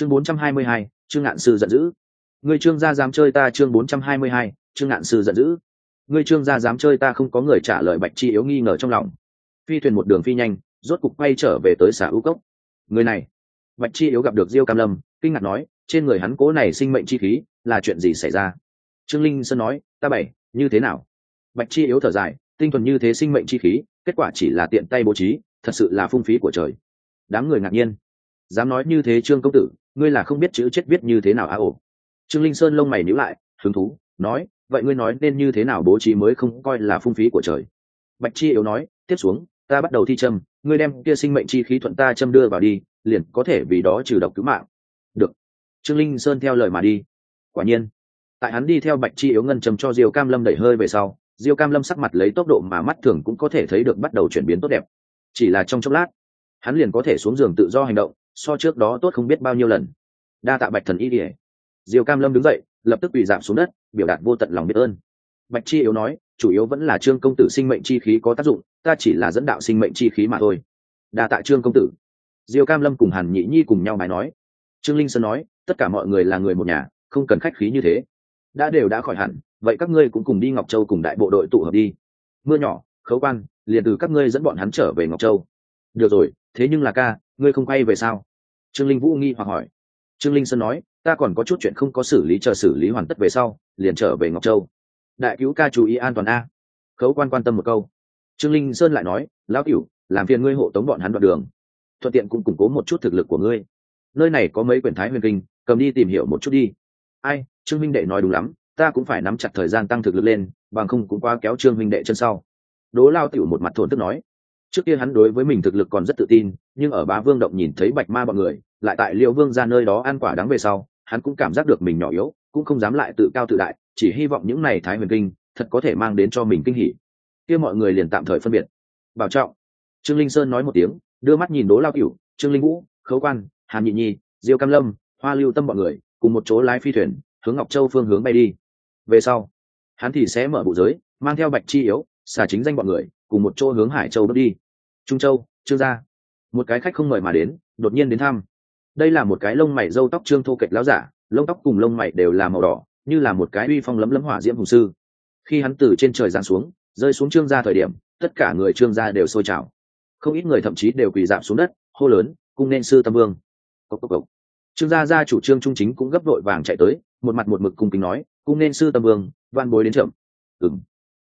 chương 422, trương ngạn sư giận dữ. Ngươi trương gia dám chơi ta chương 422, trương ngạn sư giận dữ. Ngươi trương gia dám chơi ta không có người trả lời bạch chi yếu nghi ngờ trong lòng. Phi thuyền một đường phi nhanh rốt cục quay trở về tới xã ưu cốc. Người này bạch chi yếu gặp được diêu cam lâm kinh ngạc nói trên người hắn cố này sinh mệnh chi khí là chuyện gì xảy ra? Trương linh sơn nói ta bảy như thế nào? Bạch chi yếu thở dài tinh thuần như thế sinh mệnh chi khí kết quả chỉ là tiện tay bố trí thật sự là phung phí của trời. Đám người ngạc nhiên. Dám nói như thế trương công tử ngươi là không biết chữ chết viết như thế nào á ổ. Trương linh sơn lông mày nhíu lại, hứng thú, nói, vậy ngươi nói nên như thế nào bố trí mới không coi là phung phí của trời. Bạch chi yếu nói, tiếp xuống, ta bắt đầu thi châm, ngươi đem kia sinh mệnh chi khí thuận ta châm đưa vào đi, liền có thể vì đó trừ độc cứu mạng. Được. Trương linh sơn theo lời mà đi. Quả nhiên. Tại hắn đi theo bạch chi yếu ngân châm cho diêu cam lâm đẩy hơi về sau, diêu cam lâm sắc mặt lấy tốc độ mà mắt thường cũng có thể thấy được bắt đầu chuyển biến tốt đẹp. Chỉ là trong chốc lát, hắn liền có thể xuống giường tự do hành động so trước đó tốt không biết bao nhiêu lần. Đa tạ bạch thần y kỉa diêu cam lâm đứng dậy, lập tức bị giảm xuống đất, biểu đạt vô tận lòng biết ơn. Bạch chi yếu nói, chủ yếu vẫn là trương công tử sinh mệnh chi khí có tác dụng, ta chỉ là dẫn đạo sinh mệnh chi khí mà thôi. Đa tạ trương công tử. Diêu cam lâm cùng hàn nhị nhi cùng nhau bài nói. Trương linh sơn nói, tất cả mọi người là người một nhà, không cần khách khí như thế. Đã đều đã khỏi hẳn, vậy các ngươi cũng cùng đi ngọc châu cùng đại bộ đội tụ hợp đi. Mưa nhỏ, khấu quan, liền từ các ngươi dẫn bọn hắn trở về ngọc châu. Được rồi, thế nhưng là ca, ngươi không quay về sao? Trương linh vũ nghi hoặc hỏi. Trương linh sơn nói, ta còn có chút chuyện không có xử lý, chờ xử lý hoàn tất về sau, liền trở về ngọc châu. Đại cứu ca chú ý an toàn a. Khấu quan quan tâm một câu. Trương linh sơn lại nói, lão cửu, làm phiền ngươi hộ tống bọn hắn đoạn đường. Thuận tiện cũng củng cố một chút thực lực của ngươi. Nơi này có mấy quyển thái huyền kinh, cầm đi tìm hiểu một chút đi. Ai, trương minh đệ nói đúng lắm, ta cũng phải nắm chặt thời gian tăng thực lực lên, bằng không cũng qua kéo trương minh đệ chân sau. Đố lao tiểu một mặt thổn thức nói. Trước kia hắn đối với mình thực lực còn rất tự tin, nhưng ở bá vương động nhìn thấy bạch ma bọn người lại tại liệu vương ra nơi đó ăn quả đáng về sau, hắn cũng cảm giác được mình nhỏ yếu, cũng không dám lại tự cao tự đại, chỉ hy vọng những này thái huyền kinh thật có thể mang đến cho mình kinh hỉ. Kia mọi người liền tạm thời phân biệt. Bảo trọng, trương linh sơn nói một tiếng, đưa mắt nhìn đố lao cựu trương linh vũ, khấu quan, hàn nhị nhi, diêu cam lâm, hoa lưu tâm bọn người, cùng một chỗ lái phi thuyền, hướng ngọc châu phương hướng bay đi. Về sau, hắn thì sẽ mở bộ giới, mang theo bạch chi yếu, xà chính danh bọn người, cùng một chỗ hướng hải châu bước đi. Trung châu, trương gia. Một cái khách không mời mà đến, đột nhiên đến thăm đây là một cái lông mày râu tóc trương thô kệch láo giả, lông tóc cùng lông mày đều là màu đỏ, như là một cái uy phong lấm lấm hỏa diễm hùng sư. Khi hắn từ trên trời giáng xuống, rơi xuống trương gia thời điểm, tất cả người trương gia đều sôi trào. Không ít người thậm chí đều quỳ giảm xuống đất, hô lớn, cung nên sư tâm vương! Cốc cốc cốc. trương gia gia chủ trương trung chính cũng gấp đội vàng chạy tới, một mặt một mực cung kính nói, cung nên sư tâm vương van bối đến chậm. Ừng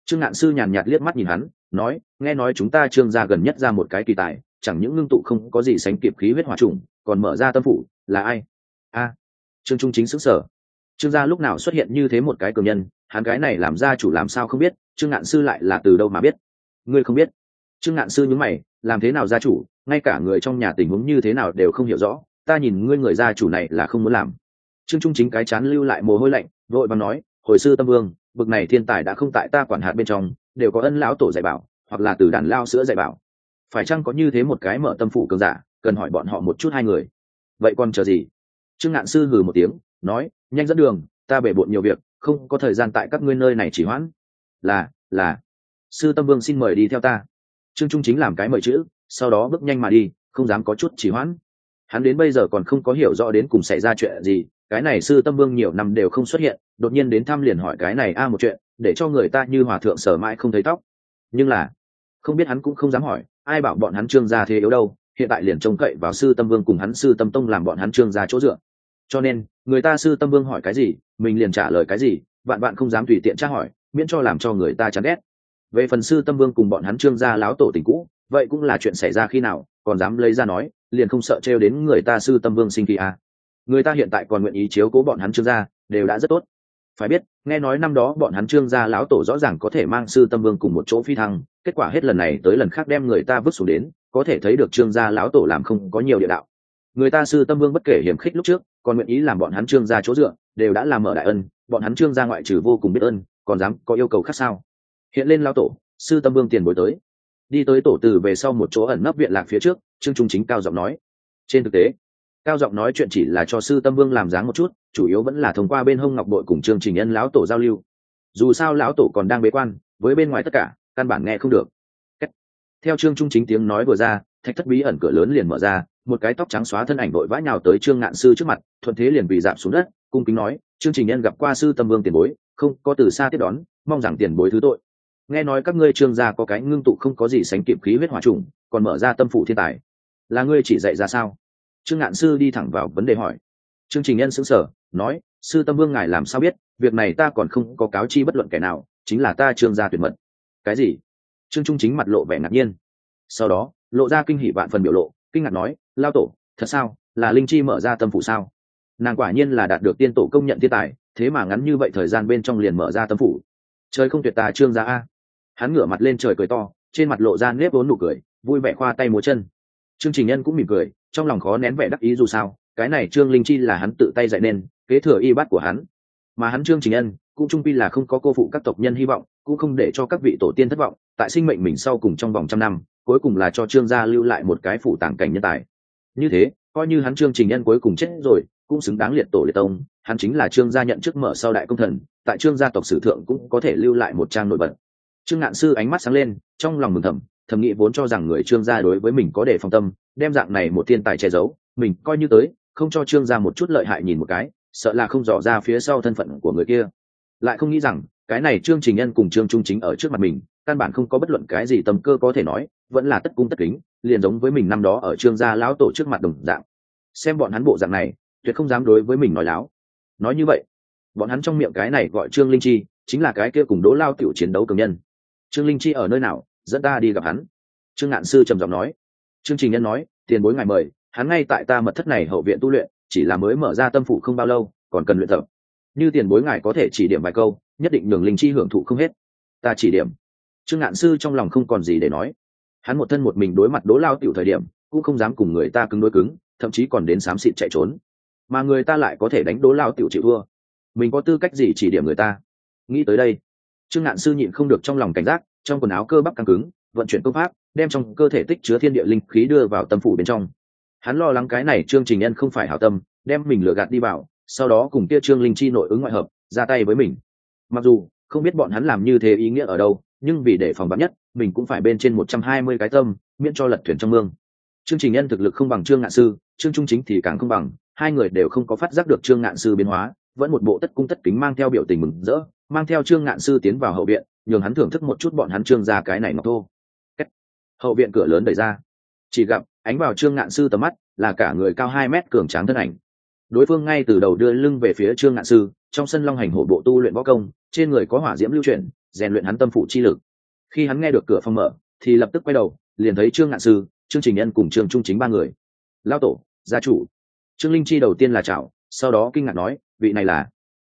trương ngạn sư nhàn nhạt liếc mắt nhìn hắn, nói, nghe nói chúng ta trương gia gần nhất ra một cái kỳ tài, chẳng những ngưng tụ không có gì sánh kịp khí huyết hòa trùng còn mở ra tâm phủ, là ai? A. Trương trung chính xứng sở trương gia lúc nào xuất hiện như thế một cái cường nhân, hắn cái này làm gia chủ làm sao không biết, trương ngạn sư lại là từ đâu mà biết? Ngươi không biết. Trương ngạn sư nhúng mày, làm thế nào gia chủ, ngay cả người trong nhà tình huống như thế nào đều không hiểu rõ, ta nhìn ngươi người gia chủ này là không muốn làm. Trương trung chính cái chán lưu lại mồ hôi lạnh, vội và nói, hồi sư tâm vương, bực này thiên tài đã không tại ta quản hạt bên trong, đều có ân lão tổ dạy bảo, hoặc là từ đàn lao sữa dạy bảo. Phải chăng có như thế một cái mở tâm phủ cường giả? Cần hỏi bọn họ một chút hai người. Vậy còn chờ gì? Trương ngạn sư hừ một tiếng, nói, nhanh dẫn đường, ta bể bộn nhiều việc, không có thời gian tại các ngươi nơi này chỉ hoãn. Là là. Sư tâm vương xin mời đi theo ta. Trương trung chính làm cái mời chữ, sau đó bước nhanh mà đi, không dám có chút chỉ hoãn. Hắn đến bây giờ còn không có hiểu rõ đến cùng xảy ra chuyện gì, cái này sư tâm vương nhiều năm đều không xuất hiện, đột nhiên đến thăm liền hỏi cái này a một chuyện, để cho người ta như hòa thượng sở mãi không thấy tóc. Nhưng là, không biết hắn cũng không dám hỏi, ai bảo bọn hắn trương gia thế yếu đâu hiện tại liền trông cậy vào sư tâm vương cùng hắn sư tâm tông làm bọn hắn trương gia chỗ dựa. Cho nên, người ta sư tâm vương hỏi cái gì, mình liền trả lời cái gì bạn bạn không dám tùy tiện tra hỏi, miễn cho làm cho người ta chán ghét. Về phần sư tâm vương cùng bọn hắn trương gia láo tổ tình cũ, vậy cũng là chuyện xảy ra khi nào, còn dám lấy ra nói, liền không sợ trêu đến người ta sư tâm vương sinh kỳ à. người ta hiện tại còn nguyện ý chiếu cố bọn hắn trương gia, đều đã rất tốt. Phải biết, nghe nói năm đó bọn hắn trương gia lão tổ rõ ràng có thể mang sư tâm vương cùng một chỗ phi thăng, kết quả hết lần này tới lần khác đem người ta vứt xuống đến có thể thấy được trương gia lão tổ làm không có nhiều địa đạo. Người ta sư tâm vương bất kể hiểm khích lúc trước, còn nguyện ý làm bọn hắn trương gia chỗ dựa, đều đã làm mở đại ân, bọn hắn trương gia ngoại trừ vô cùng biết ơn, còn dám có yêu cầu khác sao? Hiện lên lão tổ, sư tâm vương tiền bối tới. Đi tới tổ từ về sau một chỗ ẩn nấp viện lạc phía trước, trương trung chính cao giọng nói. Trên thực tế, cao giọng nói chuyện chỉ là cho sư tâm vương làm dáng một chút, chủ yếu vẫn là thông qua bên hông ngọc bội cùng chương trình nhân lão tổ giao lưu. Dù sao lão tổ còn đang bế quan, với bên ngoài tất cả, căn bản nghe không được theo trương trung chính tiếng nói vừa ra, thạch thất bí ẩn cửa lớn liền mở ra, một cái tóc trắng xóa thân ảnh đội vã nhào tới trương ngạn sư trước mặt, thuận thế liền bị giảm xuống đất, cung kính nói chương trình nhân gặp qua sư tâm vương tiền bối, không, có từ xa tiếp đón, mong rằng tiền bối thứ tội. Nghe nói các ngươi trương gia có cái ngưng tụ không có gì sánh kịp khí huyết hỏa trùng, còn mở ra tâm phủ thiên tài. Là ngươi chỉ dạy ra sao? Trương ngạn sư đi thẳng vào vấn đề hỏi. Chương trình nhân xứng sở nói, sư tâm vương ngài làm sao biết, việc này ta còn không có cáo chi bất luận kẻ nào, chính là ta trương gia tuyệt mật. Cái gì? Trương trung chính mặt lộ vẻ ngạc nhiên. Sau đó, lộ ra kinh hỷ vạn phần biểu lộ, kinh ngạc nói, lao tổ, thật sao? Là linh chi mở ra tâm phủ sao? Nàng quả nhiên là đạt được tiên tổ công nhận thiên tài, thế mà ngắn như vậy thời gian bên trong liền mở ra tâm phủ. Trời không tuyệt tà trương gia a. Hắn ngửa mặt lên trời cười to, trên mặt lộ ra nếp vốn nụ cười, vui vẻ khoa tay múa chân. Trương trình nhân cũng mỉm cười, trong lòng khó nén vẻ đắc ý dù sao, cái này trương linh chi là hắn tự tay dạy nên, kế thừa y bát của hắn. Mà hắn trương trình nhân cũng trung quy là không có cô phụ các tộc nhân hy vọng, cũng không để cho các vị tổ tiên thất vọng, tại sinh mệnh mình sau cùng trong vòng trăm năm, cuối cùng là cho trương gia lưu lại một cái phủ tàng cảnh nhân tài. Như thế, coi như hắn trương trình nhân cuối cùng chết rồi, cũng xứng đáng liệt tổ liệt tông, hắn chính là trương gia nhận chức mở sau đại công thần, tại trương gia tộc sử thượng cũng có thể lưu lại một trang nổi bật. Trương ngạn sư ánh mắt sáng lên, trong lòng mừng thầm thầm nghĩ vốn cho rằng người trương gia đối với mình có đề phòng tâm, đem dạng này một thiên tài che giấu, mình coi như tới, không cho trương gia một chút lợi hại nhìn một cái, sợ là không dò ra phía sau thân phận của người kia lại không nghĩ rằng cái này trương trình nhân cùng trương trung chính ở trước mặt mình, căn bản không có bất luận cái gì tầm cơ có thể nói, vẫn là tất cung tất kính, liền giống với mình năm đó ở trương gia lão tổ trước mặt đồng dạng. Xem bọn hắn bộ dạng này, tuyệt không dám đối với mình nói láo. Nói như vậy, bọn hắn trong miệng cái này gọi trương linh chi, chính là cái kia cùng đỗ lao tiểu chiến đấu cường nhân. Trương linh chi ở nơi nào, dẫn ta đi gặp hắn. Trương ngạn sư trầm giọng nói. Trương trình nhân nói, tiền bối ngài mời, hắn ngay tại ta mật thất này hậu viện tu luyện, chỉ là mới mở ra tâm phủ không bao lâu, còn cần luyện tập như tiền bối ngài có thể chỉ điểm vài câu, nhất định nhường linh chi hưởng thụ không hết. Ta chỉ điểm. Trương ngạn sư trong lòng không còn gì để nói. Hắn một thân một mình đối mặt đố lao tiểu thời điểm, cũng không dám cùng người ta cứng đối cứng, thậm chí còn đến xám xịt chạy trốn. Mà người ta lại có thể đánh đố lao tiểu chịu thua. Mình có tư cách gì chỉ điểm người ta? Nghĩ tới đây, trương ngạn sư nhịn không được trong lòng cảnh giác, trong quần áo cơ bắp căng cứng, vận chuyển công pháp, đem trong cơ thể tích chứa thiên địa linh khí đưa vào tâm phủ bên trong. Hắn lo lắng cái này trương trình nhân không phải hảo tâm, đem mình lừa gạt đi vào sau đó cùng kia trương linh chi nội ứng ngoại hợp, ra tay với mình. Mặc dù, không biết bọn hắn làm như thế ý nghĩa ở đâu, nhưng vì để phòng bắn nhất, mình cũng phải bên trên một trăm hai mươi cái tâm, miễn cho lật thuyền trong mương. Chương trình nhân thực lực không bằng trương ngạn sư, trương trung chính thì càng không bằng, hai người đều không có phát giác được trương ngạn sư biến hóa, vẫn một bộ tất cung tất kính mang theo biểu tình mừng rỡ, mang theo trương ngạn sư tiến vào hậu viện, nhường hắn thưởng thức một chút bọn hắn trương ra cái này ngọc thô hậu viện cửa lớn đẩy ra. Chỉ gặp, ánh vào trương ngạn sư tầm mắt, là cả người cao hai mét cường tráng thân ảnh đối phương ngay từ đầu đưa lưng về phía trương ngạn sư, trong sân long hành hổ bộ tu luyện võ công, trên người có hỏa diễm lưu chuyển, rèn luyện hắn tâm phụ chi lực. Khi hắn nghe được cửa phòng mở, thì lập tức quay đầu, liền thấy trương ngạn sư, trương trình nhân cùng trương trung chính ba người. Lao tổ, gia chủ. Trương linh chi đầu tiên là chào, sau đó kinh ngạc nói, vị này là?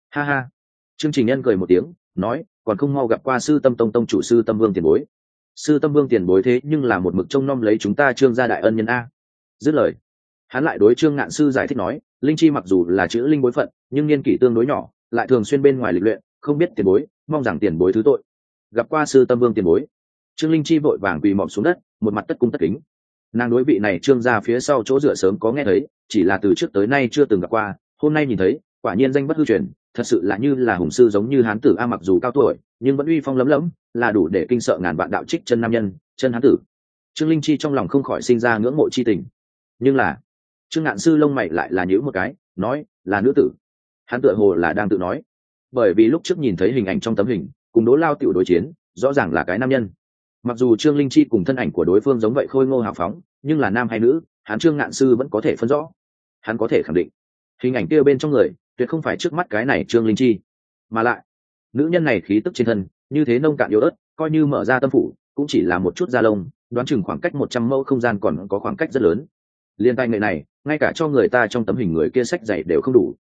Ha ha. Trương trình nhân cười một tiếng, nói, còn không mau gặp qua sư tâm tông tông chủ sư tâm vương tiền bối. Sư tâm vương tiền bối thế nhưng là một mực trông nom lấy chúng ta trương gia đại ân nhân a. Dứt lời hắn lại đối trương ngạn sư giải thích nói, linh chi mặc dù là chữ linh bối phận, nhưng niên kỷ tương đối nhỏ, lại thường xuyên bên ngoài lịch luyện, không biết tiền bối, mong rằng tiền bối thứ tội. Gặp qua sư tâm vương tiền bối, trương linh chi vội vàng quỳ mọc xuống đất, một mặt tất cung tất kính. Nàng đối vị này trương ra phía sau chỗ dựa sớm có nghe thấy, chỉ là từ trước tới nay chưa từng gặp qua, hôm nay nhìn thấy, quả nhiên danh bất hư truyền, thật sự là như là hùng sư giống như hán tử a mặc dù cao tuổi, nhưng vẫn uy phong lấm lấm, là đủ để kinh sợ ngàn vạn đạo trích chân nam nhân, chân hán tử. Trương linh chi trong lòng không khỏi sinh ra ngưỡng mộ chi tình. Nhưng là trương ngạn sư lông mày lại là nhữ một cái, nói, là nữ tử. Hắn tựa hồ là đang tự nói. Bởi vì lúc trước nhìn thấy hình ảnh trong tấm hình, cùng đố lao tiểu đối chiến, rõ ràng là cái nam nhân. Mặc dù trương linh chi cùng thân ảnh của đối phương giống vậy khôi ngô hào phóng, nhưng là nam hay nữ, hắn trương ngạn sư vẫn có thể phân rõ. Hắn có thể khẳng định, hình ảnh kia bên trong người, tuyệt không phải trước mắt cái này trương linh chi. Mà lại, nữ nhân này khí tức trên thân, như thế nông cạn yếu ớt, coi như mở ra tâm phủ, cũng chỉ là một chút da lông, đoán chừng khoảng cách một trăm mẫu không gian còn có khoảng cách rất lớn liên tay nghệ này, ngay cả cho người ta trong tấm hình người kia sách dạy đều không đủ.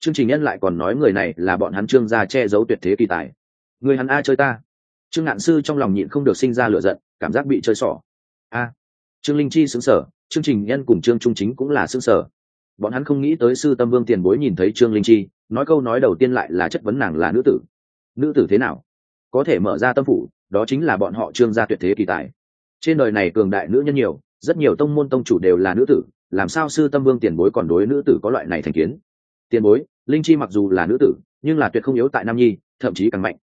Chương trình nhân lại còn nói người này là bọn hắn trương gia che giấu tuyệt thế kỳ tài. Người hắn a chơi ta. Trương ngạn sư trong lòng nhịn không được sinh ra lửa giận, cảm giác bị chơi xỏ. A. Trương linh chi xứng sở chương trình nhân cùng trương trung chính cũng là xứng sở bọn hắn không nghĩ tới sư tâm vương tiền bối nhìn thấy trương linh chi, nói câu nói đầu tiên lại là chất vấn nàng là nữ tử. Nữ tử thế nào? Có thể mở ra tâm phủ, đó chính là bọn họ trương gia tuyệt thế kỳ tài. Trên đời này cường đại nữ nhân nhiều rất nhiều tông môn tông chủ đều là nữ tử, làm sao sư tâm vương tiền bối còn đối nữ tử có loại này thành kiến? Tiền bối, linh chi mặc dù là nữ tử, nhưng là tuyệt không yếu tại nam nhi, thậm chí càng mạnh.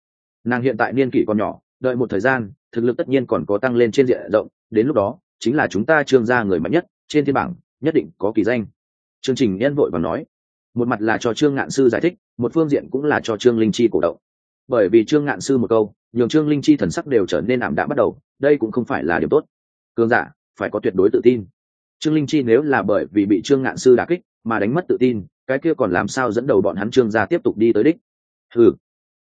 Nàng hiện tại niên kỷ còn nhỏ, đợi một thời gian, thực lực tất nhiên còn có tăng lên trên diện rộng, đến lúc đó, chính là chúng ta trương gia người mạnh nhất, trên thiên bảng, nhất định có kỳ danh. Chương trình yên vội và nói. Một mặt là cho trương ngạn sư giải thích, một phương diện cũng là cho trương linh chi cổ động. Bởi vì trương ngạn sư một câu, nhường trương linh chi thần sắc đều trở nên ảm đạm bắt đầu, đây cũng không phải là điểm tốt. Cường giả phải có tuyệt đối tự tin. Trương linh chi nếu là bởi vì bị trương ngạn sư đà kích mà đánh mất tự tin, cái kia còn làm sao dẫn đầu bọn hắn trương gia tiếp tục đi tới đích? Ừ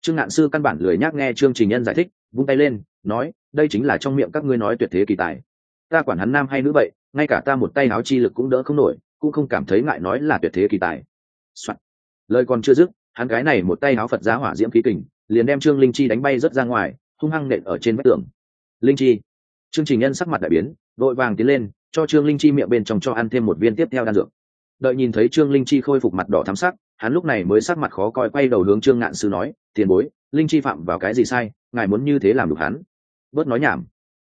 trương ngạn sư căn bản lười nhác nghe trương trình nhân giải thích, vung tay lên, nói, đây chính là trong miệng các ngươi nói tuyệt thế kỳ tài. Ta quản hắn nam hay nữ vậy, ngay cả ta một tay áo chi lực cũng đỡ không nổi, cũng không cảm thấy ngại nói là tuyệt thế kỳ tài、Soạn. lời còn chưa dứt, hắn cái này một tay áo phật giá hỏa diễm khí kình, liền đem trương linh chi đánh bay rớt ra ngoài, hung hăng nện ở trên vách tường. Linh chi. Chương trình nhân sắc mặt đại biến vội vàng tiến lên, cho trương linh chi miệng bên trong cho ăn thêm một viên tiếp theo đan dược. Đợi nhìn thấy trương linh chi khôi phục mặt đỏ thắm sắc, hắn lúc này mới sắc mặt khó coi quay đầu hướng trương ngạn sư nói, tiền bối, linh chi phạm vào cái gì sai, ngài muốn như thế làm được hắn? Bớt nói nhảm.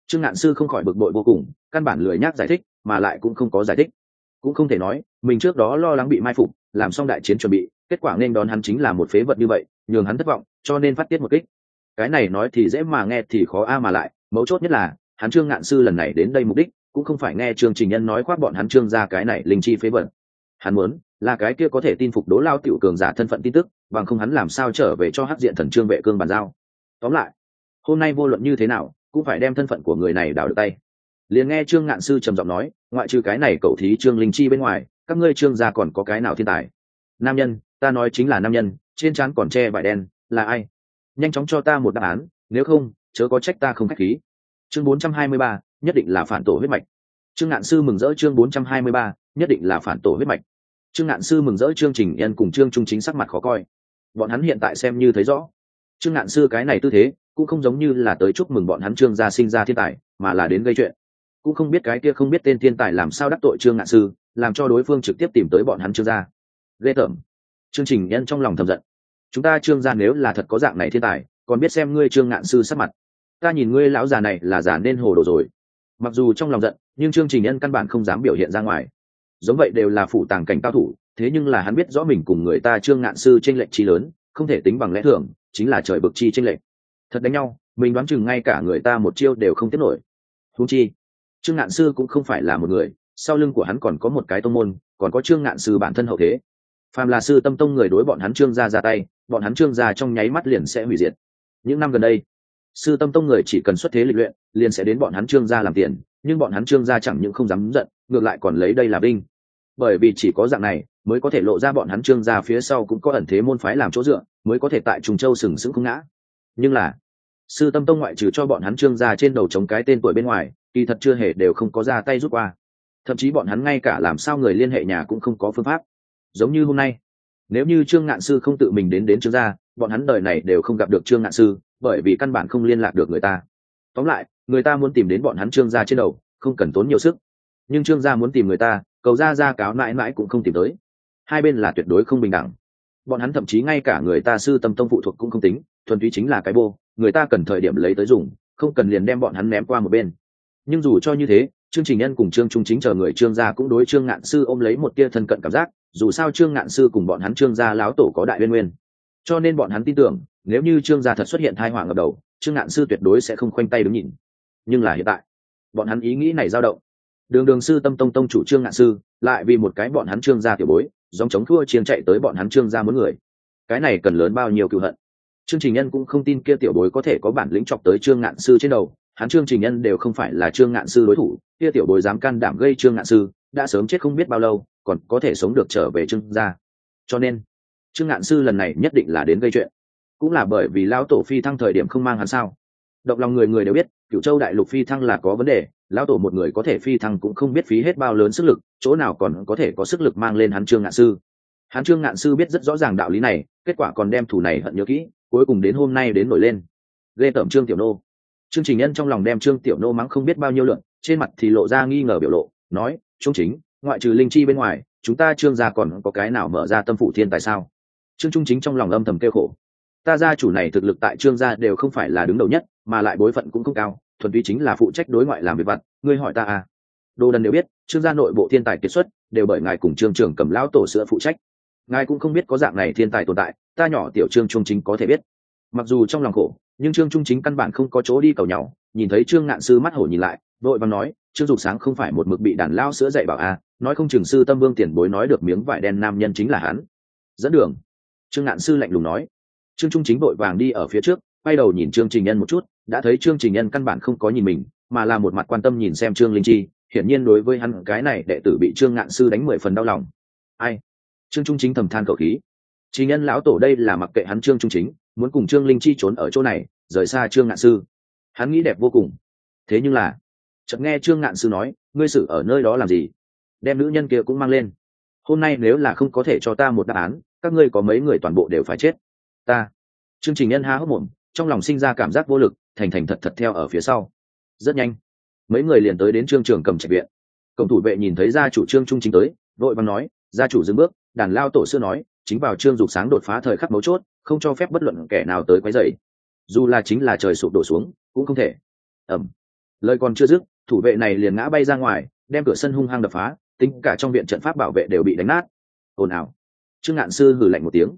Trương ngạn sư không khỏi bực bội vô cùng, căn bản lười nhác giải thích, mà lại cũng không có giải thích. Cũng không thể nói, mình trước đó lo lắng bị mai phục, làm xong đại chiến chuẩn bị, kết quả nên đón hắn chính là một phế vật như vậy, nhường hắn thất vọng, cho nên phát tiết một kích. Cái này nói thì dễ mà nghe thì khó a mà lại, mấu chốt nhất là hắn trương ngạn sư lần này đến đây mục đích, cũng không phải nghe trương trình nhân nói khoác bọn hắn trương ra cái này linh chi phế vật. Hắn muốn, là cái kia có thể tin phục đố lao tiểu cường giả thân phận tin tức, bằng không hắn làm sao trở về cho hắc diện thần trương vệ cương bàn giao. Tóm lại, hôm nay vô luận như thế nào, cũng phải đem thân phận của người này đào được tay. Liền nghe trương ngạn sư trầm giọng nói, ngoại trừ cái này cậu thí trương linh chi bên ngoài, các ngươi trương gia còn có cái nào thiên tài? Nam nhân, ta nói chính là nam nhân, trên trán còn che vải đen, là ai? Nhanh chóng cho ta một đáp án, nếu không, chớ có trách ta không khách khí chương 423, nhất định là phản tổ huyết mạch. Trương ngạn sư mừng rỡ chương 423, nhất định là phản tổ huyết mạch. Trương ngạn sư mừng rỡ chương trình nhân cùng trương trung chính sắc mặt khó coi. Bọn hắn hiện tại xem như thấy rõ. Trương ngạn sư cái này tư thế cũng không giống như là tới chúc mừng bọn hắn trương gia sinh ra thiên tài mà là đến gây chuyện. Cũng không biết cái kia không biết tên thiên tài làm sao đắc tội trương ngạn sư làm cho đối phương trực tiếp tìm tới bọn hắn trương gia. Ghê tởm. Chương trình nhân trong lòng thầm giận. Chúng ta trương gia nếu là thật có dạng này thiên tài còn biết xem ngươi trương ngạn sư sắc mặt ta nhìn ngươi lão già này là giả nên hồ đồ rồi. Mặc dù trong lòng giận, nhưng chương trình nhân căn bản không dám biểu hiện ra ngoài. Giống vậy đều là phụ tàng cảnh cao thủ, thế nhưng là hắn biết rõ mình cùng người ta trương ngạn sư tranh lệch chi lớn, không thể tính bằng lẽ thường, chính là trời bực chi tranh lệch. Thật đánh nhau, mình đoán chừng ngay cả người ta một chiêu đều không tiết nổi. Thú chi, trương ngạn sư cũng không phải là một người, sau lưng của hắn còn có một cái tông môn, còn có trương ngạn sư bản thân hậu thế. Phàm là sư tâm tông người đối bọn hắn trương gia ra tay, bọn hắn trương gia trong nháy mắt liền sẽ hủy diệt. Những năm gần đây sư tâm tông người chỉ cần xuất thế lịch luyện, liền sẽ đến bọn hắn trương gia làm tiền, nhưng bọn hắn trương gia chẳng những không dám giận, ngược lại còn lấy đây là binh bởi vì chỉ có dạng này, mới có thể lộ ra bọn hắn trương gia phía sau cũng có ẩn thế môn phái làm chỗ dựa, mới có thể tại trùng châu sừng sững không ngã. Nhưng là, sư tâm tông ngoại trừ cho bọn hắn trương gia trên đầu chống cái tên tuổi bên ngoài, kỳ thật chưa hề đều không có ra tay rút qua. Thậm chí bọn hắn ngay cả làm sao người liên hệ nhà cũng không có phương pháp. Giống như hôm nay, nếu như trương ngạn sư không tự mình đến đến trương gia bọn hắn đời này đều không gặp được trương ngạn sư, bởi vì căn bản không liên lạc được người ta. Tóm lại, người ta muốn tìm đến bọn hắn trương gia trên đầu, không cần tốn nhiều sức. Nhưng trương gia muốn tìm người ta, cầu ra ra cáo mãi mãi cũng không tìm tới. Hai bên là tuyệt đối không bình đẳng. Bọn hắn thậm chí ngay cả người ta sư tâm tông phụ thuộc cũng không tính, thuần túy chính là cái bô, người ta cần thời điểm lấy tới dùng, không cần liền đem bọn hắn ném qua một bên. Nhưng dù cho như thế chương trình nhân cùng trương trung chính chờ người trương gia cũng đối trương ngạn sư ôm lấy một tia thân cận cảm giác, dù sao trương ngạn sư cùng bọn hắn trương gia láo tổ có đại uyên nguyên cho nên bọn hắn tin tưởng, nếu như trương gia thật xuất hiện thai hoàng ở đầu, trương ngạn sư tuyệt đối sẽ không khoanh tay đứng nhìn. Nhưng là hiện tại, bọn hắn ý nghĩ này dao động. Đường đường sư tâm tông tông chủ trương ngạn sư, lại vì một cái bọn hắn trương gia tiểu bối dòng chống thua chiến chạy tới bọn hắn trương gia muốn người. Cái này cần lớn bao nhiêu cựu hận. Trương trình nhân cũng không tin kia tiểu bối có thể có bản lĩnh chọc tới trương ngạn sư trên đầu, hắn trương trình nhân đều không phải là trương ngạn sư đối thủ, kia tiểu bối dám can đảm gây trương ngạn sư, đã sớm chết không biết bao lâu, còn có thể sống được trở về trương gia. Cho nên trương ngạn sư lần này nhất định là đến gây chuyện. Cũng là bởi vì lão tổ phi thăng thời điểm không mang hắn sao? Động lòng người người đều biết cựu châu đại lục phi thăng là có vấn đề, lão tổ một người có thể phi thăng cũng không biết phí hết bao lớn sức lực, chỗ nào còn có thể có sức lực mang lên hắn trương ngạn sư. Hắn trương ngạn sư biết rất rõ ràng đạo lý này, kết quả còn đem thủ này hận nhớ kỹ, cuối cùng đến hôm nay đến nổi lên. Ghê tởm trương tiểu nô. Trương trình nhân trong lòng đem trương tiểu nô mắng không biết bao nhiêu lượn trên mặt thì lộ ra nghi ngờ biểu lộ, nói, trung chính, ngoại trừ linh chi bên ngoài, chúng ta trương gia còn có cái nào mở ra tâm phủ thiên tại sao? Trương trung chính trong lòng âm thầm kêu khổ. Ta gia chủ này thực lực tại trương gia đều không phải là đứng đầu nhất, mà lại bối phận cũng không cao, thuần túy chính là phụ trách đối ngoại làm việc vặt, ngươi hỏi ta à? Đồ đần đều biết, trương gia nội bộ thiên tài kiệt xuất, đều bởi ngài cùng trương trưởng cầm lão tổ sữa phụ trách. Ngài cũng không biết có dạng này thiên tài tồn tại, ta nhỏ tiểu trương trung chính có thể biết. Mặc dù trong lòng khổ, nhưng trương trung chính căn bản không có chỗ đi cầu nhau nhìn thấy trương ngạn sư mắt hổ nhìn lại, vội vàng nói, trương dục sáng không phải một mực bị đàn lao sữa dạy bảo à nói không chừng sư tâm vương tiền bối nói được miếng vải đen nam nhân chính là hắn. Dẫn đường trương ngạn sư lạnh lùng nói. Trương trung chính vội vàng đi ở phía trước, quay đầu nhìn trương trình nhân một chút, đã thấy trương trình nhân căn bản không có nhìn mình, mà là một mặt quan tâm nhìn xem trương linh chi, hiển nhiên đối với hắn cái này đệ tử bị trương ngạn sư đánh mười phần đau lòng. Ai? Trương trung chính thầm than cậu khí. Trình nhân lão tổ đây là mặc kệ hắn trương trung chính, muốn cùng trương linh chi trốn ở chỗ này, rời xa trương ngạn sư. Hắn nghĩ đẹp vô cùng. Thế nhưng là, chợt nghe trương ngạn sư nói, ngươi xử ở nơi đó làm gì? Đem nữ nhân kia cũng mang lên. Hôm nay nếu là không có thể cho ta một đáp án các ngươi có mấy người toàn bộ đều phải chết? Ta. Chương trình nhân há hốc mồm, trong lòng sinh ra cảm giác vô lực, thành thành thật thật theo ở phía sau. Rất nhanh, mấy người liền tới đến trương trường cầm trạch viện. Cổng thủ vệ nhìn thấy gia chủ trương trung chính tới, vội văn nói, gia chủ dừng bước. Đàn lao tổ sư nói, chính vào trương dục sáng đột phá thời khắc mấu chốt, không cho phép bất luận kẻ nào tới quấy dậy dù là chính là trời sụp đổ xuống, cũng không thể. Ẩm lời còn chưa dứt, thủ vệ này liền ngã bay ra ngoài, đem cửa sân hung hăng đập phá, tính cả trong viện trận pháp bảo vệ đều bị đánh nát. Ồn ào trương ngạn sư hử lạnh một tiếng.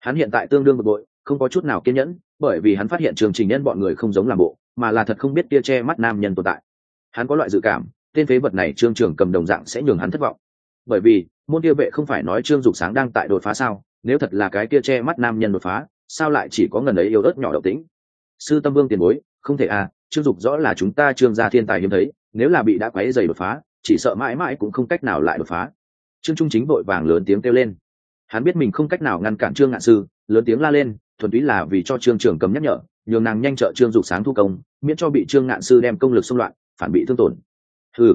Hắn hiện tại tương đương bực bội, không có chút nào kiên nhẫn, bởi vì hắn phát hiện trường trình nhân bọn người không giống làm bộ, mà là thật không biết tia che mắt nam nhân tồn tại. Hắn có loại dự cảm, tên phế vật này trương trường cầm đồng dạng sẽ nhường hắn thất vọng. Bởi vì, môn tia vệ không phải nói trương dục sáng đang tại đột phá sao, nếu thật là cái tia che mắt nam nhân đột phá, sao lại chỉ có ngần ấy yêu ớt nhỏ độc tính sư tâm vương tiền bối, không thể à trương dục rõ là chúng ta trương gia thiên tài hiếm thấy, nếu là bị đã quấy dày đột phá, chỉ sợ mãi mãi cũng không cách nào lại đột phá. Trương trung chính vội vàng lớn tiếng kêu lên hắn biết mình không cách nào ngăn cản trương ngạn sư, lớn tiếng la lên, thuần túy là vì cho trương trường cầm nhắc nhở, nhường nàng nhanh trợ trương dục sáng thu công, miễn cho bị trương ngạn sư đem công lực xung loạn, phản bị thương tổn. Hừ.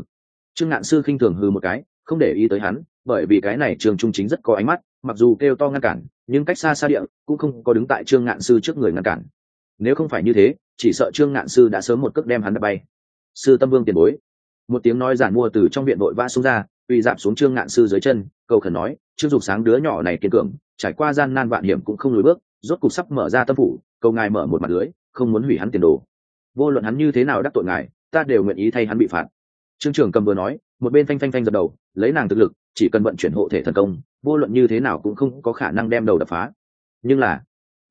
Trương ngạn sư khinh thường hừ một cái, không để ý tới hắn, bởi vì cái này trương trung chính rất có ánh mắt, mặc dù kêu to ngăn cản, nhưng cách xa xa địa, cũng không có đứng tại trương ngạn sư trước người ngăn cản. Nếu không phải như thế, chỉ sợ trương ngạn sư đã sớm một cước đem hắn đập bay. Sư tâm vương tiền bối. Một tiếng nói giản mua từ trong viện vội vã xuống ra uy dạp xuống trương ngạn sư dưới chân, cầu khẩn nói trương dục sáng đứa nhỏ này kiên cường, trải qua gian nan vạn hiểm cũng không lùi bước, rốt cục sắp mở ra tâm phủ, cầu ngài mở một mặt lưới, không muốn hủy hắn tiền đồ. Vô luận hắn như thế nào đắc tội ngài, ta đều nguyện ý thay hắn bị phạt. Trương trưởng cầm vừa nói, một bên phanh phanh phanh dập đầu, lấy nàng thực lực, chỉ cần vận chuyển hộ thể thần công, vô luận như thế nào cũng không có khả năng đem đầu đập phá. Nhưng là,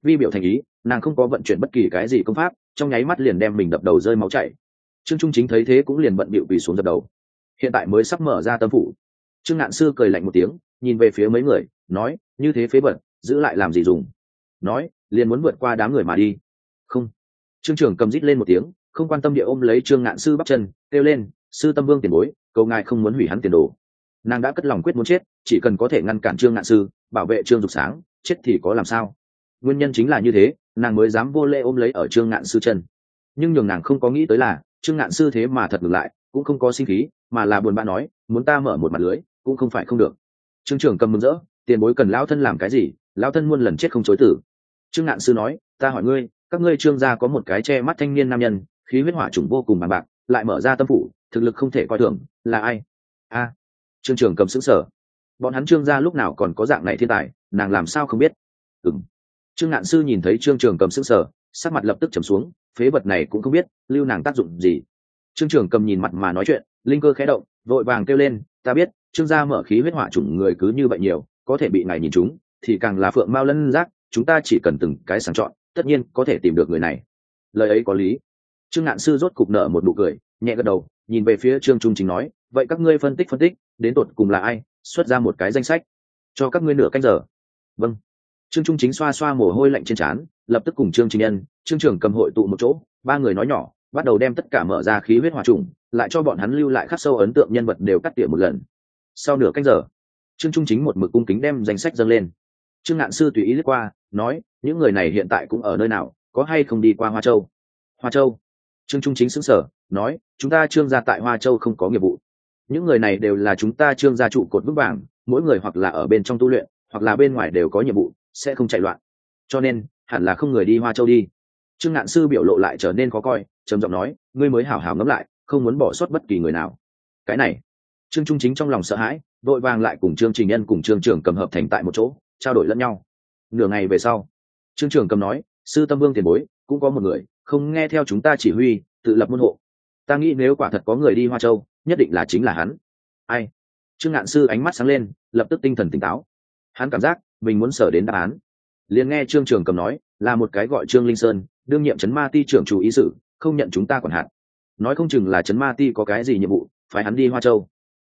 vi biểu thành ý, nàng không có vận chuyển bất kỳ cái gì công pháp, trong nháy mắt liền đem mình đập đầu rơi máu chảy. Trương trung chính thấy thế cũng liền bận bịu vì xuống dập đầu. Hiện tại mới sắp mở ra tâm phủ. Trương ngạn sư cười lạnh một tiếng nhìn về phía mấy người, nói, như thế phế vật, giữ lại làm gì dùng? Nói, liền muốn vượt qua đám người mà đi. Không. Trương trưởng cầm rít lên một tiếng, không quan tâm địa ôm lấy trương ngạn sư bắt chân, kêu lên, sư tâm vương tiền bối, cầu ngài không muốn hủy hắn tiền đồ. Nàng đã cất lòng quyết muốn chết, chỉ cần có thể ngăn cản trương ngạn sư, bảo vệ trương dục sáng, chết thì có làm sao? Nguyên nhân chính là như thế, nàng mới dám vô lễ ôm lấy ở trương ngạn sư chân. Nhưng nhường nàng không có nghĩ tới là, trương ngạn sư thế mà thật ngược lại, cũng không có sinh khí, mà là buồn bã nói, muốn ta mở một mặt lưới, cũng không phải không được trương trưởng cầm mừng rỡ, tiền bối cần lao thân làm cái gì? Lao thân muôn lần chết không chối tử trương ngạn sư nói, ta hỏi ngươi, các ngươi trương gia có một cái che mắt thanh niên nam nhân, khí huyết hỏa trùng vô cùng bằng bạc, lại mở ra tâm phủ, thực lực không thể coi thường, là ai? A. Trương trưởng cầm xứng sở bọn hắn trương gia lúc nào còn có dạng này thiên tài, nàng làm sao không biết? Ừng trương ngạn sư nhìn thấy trương trường cầm xứng sở sắc mặt lập tức trầm xuống, phế vật này cũng không biết, lưu nàng tác dụng gì. Trương trường cầm nhìn mặt mà nói chuyện, linh cơ khẽ động, vội vàng kêu lên, ta biết trương gia mở khí huyết hỏa chủng người cứ như vậy nhiều, có thể bị ngài nhìn chúng, thì càng là phượng mao lân giác, chúng ta chỉ cần từng cái sàng chọn, tất nhiên có thể tìm được người này. Lời ấy có lý. Trương ngạn sư rốt cục nở một nụ cười, nhẹ gật đầu, nhìn về phía trương trung chính nói, vậy các ngươi phân tích phân tích, đến tột cùng là ai, xuất ra một cái danh sách, cho các ngươi nửa canh giờ. Vâng. Trương trung chính xoa xoa mồ hôi lạnh trên trán, lập tức cùng trương chính nhân, trương trưởng cầm hội tụ một chỗ, ba người nói nhỏ, bắt đầu đem tất cả mở ra khí huyết hòa trùng lại cho bọn hắn lưu lại khắc sâu ấn tượng nhân vật đều cắt tỉa một lần sau nửa canh giờ, trương trung chính một mực cung kính đem danh sách dâng lên. Trương ngạn sư tùy ý lướt qua, nói, những người này hiện tại cũng ở nơi nào, có hay không đi qua hoa châu? Hoa châu? Trương trung chính xứng sở nói, chúng ta trương gia tại hoa châu không có nghiệp vụ. Những người này đều là chúng ta trương gia trụ cột vững vàng, mỗi người hoặc là ở bên trong tu luyện, hoặc là bên ngoài đều có nhiệm vụ, sẽ không chạy loạn. Cho nên, hẳn là không người đi hoa châu đi. Trương ngạn sư biểu lộ lại trở nên khó coi, trầm giọng nói, ngươi mới hảo hảo ngẫm lại, không muốn bỏ sót bất kỳ người nào. Cái này trương trung chính trong lòng sợ hãi, vội vàng lại cùng trương trình nhân cùng trương trưởng cầm hợp thành tại một chỗ, trao đổi lẫn nhau. Nửa ngày về sau, trương trưởng cầm nói, sư tâm vương tiền bối, cũng có một người, không nghe theo chúng ta chỉ huy, tự lập môn hộ. Ta nghĩ nếu quả thật có người đi hoa châu, nhất định là chính là hắn. Ai? Trương ngạn sư ánh mắt sáng lên, lập tức tinh thần tỉnh táo. Hắn cảm giác, mình muốn sở đến đáp án. Liền nghe trương trường cầm nói, là một cái gọi trương linh sơn, đương nhiệm Trấn ma ti trưởng chủ ý sự, không nhận chúng ta quản hạt. Nói không chừng là trấn ma ti có cái gì nhiệm vụ phải hắn đi hoa châu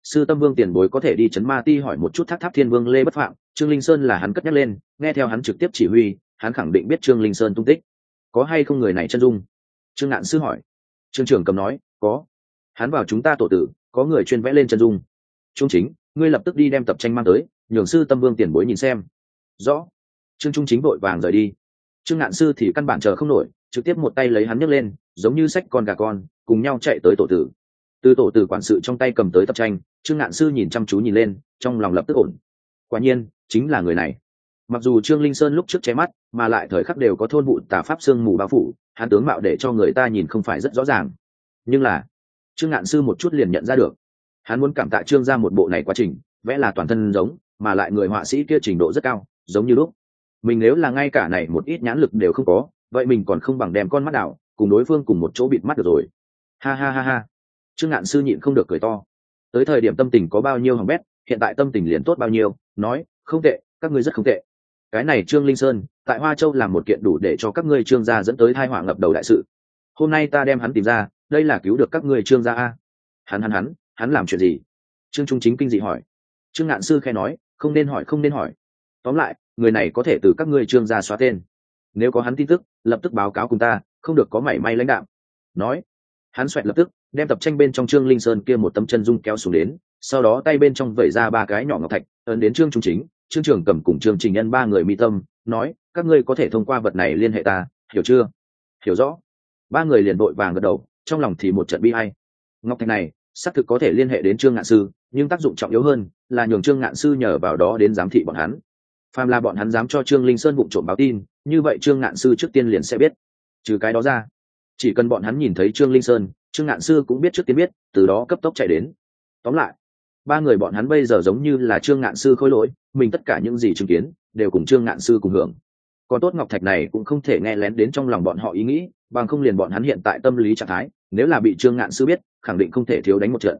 sư tâm vương tiền bối có thể đi chấn ma ti hỏi một chút thác tháp thiên vương lê bất phạm, trương linh sơn là hắn cất nhắc lên, nghe theo hắn trực tiếp chỉ huy, hắn khẳng định biết trương linh sơn tung tích. Có hay không người này chân dung? Trương ngạn sư hỏi. Trương trưởng cầm nói, có. Hắn vào chúng ta tổ tử, có người chuyên vẽ lên chân dung. Trung chính, ngươi lập tức đi đem tập tranh mang tới, nhường sư tâm vương tiền bối nhìn xem. Rõ. Trương trung chính vội vàng rời đi. Trương ngạn sư thì căn bản chờ không nổi, trực tiếp một tay lấy hắn nhấc lên, giống như sách con gà con, cùng nhau chạy tới tổ tử. Từ tổ tử quản sự trong tay cầm tới tập tranh trương ngạn sư nhìn chăm chú nhìn lên, trong lòng lập tức ổn. Quả nhiên, chính là người này. Mặc dù trương linh sơn lúc trước che mắt, mà lại thời khắc đều có thôn vụ tà pháp sương mù bao phủ, hắn tướng mạo để cho người ta nhìn không phải rất rõ ràng. Nhưng là, trương ngạn sư một chút liền nhận ra được. Hắn muốn cảm tạ trương ra một bộ này quá trình, vẽ là toàn thân giống, mà lại người họa sĩ kia trình độ rất cao, giống như lúc. Mình nếu là ngay cả này một ít nhãn lực đều không có, vậy mình còn không bằng đem con mắt đảo, cùng đối phương cùng một chỗ bịt mắt được rồi. Ha ha ha ha. Trương ngạn sư nhịn không được cười to tới thời điểm tâm tình có bao nhiêu hỏng bét, hiện tại tâm tình liền tốt bao nhiêu, nói, không tệ, các ngươi rất không tệ. Cái này trương linh sơn, tại hoa châu làm một kiện đủ để cho các ngươi trương gia dẫn tới thai họa ngập đầu đại sự. Hôm nay ta đem hắn tìm ra, đây là cứu được các ngươi trương gia a. Hắn hắn hắn hắn làm chuyện gì? Trương trung chính kinh dị hỏi. Trương ngạn sư khe nói, không nên hỏi, không nên hỏi. Tóm lại, người này có thể từ các ngươi trương gia xóa tên. Nếu có hắn tin tức, lập tức báo cáo cùng ta, không được có mảy may lãnh đạo nói hắn xoẹt lập tức, đem tập tranh bên trong trương linh sơn kia một tấm chân dung kéo xuống đến, sau đó tay bên trong vẩy ra ba cái nhỏ ngọc thạch, ấn đến trương trung chính, trương trường cầm cùng trương trình nhân ba người mi tâm, nói, các ngươi có thể thông qua vật này liên hệ ta, hiểu chưa? Hiểu rõ. Ba người liền đội vàng gật đầu, trong lòng thì một trận bi hay ngọc thạch này, xác thực có thể liên hệ đến trương ngạn sư, nhưng tác dụng trọng yếu hơn là nhường trương ngạn sư nhờ vào đó đến giám thị bọn hắn. Phàm là bọn hắn dám cho trương linh sơn vụ trộm báo tin, như vậy trương ngạn sư trước tiên liền sẽ biết. Trừ cái đó ra chỉ cần bọn hắn nhìn thấy trương linh sơn, trương ngạn sư cũng biết trước tiên biết, từ đó cấp tốc chạy đến. Tóm lại, ba người bọn hắn bây giờ giống như là trương ngạn sư khôi lỗi, mình tất cả những gì chứng kiến, đều cùng trương ngạn sư cùng hưởng. Còn tốt ngọc thạch này cũng không thể nghe lén đến trong lòng bọn họ ý nghĩ, bằng không liền bọn hắn hiện tại tâm lý trạng thái, nếu là bị trương ngạn sư biết, khẳng định không thể thiếu đánh một trận.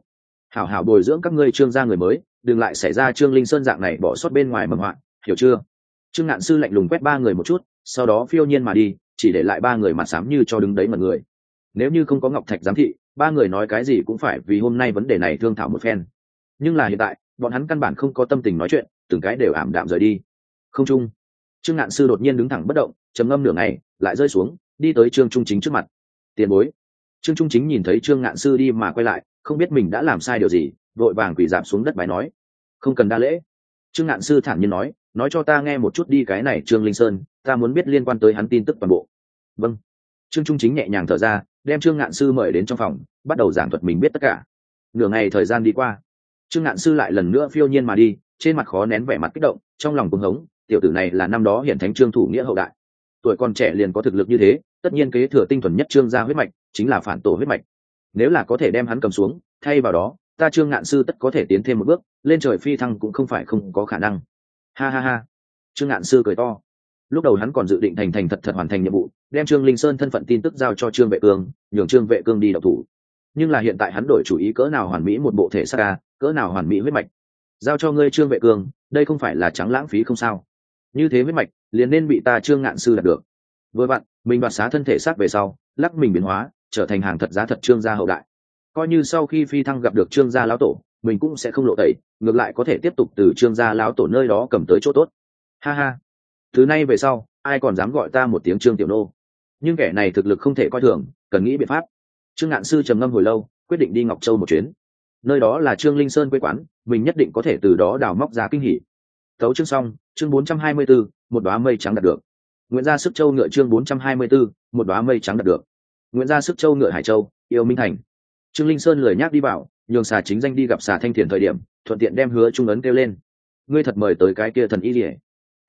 Hảo hảo bồi dưỡng các ngươi trương gia người mới, đừng lại xảy ra trương linh sơn dạng này bỏ sót bên ngoài mầm hoạn, hiểu chưa? Trương ngạn sư lạnh lùng quét ba người một chút, sau đó phiêu nhiên mà đi chỉ để lại ba người mặt xám như cho đứng đấy mật người. Nếu như không có ngọc thạch giám thị ba người nói cái gì cũng phải vì hôm nay vấn đề này thương thảo một phen. Nhưng là hiện tại bọn hắn căn bản không có tâm tình nói chuyện từng cái đều ảm đạm rời đi. Không trung, trương ngạn sư đột nhiên đứng thẳng bất động trầm ngâm nửa ngày lại rơi xuống đi tới trương trung chính trước mặt. Tiền bối. Trương trung chính nhìn thấy trương ngạn sư đi mà quay lại không biết mình đã làm sai điều gì vội vàng quỳ giảm xuống đất bài nói không cần đa lễ trương ngạn sư thản nhiên nói nói cho ta nghe một chút đi cái này trương linh sơn, ta muốn biết liên quan tới hắn tin tức toàn bộ. Vâng. Trương trung chính nhẹ nhàng thở ra, đem trương ngạn sư mời đến trong phòng, bắt đầu giảng thuật mình biết tất cả. Nửa ngày thời gian đi qua, trương ngạn sư lại lần nữa phiêu nhiên mà đi, trên mặt khó nén vẻ mặt kích động, trong lòng cuồng hống, tiểu tử này là năm đó hiện thánh trương thủ nghĩa hậu đại. Tuổi còn trẻ liền có thực lực như thế, tất nhiên kế thừa tinh thuần nhất trương gia huyết mạch, chính là phản tổ huyết mạch. Nếu là có thể đem hắn cầm xuống, thay vào đó ta trương ngạn sư tất có thể tiến thêm một bước lên trời phi thăng cũng không phải không có khả năng. Ha ha ha. Trương ngạn sư cười to. Lúc đầu hắn còn dự định thành thành thật thật hoàn thành nhiệm vụ đem trương linh sơn thân phận tin tức giao cho trương vệ cương nhường trương vệ cương đi đậu thủ. Nhưng là hiện tại hắn đổi chủ ý cỡ nào hoàn mỹ một bộ thể xác ca cỡ nào hoàn mỹ huyết mạch. Giao cho ngươi trương vệ cương đây không phải là trắng lãng phí không sao. Như thế huyết mạch liền nên bị ta trương ngạn sư đạt được. Vừa bạn, mình đoạt xá thân thể xác về sau lắc mình biến hóa trở thành hàng thật giá thật trương gia hậu đại coi như sau khi phi thăng gặp được trương gia lão tổ mình cũng sẽ không lộ tẩy ngược lại có thể tiếp tục từ trương gia lão tổ nơi đó cầm tới chỗ tốt. Ha ha. Thứ này về sau ai còn dám gọi ta một tiếng trương tiểu nô? Nhưng kẻ này thực lực không thể coi thường cần nghĩ biện pháp. Trương ngạn sư trầm ngâm hồi lâu quyết định đi ngọc châu một chuyến. Nơi đó là trương linh sơn quê quán mình nhất định có thể từ đó đào móc ra kinh hỉ. Thấu chương xong chương bốn trăm hai mươi 424, một đoá mây trắng đạt được. Nguyễn gia sức châu ngựa chương bốn trăm hai mươi 424, một đoá mây trắng đạt được. Nguyễn gia sức châu ngựa hải châu yêu minh thành trương linh sơn lười nhác đi vào, nhường xà chính danh đi gặp xà thanh thiền thời điểm, thuận tiện đem hứa trung ấn kêu lên. Ngươi thật mời tới cái kia thần y lìa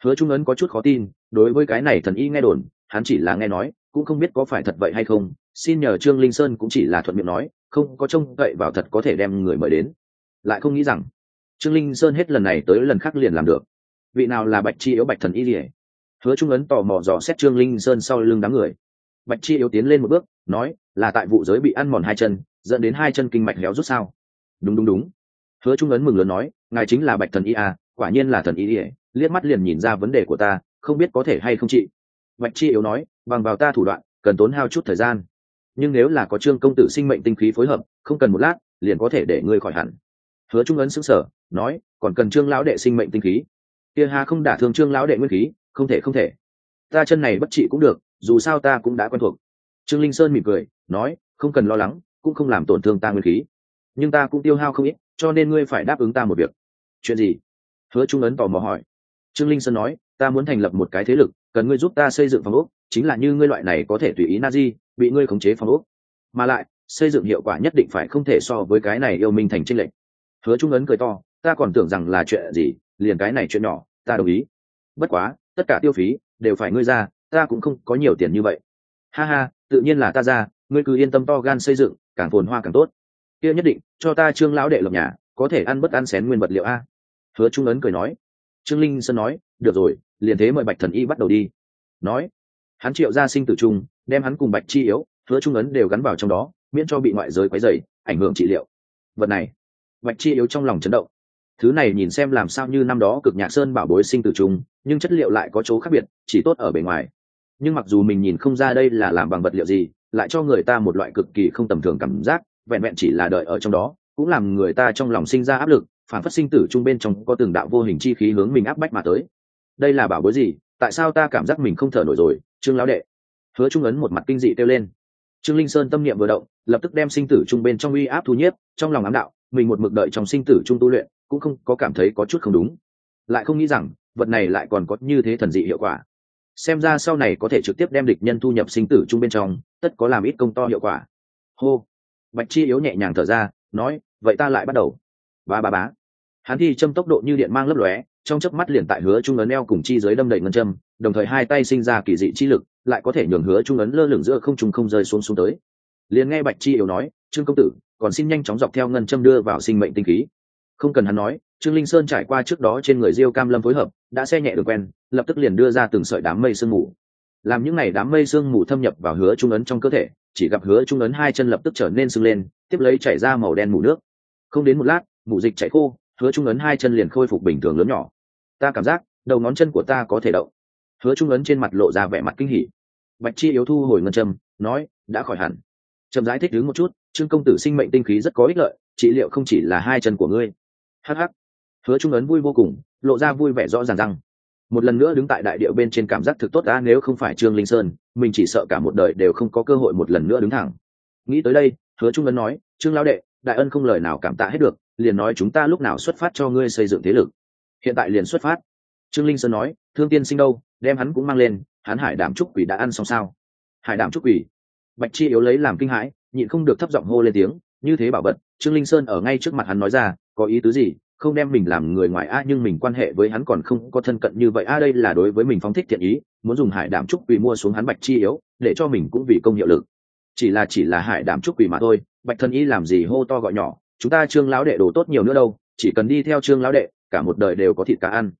hứa trung ấn có chút khó tin, đối với cái này thần y nghe đồn, hắn chỉ là nghe nói, cũng không biết có phải thật vậy hay không, xin nhờ trương linh sơn cũng chỉ là thuận miệng nói, không có trông cậy vào thật có thể đem người mời đến. Lại không nghĩ rằng, trương linh sơn hết lần này tới lần khác liền làm được. Vị nào là bạch chi yếu bạch thần y lìa hứa trung ấn tò mò dò xét trương linh sơn sau lưng đám người. Bạch chi yếu tiến lên một bước, nói, là tại vụ giới bị ăn mòn hai chân dẫn đến hai chân kinh mạch héo rút sao? Đúng đúng đúng. Hứa trung ấn mừng lớn nói, ngài chính là bạch thần y à quả nhiên là thần y ỉa liếc mắt liền nhìn ra vấn đề của ta, không biết có thể hay không chị. Bạch chi yếu nói, bằng vào ta thủ đoạn, cần tốn hao chút thời gian. Nhưng nếu là có trương công tử sinh mệnh tinh khí phối hợp, không cần một lát, liền có thể để ngươi khỏi hẳn. Hứa trung ấn xứng sở nói, còn cần trương lão đệ sinh mệnh tinh khí? Kia hà không đả thương trương lão đệ nguyên khí, không thể không thể. Ta chân này bất trị cũng được, dù sao ta cũng đã quen thuộc. Trương linh sơn mỉm cười, nói, không cần lo lắng cũng không làm tổn thương ta nguyên khí. Nhưng ta cũng tiêu hao không ít, cho nên ngươi phải đáp ứng ta một việc. Chuyện gì? Hứa trung ấn tò mò hỏi. Trương linh sơn nói, ta muốn thành lập một cái thế lực, cần ngươi giúp ta xây dựng phòng ốc, chính là như ngươi loại này có thể tùy ý na di bị ngươi khống chế phòng ốc. Mà lại, xây dựng hiệu quả nhất định phải không thể so với cái này yêu minh thành tranh lệch. Hứa trung ấn cười to, ta còn tưởng rằng là chuyện gì, liền cái này chuyện nhỏ, ta đồng ý. Bất quá, tất cả tiêu phí, đều phải ngươi ra, ta cũng không có nhiều tiền như vậy. Ha ha, tự nhiên là ta ra, ngươi cứ yên tâm to gan xây dựng càng phồn hoa càng tốt. Kia nhất định, cho ta trương lão đệ lập nhà, có thể ăn bất ăn xén nguyên vật liệu a. Hứa trung ấn cười nói. Trương linh sơn nói, được rồi, liền thế mời bạch thần y bắt đầu đi. Nói, hắn triệu ra sinh tử trung đem hắn cùng bạch chi yếu, hứa trung ấn đều gắn vào trong đó, miễn cho bị ngoại giới quấy dày ảnh hưởng trị liệu. Vật này, bạch chi yếu trong lòng chấn động. Thứ này nhìn xem làm sao như năm đó cực nhạc sơn bảo bối sinh tử trung nhưng chất liệu lại có chỗ khác biệt, chỉ tốt ở bề ngoài. Nhưng mặc dù mình nhìn không ra đây là làm bằng vật liệu gì lại cho người ta một loại cực kỳ không tầm thường cảm giác, vẹn vẹn chỉ là đợi ở trong đó, cũng làm người ta trong lòng sinh ra áp lực, phản phát sinh tử trung bên trong có từng đạo vô hình chi khí hướng mình áp bách mà tới. Đây là bảo bối gì? Tại sao ta cảm giác mình không thở nổi rồi, trương lão đệ? Hứa trung ấn một mặt kinh dị kêu lên. Trương linh sơn tâm niệm vừa động, lập tức đem sinh tử trung bên trong uy áp thu nhiếp, trong lòng ám đạo, mình một mực đợi trong sinh tử trung tu luyện, cũng không có cảm thấy có chút không đúng. Lại không nghĩ rằng, vật này lại còn có như thế thần dị hiệu quả xem ra sau này có thể trực tiếp đem địch nhân thu nhập sinh tử chung bên trong, tất có làm ít công to hiệu quả. Hô. Bạch chi yếu nhẹ nhàng thở ra, nói, vậy ta lại bắt đầu. Ba ba bá. Hắn thi châm tốc độ như điện mang lấp lóe, trong chớp mắt liền tại hứa trung ấn eo cùng chi giới đâm đầy ngân châm, đồng thời hai tay sinh ra kỳ dị chi lực, lại có thể nhường hứa trung ấn lơ lửng giữa không trung không rơi xuống xuống tới. Liền nghe bạch chi yếu nói, trương công tử, còn xin nhanh chóng dọc theo ngân châm đưa vào sinh mệnh tinh khí. Không cần hắn nói trương linh sơn trải qua trước đó trên người diêu cam lâm phối hợp, đã xe nhẹ được quen, lập tức liền đưa ra từng sợi đám mây sương mù. Làm những ngày đám mây sương mù thâm nhập vào hứa trung ấn trong cơ thể, chỉ gặp hứa trung ấn hai chân lập tức trở nên sưng lên, tiếp lấy chảy ra màu đen mù nước. Không đến một lát, mù dịch chảy khô, hứa trung ấn hai chân liền khôi phục bình thường lớn nhỏ. Ta cảm giác, đầu ngón chân của ta có thể động. Hứa trung ấn trên mặt lộ ra vẻ mặt kinh hỉ. Bạch chi yếu thu hồi ngân châm, nói, đã khỏi hẳn. Trầm giải thích đứng một chút, trương công tử sinh mệnh tinh khí rất có ích lợi, trị liệu không chỉ là hai chân của ngươi. Hh hứa trung ấn vui vô cùng, lộ ra vui vẻ rõ ràng rằng, một lần nữa đứng tại đại điệu bên trên cảm giác thực tốt đã, nếu không phải trương linh sơn, mình chỉ sợ cả một đời đều không có cơ hội một lần nữa đứng thẳng. Nghĩ tới đây, hứa trung ấn nói, trương lao đệ, đại ân không lời nào cảm tạ hết được, liền nói chúng ta lúc nào xuất phát cho ngươi xây dựng thế lực. Hiện tại liền xuất phát. Trương linh sơn nói, thương tiên sinh đâu, đem hắn cũng mang lên, hắn hải đảm trúc quỷ đã ăn xong sao? Hải đảm trúc quỷ? Bạch chi yếu lấy làm kinh hãi, nhịn không được thấp giọng hô lên tiếng, như thế bảo vật. Trương linh sơn ở ngay trước mặt hắn nói ra, có ý tứ gì? Không đem mình làm người ngoài a, nhưng mình quan hệ với hắn còn không có thân cận như vậy a, đây là đối với mình phóng thích thiện ý, muốn dùng hải đảm trúc quỳ mua xuống hắn bạch chi yếu, để cho mình cũng vì công hiệu lực. Chỉ là chỉ là hải đảm trúc quỳ mà thôi, bạch thân ý làm gì hô to gọi nhỏ, chúng ta trương lão đệ đồ tốt nhiều nữa đâu, chỉ cần đi theo trương lão đệ, cả một đời đều có thịt cá ăn.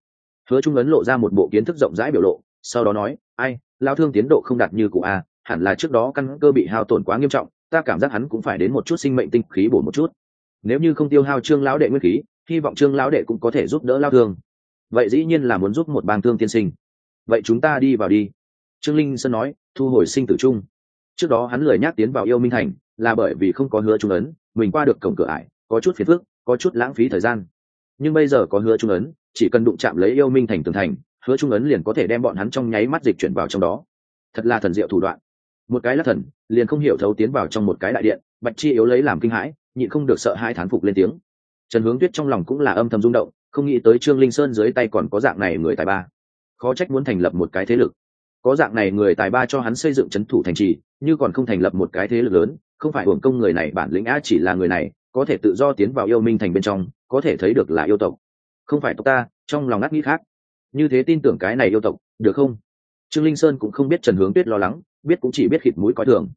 Hứa trung ấn lộ ra một bộ kiến thức rộng rãi biểu lộ, sau đó nói, ai lao thương tiến độ không đạt như cụ a, hẳn là trước đó căn cơ bị hao tổn quá nghiêm trọng, ta cảm giác hắn cũng phải đến một chút sinh mệnh tinh khí bổ một chút. Nếu như không tiêu hao trương lão đệ nguyên khí hy vọng trương lão đệ cũng có thể giúp đỡ lao thương. Vậy dĩ nhiên là muốn giúp một bang thương tiên sinh. Vậy chúng ta đi vào đi. Trương linh sơn nói, thu hồi sinh tử trung trước đó hắn lười nhắc tiến vào yêu minh thành, là bởi vì không có hứa trung ấn, mình qua được cổng cửa ải, có chút phiền phức, có chút lãng phí thời gian. Nhưng bây giờ có hứa trung ấn, chỉ cần đụng chạm lấy yêu minh thành tường thành, hứa trung ấn liền có thể đem bọn hắn trong nháy mắt dịch chuyển vào trong đó. Thật là thần diệu thủ đoạn. Một cái là thần, liền không hiểu thấu tiến vào trong một cái đại điện, bạch chi yếu lấy làm kinh hãi, nhịn không được sợ hai thán phục lên tiếng trần hướng tuyết trong lòng cũng là âm thầm rung động, không nghĩ tới trương linh sơn dưới tay còn có dạng này người tài ba. Khó trách muốn thành lập một cái thế lực. Có dạng này người tài ba cho hắn xây dựng c h ấ n thủ thành trì, như còn không thành lập một cái thế lực lớn, không phải hưởng công người này, bản lĩnh á chỉ là người này, có thể tự do tiến vào yêu minh thành bên trong, có thể thấy được là yêu tộc. Không phải tộc ta, trong lòng ngắt nghĩ khác. Như thế tin tưởng cái này yêu tộc, được không? Trương linh sơn cũng không biết trần hướng tuyết lo lắng, biết cũng chỉ biết khịt mũi coi thường.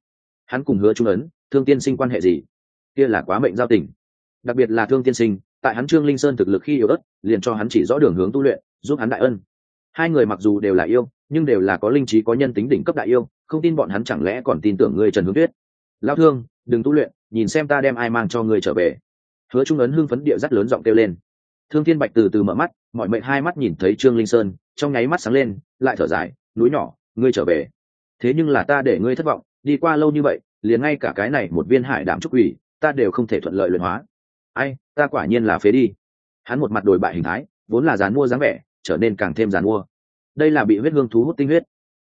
Hắn cùng hứa trung ấn, thương tiên sinh quan hệ gì? Kia là quá mệnh giao tình đặc biệt là thương tiên sinh tại hắn trương linh sơn thực lực khi yếu ớt liền cho hắn chỉ rõ đường hướng tu luyện giúp hắn đại ân. Hai người mặc dù đều là yêu nhưng đều là có linh trí có nhân tính đỉnh cấp đại yêu không tin bọn hắn chẳng lẽ còn tin tưởng ngươi trần hướng tuyết. Lao thương đừng tu luyện nhìn xem ta đem ai mang cho ngươi trở về. Hứa trung ấn hưng phấn địa rất lớn giọng kêu lên. Thương thiên bạch từ từ mở mắt mọi mệnh hai mắt nhìn thấy trương linh sơn trong nháy mắt sáng lên lại thở dài núi nhỏ ngươi trở về. Thế nhưng là ta để ngươi thất vọng đi qua lâu như vậy liền ngay cả cái này một viên hải đảm trúc ủy, ta đều không thể thuận lợi luyện hóa ai, ta quả nhiên là phế đi. Hắn một mặt đổi bại hình thái, vốn là dán mua dáng vẻ, trở nên càng thêm dán mua. Đây là bị huyết hương thú hút tinh huyết.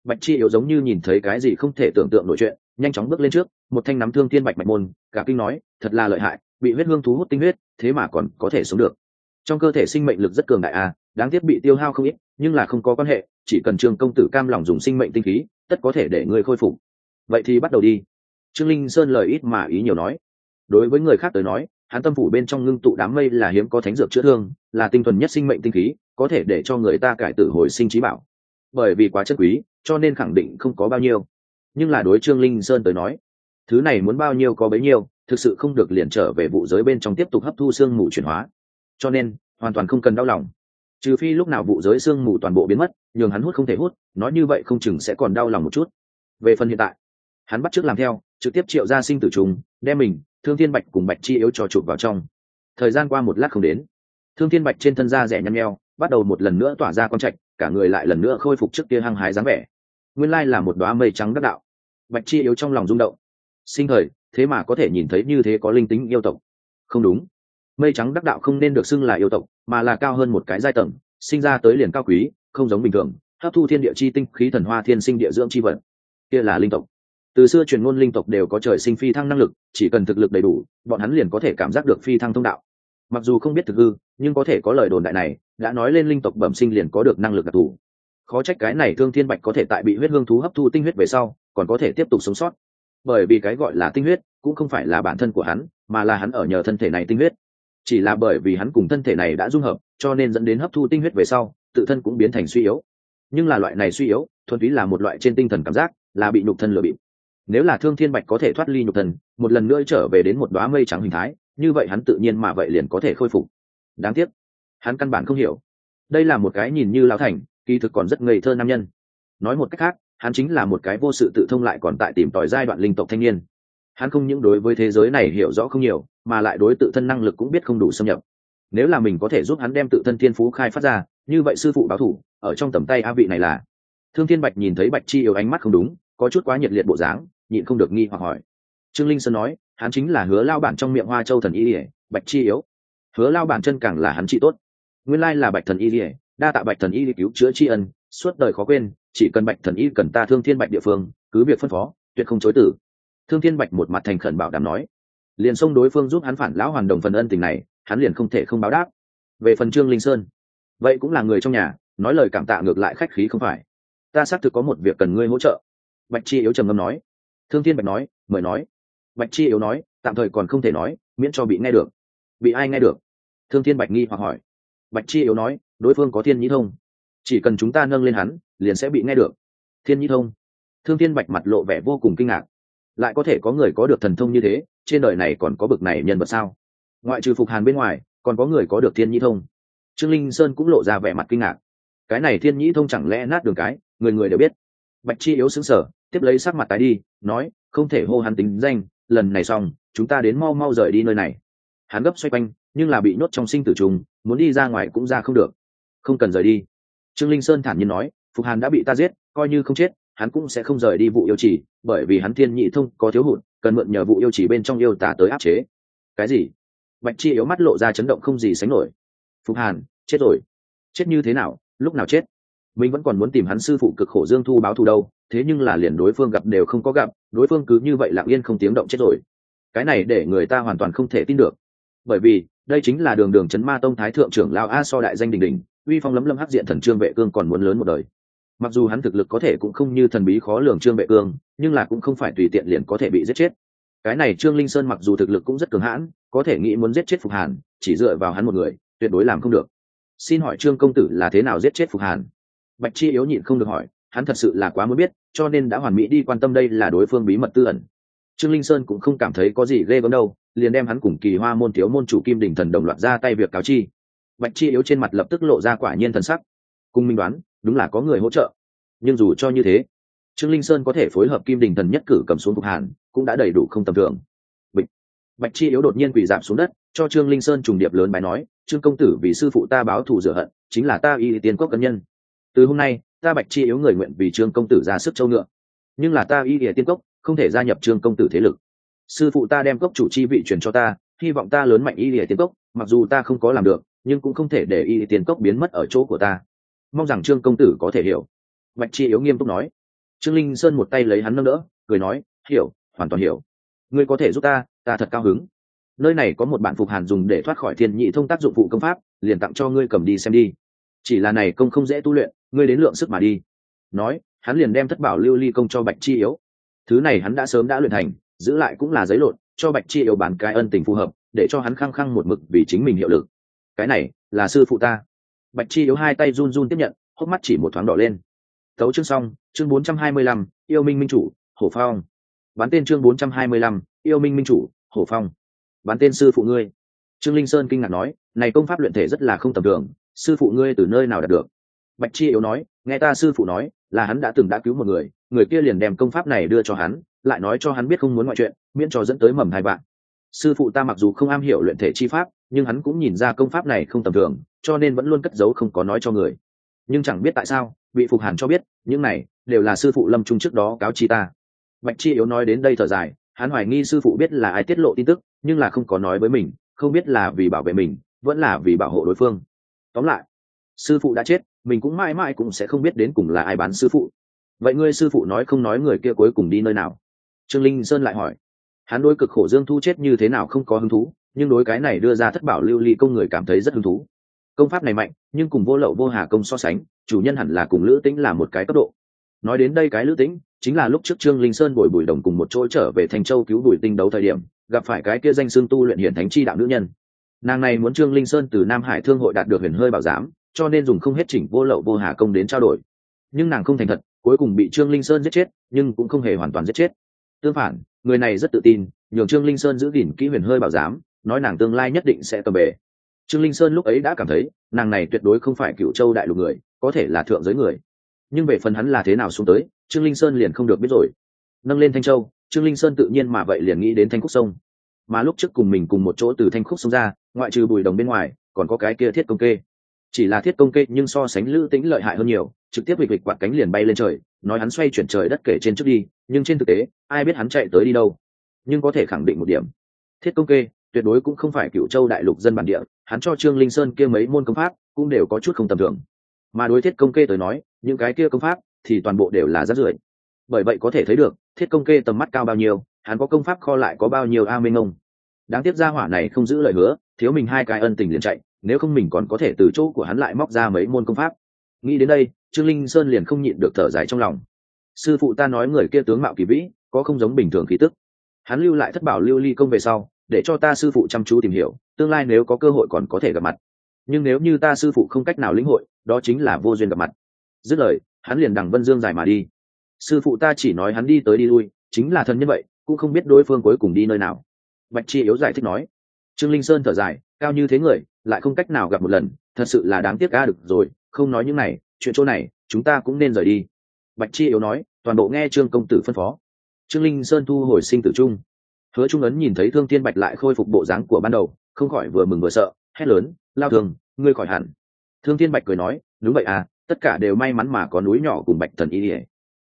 Bạch chi yếu giống như nhìn thấy cái gì không thể tưởng tượng nổi chuyện, nhanh chóng bước lên trước, một thanh nắm thương thiên bạch bạch môn, cả kinh nói, thật là lợi hại, bị huyết hương thú hút tinh huyết, thế mà còn có thể sống được. Trong cơ thể sinh mệnh lực rất cường đại à đáng tiếc bị tiêu hao không ít, nhưng là không có quan hệ, chỉ cần trương công tử cam lòng dùng sinh mệnh tinh khí, tất có thể để ngươi khôi phục. Vậy thì bắt đầu đi. Trương linh sơn lời ít mà ý nhiều nói. Đối với người khác tới nói hắn tâm phủ bên trong ngưng tụ đám mây là hiếm có thánh dược chữa thương, là tinh thuần nhất sinh mệnh tinh khí, có thể để cho người ta cải tử hồi sinh trí bảo. Bởi vì quá chất quý, cho nên khẳng định không có bao nhiêu. Nhưng là đối trương linh sơn tới nói, thứ này muốn bao nhiêu có bấy nhiêu, thực sự không được liền trở về vụ giới bên trong tiếp tục hấp thu xương mù chuyển hóa. Cho nên, hoàn toàn không cần đau lòng. Trừ phi lúc nào vụ giới xương mù toàn bộ biến mất, nhường hắn hút không thể hút, nói như vậy không chừng sẽ còn đau lòng một chút. Về phần hiện tại, hắn bắt t r ư ớ c làm theo, trực tiếp triệu ra sinh tử trùng, đem mình thương thiên bạch cùng bạch chi yếu cho chụp vào trong. Thời gian qua một lát không đến, thương thiên bạch trên thân da rẻ nhăn nheo, bắt đầu một lần nữa tỏa ra con trạch, cả người lại lần nữa khôi phục trước kia hăng hái dáng vẻ. Nguyên lai là một đoá mây trắng đắc đạo. Bạch chi yếu trong lòng rung động. Sinh thời, thế mà có thể nhìn thấy như thế có linh tính yêu tộc. Không đúng. Mây trắng đắc đạo không nên được xưng là yêu tộc, mà là cao hơn một cái giai tầng, sinh ra tới liền cao quý, không giống bình thường, hấp thu thiên địa chi tinh, khí thần hoa thiên sinh địa dưỡng chi vật. Kia là linh tộc từ xưa truyền ngôn linh tộc đều có trời sinh phi thăng năng lực, chỉ cần thực lực đầy đủ, bọn hắn liền có thể cảm giác được phi thăng thông đạo. Mặc dù không biết thực hư, nhưng có thể có lời đồn đại này, đã nói lên linh tộc bẩm sinh liền có được năng lực đặc thù. Khó trách cái này thương thiên bạch có thể tại bị huyết hương thú hấp thu tinh huyết về sau, còn có thể tiếp tục sống sót. Bởi vì cái gọi là tinh huyết, cũng không phải là bản thân của hắn, mà là hắn ở nhờ thân thể này tinh huyết. Chỉ là bởi vì hắn cùng thân thể này đã dung hợp, cho nên dẫn đến hấp thu tinh huyết về sau, tự thân cũng biến thành suy yếu. Nhưng là loại này suy yếu, thuần túy là một loại trên tinh thần cảm giác, là bị nhục thân lừa bịp nếu là thương thiên bạch có thể thoát ly nhục thần, một lần nữa trở về đến một đoá mây trắng hình thái như vậy hắn tự nhiên mà vậy liền có thể khôi phục. Đáng tiếc hắn căn bản không hiểu. Đây là một cái nhìn như lão thành kỳ thực còn rất ngây thơ nam nhân. Nói một cách khác hắn chính là một cái vô sự tự thông lại còn tại tìm tòi giai đoạn linh tộc thanh niên. Hắn không những đối với thế giới này hiểu rõ không nhiều mà lại đối tự thân năng lực cũng biết không đủ xâm nhập. Nếu là mình có thể giúp hắn đem tự thân thiên phú khai phát ra như vậy sư phụ báo thủ ở trong tầm tay a vị này là. Thương thiên bạch nhìn thấy bạch chi yếu ánh mắt không đúng có chút quá nhiệt liệt bộ dáng, nhịn không được nghi hoặc hỏi. Trương linh sơn nói, hắn chính là hứa lao bản trong miệng hoa châu thần y ỉa bạch chi yếu. Hứa lao bản chân càng là hắn trị tốt. Nguyên lai là bạch thần y ỉa đa tạ bạch thần y cứu chữa tri ân, suốt đời khó quên, chỉ cần bạch thần y cần ta thương thiên bạch địa phương, cứ việc phân phó, tuyệt không chối tử. Thương thiên bạch một mặt thành khẩn bảo đảm nói. Liền xông đối phương giúp hắn phản lão hoàn đồng phần ân tình này, hắn liền không thể không báo đáp. Về phần trương linh sơn, vậy cũng là người trong nhà, nói lời cảm tạ ngược lại khách khí không phải. Ta xác thực có một việc cần ngươi hỗ trợ bạch chi yếu trầm ngâm nói. Thương thiên bạch nói, mời nói. Bạch chi yếu nói, tạm thời còn không thể nói, miễn cho bị nghe được. Bị ai nghe được? Thương thiên bạch nghi hoặc hỏi. Bạch chi yếu nói, đối phương có thiên nhĩ thông. Chỉ cần chúng ta nâng lên hắn, liền sẽ bị nghe được. Thiên nhĩ thông? Thương thiên bạch mặt lộ vẻ vô cùng kinh ngạc. Lại có thể có người có được thần thông như thế, trên đời này còn có bực này nhân vật sao? Ngoại trừ phục hàn bên ngoài, còn có người có được thiên nhĩ thông. Trương linh sơn cũng lộ ra vẻ mặt kinh ngạc. Cái này thiên nhĩ thông chẳng lẽ nát đường cái, người người đều biết. Bạch chi yếu xứng sở tiếp lấy sắc mặt tái đi, nói, không thể hô hắn tính danh, lần này xong, chúng ta đến mau mau rời đi nơi này. Hắn gấp xoay quanh, nhưng là bị nhốt trong sinh tử trùng, muốn đi ra ngoài cũng ra không được. Không cần rời đi. Trương linh sơn thản nhiên nói, phục hàn đã bị ta giết, coi như không chết, hắn cũng sẽ không rời đi vụ yêu chỉ bởi vì hắn thiên nhị thông có thiếu hụt, cần mượn nhờ vụ yêu chỉ bên trong yêu tả tới áp chế. Cái gì? Bạch chi yếu mắt lộ ra chấn động không gì sánh nổi. Phục hàn, chết rồi. Chết như thế nào? Lúc nào chết? Mình vẫn còn muốn tìm hắn sư phụ cực khổ dương thu báo thù đâu, thế nhưng là liền đối phương gặp đều không có gặp, đối phương cứ như vậy lặng yên không tiếng động chết rồi. Cái này để người ta hoàn toàn không thể tin được. Bởi vì, đây chính là đường đường chấn ma tông thái thượng trưởng lao a so đại danh đình đình uy phong lấm lâm hắc diện thần trương vệ cương còn muốn lớn một đời. Mặc dù hắn thực lực có thể cũng không như thần bí khó lường trương vệ cương, nhưng là cũng không phải tùy tiện liền có thể bị giết chết. Cái này trương linh sơn mặc dù thực lực cũng rất cường hãn, có thể nghĩ muốn giết chết phục hàn, chỉ dựa vào hắn một người, tuyệt đối làm không được. Xin hỏi trương công tử là thế nào giết chết phục hàn? Bạch chi yếu nhịn không được hỏi, hắn thật sự là quá muốn biết, cho nên đã hoàn mỹ đi quan tâm đây là đối phương bí mật tư ẩn. Trương linh sơn cũng không cảm thấy có gì ghê gớm đâu, liền đem hắn cùng kỳ hoa môn thiếu môn chủ kim đình thần đồng loạt ra tay việc cáo chi. Bạch chi yếu trên mặt lập tức lộ ra quả nhiên thần sắc. Cùng minh đoán, đúng là có người hỗ trợ. Nhưng dù cho như thế, trương linh sơn có thể phối hợp kim đình thần nhất cử cầm xuống phục hàn, cũng đã đầy đủ không tầm thường. Bịch bạch chi yếu đột nhiên quỳ giảm xuống đất, cho trương linh sơn trùng điệp lớn bài nói, trương công tử vì sư phụ ta báo thù rửa hận, chính là ta y tiên quốc cân nhân từ hôm nay, ta bạch chi yếu người nguyện vì trương công tử ra sức châu ngựa. Nhưng là ta y địa tiên cốc, không thể gia nhập trương công tử thế lực. Sư phụ ta đem cốc chủ chi vị truyền cho ta, hy vọng ta lớn mạnh y địa tiên cốc, mặc dù ta không có làm được, nhưng cũng không thể để y tiên cốc biến mất ở chỗ của ta. Mong rằng trương công tử có thể hiểu. Bạch chi yếu nghiêm túc nói. Trương linh sơn một tay lấy hắn nâng đỡ, cười nói, hiểu, hoàn toàn hiểu. Ngươi có thể giúp ta ta thật cao hứng. Nơi này có một bản phục hàn dùng để thoát khỏi thiên nhị thông tác dụng phụ công pháp, liền tặng cho ngươi cầm đi xem đi. Chỉ là này công không dễ tu luyện ngươi đến lượng sức mà đi. Nói, hắn liền đem thất bảo lưu ly công cho bạch chi yếu. Thứ này hắn đã sớm đã luyện thành, giữ lại cũng là giấy lộn, cho bạch chi yếu bán cái ân tình phù hợp, để cho hắn khăng khăng một mực vì chính mình hiệu lực. Cái này, là sư phụ ta. Bạch chi yếu hai tay run run tiếp nhận, hốc mắt chỉ một thoáng đỏ lên. Tấu chương xong, chương bốn trăm hai mươi lăm, yêu minh minh chủ, hổ phong. Bán tên chương bốn trăm hai mươi lăm, yêu minh minh chủ, hổ phong. Bán tên sư phụ ngươi. Trương linh sơn kinh ngạc nói, này công pháp luyện thể rất là không tầm thường, sư phụ ngươi từ nơi nào đạt được? Bạch chi yếu nói, nghe ta sư phụ nói, là hắn đã từng đã cứu một người người kia liền đem công pháp này đưa cho hắn, lại nói cho hắn biết không muốn ngoại chuyện, miễn cho dẫn tới mầm hai bạn sư phụ ta mặc dù không am hiểu luyện thể chi pháp, nhưng hắn cũng nhìn ra công pháp này không tầm thường, cho nên vẫn luôn cất giấu không có nói cho người. Nhưng chẳng biết tại sao bị phục hàn cho biết, những này đều là sư phụ lâm trung trước đó cáo chi ta. Bạch chi yếu nói đến đây thở dài, hắn hoài nghi sư phụ biết là ai tiết lộ tin tức, nhưng là không có nói với mình, không biết là vì bảo vệ mình, vẫn là vì bảo hộ đối phương. Tóm lại, sư phụ đã chết mình cũng mãi mãi cũng sẽ không biết đến cùng là ai bán sư phụ. Vậy ngươi sư phụ nói không nói người kia cuối cùng đi nơi nào? Trương linh sơn lại hỏi. Hắn đối cực khổ dương thu chết như thế nào không có hứng thú, nhưng đối cái này đưa ra thất bảo lưu ly công người cảm thấy rất hứng thú. Công pháp này mạnh, nhưng cùng vô lậu vô hà công so sánh, chủ nhân hẳn là cùng lữ tĩnh là một cái cấp độ. Nói đến đây cái lữ tĩnh, chính là lúc trước trương linh sơn bồi bùi đồng cùng một chỗ trở về thành châu cứu bùi tinh đấu thời điểm, gặp phải cái kia danh xương tu luyện hiển thánh chi đạo nữ nhân. Nàng này muốn trương linh sơn từ nam hải thương hội đạt được huyền hơi bảo giám cho nên dùng không hết chỉnh vô lậu vô hà công đến trao đổi. Nhưng nàng không thành thật, cuối cùng bị trương linh sơn giết chết, nhưng cũng không hề hoàn toàn giết chết. Tương phản, người này rất tự tin, nhường trương linh sơn giữ gìn kỹ huyền hơi bảo giám, nói nàng tương lai nhất định sẽ cầm bể trương linh sơn lúc ấy đã cảm thấy, nàng này tuyệt đối không phải cựu châu đại lục người, có thể là thượng giới người. Nhưng về phần hắn là thế nào xuống tới, trương linh sơn liền không được biết rồi. Nâng lên thanh châu, trương linh sơn tự nhiên mà vậy liền nghĩ đến thanh khúc sông. Mà lúc trước cùng mình cùng một chỗ từ thanh khúc sông ra, ngoại trừ bùi đồng bên ngoài, còn có cái kia thiết công kê chỉ là thiết công kê nhưng so sánh lữ tĩnh lợi hại hơn nhiều, trực tiếp vịch vịch quạt cánh liền bay lên trời, nói hắn xoay chuyển trời đất kể trên trước đi, nhưng trên thực tế, ai biết hắn chạy tới đi đâu. Nhưng có thể khẳng định một điểm, thiết công kê tuyệt đối cũng không phải cựu châu đại lục dân bản địa, hắn cho trương linh sơn kia mấy môn công pháp cũng đều có chút không tầm thường. Mà đối thiết công kê tới nói, những cái kia công pháp thì toàn bộ đều là rát rưởi. Bởi vậy có thể thấy được, thiết công kê tầm mắt cao bao nhiêu, hắn có công pháp kho lại có bao nhiêu a minh ông. Đáng tiếc ra hỏa này không giữ lời hứa, thiếu mình hai cái ân tình liền chạy nếu không mình còn có thể từ chỗ của hắn lại móc ra mấy môn công pháp. Nghĩ đến đây, trương linh sơn liền không nhịn được thở dài trong lòng. Sư phụ ta nói người kia tướng mạo kỳ vĩ, có không giống bình thường khí tức. Hắn lưu lại thất bảo lưu ly công về sau, để cho ta sư phụ chăm chú tìm hiểu, tương lai nếu có cơ hội còn có thể gặp mặt. Nhưng nếu như ta sư phụ không cách nào lĩnh hội, đó chính là vô duyên gặp mặt. Dứt lời, hắn liền đằng vân dương dài mà đi. Sư phụ ta chỉ nói hắn đi tới đi lui, chính là thân như vậy, cũng không biết đối phương cuối cùng đi nơi nào. Bạch chi yếu giải thích nói. Trương linh sơn thở dài cao như thế người, lại không cách nào gặp một lần, thật sự là đáng tiếc ca được rồi, không nói những này, chuyện chỗ này, chúng ta cũng nên rời đi. Bạch chi yếu nói, toàn bộ nghe trương công tử phân phó. Trương linh sơn thu hồi sinh tử trung hứa trung ấn nhìn thấy thương thiên bạch lại khôi phục bộ dáng của ban đầu, không khỏi vừa mừng vừa sợ, hét lớn, lao thường ngươi khỏi hẳn. Thương thiên bạch cười nói, đúng vậy à tất cả đều may mắn mà có núi nhỏ cùng bạch thần y ỉa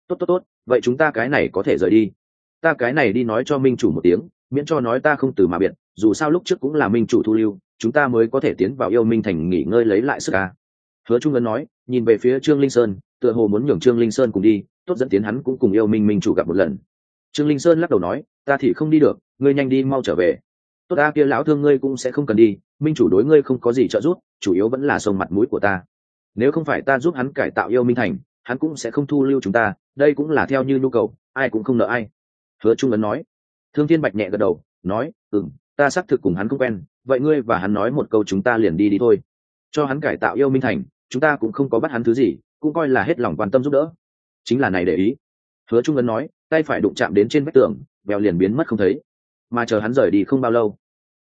tốt tốt tốt, vậy chúng ta cái này có thể rời đi. Ta cái này đi nói cho minh chủ một tiếng miễn cho nói ta không từ mà biệt, dù sao lúc trước cũng là minh chủ thu lưu, chúng ta mới có thể tiến vào yêu minh thành nghỉ ngơi lấy lại sức à. hứa trung ấn nói, nhìn về phía trương linh sơn, tựa hồ muốn nhường trương linh sơn cùng đi, tốt dẫn tiến hắn cũng cùng yêu minh minh chủ gặp một lần. Trương linh sơn lắc đầu nói, ta thì không đi được, ngươi nhanh đi mau trở về. Tốt ta, kia lão thương ngươi cũng sẽ không cần đi, minh chủ đối ngươi không có gì trợ giúp, chủ yếu vẫn là sông mặt mũi của ta. Nếu không phải ta giúp hắn cải tạo yêu minh thành, hắn cũng sẽ không thu lưu chúng ta, đây cũng là theo như nhu cầu, ai cũng không nợ ai. Hứa trung ấn nói thương thiên bạch nhẹ gật đầu, nói ừ ta xác thực cùng hắn không quen, vậy ngươi và hắn nói một câu chúng ta liền đi đi thôi. Cho hắn cải tạo yêu minh thành, chúng ta cũng không có bắt hắn thứ gì, cũng coi là hết lòng quan tâm giúp đỡ. Chính là này để ý. Hứa trung ấn nói, tay phải đụng chạm đến trên vách tường bèo liền biến mất không thấy, mà chờ hắn rời đi không bao lâu.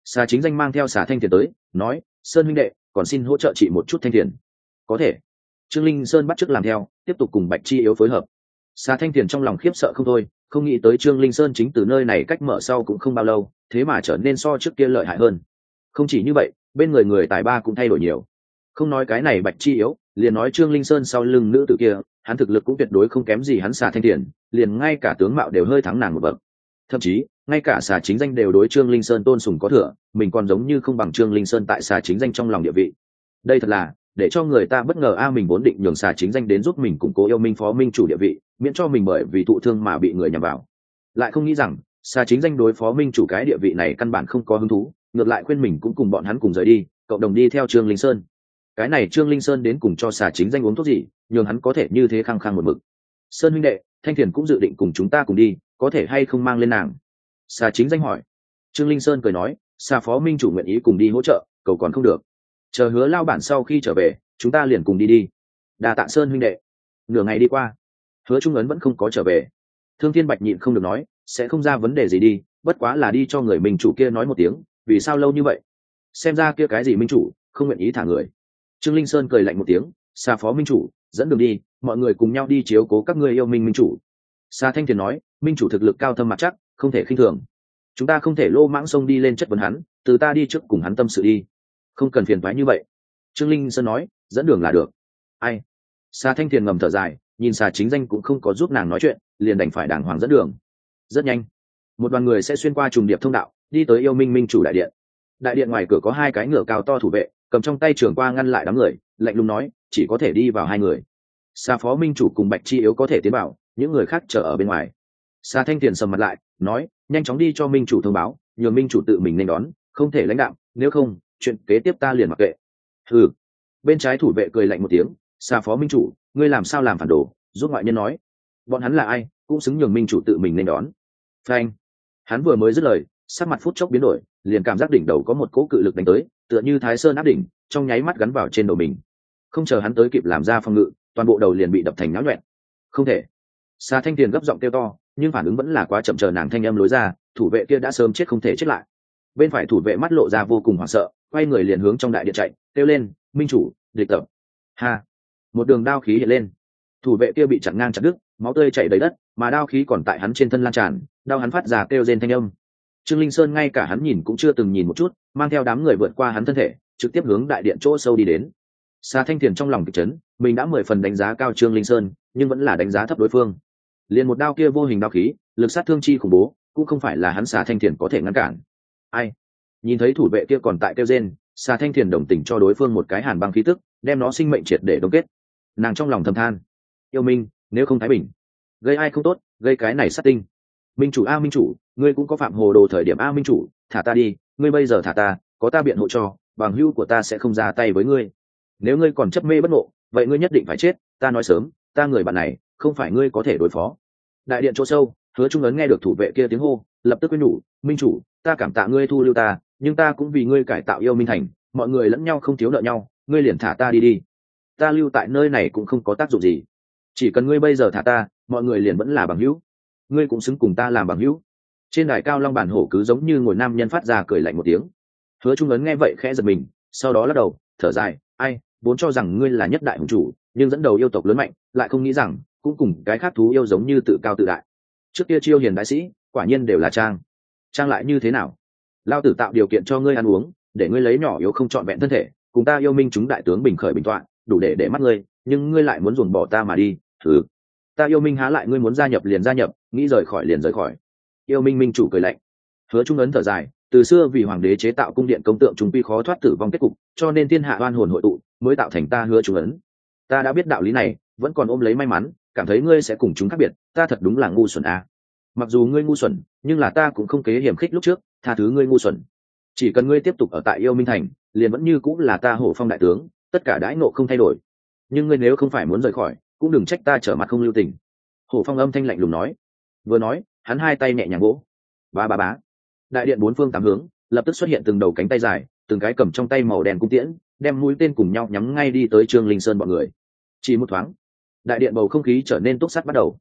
Xà chính danh mang theo xà thanh thiền tới, nói, sơn huynh đệ, còn xin hỗ trợ chị một chút thanh thiền. Có thể. Trương linh sơn bắt chước làm theo, tiếp tục cùng bạch chi yếu phối hợp. Xà thanh thiền trong lòng khiếp sợ không thôi không nghĩ tới trương linh sơn chính từ nơi này cách mở sau cũng không bao lâu, thế mà trở nên so trước kia lợi hại hơn. Không chỉ như vậy, bên người người tài ba cũng thay đổi nhiều. Không nói cái này bạch chi yếu, liền nói trương linh sơn sau lưng nữ tử kia, hắn thực lực cũng tuyệt đối không kém gì hắn xà thanh tiền liền ngay cả tướng mạo đều hơi thắng nàng một bậc. Thậm chí, ngay cả xà chính danh đều đối trương linh sơn tôn sùng có thừa, mình còn giống như không bằng trương linh sơn tại xà chính danh trong lòng địa vị. Đây thật là, để cho người ta bất ngờ a, mình vốn định nhường xà chính danh đến giúp mình củng cố yêu minh phó minh chủ địa vị miễn cho mình bởi vì thụ thương mà bị người nhằm vào. Lại không nghĩ rằng xà chính danh đối phó minh chủ cái địa vị này căn bản không có hứng thú, ngược lại khuyên mình cũng cùng bọn hắn cùng rời đi, cộng đồng đi theo trương linh sơn. Cái này trương linh sơn đến cùng cho xà chính danh uống thuốc gì, nhường hắn có thể như thế khăng khăng một mực. Sơn huynh đệ, thanh thiền cũng dự định cùng chúng ta cùng đi, có thể hay không mang lên nàng? Xà chính danh hỏi. Trương linh sơn cười nói xà phó minh chủ nguyện ý cùng đi hỗ trợ, cầu còn không được. Chờ hứa lao bản sau khi trở về, chúng ta liền cùng đi đi. Đà tạ sơn huynh đệ. Nửa ngày đi qua hứa trung ấn vẫn không có trở về. Thương thiên bạch nhịn không được nói, sẽ không ra vấn đề gì đi, bất quá là đi cho người minh chủ kia nói một tiếng, vì sao lâu như vậy? Xem ra kia cái gì minh chủ, không nguyện ý thả người. Trương linh sơn cười lạnh một tiếng xa phó minh chủ, dẫn đường đi, mọi người cùng nhau đi chiếu cố các ngươi yêu minh minh chủ. Xa thanh thiền nói, minh chủ thực lực cao thâm mặt chắc, không thể khinh thường. Chúng ta không thể lô mãng sông đi lên chất vấn hắn, từ ta đi trước cùng hắn tâm sự đi. Không cần phiền thoái như vậy. Trương linh sơn nói, dẫn đường là được. Ai? Xa thanh thiền ngầm thở dài nhìn xà chính danh cũng không có giúp nàng nói chuyện, liền đành phải đàng hoàng dẫn đường. Rất nhanh, một đoàn người sẽ xuyên qua trùng điệp thông đạo, đi tới yêu minh minh chủ đại điện. Đại điện ngoài cửa có hai cái ngựa cao to thủ vệ, cầm trong tay trường qua ngăn lại đám người, lạnh lùng nói, chỉ có thể đi vào hai người. Xa phó minh chủ cùng bạch chi yếu có thể tiến vào, những người khác chờ ở bên ngoài. Xa thanh tiền sầm mặt lại, nói, nhanh chóng đi cho minh chủ thông báo nhờ minh chủ tự mình nên đón, không thể lãnh đạo nếu không, chuyện kế tiếp ta liền mặc kệ. Ừ bên trái thủ vệ cười lạnh một tiếng xa phó minh chủ, ngươi làm sao làm phản đồ? Giúp ngoại nhân nói. Bọn hắn là ai, cũng xứng nhường minh chủ tự mình nên đón. Frank hắn vừa mới dứt lời, sắc mặt phút chốc biến đổi, liền cảm giác đỉnh đầu có một cỗ cự lực đánh tới, tựa như thái sơn áp đỉnh, trong nháy mắt gắn vào trên đầu mình. Không chờ hắn tới kịp làm ra phòng ngự, toàn bộ đầu liền bị đập thành náo nhuẹn. Không thể. Xa thanh tiền gấp giọng kêu to, nhưng phản ứng vẫn là quá chậm chờ nàng thanh âm lối ra, thủ vệ kia đã sớm chết không thể chết lại. Bên phải thủ vệ mắt lộ ra vô cùng hoảng sợ, quay người liền hướng trong đại điện chạy, kêu lên, minh chủ, địch tập. Ha một đường đao khí hiện lên. Thủ vệ kia bị chặn ngang chặt đứt, máu tươi chảy đầy đất, mà đao khí còn tại hắn trên thân lan tràn, đao hắn phát ra kêu rên thanh âm. Trương linh sơn ngay cả hắn nhìn cũng chưa từng nhìn một chút, mang theo đám người vượt qua hắn thân thể, trực tiếp hướng đại điện chỗ sâu đi đến. Xa thanh thiền trong lòng kịch chấn, mình đã mười phần đánh giá cao trương linh sơn, nhưng vẫn là đánh giá thấp đối phương. Liền một đao kia vô hình đao khí, lực sát thương chi khủng bố, cũng không phải là hắn xà thanh thiền có thể ngăn cản. Ai? Nhìn thấy thủ vệ kia còn tại kêu gen xà thanh thiền đồng tình cho đối phương một cái hàn băng khí tức, đem nó sinh mệnh triệt để đông kết nàng trong lòng thầm than. Yêu minh, nếu không thái bình, gây ai không tốt, gây cái này sát tinh. Minh chủ a minh chủ, ngươi cũng có phạm hồ đồ thời điểm a minh chủ, thả ta đi, ngươi bây giờ thả ta, có ta biện hộ cho, bằng hữu của ta sẽ không ra tay với ngươi. Nếu ngươi còn chấp mê bất ngộ, vậy ngươi nhất định phải chết, ta nói sớm, ta người bạn này, không phải ngươi có thể đối phó. Đại điện chỗ sâu, hứa trung ấn nghe được thủ vệ kia tiếng hô, lập tức quên nhủ, minh chủ, ta cảm tạ ngươi thu lưu ta, nhưng ta cũng vì ngươi cải tạo yêu minh thành, mọi người lẫn nhau không thiếu nợ nhau, ngươi liền thả ta đi đi ta lưu tại nơi này cũng không có tác dụng gì. Chỉ cần ngươi bây giờ thả ta, mọi người liền vẫn là bằng hữu. Ngươi cũng xứng cùng ta làm bằng hữu. Trên đài cao long bản hổ cứ giống như ngồi nam nhân phát ra cười lạnh một tiếng. Hứa trung ấn nghe vậy khẽ giật mình, sau đó lắc đầu, thở dài, ai, vốn cho rằng ngươi là nhất đại hùng chủ, nhưng dẫn đầu yêu tộc lớn mạnh, lại không nghĩ rằng, cũng cùng cái khác thú yêu giống như tự cao tự đại. Trước kia chiêu hiền đại sĩ, quả nhiên đều là trang. Trang lại như thế nào? Lao tử tạo điều kiện cho ngươi ăn uống, để ngươi lấy nhỏ yếu không trọn vẹn thân thể, cùng ta yêu minh chúng đại tướng bình khởi bình toạn đủ để để mắt ngươi, nhưng ngươi lại muốn dồn bỏ ta mà đi. Thử. Ta yêu minh há lại ngươi muốn gia nhập liền gia nhập, nghĩ rời khỏi liền rời khỏi. Yêu minh minh chủ cười lạnh. Hứa trung ấn thở dài, từ xưa vì hoàng đế chế tạo cung điện công tượng chúng quy khó thoát tử vong kết cục, cho nên thiên hạ oan hồn hội tụ mới tạo thành ta hứa trung ấn. Ta đã biết đạo lý này, vẫn còn ôm lấy may mắn, cảm thấy ngươi sẽ cùng chúng khác biệt, ta thật đúng là ngu xuẩn à. mặc dù ngươi ngu xuẩn, nhưng là ta cũng không kế hiểm khích lúc trước, tha thứ ngươi ngu xuẩn. Chỉ cần ngươi tiếp tục ở tại yêu minh thành, liền vẫn như cũng là ta hổ phong đại tướng tất cả đãi nộ không thay đổi. Nhưng ngươi nếu không phải muốn rời khỏi, cũng đừng trách ta trở mặt không lưu tình. Hổ phong âm thanh lạnh lùng nói. Vừa nói, hắn hai tay nhẹ nhàng gỗ ba ba bá đại điện bốn phương tám hướng, lập tức xuất hiện từng đầu cánh tay dài, từng cái cầm trong tay màu đèn cung tiễn, đem mũi tên cùng nhau nhắm ngay đi tới trương linh sơn bọn người. Chỉ một thoáng, đại điện bầu không khí trở nên túc sắt bắt đầu.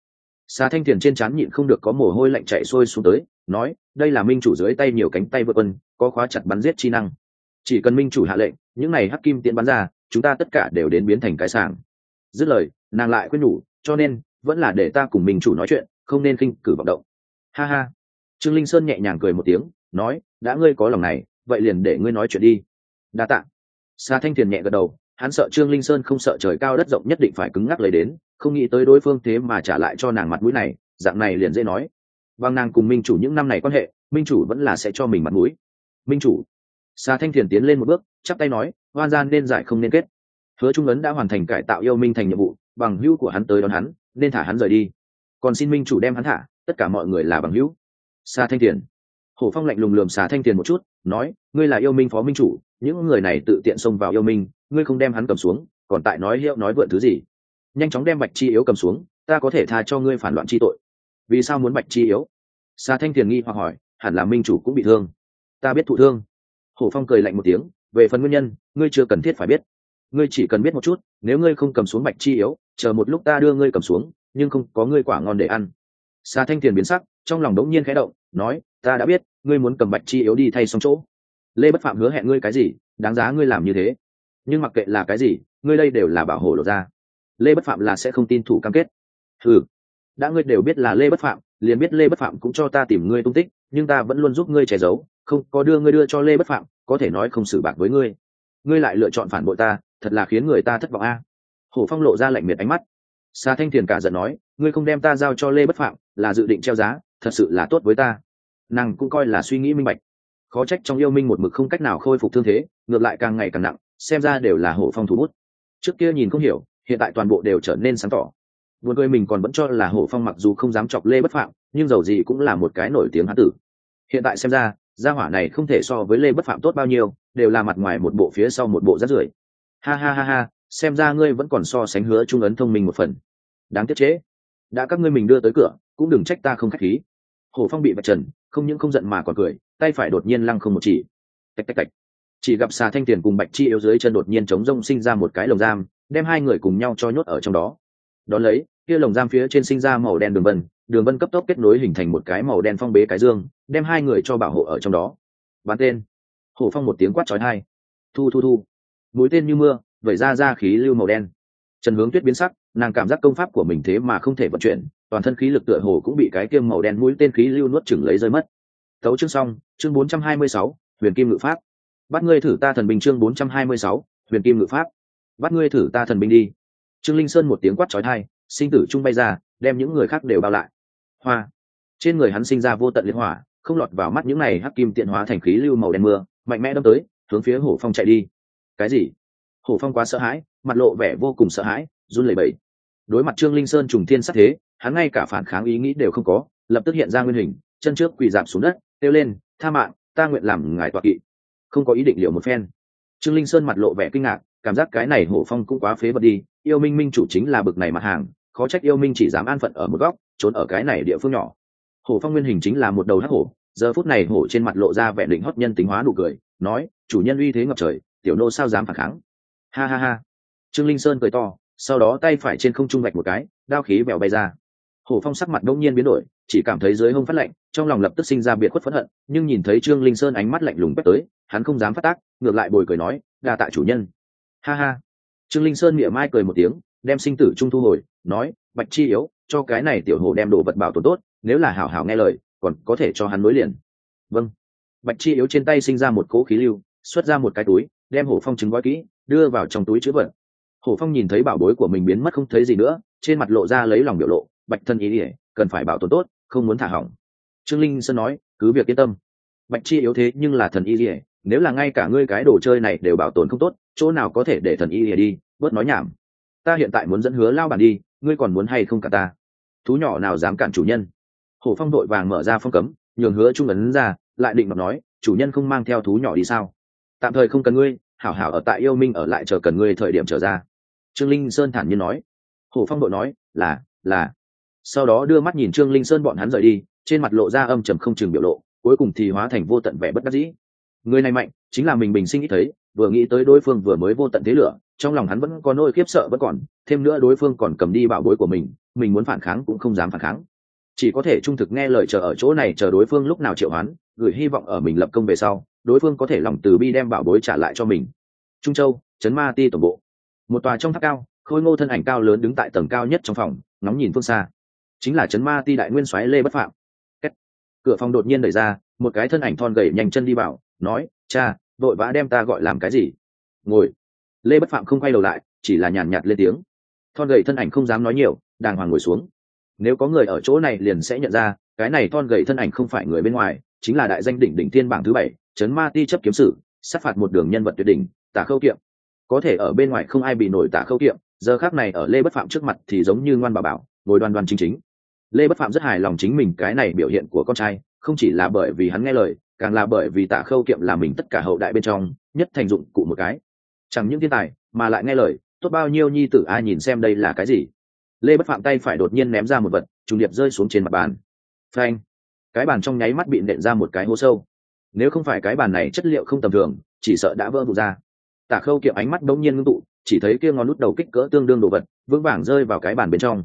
Xà thanh thiền trên trán nhịn không được có mồ hôi lạnh chạy sôi xuống tới, nói, đây là minh chủ dưới tay nhiều cánh tay vượt quân, có khóa chặt bắn giết chi năng. Chỉ cần minh chủ hạ lệnh, những này hắc kim tiễn bắn ra chúng ta tất cả đều đến biến thành cái sàng dứt lời, nàng lại quyết nhủ, cho nên, vẫn là để ta cùng minh chủ nói chuyện, không nên khinh cử vọng động. Ha ha. Trương linh sơn nhẹ nhàng cười một tiếng, nói, đã ngươi có lòng này, vậy liền để ngươi nói chuyện đi. Đa t ạ thanh thiền nhẹ gật đầu, hắn sợ trương linh sơn không sợ trời cao đất rộng nhất định phải cứng ngắc lấy đến, không nghĩ tới đối phương thế mà trả lại cho nàng mặt mũi này, dạng này liền dễ nói. Bằng nàng cùng minh chủ những năm này quan hệ, minh chủ vẫn là sẽ cho mình mặt mũi. Minh chủ. Xa thanh thiền tiến lên một bước, chắp tay nói hoan gian nên giải không nên kết. Hứa trung ấn đã hoàn thành cải tạo yêu minh thành nhiệm vụ bằng hữu của hắn tới đón hắn nên thả hắn rời đi. Còn xin minh chủ đem hắn thả tất cả mọi người là bằng hữu. Xa thanh Tiền, hổ phong lạnh lùng lườm xà thanh Tiền một chút nói ngươi là yêu minh phó minh chủ những người này tự tiện xông vào yêu minh ngươi không đem hắn cầm xuống còn tại nói hiệu nói vượn thứ gì? Nhanh chóng đem bạch chi yếu cầm xuống ta có thể tha cho ngươi phản loạn chi tội. Vì sao muốn bạch chi yếu? Xà thanh Tiền nghi hoặc hỏi hẳn là minh chủ cũng bị thương. Ta biết thụ thương. Hổ phong cười lạnh một tiếng về phần nguyên nhân, ngươi chưa cần thiết phải biết. Ngươi chỉ cần biết một chút, nếu ngươi không cầm xuống bạch chi yếu, chờ một lúc ta đưa ngươi cầm xuống, nhưng không có ngươi quả ngon để ăn. Xà thanh thiền biến sắc, trong lòng đống nhiên khẽ động, nói, ta đã biết, ngươi muốn cầm bạch chi yếu đi thay xong chỗ. Lê bất phạm hứa hẹn ngươi cái gì, đáng giá ngươi làm như thế. Nhưng mặc kệ là cái gì, ngươi đây đều là bảo hộ lộ ra. Lê bất phạm là sẽ không tin thủ cam kết. Ừ đã ngươi đều biết là lê bất phạm, liền biết lê bất phạm cũng cho ta tìm ngươi tung tích, nhưng ta vẫn luôn giúp ngươi che giấu không, có đưa ngươi đưa cho lê bất phạm, có thể nói không xử bạc với ngươi. Ngươi lại lựa chọn phản bội ta, thật là khiến người ta thất vọng a. Hổ phong lộ ra lạnh miệt ánh mắt. Xa thanh thiền cả giận nói, ngươi không đem ta giao cho lê bất phạm, là dự định treo giá, thật sự là tốt với ta. Nàng cũng coi là suy nghĩ minh bạch. Khó trách trong yêu minh một mực không cách nào khôi phục thương thế, ngược lại càng ngày càng nặng, xem ra đều là hổ phong thủ bút. Trước kia nhìn không hiểu, hiện tại toàn bộ đều trở nên sáng tỏ. Buồn cười mình còn vẫn cho là hổ phong mặc dù không dám chọc lê bất phạm, nhưng dầu gì cũng là một cái nổi tiếng hán tử. Hiện tại xem ra gia hỏa này không thể so với lê bất phạm tốt bao nhiêu, đều là mặt ngoài một bộ phía sau một bộ rát rưởi. Ha ha ha ha, xem ra ngươi vẫn còn so sánh hứa trung ấn thông minh một phần. Đáng tiếc chế. Đã các ngươi mình đưa tới cửa, cũng đừng trách ta không khách khí. Hồ phong bị vạch trần, không những không giận mà còn cười, tay phải đột nhiên lăng không một chỉ. Tạch tạch tạch. Chỉ gặp xà thanh tiền cùng bạch chi yếu dưới chân đột nhiên chống rông sinh ra một cái lồng giam, đem hai người cùng nhau cho nhốt ở trong đó. Đón lấy, kia lồng giam phía trên sinh ra màu đen đường vân đường vân cấp tốc kết nối hình thành một cái màu đen phong bế cái dương đem hai người cho bảo hộ ở trong đó. Bán tên. Hổ phong một tiếng quát trói hai thu thu thu. Mũi tên như mưa vẩy ra ra khí lưu màu đen. Trần hướng tuyết biến sắc nàng cảm giác công pháp của mình thế mà không thể vận chuyển toàn thân khí lực tựa hồ cũng bị cái kiêm màu đen mũi tên khí lưu nuốt chừng lấy rơi mất. Thấu chương xong chương 426, huyền kim ngự pháp. Bắt ngươi thử ta thần binh chương 426, huyền kim ngự pháp. Bắt ngươi thử ta thần binh đi. Trương linh sơn một tiếng quát trói thai sinh tử trung bay ra đem những người khác đều bao lại hoa. Trên người hắn sinh ra vô tận liên hỏa, không lọt vào mắt những này hắc kim tiện hóa thành khí lưu màu đen mưa, mạnh mẽ đâm tới, hướng phía hổ phong chạy đi. Cái gì? Hổ phong quá sợ hãi, mặt lộ vẻ vô cùng sợ hãi, run lẩy bẩy. Đối mặt trương linh sơn trùng thiên sắc thế, hắn ngay cả phản kháng ý nghĩ đều không có, lập tức hiện ra nguyên hình, chân trước quỳ giảm xuống đất, kêu lên, tha mạng, ta nguyện làm ngài tọa kỵ. Không có ý định liệu một phen. Trương linh sơn mặt lộ vẻ kinh ngạc, cảm giác cái này hổ phong cũng quá phế vật đi, yêu minh minh chủ chính là bực này mặt hàng khó trách yêu minh chỉ dám an phận ở một góc, trốn ở cái này địa phương nhỏ. Hổ phong nguyên hình chính là một đầu hắc hổ, giờ phút này hổ trên mặt lộ ra vẻ định hót nhân tính hóa nụ cười, nói, chủ nhân uy thế ngập trời, tiểu nô sao dám phản kháng? Ha ha ha. Trương linh sơn cười to, sau đó tay phải trên không trung vạch một cái, đao khí bèo bay ra. Hổ phong sắc mặt đông nhiên biến đổi, chỉ cảm thấy dưới hông phát lạnh, trong lòng lập tức sinh ra biệt khuất phẫn hận, nhưng nhìn thấy trương linh sơn ánh mắt lạnh lùng quét tới, hắn không dám phát tác, ngược lại bồi cười nói, đa tạ chủ nhân. Ha ha. Trương linh sơn mỉa mai cười một tiếng đem sinh tử trung thu hồi, nói, bạch chi yếu, cho cái này tiểu hồ đem đồ vật bảo tồn tốt, nếu là hảo hảo nghe lời, còn có thể cho hắn nối liền. Vâng. Bạch chi yếu trên tay sinh ra một cỗ khí lưu, xuất ra một cái túi, đem hổ phong trứng gói kỹ, đưa vào trong túi chữ vật. Hổ phong nhìn thấy bảo bối của mình biến mất không thấy gì nữa, trên mặt lộ ra lấy lòng biểu lộ, bạch thân ý ỉa cần phải bảo tồn tốt, không muốn thả hỏng. Trương linh sơn nói, cứ việc yên tâm. Bạch chi yếu thế nhưng là thần y ỉa nếu là ngay cả ngươi cái đồ chơi này đều bảo tồn không tốt, chỗ nào có thể để thần y ỉa đi, bớt nói nhảm ta hiện tại muốn dẫn hứa lao bản đi, ngươi còn muốn hay không cả ta? Thú nhỏ nào dám cản chủ nhân? Hổ phong đội vàng mở ra phong cấm, nhường hứa trung ấn ra, lại định mặt nói, chủ nhân không mang theo thú nhỏ đi sao? Tạm thời không cần ngươi, hảo hảo ở tại yêu minh ở lại chờ cần ngươi thời điểm trở ra. Trương linh sơn thản nhiên nói. Hổ phong đội nói, là là. Sau đó đưa mắt nhìn trương linh sơn bọn hắn rời đi, trên mặt lộ ra âm trầm không chừng biểu lộ, cuối cùng thì hóa thành vô tận vẻ bất đắc dĩ. Người này mạnh, chính là mình bình sinh nghĩ thấy, vừa nghĩ tới đối phương vừa mới vô tận thế lửa trong lòng hắn vẫn có nỗi khiếp sợ vẫn còn, thêm nữa đối phương còn cầm đi bảo bối của mình mình muốn phản kháng cũng không dám phản kháng. Chỉ có thể trung thực nghe lời chờ ở chỗ này chờ đối phương lúc nào triệu hoán, gửi hy vọng ở mình lập công về sau, đối phương có thể lòng từ bi đem bảo bối trả lại cho mình. Trung châu, trấn ma ti tổng bộ. Một tòa trong tháp cao, khôi ngô thân ảnh cao lớn đứng tại tầng cao nhất trong phòng, ngóng nhìn phương xa. Chính là trấn ma ti đại nguyên soái lê bất phạm. Cửa phòng đột nhiên đẩy ra, một cái thân ảnh thon gầy nhanh chân đi vào, nói, cha, vội vã đem ta gọi làm cái gì? Ngồi lê bất phạm không quay đầu lại, chỉ là nhàn nhạt lên tiếng. Thon gầy thân ảnh không dám nói nhiều, đàng hoàng ngồi xuống. Nếu có người ở chỗ này liền sẽ nhận ra, cái này thon gầy thân ảnh không phải người bên ngoài, chính là đại danh đỉnh đỉnh Thiên bảng thứ bảy, Trấn ma ti chấp kiếm sử, sát phạt một đường nhân vật tuyệt đỉnh, tả khâu kiệm. Có thể ở bên ngoài không ai bị nổi tả khâu kiệm, giờ khác này ở lê bất phạm trước mặt thì giống như ngoan bà bảo, ngồi đoan đoan chính chính. Lê bất phạm rất hài lòng chính mình cái này biểu hiện của con trai, không chỉ là bởi vì hắn nghe lời, càng là bởi vì tả khâu kiệm là mình tất cả hậu đại bên trong, nhất thành dụng cụ một cái chẳng những thiên tài, mà lại nghe lời, tốt bao nhiêu nhi tử ai nhìn xem đây là cái gì. Lê bất phạm tay phải đột nhiên ném ra một vật, trùng điệp rơi xuống trên mặt bàn. Phanh! Cái bàn trong nháy mắt bị nện ra một cái hố sâu. Nếu không phải cái bàn này chất liệu không tầm thường, chỉ sợ đã vỡ vụt ra. Tả khâu kiệm ánh mắt đống nhiên ngưng tụ, chỉ thấy kia ngón nút đầu kích cỡ tương đương đồ vật, vững vàng rơi vào cái bàn bên trong.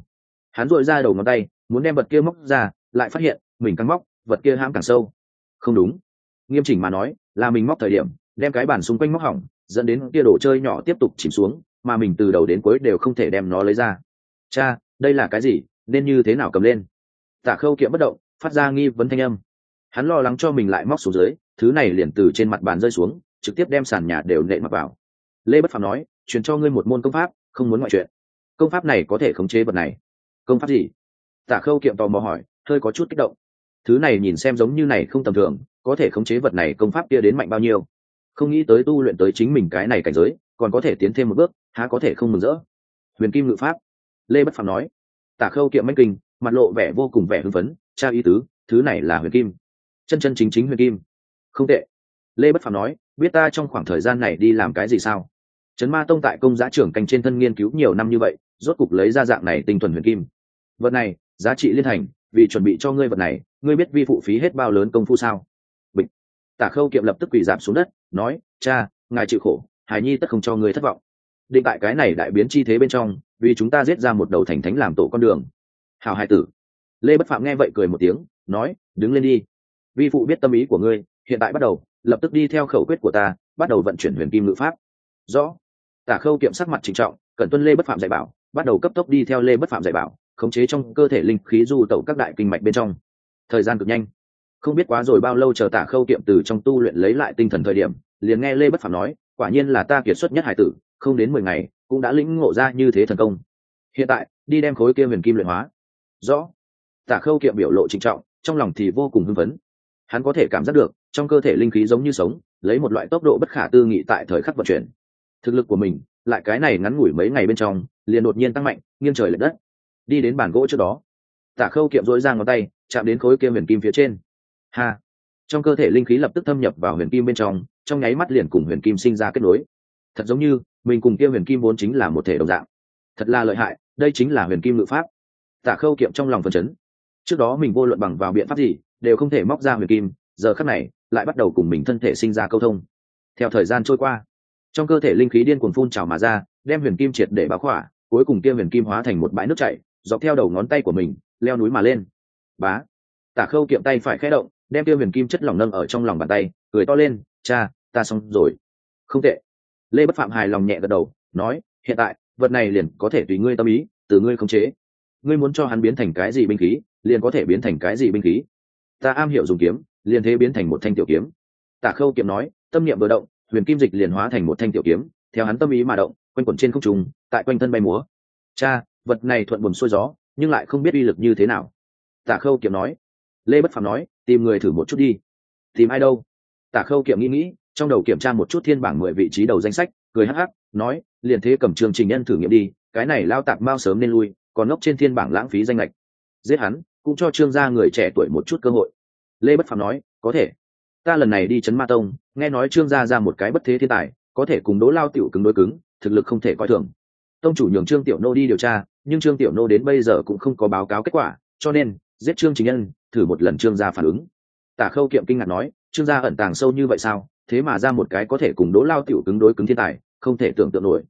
Hắn dội ra đầu ngón tay, muốn đem vật kia móc ra, lại phát hiện, mình căng móc, vật kia hãm càng sâu. Không đúng. Nghiêm chỉnh mà nói, là mình móc thời điểm, đem cái bàn xung quanh móc hỏng dẫn đến kia đồ chơi nhỏ tiếp tục chìm xuống, mà mình từ đầu đến cuối đều không thể đem nó lấy ra. Cha, đây là cái gì? Nên như thế nào cầm lên? Tả khâu kiệm bất động, phát ra nghi vấn thanh âm. Hắn lo lắng cho mình lại móc xuống dưới, thứ này liền từ trên mặt bàn rơi xuống, trực tiếp đem sàn nhà đều nện mặc vào. Lê bất phạm nói, truyền cho ngươi một môn công pháp, không muốn ngoại chuyện công pháp này có thể khống chế vật này. Công pháp gì? Tả khâu kiệm tò mò hỏi, hơi có chút kích động. Thứ này nhìn xem giống như này không tầm thường, có thể khống chế vật này công pháp kia đến mạnh bao nhiêu? Không nghĩ tới tu luyện tới chính mình cái này cảnh giới, còn có thể tiến thêm một bước, há có thể không mừng rỡ. Huyền kim ngự pháp, lê bất Phàm nói. Tả khâu kiệm mách kinh, mặt lộ vẻ vô cùng vẻ hưng phấn, tra ý tứ, thứ này là huyền kim. Chân chân chính chính huyền kim. Không tệ. Lê bất Phàm nói, biết ta trong khoảng thời gian này đi làm cái gì sao? Trấn ma tông tại công giá trưởng canh trên thân nghiên cứu nhiều năm như vậy, rốt cục lấy ra dạng này tinh thuần huyền kim. Vật này, giá trị liên thành, vì chuẩn bị cho ngươi vật này, ngươi biết vi phụ phí hết bao lớn công phu sao? Tả khâu kiệm lập tức quỳ giảm xuống đất, nói, cha, ngài chịu khổ hải nhi tất không cho người thất vọng. Định tại cái này đại biến chi thế bên trong, vì chúng ta giết ra một đầu thành thánh làm tổ con đường. Hào hai tử. Lê bất phạm nghe vậy cười một tiếng, nói, đứng lên đi. Vi phụ biết tâm ý của ngươi, hiện tại bắt đầu, lập tức đi theo khẩu quyết của ta, bắt đầu vận chuyển huyền kim ngữ pháp. Rõ. Tả khâu kiệm sắc mặt trịnh trọng cần tuân lê bất phạm dạy bảo, bắt đầu cấp tốc đi theo lê bất phạm dạy bảo, khống chế trong cơ thể linh khí du tẩu các đại kinh mạch bên trong. Thời gian cực nhanh không biết quá rồi bao lâu chờ tả khâu kiệm từ trong tu luyện lấy lại tinh thần thời điểm, liền nghe lê bất phàm nói, quả nhiên là ta kiệt xuất nhất hải tử, không đến mười ngày, cũng đã lĩnh ngộ ra như thế thần công. Hiện tại, đi đem khối kia huyền kim luyện hóa. Rõ. Tả khâu kiệm biểu lộ trịnh trọng, trong lòng thì vô cùng hưng phấn. Hắn có thể cảm giác được, trong cơ thể linh khí giống như sống, lấy một loại tốc độ bất khả tư nghị tại thời khắc vận chuyển. Thực lực của mình, lại cái này ngắn ngủi mấy ngày bên trong, liền đột nhiên tăng mạnh, nghiêng trời l ệ đất. Đi đến bàn gỗ trước đó, tả khâu kiệm dối ra ngón tay, chạm đến khối kia huyền kim phía trên ha. Trong cơ thể linh khí lập tức thâm nhập vào huyền kim bên trong trong nháy mắt liền cùng huyền kim sinh ra kết nối. Thật giống như, mình cùng kia huyền kim vốn chính là một thể đồng dạng. Thật là lợi hại, đây chính là huyền kim ngự pháp. Tạ khâu kiệm trong lòng phần chấn. Trước đó mình vô luận bằng vào biện pháp gì, đều không thể móc ra huyền kim, giờ khắc này, lại bắt đầu cùng mình thân thể sinh ra câu thông. Theo thời gian trôi qua, trong cơ thể linh khí điên cuồng phun trào mà ra, đem huyền kim triệt để báo khỏa, cuối cùng kia huyền kim hóa thành một bãi nước chảy, dọc theo đầu ngón tay của mình, leo núi mà lên. Bá. Tả khâu kiệm tay phải khẽ động đem tiêu huyền kim chất lỏng nâng ở trong lòng bàn tay, cười to lên, cha, ta xong rồi. Không tệ. Lê bất phạm hài lòng nhẹ gật đầu, nói, hiện tại, vật này liền có thể tùy ngươi tâm ý, từ ngươi khống chế. Ngươi muốn cho hắn biến thành cái gì binh khí, liền có thể biến thành cái gì binh khí. Ta am hiểu dùng kiếm, liền thế biến thành một thanh tiểu kiếm. Tả khâu kiệm nói, tâm niệm vừa động, huyền kim dịch liền hóa thành một thanh tiểu kiếm, theo hắn tâm ý mà động, quanh quẩn trên không trung, tại quanh thân bay múa. Cha, vật này thuận buồm xuôi gió, nhưng lại không biết uy lực như thế nào. Tả khâu kiệm nói. Lê bất phạm nói tìm người thử một chút đi. Tìm ai đâu? Tả khâu kiệm nghĩ nghĩ, trong đầu kiểm tra một chút thiên bảng mười vị trí đầu danh sách, cười hắc hắc, nói, liền thế cầm trường trình nhân thử nghiệm đi, cái này lao tạc mau sớm nên lui, còn ngốc trên thiên bảng lãng phí danh lệch. Giết hắn, cũng cho trương gia người trẻ tuổi một chút cơ hội. Lê bất phàm nói, có thể. Ta lần này đi chấn ma tông, nghe nói trương gia ra một cái bất thế thiên tài, có thể cùng đố lao tiểu cứng đối cứng, thực lực không thể coi thường. Tông chủ nhường trương tiểu nô đi điều tra, nhưng trương tiểu nô đến bây giờ cũng không có báo cáo kết quả, cho nên giết trương chính nhân, thử một lần trương gia phản ứng. Tả khâu kiệm kinh ngạc nói, trương gia ẩn tàng sâu như vậy sao? Thế mà ra một cái có thể cùng đố lao tiểu cứng đối cứng thiên tài, không thể tưởng tượng nổi.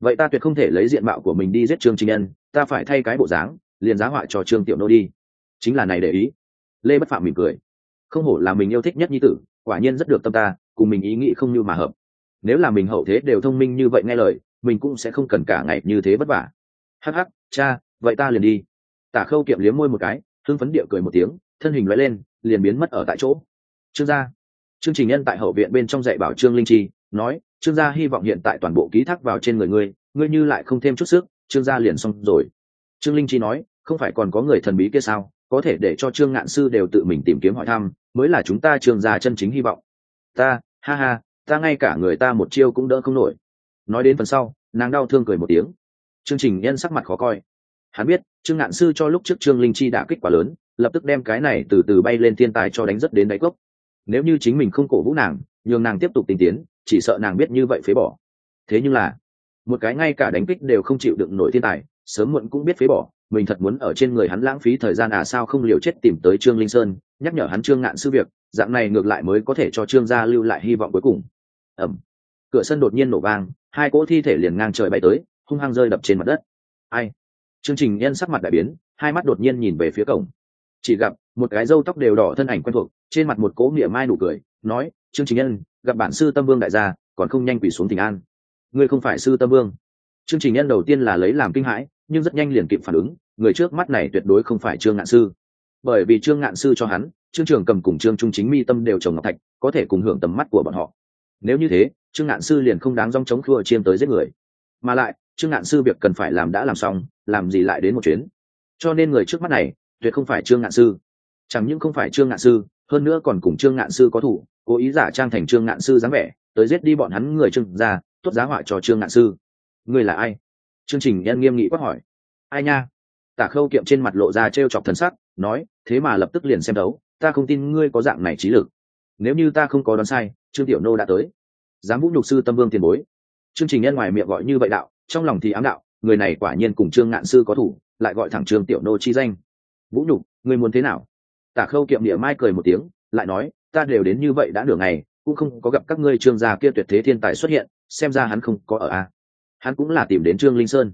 Vậy ta tuyệt không thể lấy diện mạo của mình đi giết trương chính nhân, ta phải thay cái bộ dáng, liền giá họa cho trương tiểu nô đi. Chính là này để ý. Lê bất phạm mỉm cười. Không hổ là mình yêu thích nhất nhi tử, quả nhiên rất được tâm ta, cùng mình ý nghĩ không như mà hợp. Nếu là mình hậu thế đều thông minh như vậy nghe lời, mình cũng sẽ không cần cả ngày như thế vất vả. Hắc hắc, cha, vậy ta liền đi. Tả khâu kiệm liếm môi một cái hưng phấn địa cười một tiếng, thân hình loại lên, liền biến mất ở tại chỗ. Trương gia. Trương trình nhân tại hậu viện bên trong dạy bảo trương linh chi, nói, trương gia hy vọng hiện tại toàn bộ ký thác vào trên người ngươi ngươi như lại không thêm chút sức, trương gia liền xong rồi. Trương linh chi nói, không phải còn có người thần bí kia sao? Có thể để cho trương ngạn sư đều tự mình tìm kiếm hỏi thăm, mới là chúng ta trương gia chân chính hy vọng. Ta, ha ha, ta ngay cả người ta một chiêu cũng đỡ không nổi. Nói đến phần sau, nàng đau thương cười một tiếng. Chương trình nhân sắc mặt khó coi. Hắn biết trương ngạn sư cho lúc trước trương linh chi đã kích quả lớn, lập tức đem cái này từ từ bay lên thiên tài cho đánh rất đến đáy cốc. Nếu như chính mình không cổ vũ nàng, nhường nàng tiếp tục tinh tiến, chỉ sợ nàng biết như vậy phế bỏ. Thế nhưng là, một cái ngay cả đánh kích đều không chịu đựng nổi thiên tài, sớm muộn cũng biết phế bỏ, mình thật muốn ở trên người hắn lãng phí thời gian à sao không liều chết tìm tới trương linh sơn, nhắc nhở hắn trương ngạn sư việc, dạng này ngược lại mới có thể cho trương gia lưu lại hy vọng cuối cùng. Ẩm cửa sân đột nhiên nổ vang, hai cỗ thi thể liền ngang trời bay tới, hung hăng rơi đập trên mặt đất. Ai? Chương trình nhân sắc mặt đại biến, hai mắt đột nhiên nhìn về phía cổng. Chỉ gặp, một cái râu tóc đều đỏ thân ảnh quen thuộc, trên mặt một cỗ nghĩa mai nụ cười, nói, chương trình nhân gặp bản sư tâm vương đại gia, còn không nhanh quỷ xuống tình an. Ngươi không phải sư tâm vương. Chương trình nhân đầu tiên là lấy làm kinh hãi, nhưng rất nhanh liền kịp phản ứng, người trước mắt này tuyệt đối không phải trương ngạn sư. Bởi vì trương ngạn sư cho hắn, trương trường cầm cùng trương trung chính mi tâm đều trồng ngọc thạch, có thể cùng hưởng tầm mắt của bọn họ. Nếu như thế, trương ngạn sư liền không đáng dong chống khua chiêm tới giết người. Mà lại trương ngạn sư việc cần phải làm đã làm xong, làm gì lại đến một chuyến? Cho nên người trước mắt này, tuyệt không phải trương ngạn sư. Chẳng những không phải trương ngạn sư, hơn nữa còn cùng trương ngạn sư có thủ, cố ý giả trang thành trương ngạn sư dáng vẻ, tới giết đi bọn hắn người trương ra tốt giá họa cho trương ngạn sư. Người là ai? Chương trình nhân nghiêm nghị quát hỏi. Ai nha? Tả khâu kiệm trên mặt lộ ra t r e o chọc thần sắc, nói, thế mà lập tức liền xem đấu ta không tin ngươi có dạng này trí lực. Nếu như ta không có đoán sai, trương tiểu nô đã tới. Dám vũ nhục sư tâm vương tiền bối. Chương trình nhân ngoài miệng gọi như vậy đạo trong lòng thì ám đạo, người này quả nhiên cùng trương ngạn sư có thủ, lại gọi thẳng trương tiểu nô chi danh. Vũ nhục, ngươi muốn thế nào? Tả khâu kiệm địa mai cười một tiếng, lại nói, ta đều đến như vậy đã nửa ngày, cũng không có gặp các ngươi trương gia kia tuyệt thế thiên tài xuất hiện, xem ra hắn không có ở a hắn cũng là tìm đến trương linh sơn.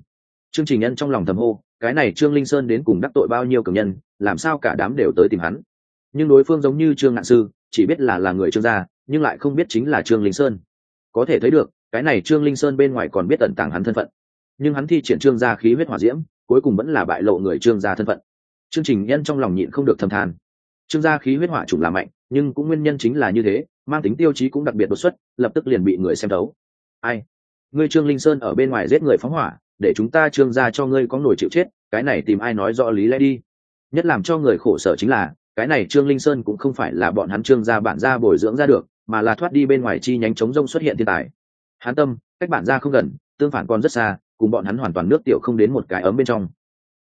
Chương trình nhân trong lòng thầm hô, cái này trương linh sơn đến cùng đắc tội bao nhiêu cường nhân, làm sao cả đám đều tới tìm hắn? Nhưng đối phương giống như trương ngạn sư, chỉ biết là là người trương gia, nhưng lại không biết chính là trương linh sơn. Có thể thấy được cái này trương linh sơn bên ngoài còn biết tận tàng hắn thân phận. Nhưng hắn thi triển trương gia khí huyết hỏa diễm, cuối cùng vẫn là bại lộ người trương gia thân phận. Chương trình nhân trong lòng nhịn không được thầm than. Trương gia khí huyết hỏa chủng là mạnh, nhưng cũng nguyên nhân chính là như thế, mang tính tiêu chí cũng đặc biệt đột xuất, lập tức liền bị người xem đấu ai? Ngươi trương linh sơn ở bên ngoài giết người phóng hỏa, để chúng ta trương gia cho ngươi có nổi chịu chết, cái này tìm ai nói rõ lý lẽ đi. Nhất làm cho người khổ sở chính là, cái này trương linh sơn cũng không phải là bọn hắn trương gia bản gia bồi dưỡng ra được, mà là thoát đi bên ngoài chi nhánh chống rông xuất hiện thiên tài hán tâm, cách bản gia không gần, tương phản còn rất xa, cùng bọn hắn hoàn toàn nước tiểu không đến một cái ấm bên trong.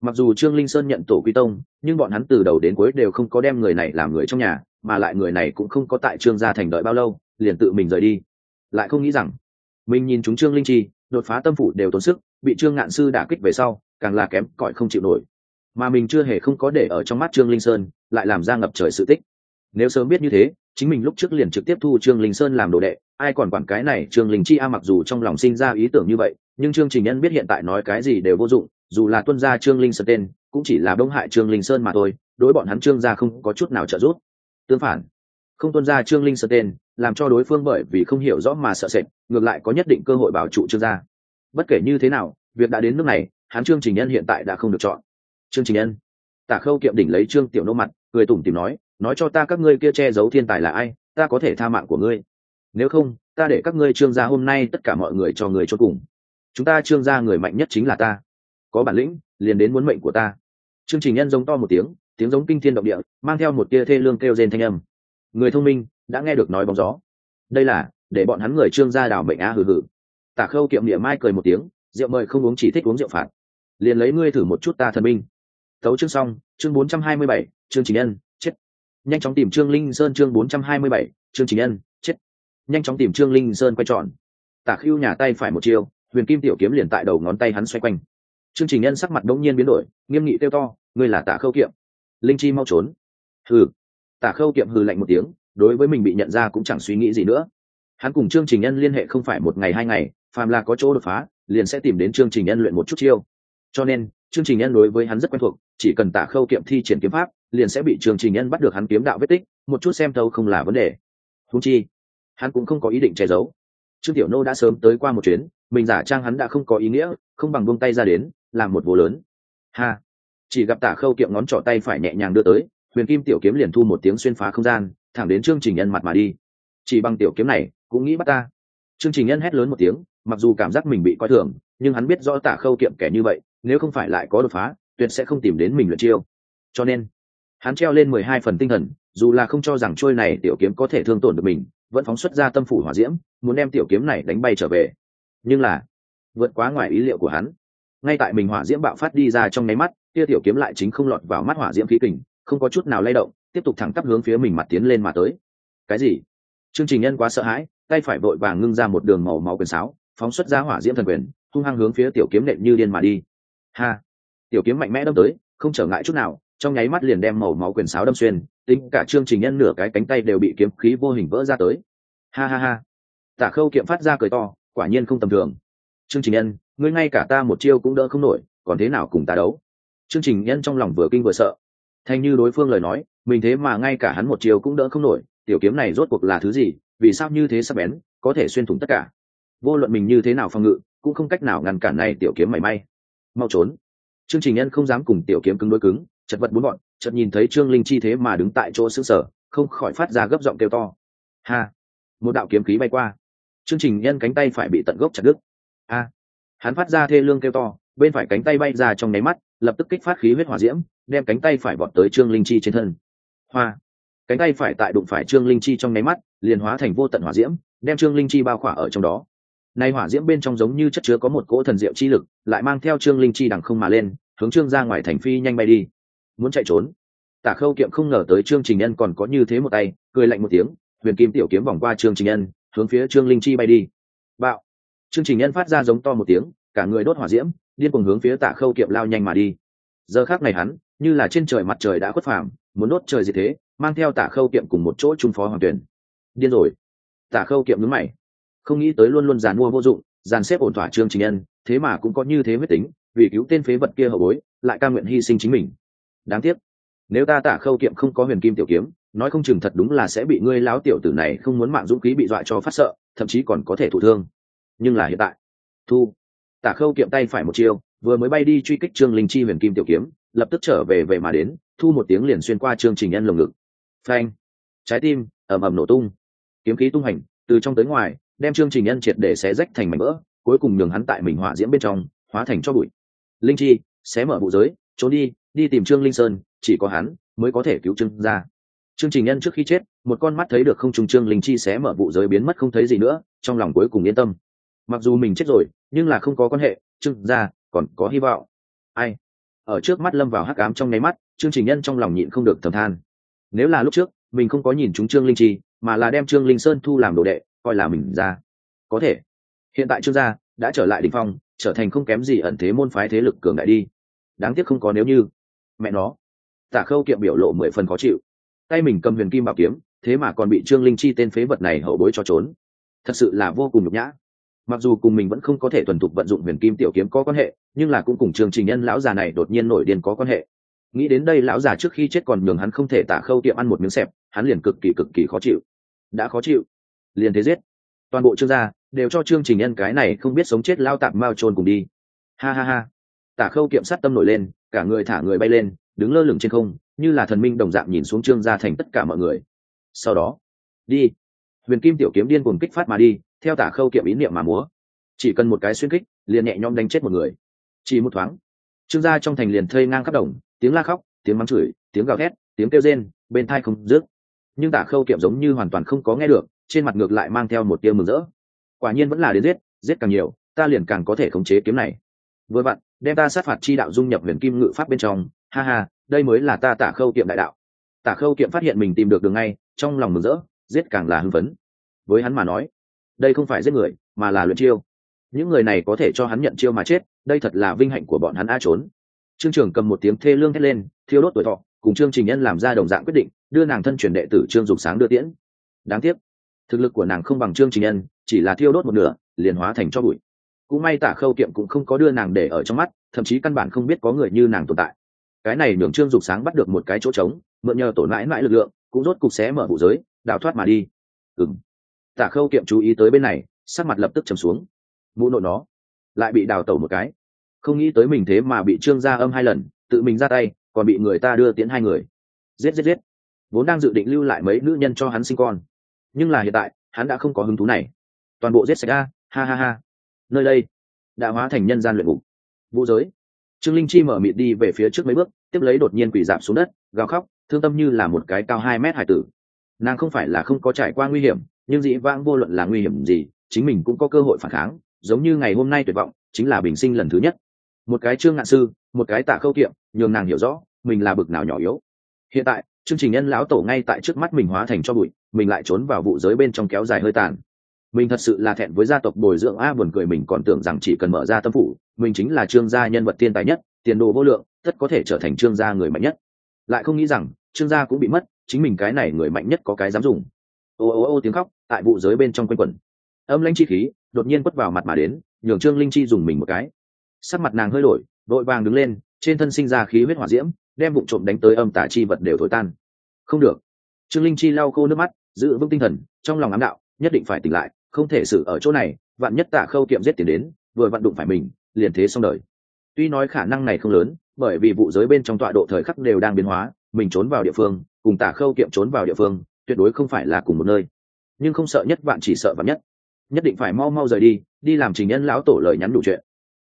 Mặc dù trương linh sơn nhận tổ quy tông, nhưng bọn hắn từ đầu đến cuối đều không có đem người này làm người trong nhà, mà lại người này cũng không có tại trương gia thành đợi bao lâu, liền tự mình rời đi. Lại không nghĩ rằng, mình nhìn chúng trương linh chi, đột phá tâm phủ đều tốn sức, bị trương ngạn sư đả kích về sau, càng là kém cỏi không chịu nổi. Mà mình chưa hề không có để ở trong mắt trương linh sơn, lại làm ra ngập trời sự tích. Nếu sớm biết như thế chính mình lúc trước liền trực tiếp thu trương linh sơn làm đồ đệ, ai còn quản cái này trương linh chi a mặc dù trong lòng sinh ra ý tưởng như vậy, nhưng trương trình nhân biết hiện tại nói cái gì đều vô dụng, dù là tuân gia trương linh sơn tên, cũng chỉ là đông hại trương linh sơn mà thôi, đối bọn hắn trương gia không có chút nào trợ giúp. Tương phản, không tuân gia trương linh sơn tên, làm cho đối phương bởi vì không hiểu rõ mà sợ sệt, ngược lại có nhất định cơ hội bảo trụ trương gia. Bất kể như thế nào, việc đã đến nước này, hắn trương trình nhân hiện tại đã không được chọn. Trương trình nhân, tả khâu kiệm đỉnh lấy trương tiểu nô mặt, cười tủm tìm nói nói cho ta các ngươi kia che giấu thiên tài là ai, ta có thể tha mạng của ngươi. Nếu không, ta để các ngươi trương gia hôm nay tất cả mọi người cho người cho cùng. Chúng ta trương gia người mạnh nhất chính là ta. Có bản lĩnh, liền đến muốn mệnh của ta. Chương trình nhân giống to một tiếng tiếng giống kinh thiên động địa, mang theo một tia thê lương kêu rên thanh âm. Người thông minh, đã nghe được nói bóng gió. Đây là, để bọn hắn người trương gia đảo mệnh á hừ hừ. Tả khâu kiệm địa mai cười một tiếng, rượu mời không uống chỉ thích uống rượu phạt. Liền lấy ngươi thử một chút ta thần minh. Tấu chương xong, chương bốn trăm hai mươi bảy chương trình nhân nhanh chóng tìm trương linh sơn chương bốn trăm hai mươi bảy, trương trình nhân chết. Nhanh chóng tìm trương linh sơn quay tròn. Tả khưu nhà tay phải một chiều huyền kim tiểu kiếm liền tại đầu ngón tay hắn xoay quanh. Chương trình nhân sắc mặt đống nhiên biến đổi, nghiêm nghị kêu to, ngươi là tả khâu kiệm. Linh chi mau trốn. Hừ. Tả khâu kiệm hừ lạnh một tiếng, đối với mình bị nhận ra cũng chẳng suy nghĩ gì nữa. Hắn cùng chương trình nhân liên hệ không phải một ngày hai ngày, phàm là có chỗ đột phá, liền sẽ tìm đến chương trình nhân luyện một chút chiêu. Cho nên chương trình nhân đối với hắn rất quen thuộc, chỉ cần tả khâu kiệm thi triển kiếm pháp liền sẽ bị trường trình nhân bắt được hắn kiếm đạo vết tích, một chút xem thâu không là vấn đề. Húng chi, hắn cũng không có ý định che giấu. Trương tiểu nô đã sớm tới qua một chuyến, mình giả trang hắn đã không có ý nghĩa, không bằng buông tay ra đến, làm một vô lớn. Ha! Chỉ gặp tả khâu kiệm ngón trỏ tay phải nhẹ nhàng đưa tới, huyền kim tiểu kiếm liền thu một tiếng xuyên phá không gian, thẳng đến chương trình nhân mặt mà đi. Chỉ bằng tiểu kiếm này, cũng nghĩ bắt ta. Chương trình nhân hét lớn một tiếng, mặc dù cảm giác mình bị coi thường, nhưng hắn biết rõ tả khâu kiệm kẻ như vậy, nếu không phải lại có đột phá, tuyệt sẽ không tìm đến mình luyện chiêu. Cho nên hắn treo lên mười hai phần tinh thần, dù là không cho rằng trôi này tiểu kiếm có thể thương tổn được mình, vẫn phóng xuất ra tâm phủ hỏa diễm, muốn đem tiểu kiếm này đánh bay trở về. Nhưng là, vượt quá ngoài ý liệu của hắn. Ngay tại mình hỏa diễm bạo phát đi ra trong nháy mắt, kia tiểu kiếm lại chính không lọt vào mắt hỏa diễm khí kình, không có chút nào lay động, tiếp tục thẳng tắp hướng phía mình mặt tiến lên mà tới. Cái gì? Chương trình nhân quá sợ hãi, tay phải vội vàng ngưng ra một đường màu máu quyền sáo, phóng xuất ra hỏa diễm thần quyền, hung hăng hướng phía tiểu kiếm nện như điên mà đi. Ha! Tiểu kiếm mạnh mẽ đâm tới, không trở ngại chút nào trong nháy mắt liền đem màu máu quyền sáo đâm xuyên, tính cả chương trình nhân nửa cái cánh tay đều bị kiếm khí vô hình vỡ ra tới. Ha ha ha. Tả khâu kiệm phát ra cười to, quả nhiên không tầm thường. Chương trình nhân, ngươi ngay cả ta một chiêu cũng đỡ không nổi, còn thế nào cùng ta đấu? Chương trình nhân trong lòng vừa kinh vừa sợ. Thanh như đối phương lời nói, mình thế mà ngay cả hắn một chiêu cũng đỡ không nổi, tiểu kiếm này rốt cuộc là thứ gì, vì sao như thế sắp bén, có thể xuyên thủng tất cả? Vô luận mình như thế nào phòng ngự, cũng không cách nào ngăn cản này tiểu kiếm mảy may. Mau trốn. Chương trình nhân không dám cùng tiểu kiếm cứng đối cứng chật vật bốn bọn, chợt nhìn thấy trương linh chi thế mà đứng tại chỗ xứng sở không khỏi phát ra gấp giọng kêu to. Ha! Một đạo kiếm khí bay qua. Chương trình nhân cánh tay phải bị tận gốc chặt đứt. A! Hắn phát ra thê lương kêu to, bên phải cánh tay bay ra trong nháy mắt, lập tức kích phát khí huyết hỏa diễm, đem cánh tay phải vọt tới trương linh chi trên thân. Hoa! Cánh tay phải tại đụng phải trương linh chi trong nháy mắt, liền hóa thành vô tận hỏa diễm, đem trương linh chi bao khỏa ở trong đó. Nay hỏa diễm bên trong giống như chất chứa có một cỗ thần diệu chi lực, lại mang theo trương linh chi đằng không mà lên, hướng trương ra ngoài thành phi nhanh bay đi muốn chạy trốn. Tả khâu kiệm không ngờ tới trương trình nhân còn có như thế một tay, cười lạnh một tiếng, huyền kim tiểu kiếm vòng qua trương trình nhân hướng phía trương linh chi bay đi. Bạo. Trương trình nhân phát ra giống to một tiếng, cả người đốt hỏa diễm, điên cùng hướng phía tả khâu kiệm lao nhanh mà đi. Giờ khác này hắn, như là trên trời mặt trời đã khuất phàm, muốn đốt trời gì thế, mang theo tả khâu kiệm cùng một chỗ trung phó hoàng tuyển. Điên rồi. Tả khâu kiệm nhướng mày. Không nghĩ tới luôn luôn giàn mua vô dụng dàn xếp ổn thỏa trương trình nhân thế mà cũng có như thế huyết tính, vì cứu tên phế vật kia hậu bối, lại ca nguyện hy sinh chính mình đáng tiếc. Nếu ta tả khâu kiệm không có huyền kim tiểu kiếm, nói không chừng thật đúng là sẽ bị ngươi láo tiểu tử này không muốn mạng dũng khí bị dọa cho phát sợ, thậm chí còn có thể thụ thương. Nhưng là hiện tại. Thu. Tả khâu kiệm tay phải một chiêu, vừa mới bay đi truy kích trương linh chi huyền kim tiểu kiếm, lập tức trở về về mà đến, thu một tiếng liền xuyên qua chương trình nhân lồng ngực. Phanh. Trái tim, ầm ầm nổ tung. Kiếm khí tung hành, từ trong tới ngoài, đem chương trình nhân triệt để xé rách thành mảnh vỡ, cuối cùng nhường hắn tại mình hỏa diễm bên trong, hóa thành cho bụi. Linh chi, xé mở vụ giới, trốn đi đi tìm trương linh sơn, chỉ có hắn mới có thể cứu trương ra trương trình nhân trước khi chết, một con mắt thấy được không trùng trương linh chi xé mở vụ giới biến mất không thấy gì nữa, trong lòng cuối cùng yên tâm. Mặc dù mình chết rồi, nhưng là không có quan hệ, trương ra còn có hy vọng. Ai? Ở trước mắt lâm vào hắc ám trong nháy mắt, trương trình nhân trong lòng nhịn không được thầm than. Nếu là lúc trước, mình không có nhìn chúng trương linh chi, mà là đem trương linh sơn thu làm đồ đệ, coi là mình ra. Có thể. Hiện tại trương gia đã trở lại đ ỉ n h phong, trở thành không kém gì ẩn thế môn phái thế lực cường đại đi. Đáng tiếc không có nếu như mẹ nó. Tả khâu kiệm biểu lộ mười phần khó chịu. Tay mình cầm huyền kim bảo kiếm, thế mà còn bị trương linh chi tên phế vật này hậu bối cho trốn. Thật sự là vô cùng nhục nhã. Mặc dù cùng mình vẫn không có thể thuần thục vận dụng huyền kim tiểu kiếm có quan hệ, nhưng là cũng cùng trường trình nhân lão già này đột nhiên nổi điên có quan hệ. Nghĩ đến đây lão già trước khi chết còn nhường hắn không thể tả khâu tiệm ăn một miếng xẹp, hắn liền cực kỳ cực kỳ khó chịu. Đã khó chịu, liền thế giết. Toàn bộ trương gia đều cho trương trình nhân cái này không biết sống chết lao tạm mao trôn cùng đi. Ha ha ha tả khâu kiệm sát tâm nổi lên, cả người thả người bay lên, đứng lơ lửng trên không, như là thần minh đồng dạng nhìn xuống trương gia thành tất cả mọi người. Sau đó, đi. Huyền kim tiểu kiếm điên cuồng kích phát mà đi, theo tả khâu kiệm ý niệm mà múa. Chỉ cần một cái xuyên kích, liền nhẹ nhõm đánh chết một người. Chỉ một thoáng, trương gia trong thành liền thây ngang khắp đồng, tiếng la khóc, tiếng mắng chửi, tiếng gào thét, tiếng kêu rên, bên thai không dứt. Nhưng tả khâu kiệm giống như hoàn toàn không có nghe được, trên mặt ngược lại mang theo một tia mừng rỡ. Quả nhiên vẫn là đến giết giết càng nhiều, ta liền càng có thể khống chế kiếm này vừa vặn, đem ta sát phạt chi đạo dung nhập huyền kim ngự pháp bên trong. Ha ha, đây mới là ta tả khâu kiệm đại đạo. Tả khâu kiệm phát hiện mình tìm được đường ngay, trong lòng mừng rỡ, giết càng là hưng phấn. Với hắn mà nói, đây không phải giết người, mà là luyện chiêu. Những người này có thể cho hắn nhận chiêu mà chết, đây thật là vinh hạnh của bọn hắn a trốn. Trương trường cầm một tiếng thê lương thét lên, thiêu đốt tuổi thọ, cùng trương trình nhân làm ra đồng dạng quyết định, đưa nàng thân truyền đệ tử trương dục sáng đưa tiễn. Đáng tiếc, thực lực của nàng không bằng trương trình nhân, chỉ là thiêu đốt một nửa, liền hóa thành cho bụi cũng may tả khâu kiệm cũng không có đưa nàng để ở trong mắt, thậm chí căn bản không biết có người như nàng tồn tại. Cái này nhường trương dục sáng bắt được một cái chỗ trống, mượn nhờ tổn mãi mãi lực lượng, cũng rốt cục xé mở vụ giới, đào thoát mà đi. Ừng tả khâu kiệm chú ý tới bên này, sắc mặt lập tức trầm xuống. Mũ nội nó, lại bị đào tẩu một cái. Không nghĩ tới mình thế mà bị trương gia âm hai lần, tự mình ra tay, còn bị người ta đưa tiến hai người. Giết giết giết. Vốn đang dự định lưu lại mấy nữ nhân cho hắn sinh con. Nhưng là hiện tại, hắn đã không có hứng thú này. Toàn bộ giết sạch a, ha ha ha nơi đây đã hóa thành nhân gian luyện ngục. Vũ giới. Trương linh chi mở mịt đi về phía trước mấy bước, tiếp lấy đột nhiên quỷ giảm xuống đất, gào khóc, thương tâm như là một cái cao hai mét hải tử. Nàng không phải là không có trải qua nguy hiểm, nhưng dĩ vãng vô luận là nguy hiểm gì, chính mình cũng có cơ hội phản kháng, giống như ngày hôm nay tuyệt vọng, chính là bình sinh lần thứ nhất. Một cái trương ngạn sư, một cái tạ khâu kiệm, nhường nàng hiểu rõ, mình là bực nào nhỏ yếu. Hiện tại, chương trình nhân lão tổ ngay tại trước mắt mình hóa thành cho bụi, mình lại trốn vào vụ giới bên trong kéo dài hơi tàn mình thật sự là thẹn với gia tộc bồi dưỡng a buồn cười mình còn tưởng rằng chỉ cần mở ra tâm phủ, mình chính là trương gia nhân vật thiên tài nhất, tiền đồ vô lượng, tất có thể trở thành trương gia người mạnh nhất. Lại không nghĩ rằng, trương gia cũng bị mất, chính mình cái này người mạnh nhất có cái dám dùng. Ô ô ô, tiếng khóc, tại vụ giới bên trong quanh quẩn. Âm lãnh chi khí, đột nhiên quất vào mặt mà đến, nhường trương linh chi dùng mình một cái. Sắc mặt nàng hơi đổi, vội vàng đứng lên, trên thân sinh ra khí huyết hỏa diễm, đem vụ trộm đánh tới âm tả chi vật đều thổi tan. Không được. Trương linh chi lau khô nước mắt, giữ vững tinh thần, trong lòng ám đạo, nhất định phải tỉnh lại không thể xử ở chỗ này, vạn nhất tạ khâu kiệm giết tiền đến, vừa vặn đụng phải mình, liền thế xong đời. Tuy nói khả năng này không lớn, bởi vì vụ giới bên trong tọa độ thời khắc đều đang biến hóa, mình trốn vào địa phương, cùng tả khâu kiệm trốn vào địa phương, tuyệt đối không phải là cùng một nơi. Nhưng không sợ nhất bạn chỉ sợ vạn nhất. Nhất định phải mau mau rời đi đi làm trình nhân lão tổ lời nhắn đủ chuyện.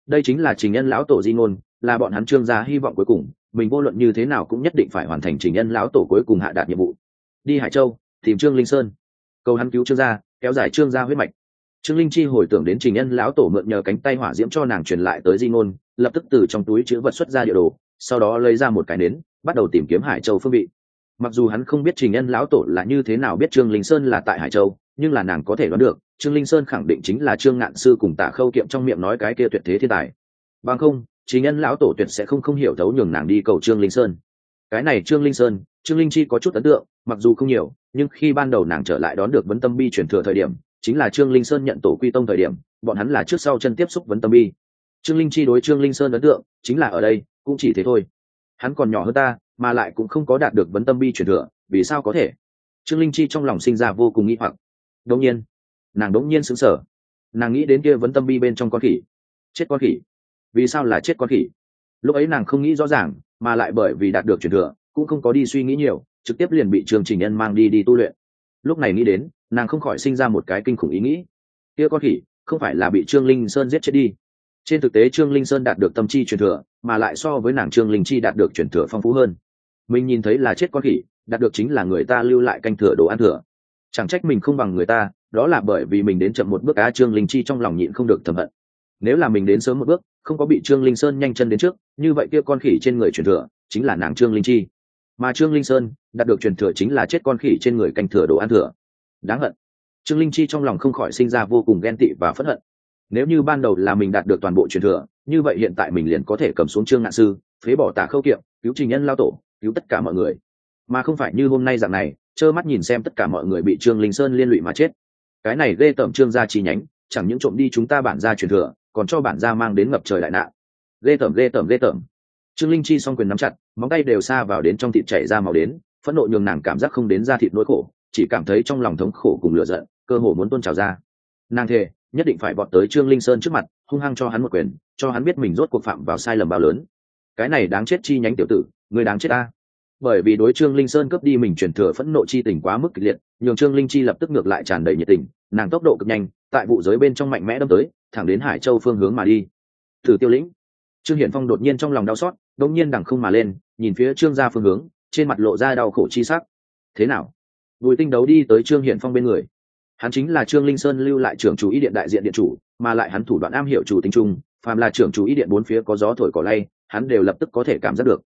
Đây chính là trình nhân lão tổ di ngôn, là bọn hắn trương gia hy vọng cuối cùng, mình vô luận như thế nào cũng nhất định phải hoàn thành trình nhân lão tổ cuối cùng hạ đạt nhiệm vụ. Đi hải châu, tìm trương linh sơn. Cầu hắn cứu trương gia kéo dài trương gia huyết mạch. Trương linh chi hồi tưởng đến trình nhân lão tổ mượn nhờ cánh tay hỏa diễm cho nàng truyền lại tới di ngôn, lập tức từ trong túi chữ vật xuất ra địa đồ, sau đó lấy ra một cái nến, bắt đầu tìm kiếm hải châu phương vị. Mặc dù hắn không biết trình nhân lão tổ là như thế nào biết trương linh sơn là tại hải châu, nhưng là nàng có thể đoán được, trương linh sơn khẳng định chính là trương ngạn sư cùng tả khâu kiệm trong miệng nói cái kia tuyệt thế thiên tài. Bằng không, trình nhân lão tổ tuyệt sẽ không không hiểu thấu nhường nàng đi cầu trương linh sơn. Cái này trương linh sơn, trương linh chi có chút ấn tượng, mặc dù không nhiều nhưng khi ban đầu nàng trở lại đón được vấn tâm bi chuyển thừa thời điểm, chính là trương linh sơn nhận tổ quy tông thời điểm, bọn hắn là trước sau chân tiếp xúc vấn tâm bi. Trương linh chi đối trương linh sơn ấn tượng, chính là ở đây, cũng chỉ thế thôi. Hắn còn nhỏ hơn ta, mà lại cũng không có đạt được vấn tâm bi chuyển thừa, vì sao có thể? Trương linh chi trong lòng sinh ra vô cùng nghĩ hoặc. Đống nhiên, nàng đống nhiên xứng sở nàng nghĩ đến kia vấn tâm bi bên trong con khỉ. Chết con khỉ. Vì sao là chết con khỉ? Lúc ấy nàng không nghĩ rõ ràng, mà lại bởi vì đạt được chuyển thừa, cũng không có đi suy nghĩ nhiều trực tiếp liền bị trường trình nhân mang đi đi tu luyện. Lúc này nghĩ đến, nàng không khỏi sinh ra một cái kinh khủng ý nghĩ. Kia con khỉ, không phải là bị trương linh sơn giết chết đi. Trên thực tế trương linh sơn đạt được tâm chi truyền thừa, mà lại so với nàng trương linh chi đạt được truyền thừa phong phú hơn. Mình nhìn thấy là chết con khỉ, đạt được chính là người ta lưu lại canh thừa đồ ăn thừa. Chẳng trách mình không bằng người ta, đó là bởi vì mình đến chậm một bước á, trương linh chi trong lòng nhịn không được thầm hận. Nếu là mình đến sớm một bước, không có bị trương linh sơn nhanh chân đến trước, như vậy kia con khỉ trên người truyền thừa, chính là nàng trương linh chi mà trương linh sơn đạt được truyền thừa chính là chết con khỉ trên người canh thừa đồ ăn thừa. Đáng hận. Trương linh chi trong lòng không khỏi sinh ra vô cùng ghen tị và phẫn hận. Nếu như ban đầu là mình đạt được toàn bộ truyền thừa, như vậy hiện tại mình liền có thể cầm xuống trương ngạn sư, phế bỏ tả khâu kiệm, cứu trình nhân lao tổ, cứu tất cả mọi người. Mà không phải như hôm nay dạng này, trơ mắt nhìn xem tất cả mọi người bị trương linh sơn liên lụy mà chết. Cái này ghê tởm trương gia chi nhánh, chẳng những trộm đi chúng ta bản gia truyền thừa, còn cho bản gia mang đến ngập trời đại nạn. Ghê tởm ghê tởm ghê tởm trương linh chi s o n g quyền nắm chặt, móng tay đều xa vào đến trong thịt chảy ra màu đến, phẫn nộ nhường nàng cảm giác không đến ra thịt nỗi khổ, chỉ cảm thấy trong lòng thống khổ cùng lựa giận, cơ hồ muốn tôn trào ra. Nàng thề, nhất định phải bọn tới trương linh sơn trước mặt, hung hăng cho hắn một quyền, cho hắn biết mình rốt cuộc phạm vào sai lầm bao lớn. Cái này đáng chết chi nhánh tiểu tử, người đáng chết ta. Bởi vì đối trương linh sơn cướp đi mình truyền thừa phẫn nộ chi tình quá mức kịch liệt, nhường trương linh chi lập tức ngược lại tràn đầy nhiệt tình, nàng tốc độ cực nhanh, tại vụ giới bên trong mạnh mẽ đâm tới, thẳng đến hải châu phương hướng mà đi. Thử tiêu lĩnh. Trương hiển phong đột nhiên trong lòng đau xót đột nhiên đằng không mà lên, nhìn phía trương gia phương hướng, trên mặt lộ ra đau khổ chi sắc. Thế nào? Bùi tinh đấu đi tới trương hiển phong bên người. Hắn chính là trương linh sơn lưu lại trưởng chủ ý điện đại diện điện chủ, mà lại hắn thủ đoạn am hiểu chủ tính trung phàm là trưởng chủ ý điện bốn phía có gió thổi cỏ lay, hắn đều lập tức có thể cảm giác được.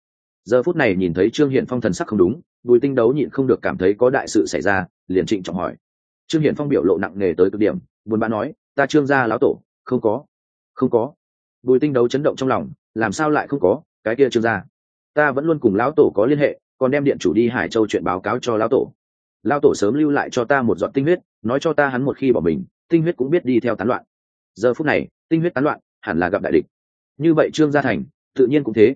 Giờ phút này nhìn thấy trương hiển phong thần sắc không đúng, bùi tinh đấu nhịn không được cảm thấy có đại sự xảy ra, liền trịnh trọng hỏi. Trương hiển phong biểu lộ nặng nề tới cực điểm, buồn bã nói, ta trương gia lão tổ, không có không có. Bùi tinh đấu chấn động trong lòng, làm sao lại không có? Cái kia trương gia. Ta vẫn luôn cùng lão tổ có liên hệ, còn đem điện chủ đi hải châu chuyện báo cáo cho lão tổ. Lão tổ sớm lưu lại cho ta một giọt tinh huyết, nói cho ta hắn một khi bỏ mình, tinh huyết cũng biết đi theo tán loạn. Giờ phút này, tinh huyết tán loạn, hẳn là gặp đại địch. Như vậy trương gia thành, tự nhiên cũng thế.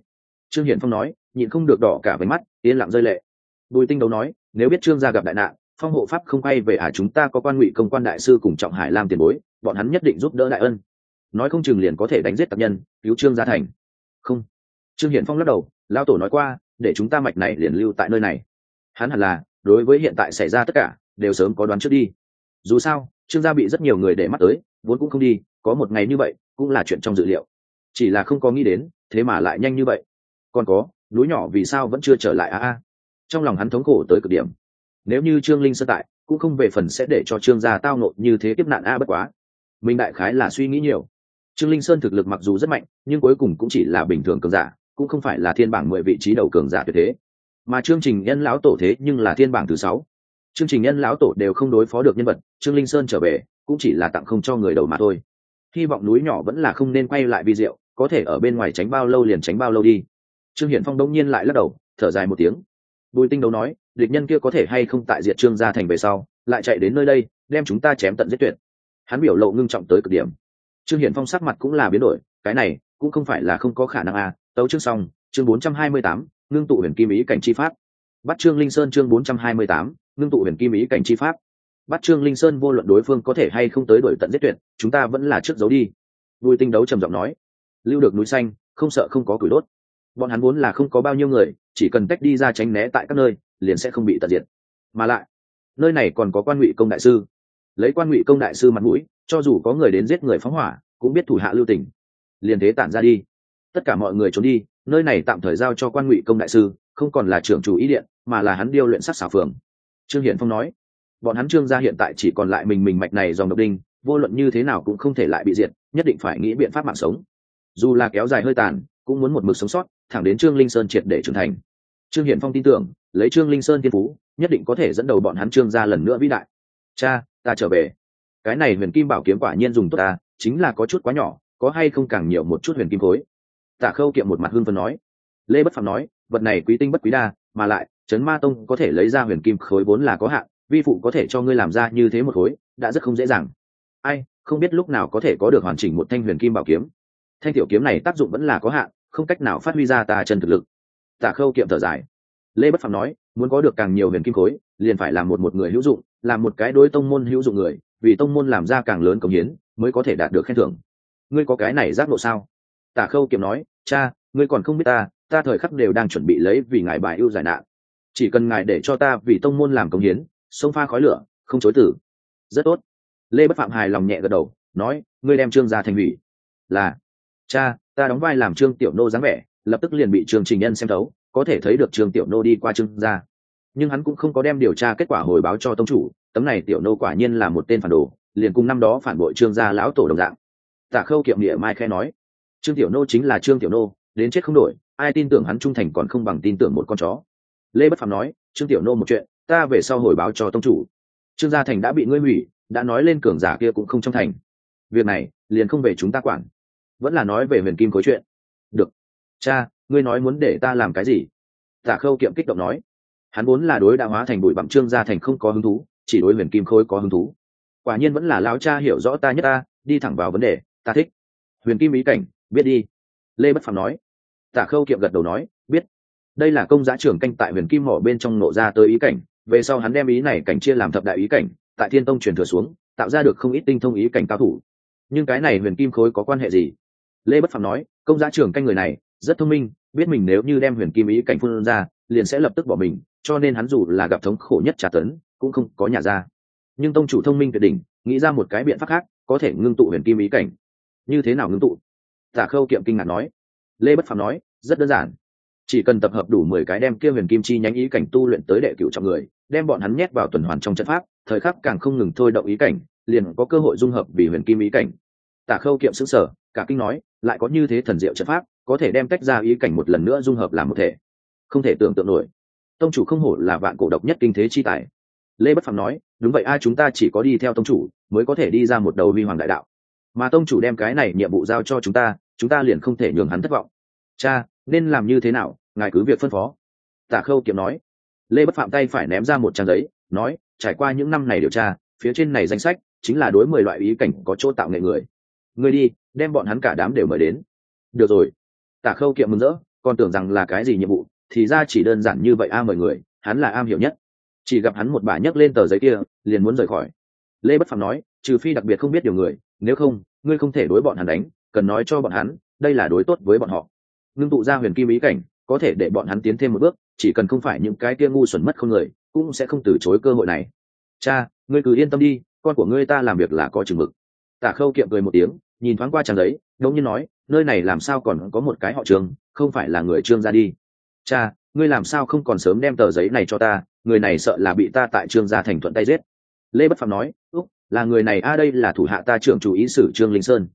Trương hiển phong nói, nhịn không được đỏ cả với mắt, yên lặng rơi lệ. Bùi tinh đấu nói, nếu biết trương gia gặp đại nạn, phong hộ pháp không quay về à chúng ta có quan ngụy công quan đại sư cùng trọng hải làm tiền bối, bọn hắn nhất định giúp đỡ đại ân. Nói không chừng liền có thể đánh giết tập nhân, cứu trương gia thành. Không trương hiển phong lắc đầu lao tổ nói qua, để chúng ta mạch này liền lưu tại nơi này. Hắn hẳn là, đối với hiện tại xảy ra tất cả, đều sớm có đoán trước đi. Dù sao, trương gia bị rất nhiều người để mắt tới, vốn cũng không đi, có một ngày như vậy, cũng là chuyện trong dự liệu. Chỉ là không có nghĩ đến, thế mà lại nhanh như vậy. Còn có, núi nhỏ vì sao vẫn chưa trở lại a a? Trong lòng hắn thống khổ tới cực điểm. Nếu như trương linh sơ tại, cũng không về phần sẽ để cho trương gia tao nộ như thế kiếp nạn a bất quá. Mình đại khái là suy nghĩ nhiều. Trương linh sơn thực lực mặc dù rất mạnh, nhưng cuối cùng cũng chỉ là bình thường cường giả cũng không phải là thiên bảng mười vị trí đầu cường giả tuyệt thế. Mà chương trình nhân lão tổ thế nhưng là thiên bảng thứ sáu. Chương trình nhân lão tổ đều không đối phó được nhân vật, trương linh sơn trở về, cũng chỉ là tặng không cho người đầu mà thôi. Hy vọng núi nhỏ vẫn là không nên quay lại vi diệu, có thể ở bên ngoài tránh bao lâu liền tránh bao lâu đi. Trương hiển phong đông nhiên lại lắc đầu, thở dài một tiếng. Bùi tinh đấu nói, địch nhân kia có thể hay không tại diệt trương gia thành về sau, lại chạy đến nơi đây, đem chúng ta chém tận giết tuyệt. Hắn biểu lộ ngưng trọng tới cực điểm. Trương hiển phong sắc mặt cũng là biến đổi, cái này, cũng không phải là không có khả năng à tấu chương xong chương 428, ngưng tụ huyền kim ý cảnh chi pháp. Bắt trương linh sơn chương 428, ngưng tụ huyền kim ý cảnh chi pháp. Bắt trương linh sơn vô luận đối phương có thể hay không tới đổi tận giết tuyệt chúng ta vẫn là trước giấu đi. Bùi tinh đấu trầm giọng nói lưu được núi xanh không sợ không có củi đốt. Bọn hắn vốn là không có bao nhiêu người chỉ cần tách đi ra tránh né tại các nơi liền sẽ không bị tận diệt. Mà lại nơi này còn có quan ngụy công đại sư. Lấy quan ngụy công đại sư mặt mũi cho dù có người đến giết người phóng hỏa cũng biết thủ hạ lưu tình liền thế tản ra đi tất cả mọi người trốn đi, nơi này tạm thời giao cho quan ngụy công đại sư, không còn là trưởng chủ ý điện, mà là hắn điêu luyện sắc xảo phường. Trương hiển phong nói. Bọn hắn trương gia hiện tại chỉ còn lại mình mình mạch này dòng độc đinh, vô luận như thế nào cũng không thể lại bị diệt, nhất định phải nghĩ biện pháp mạng sống. Dù là kéo dài hơi tàn, cũng muốn một mực sống sót, thẳng đến trương linh sơn triệt để trưởng thành. Trương hiển phong tin tưởng, lấy trương linh sơn thiên phú, nhất định có thể dẫn đầu bọn hắn trương ra lần nữa vĩ đại. Cha, ta trở về. Cái này huyền kim bảo kiếm quả nhiên dùng tốt ta, chính là có chút quá nhỏ, có hay không càng nhiều một chút huyền kim khối tạ khâu kiệm một mặt hưng phần nói. Lê bất phạm nói, vật này quý tinh bất quý đa, mà lại, trấn ma tông có thể lấy ra huyền kim khối vốn là có hạn, vi phụ có thể cho ngươi làm ra như thế một khối, đã rất không dễ dàng. Ai, không biết lúc nào có thể có được hoàn chỉnh một thanh huyền kim bảo kiếm. Thanh tiểu kiếm này tác dụng vẫn là có hạn, không cách nào phát huy ra tà chân thực lực. Tạ khâu kiệm thở dài. Lê bất phạm nói, muốn có được càng nhiều huyền kim khối, liền phải làm một một người hữu dụng, làm một cái đối tông môn hữu dụng người, vì tông môn làm ra càng lớn công hiến, mới có thể đạt được khen thưởng. Ngươi có cái này giác ngộ sao? Tả khâu kiệm nói, cha, ngươi còn không biết ta ta thời khắc đều đang chuẩn bị lấy vì ngài bài ưu giải nạn. Chỉ cần ngài để cho ta vì tông môn làm công hiến, sông pha khói lửa, không chối tử. Rất tốt. Lê bất phạm hài lòng nhẹ gật đầu, nói, ngươi đem trương ra thành hủy là. Cha, ta đóng vai làm trương tiểu nô dáng vẻ, lập tức liền bị trương trình nhân xem thấu, có thể thấy được trương tiểu nô đi qua trương gia. Nhưng hắn cũng không có đem điều tra kết quả hồi báo cho tông chủ, tấm này tiểu nô quả nhiên là một tên phản đồ, liền cùng năm đó phản bội trương gia lão tổ đồng dạng. Tạ khâu kiệm địa mai khe nói trương tiểu nô chính là trương tiểu nô, đến chết không đổi, ai tin tưởng hắn trung thành còn không bằng tin tưởng một con chó. Lê bất phạm nói, trương tiểu nô một chuyện, ta về sau hồi báo cho tông chủ. Trương gia thành đã bị ngươi hủy, đã nói lên cường giả kia cũng không trong thành. Việc này, liền không về chúng ta quản. Vẫn là nói về huyền kim khối chuyện. Được. Cha, ngươi nói muốn để ta làm cái gì? Tạ khâu kiệm kích động nói. Hắn vốn là đối đã hóa thành bụi bặm trương gia thành không có hứng thú, chỉ đối huyền kim khối có hứng thú. Quả nhiên vẫn là lão cha hiểu rõ ta nhất ta, đi thẳng vào vấn đề, ta thích. Huyền kim ý cảnh biết đi. Lê bất phàm nói. Tạ khâu kiệm gật đầu nói, biết. Đây là công giá trưởng canh tại huyền kim mỏ bên trong nộ ra tới ý cảnh, về sau hắn đem ý này cảnh chia làm thập đại ý cảnh, tại thiên tông truyền thừa xuống, tạo ra được không ít tinh thông ý cảnh cao thủ. Nhưng cái này huyền kim khối có quan hệ gì? Lê bất phàm nói, công giá trưởng canh người này, rất thông minh, biết mình nếu như đem huyền kim ý cảnh phun ra, liền sẽ lập tức bỏ mình, cho nên hắn dù là gặp thống khổ nhất trả tấn, cũng không có nhà ra. Nhưng tông chủ thông minh tuyệt đỉnh, nghĩ ra một cái biện pháp khác, có thể ngưng tụ huyền kim ý cảnh. Như thế nào ngưng tụ? Tả khâu kiệm kinh ngạc nói. Lê bất phàm nói, rất đơn giản. Chỉ cần tập hợp đủ mười cái đem kia huyền kim chi nhánh ý cảnh tu luyện tới đệ cựu trọng người, đem bọn hắn nhét vào tuần hoàn trong trận pháp, thời khắc càng không ngừng thôi động ý cảnh, liền có cơ hội dung hợp vì huyền kim ý cảnh. Tả khâu kiệm xứng sở cả kinh nói, lại có như thế thần diệu trận pháp, có thể đem tách ra ý cảnh một lần nữa dung hợp làm một thể. Không thể tưởng tượng nổi. Tông chủ không hổ là vạn cổ độc nhất kinh thế chi tài. Lê bất phạm nói, đúng vậy ai chúng ta chỉ có đi theo tông chủ, mới có thể đi ra một đầu vi hoàng đại đạo. Mà tông chủ đem cái này nhiệm vụ giao cho chúng ta chúng ta liền không thể nhường hắn thất vọng. Cha, nên làm như thế nào? Ngài cứ việc phân phó. Tả khâu kiệm nói. Lê bất phạm tay phải ném ra một trang giấy, nói, trải qua những năm này điều tra, phía trên này danh sách chính là đối mười loại ý cảnh có chỗ tạo nghệ người. Người đi, đem bọn hắn cả đám đều mời đến. Được rồi. Tả khâu kiệm mừng rỡ, còn tưởng rằng là cái gì nhiệm vụ, thì ra chỉ đơn giản như vậy a, mời người, hắn là am hiểu nhất. Chỉ gặp hắn một bà nhấc lên tờ giấy kia, liền muốn rời khỏi. Lê bất phạm nói, trừ phi đặc biệt không biết điều người, nếu không, ngươi không thể đối bọn hắn đánh cần nói cho bọn hắn, đây là đối tốt với bọn họ. Ngưng tụ ra huyền kim ý cảnh, có thể để bọn hắn tiến thêm một bước, chỉ cần không phải những cái kia ngu xuẩn mất không người, cũng sẽ không từ chối cơ hội này. Cha, ngươi cứ yên tâm đi, con của ngươi ta làm việc là có chừng mực. Tả khâu kiệm cười một tiếng, nhìn thoáng qua trang giấy, đống như nói, nơi này làm sao còn có một cái họ trường, không phải là người trương ra đi. Cha, ngươi làm sao không còn sớm đem tờ giấy này cho ta, người này sợ là bị ta tại trương gia thành thuận tay giết. Lê bất phạm nói, úc, là người này, a, đây là thủ hạ ta trưởng chủ ý sử trương linh sơn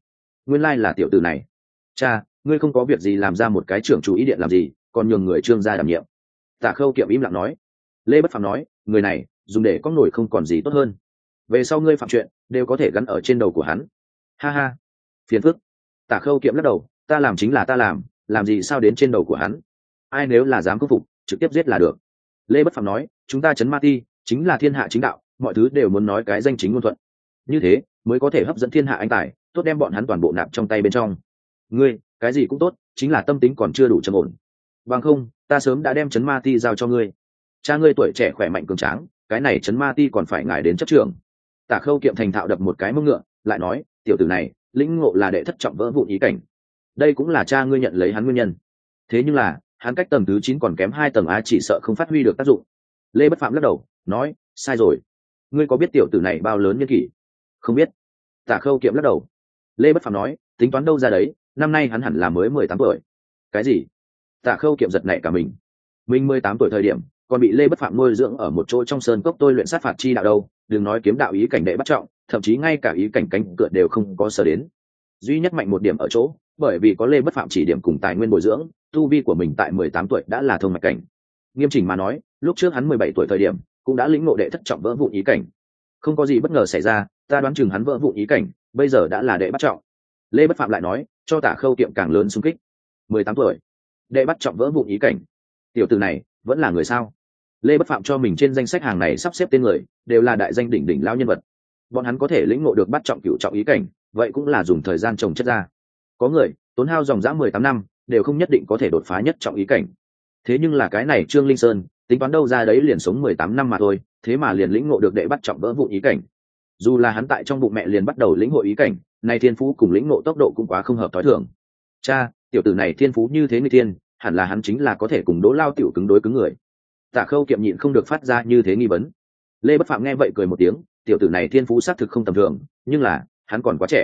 nguyên lai là tiểu tử này. Cha, ngươi không có việc gì làm ra một cái trưởng chủ ý điện làm gì, còn nhường người trương gia đảm nhiệm. Tạ khâu kiệm im lặng nói. Lê bất phạm nói, người này, dùng để có nổi không còn gì tốt hơn. Về sau ngươi phạm chuyện, đều có thể gắn ở trên đầu của hắn. Ha ha. Phiền phức. Tạ khâu kiệm lắc đầu, ta làm chính là ta làm làm gì sao đến trên đầu của hắn? Ai nếu là dám khâm phục, trực tiếp giết là được. Lê bất phạm nói, chúng ta chấn ma ti, chính là thiên hạ chính đạo, mọi thứ đều muốn nói cái danh chính ngôn thuận. Như thế mới có thể hấp dẫn thiên hạ anh tài, tốt đem bọn hắn toàn bộ nạp trong tay bên trong. Ngươi, cái gì cũng tốt, chính là tâm tính còn chưa đủ trầm ổn. Bằng không, ta sớm đã đem chấn ma ti giao cho ngươi. Cha ngươi tuổi trẻ khỏe mạnh cường tráng, cái này chấn ma ti còn phải ngài đến chấp trường tả khâu kiệm thành thạo đập một cái mông ngựa, lại nói, tiểu tử này, lĩnh ngộ là đệ thất trọng vỡ vụn ý cảnh. Đây cũng là cha ngươi nhận lấy hắn nguyên nhân. Thế nhưng là, hắn cách tầng thứ chín còn kém hai tầng á chỉ sợ không phát huy được tác dụng. Lê bất phạm lắc đầu, nói, sai rồi. Ngươi có biết tiểu tử này bao lớn nhân kỷ? Không biết. Tả khâu kiệm lắc đầu. Lê bất phạm nói, tính toán đâu ra đấy, năm nay hắn hẳn là mới mười tám tuổi. Cái gì? Tả khâu kiệm giật nảy cả mình. Mình mười tám tuổi thời điểm, còn bị lê bất phạm nuôi dưỡng ở một chỗ trong sơn cốc tôi luyện sát phạt chi đạo đâu, đừng nói kiếm đạo ý cảnh đệ bắt trọng, thậm chí ngay cả ý cảnh cánh cửa đều không có sở đến. Duy nhất mạnh một điểm ở chỗ, bởi vì có lê bất phạm chỉ điểm cùng tài nguyên bồi dưỡng, tu vi của mình tại mười tám tuổi đã là thông mạch cảnh. Nghiêm chỉnh mà nói, lúc trước hắn mười bảy tuổi thời điểm, cũng đã lĩnh ngộ đệ thất trọng vỡ vụn ý cảnh. Không có gì bất ngờ xảy ra ta đoán chừng hắn vỡ vụn ý cảnh, bây giờ đã là đệ bắt trọng. Lê bất phạm lại nói, cho tả khâu kiệm càng lớn xung kích. Mười tám tuổi. Đệ bắt trọng vỡ vụn ý cảnh. Tiểu từ này, vẫn là người sao? Lê bất phạm cho mình trên danh sách hàng này sắp xếp tên người, đều là đại danh đỉnh đỉnh lao nhân vật. Bọn hắn có thể lĩnh ngộ được bắt trọng cựu trọng ý cảnh, vậy cũng là dùng thời gian trồng chất ra. Có người, tốn hao dòng dã mười tám năm, đều không nhất định có thể đột phá nhất trọng ý cảnh. Thế nhưng là cái này trương linh sơn, tính toán đâu ra đấy liền sống mười tám năm mà thôi, thế mà liền lĩnh ngộ được đệ bắt trọng vỡ vụ ý cảnh dù là hắn tại trong bụng mẹ liền bắt đầu lĩnh hội ý cảnh, nay thiên phú cùng lĩnh ngộ tốc độ cũng quá không hợp t h o i thường. Cha, tiểu tử này thiên phú như thế người thiên, hẳn là hắn chính là có thể cùng đỗ lao tiểu cứng đối cứng người. Tạ khâu kiệm nhịn không được phát ra như thế nghi vấn. Lê bất phạm nghe vậy cười một tiếng, tiểu tử này thiên phú xác thực không tầm thường, nhưng là, hắn còn quá trẻ.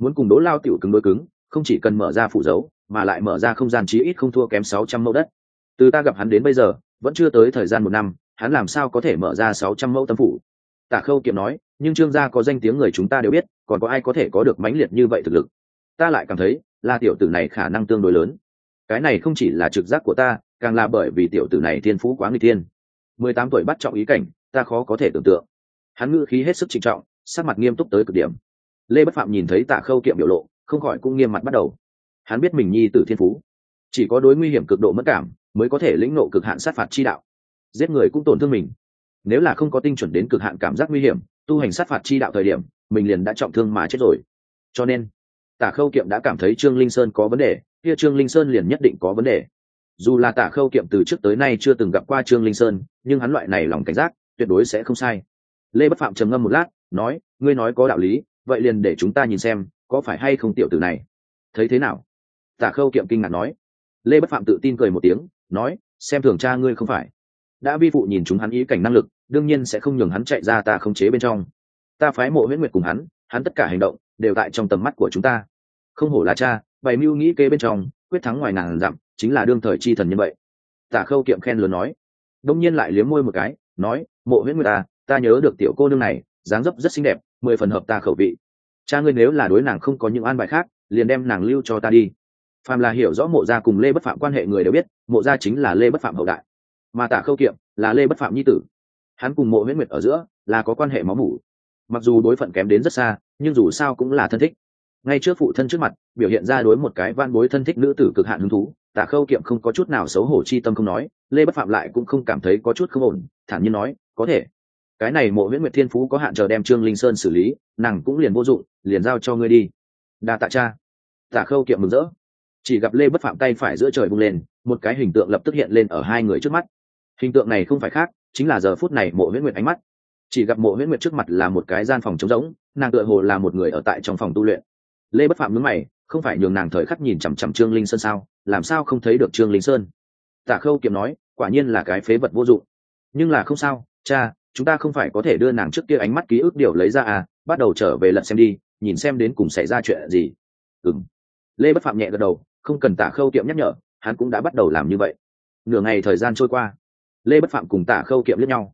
Muốn cùng đỗ lao tiểu cứng đối cứng, không chỉ cần mở ra phủ dấu, mà lại mở ra không gian chí ít không thua kém sáu trăm mẫu đất. Từ ta gặp hắn đến bây giờ, vẫn chưa tới thời gian một năm, hắn làm sao có thể mở ra sáu trăm mẫu tâm phủ? Tả khâu kiệm nói, nhưng trương gia có danh tiếng người chúng ta đều biết, còn có ai có thể có được mãnh liệt như vậy thực lực? Ta lại cảm thấy, là tiểu tử này khả năng tương đối lớn. Cái này không chỉ là trực giác của ta, càng là bởi vì tiểu tử này thiên phú quá người thiên. Mười tám tuổi bắt trọng ý cảnh, ta khó có thể tưởng tượng. Hắn ngữ khí hết sức trịnh trọng, sắc mặt nghiêm túc tới cực điểm. Lê bất phạm nhìn thấy tạ khâu kiệm biểu lộ, không khỏi cũng nghiêm mặt bắt đầu. Hắn biết mình nhi tử thiên phú, chỉ có đối nguy hiểm cực độ mất cảm, mới có thể lĩnh nộ cực hạn sát phạt chi đạo. Giết người cũng tổn thương mình nếu là không có tinh chuẩn đến cực hạn cảm giác nguy hiểm, tu hành sát phạt chi đạo thời điểm, mình liền đã trọng thương mà chết rồi. Cho nên, tả khâu kiệm đã cảm thấy trương linh sơn có vấn đề, kia trương linh sơn liền nhất định có vấn đề. Dù là tả khâu kiệm từ trước tới nay chưa từng gặp qua trương linh sơn, nhưng hắn loại này lòng cảnh giác, tuyệt đối sẽ không sai. Lê bất phạm trầm ngâm một lát, nói, ngươi nói có đạo lý, vậy liền để chúng ta nhìn xem, có phải hay không tiểu tử này? Thấy thế nào? Tả khâu kiệm kinh ngạc nói. Lê bất phạm tự tin cười một tiếng, nói, xem thường cha ngươi không phải đã vi phụ nhìn chúng hắn ý cảnh năng lực, đương nhiên sẽ không nhường hắn chạy ra ta không chế bên trong. Ta phái mộ huyễn nguyệt cùng hắn hắn tất cả hành động, đều tại trong tầm mắt của chúng ta. Không hổ là cha, bày mưu nghĩ kế bên trong, quyết thắng ngoài ngàn dặm, chính là đương thời chi thần như vậy. Tả khâu kiệm khen lớn nói. Đông nhiên lại liếm môi một cái, nói, mộ huyễn nguyệt ta ta nhớ được tiểu cô nương này, dáng dấp rất xinh đẹp, mười phần hợp ta khẩu vị. Cha ngươi nếu là đối nàng không có những an bài khác, liền đem nàng lưu cho ta đi. Phàm là hiểu rõ mộ gia cùng lê bất phạm quan hệ người đều biết, mộ gia chính là lê bất phạm hậu đại mà tả khâu kiệm là lê bất phạm nhi tử. Hắn cùng mộ huyễn nguyệt ở giữa là có quan hệ máu mủ. Mặc dù đối phận kém đến rất xa, nhưng dù sao cũng là thân thích. Ngay trước phụ thân trước mặt, biểu hiện ra đối một cái van bối thân thích nữ tử cực hạn hứng thú tả khâu kiệm không có chút nào xấu hổ chi tâm không nói, lê bất phạm lại cũng không cảm thấy có chút không ổn, thản nhiên nói, có thể. Cái này mộ huyễn nguyệt thiên phú có hạn chờ đem trương linh sơn xử lý, nàng cũng liền vô dụng, liền giao cho ngươi đi. Đa tạ cha. Tả khâu kiệm mừng rỡ. Chỉ gặp lê bất phạm tay phải giữa trời bung lên, một cái hình tượng lập tức hiện lên ở hai người trước mắt hình tượng này không phải khác, chính là giờ phút này mộ huyễn nguyệt ánh mắt. Chỉ gặp mộ huyễn nguyệt trước mặt là một cái gian phòng trống rỗng, nàng tựa hồ là một người ở tại trong phòng tu luyện. Lê bất phạm nhớ mày, không phải nhường nàng thời khắc nhìn chằm chằm trương linh sơn sao? Làm sao không thấy được trương linh sơn? Tạ khâu kiệm nói, quả nhiên là cái phế vật vô dụng. Nhưng là không sao, cha, chúng ta không phải có thể đưa nàng trước kia ánh mắt ký ức điều lấy ra à? Bắt đầu trở về lận xem đi, nhìn xem đến cùng xảy ra chuyện gì. Ừng lê bất phạm nhẹ gật đầu, không cần tả khâu kiệm nhắc nhở, hắn cũng đã bắt đầu làm như vậy. Nửa ngày thời gian trôi qua lê bất phạm cùng tả khâu kiệm lướt nhau.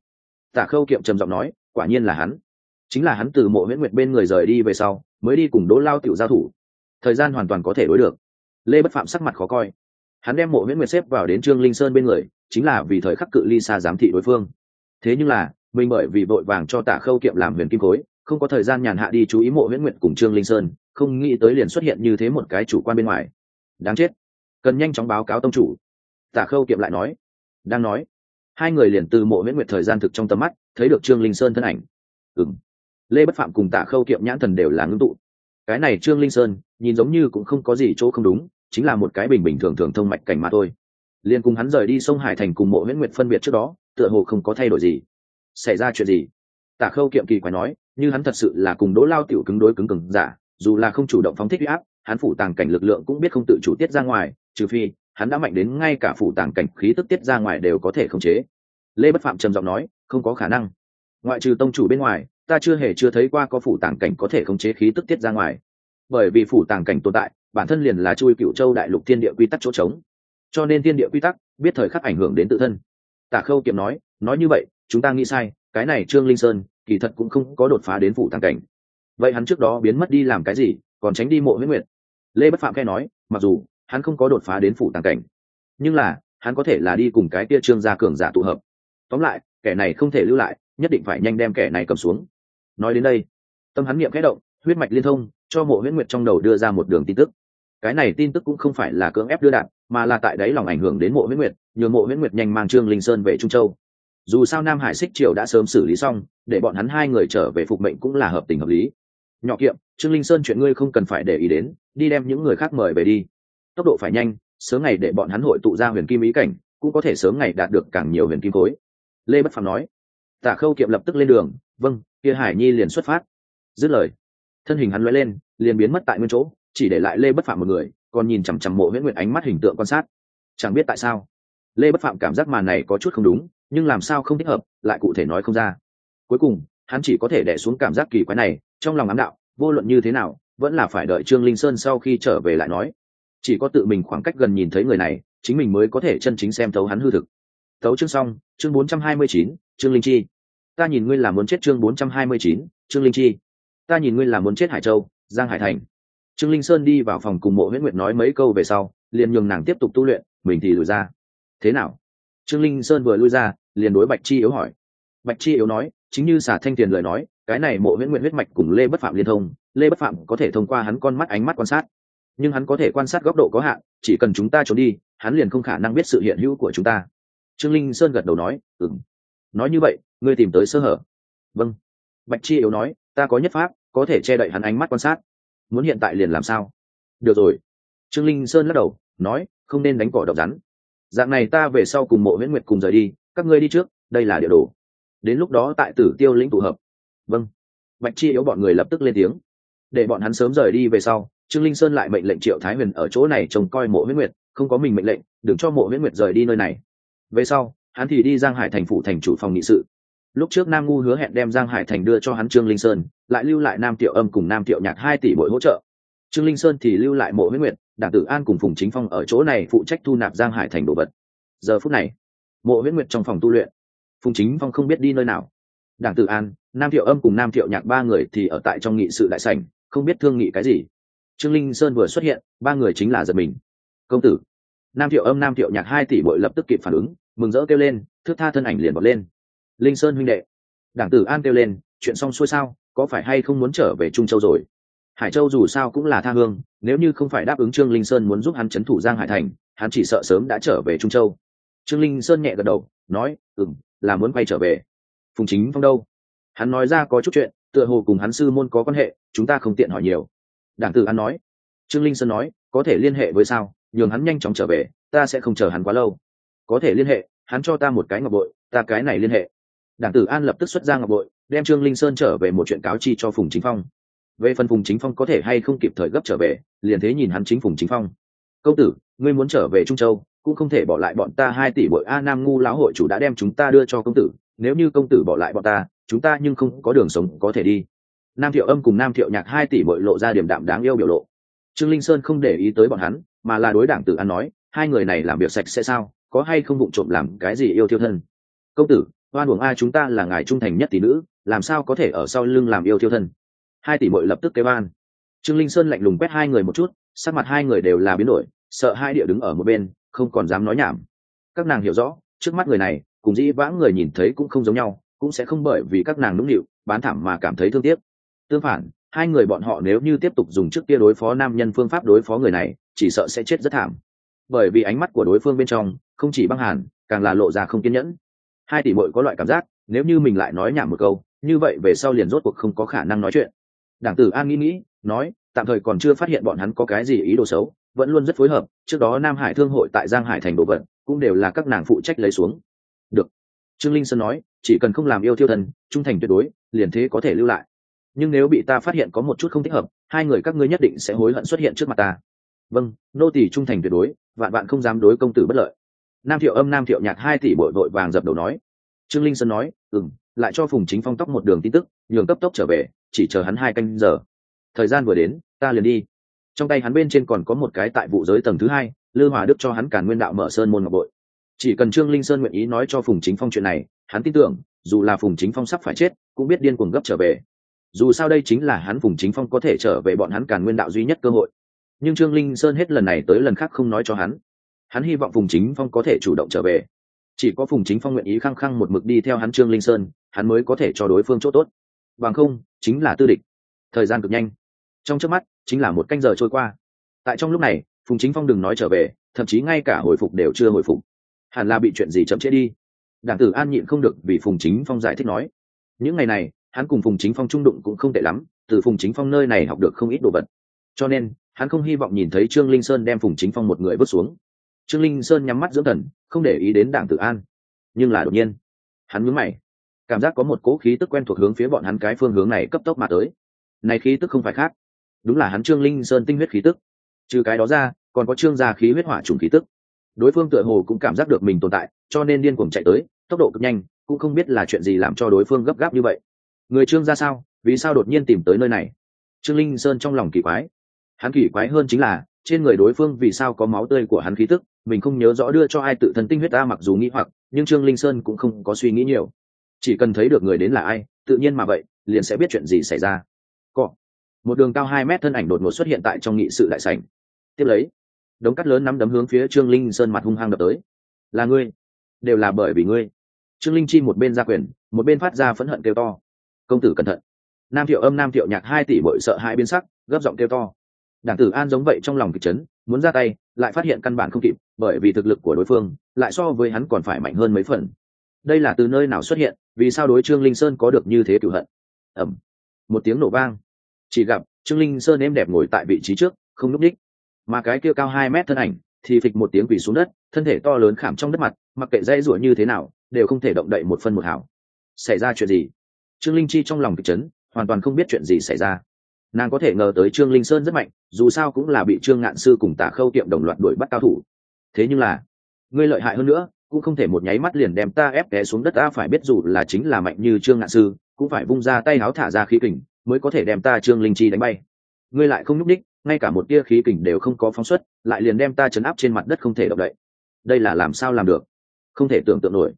Tả khâu kiệm trầm giọng nói, quả nhiên là hắn. Chính là hắn từ mộ nguyễn nguyệt bên người rời đi về sau, mới đi cùng đỗ lao tiểu giao thủ. Thời gian hoàn toàn có thể đối được. Lê bất phạm sắc mặt khó coi. Hắn đem mộ nguyễn nguyệt xếp vào đến trương linh sơn bên người, chính là vì thời khắc cự ly xa giám thị đối phương. Thế nhưng là, mình bởi vì vội vàng cho tả khâu kiệm làm huyền kim khối, không có thời gian nhàn hạ đi chú ý mộ nguyễn nguyệt cùng trương linh sơn, không nghĩ tới liền xuất hiện như thế một cái chủ quan bên ngoài. Đáng chết. Cần nhanh chóng báo cáo tông chủ. Tả khâu kiệm lại nói. Đang nói hai người liền từ mộ miễn nguyệt thời gian thực trong tầm mắt, thấy được trương linh sơn thân ảnh. Ừ m lê bất phạm cùng tạ khâu kiệm nhãn thần đều là ngưng tụ. Cái này trương linh sơn, nhìn giống như cũng không có gì chỗ không đúng, chính là một cái bình bình thường thường thông mạch cảnh mà thôi. Liền cùng hắn rời đi sông hải thành cùng mộ miễn nguyệt phân biệt trước đó, tựa hồ không có thay đổi gì. Xảy ra chuyện gì? Tả khâu kiệm kỳ quái nói, như hắn thật sự là cùng đỗ lao tiểu cứng đối cứng cứng, giả, dù là không chủ động phóng thích huy áp, hắn phủ tàng cảnh lực lượng cũng biết không tự chủ tiết ra ngoài, trừ phi hắn đã mạnh đến ngay cả phủ tàng cảnh khí tức tiết ra ngoài đều có thể khống chế. Lê bất phạm trầm giọng nói, không có khả năng. Ngoại trừ tông chủ bên ngoài, ta chưa hề chưa thấy qua có phủ tàng cảnh có thể khống chế khí tức tiết ra ngoài. Bởi vì phủ tàng cảnh tồn tại, bản thân liền là chui cựu châu đại lục thiên địa quy tắc chỗ trống. Cho nên thiên địa quy tắc, biết thời khắc ảnh hưởng đến tự thân. Tả khâu kiệm nói nói như vậy, chúng ta nghĩ sai, cái này trương linh sơn, kỳ thật cũng không có đột phá đến phủ tàng cảnh. Vậy hắn trước đó biến mất đi làm cái gì, còn tránh đi mộ huyết nguyệt. Lê bất phạm khe nói, mặc dù hắn không có đột phá đến phủ tàng cảnh. Nhưng là, hắn có thể là đi cùng cái kia trương gia cường giả tụ hợp. Tóm lại, kẻ này không thể lưu lại, nhất định phải nhanh đem kẻ này cầm xuống. Nói đến đây, tâm hắn niệm khẽ động, huyết mạch liên thông, cho mộ huyết nguyệt trong đầu đưa ra một đường tin tức. Cái này tin tức cũng không phải là cưỡng ép đưa đạn, mà là tại đấy lòng ảnh hưởng đến mộ huyết nguyệt, nhờ mộ huyết nguyệt nhanh mang trương linh sơn về trung châu. Dù sao nam hải xích triều đã sớm xử lý xong, để bọn hắn hai người trở về phục mệnh cũng là hợp tình hợp lý. Nhỏ kiệm, trương linh sơn chuyện ngươi không cần phải để ý đến, đi đem những người khác mời về đi tốc độ phải nhanh, sớm ngày để bọn hắn hội tụ ra huyền kim ý cảnh, cũng có thể sớm ngày đạt được càng nhiều huyền kim khối. Lê bất phàm nói tả khâu kiệm lập tức lên đường vâng kia hải nhi liền xuất phát. Dứt lời, thân hình hắn lóe lên, liền biến mất tại nguyên chỗ, chỉ để lại lê bất phạm một người, còn nhìn chằm chằm mộ huyễn nguyện ánh mắt hình tượng quan sát. Chẳng biết tại sao, lê bất phạm cảm giác màn này có chút không đúng, nhưng làm sao không thích hợp, lại cụ thể nói không ra. Cuối cùng, hắn chỉ có thể đẻ xuống cảm giác kỳ quái này, trong lòng ám đạo, vô luận như thế nào, vẫn là phải đợi trương linh sơn sau khi trở về lại nói chỉ có tự mình khoảng cách gần nhìn thấy người này, chính mình mới có thể chân chính xem thấu hắn hư thực. Thấu chương xong, chương bốn trăm hai mươi chín, trương linh chi. Ta nhìn ngươi là muốn chết chương bốn trăm hai mươi chín, trương linh chi. Ta nhìn ngươi là muốn chết hải châu, giang hải thành. Trương linh sơn đi vào phòng cùng mộ huyễn nguyệt nói mấy câu về sau, liền nhường nàng tiếp tục tu luyện, mình thì lùi ra. Thế nào? Trương linh sơn vừa lui ra, liền đối bạch chi yếu hỏi. Bạch chi yếu nói, chính như xả thanh tiền lời nói, cái này mộ huyễn nguyện huyết mạch cùng lê bất phạm liên thông, lê bất phạm có thể thông qua hắn con mắt ánh mắt quan sát nhưng hắn có thể quan sát góc độ có hạn, chỉ cần chúng ta trốn đi, hắn liền không khả năng biết sự hiện hữu của chúng ta. Trương linh sơn gật đầu nói ừng nói như vậy, ngươi tìm tới sơ hở. Vâng. Bạch chi yếu nói, ta có nhất pháp, có thể che đậy hắn ánh mắt quan sát. Muốn hiện tại liền làm sao? Được rồi. Trương linh sơn lắc đầu, nói, không nên đánh cỏ độc rắn. Dạng này ta về sau cùng mộ huyễn nguyệt cùng rời đi, các ngươi đi trước, đây là địa đồ. Đến lúc đó tại tử tiêu lĩnh tụ hợp. Vâng. Bạch chi yếu bọn người lập tức lên tiếng. Để bọn hắn sớm rời đi về sau trương linh sơn lại mệnh lệnh triệu thái huyền ở chỗ này trông coi mộ huyễn nguyệt, không có mình mệnh lệnh, đừng cho mộ huyễn nguyệt rời đi nơi này. Về sau, hắn thì đi giang hải thành phủ thành chủ phòng nghị sự. Lúc trước nam ngu hứa hẹn đem giang hải thành đưa cho hắn trương linh sơn, lại lưu lại nam tiểu âm cùng nam tiểu nhạc hai tỷ bội hỗ trợ. Trương linh sơn thì lưu lại mộ huyết nguyệt, đảng tử an cùng phùng chính phong ở chỗ này phụ trách thu nạp giang hải thành đồ vật. Giờ phút này, mộ huyết nguyệt trong phòng tu luyện. Phùng chính phong không biết đi nơi nào. Đảng tử an, nam thiệu âm cùng nam thiệu nhạc ba người thì ở tại trong nghị sự đại sảnh, không biết thương nghị cái gì trương linh sơn vừa xuất hiện, ba người chính là giật mình. Công tử. Nam thiệu âm, nam thiệu nhạc hai tỷ bội lập tức kịp phản ứng, mừng rỡ kêu lên, thước tha thân ảnh liền bật lên. Linh sơn huynh đệ. Đảng tử an kêu lên, chuyện xong xuôi sao, có phải hay không muốn trở về trung châu rồi? Hải châu dù sao cũng là tha hương, nếu như không phải đáp ứng trương linh sơn muốn giúp hắn c h ấ n thủ giang hải thành, hắn chỉ sợ sớm đã trở về trung châu. Trương linh sơn nhẹ gật đầu, nói ừ m là muốn quay trở về. Phùng chính phong đâu? Hắn nói ra có chút chuyện, tựa hồ cùng hắn sư môn có quan hệ, chúng ta không tiện hỏi nhiều đảng tử an nói. Trương linh sơn nói, có thể liên hệ với sao? Nhường hắn nhanh chóng trở về, ta sẽ không chờ hắn quá lâu. Có thể liên hệ, hắn cho ta một cái ngọc bội, ta cái này liên hệ. Đảng tử an lập tức xuất ra ngọc bội, đem trương linh sơn trở về một chuyện cáo chi cho phùng chính phong. Về phần phùng chính phong có thể hay không kịp thời gấp trở về, liền thế nhìn hắn chính phùng chính phong. Câu tử, ngươi muốn trở về trung châu, cũng không thể bỏ lại bọn ta hai tỷ bội a nam ngu lão hội chủ đã đem chúng ta đưa cho công tử, nếu như công tử bỏ lại bọn ta, chúng ta nhưng không có đường sống có thể đi nam thiệu âm cùng nam thiệu nhạc hai tỷ bội lộ ra điểm đạm đáng yêu biểu lộ. Trương linh sơn không để ý tới bọn hắn, mà là đối đảng tử an nói, hai người này làm việc sạch sẽ sao, có hay không vụng trộm làm cái gì yêu thiêu thân? Công tử, oan uổng ai chúng ta là ngài trung thành nhất tỷ nữ, làm sao có thể ở sau lưng làm yêu thiêu thân? Hai tỷ bội lập tức kêu an. Trương linh sơn lạnh lùng quét hai người một chút, sắc mặt hai người đều là biến đổi, sợ hai địa đứng ở một bên, không còn dám nói nhảm. Các nàng hiểu rõ, trước mắt người này, cùng dĩ vãng người nhìn thấy cũng không giống nhau, cũng sẽ không bởi vì các nàng nũng nịu, bán thảm mà cảm thấy thương tiếc tương phản, hai người bọn họ nếu như tiếp tục dùng trước kia đối phó nam nhân phương pháp đối phó người này, chỉ sợ sẽ chết rất thảm. Bởi vì ánh mắt của đối phương bên trong không chỉ băng hàn, càng là lộ ra không kiên nhẫn. Hai tỷ bội có loại cảm giác, nếu như mình lại nói nhảm một câu, như vậy về sau liền rốt cuộc không có khả năng nói chuyện. Đảng tử an nghĩ nghĩ, nói, tạm thời còn chưa phát hiện bọn hắn có cái gì ý đồ xấu, vẫn luôn rất phối hợp, trước đó nam hải thương hội tại giang hải thành đồ vật, cũng đều là các nàng phụ trách lấy xuống. Được. Trương linh sơn nói, chỉ cần không làm yêu thiêu thần trung thành tuyệt đối, liền thế có thể lưu lại nhưng nếu bị ta phát hiện có một chút không thích hợp, hai người các ngươi nhất định sẽ hối hận xuất hiện trước mặt ta. Vâng nô tỷ trung thành tuyệt đối, vạn bạn không dám đối công tử bất lợi. Nam thiệu âm nam thiệu nhạc hai tỷ bội vội vàng dập đầu nói. Trương linh sơn nói ừng lại cho phùng chính phong tóc một đường tin tức, nhường cấp tốc trở về, chỉ chờ hắn hai canh giờ. Thời gian vừa đến, ta liền đi. Trong tay hắn bên trên còn có một cái tại vụ giới tầng thứ hai, lư hòa đức cho hắn càn nguyên đạo mở sơn môn ngọc bội. Chỉ cần trương linh sơn nguyện ý nói cho phùng chính phong chuyện này, hắn tin tưởng, dù là phùng chính phong sắp phải chết, cũng biết điên cuồng gấp trở về dù sao đây chính là hắn phùng chính phong có thể trở về bọn hắn càn nguyên đạo duy nhất cơ hội. Nhưng trương linh sơn hết lần này tới lần khác không nói cho hắn. Hắn hy vọng phùng chính phong có thể chủ động trở về. Chỉ có phùng chính phong nguyện ý khăng khăng một mực đi theo hắn trương linh sơn, hắn mới có thể cho đối phương chỗ tốt. Bằng không, chính là tư địch. Thời gian cực nhanh. Trong trước mắt, chính là một canh giờ trôi qua. Tại trong lúc này, phùng chính phong đừng nói trở về, thậm chí ngay cả hồi phục đều chưa hồi phục. Hẳn là bị chuyện gì chậm trễ đi. Đảng tử an nhịn không được vì phùng chính phong giải thích nói. Những ngày này hắn cùng phùng chính phong trung đụng cũng không tệ lắm, từ phùng chính phong nơi này học được không ít đồ vật. Cho nên, hắn không hy vọng nhìn thấy trương linh sơn đem phùng chính phong một người vứt xuống. Trương linh sơn nhắm mắt dưỡng thần, không để ý đến đảng tử an. Nhưng là đột nhiên, hắn mướn mày. Cảm giác có một cỗ khí tức quen thuộc hướng phía bọn hắn cái phương hướng này cấp tốc mà tới. Này khí tức không phải khác. Đúng là hắn trương linh sơn tinh huyết khí tức. Trừ cái đó ra, còn có trương gia khí huyết hỏa trùng khí tức. Đối phương tựa hồ cũng cảm giác được mình tồn tại, cho nên điên cuồng chạy tới, tốc độ cực nhanh, cũng không biết là chuyện gì làm cho đối phương gấp gáp như vậy người trương ra sao? Vì sao đột nhiên tìm tới nơi này? Trương linh sơn trong lòng kỳ quái. Hắn kỳ quái hơn chính là, trên người đối phương vì sao có máu tươi của hắn khí tức, mình không nhớ rõ đưa cho ai tự thân tinh huyết ta mặc dù nghĩ hoặc, nhưng trương linh sơn cũng không có suy nghĩ nhiều. Chỉ cần thấy được người đến là ai, tự nhiên mà vậy, liền sẽ biết chuyện gì xảy ra. Cọ. Một đường cao hai mét thân ảnh đột ngột xuất hiện tại trong nghị sự đại sảnh. Tiếp lấy, đống cắt lớn nắm đấm hướng phía trương linh sơn mặt hung hăng đập tới. Là ngươi. Đều là bởi vì ngươi. Trương linh chi một bên ra quyền, một bên phát ra phẫn hận kêu to công tử cẩn thận. Nam thiệu âm, nam thiệu nhạc hai tỷ bội sợ hai biến sắc, gấp giọng kêu to. Đảng tử an giống vậy trong lòng kịch chấn, muốn ra tay, lại phát hiện căn bản không kịp, bởi vì thực lực của đối phương, lại so với hắn còn phải mạnh hơn mấy phần. Đây là từ nơi nào xuất hiện, vì sao đối trương linh sơn có được như thế cửu hận? Ẩm một tiếng nổ vang. Chỉ gặp, trương linh sơn êm đẹp ngồi tại vị trí trước, không núp đích mà cái kia cao hai mét thân ảnh, thì phịch một tiếng quỳ xuống đất, thân thể to lớn khảm trong đất mặt, mặc kệ dây rủa như thế nào, đều không thể động đậy một phân một hảo xảy ra chuyện gì? Trương linh chi trong lòng kịch chấn, hoàn toàn không biết chuyện gì xảy ra. Nàng có thể ngờ tới trương linh sơn rất mạnh, dù sao cũng là bị trương ngạn sư cùng tả khâu tiệm đồng loạt đuổi bắt cao thủ. Thế nhưng là, ngươi lợi hại hơn nữa, cũng không thể một nháy mắt liền đem ta ép té xuống đất, ta phải biết dù là chính là mạnh như trương ngạn sư, cũng phải vung ra tay háo thả ra khí kình, mới có thể đem ta trương linh chi đánh bay. Ngươi lại không nhúc đích ngay cả một tia khí kình đều không có phóng xuất, lại liền đem ta chấn áp trên mặt đất không thể động đậy. Đây là làm sao làm được? Không thể tưởng tượng nổi.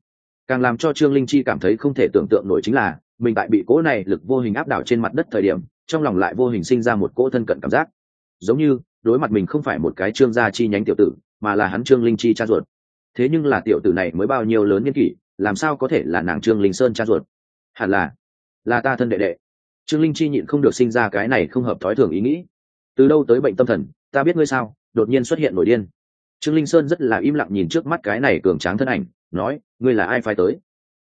Càng làm cho trương linh chi cảm thấy không thể tưởng tượng nổi chính là mình tại bị cỗ này lực vô hình áp đảo trên mặt đất thời điểm, trong lòng lại vô hình sinh ra một cỗ thân cận cảm giác. Giống như, đối mặt mình không phải một cái trương gia chi nhánh tiểu tử, mà là hắn trương linh chi cha ruột. Thế nhưng là tiểu tử này mới bao nhiêu lớn niên kỷ, làm sao có thể là nàng trương linh sơn cha ruột? Hẳn là là ta thân đệ đệ. Trương linh chi nhịn không được sinh ra cái này không hợp thói thường ý nghĩ. Từ đâu tới bệnh tâm thần, ta biết ngươi sao, đột nhiên xuất hiện nổi điên. Trương linh sơn rất là im lặng nhìn trước mắt cái này cường tráng thân ảnh, nói, ngươi là ai phái tới?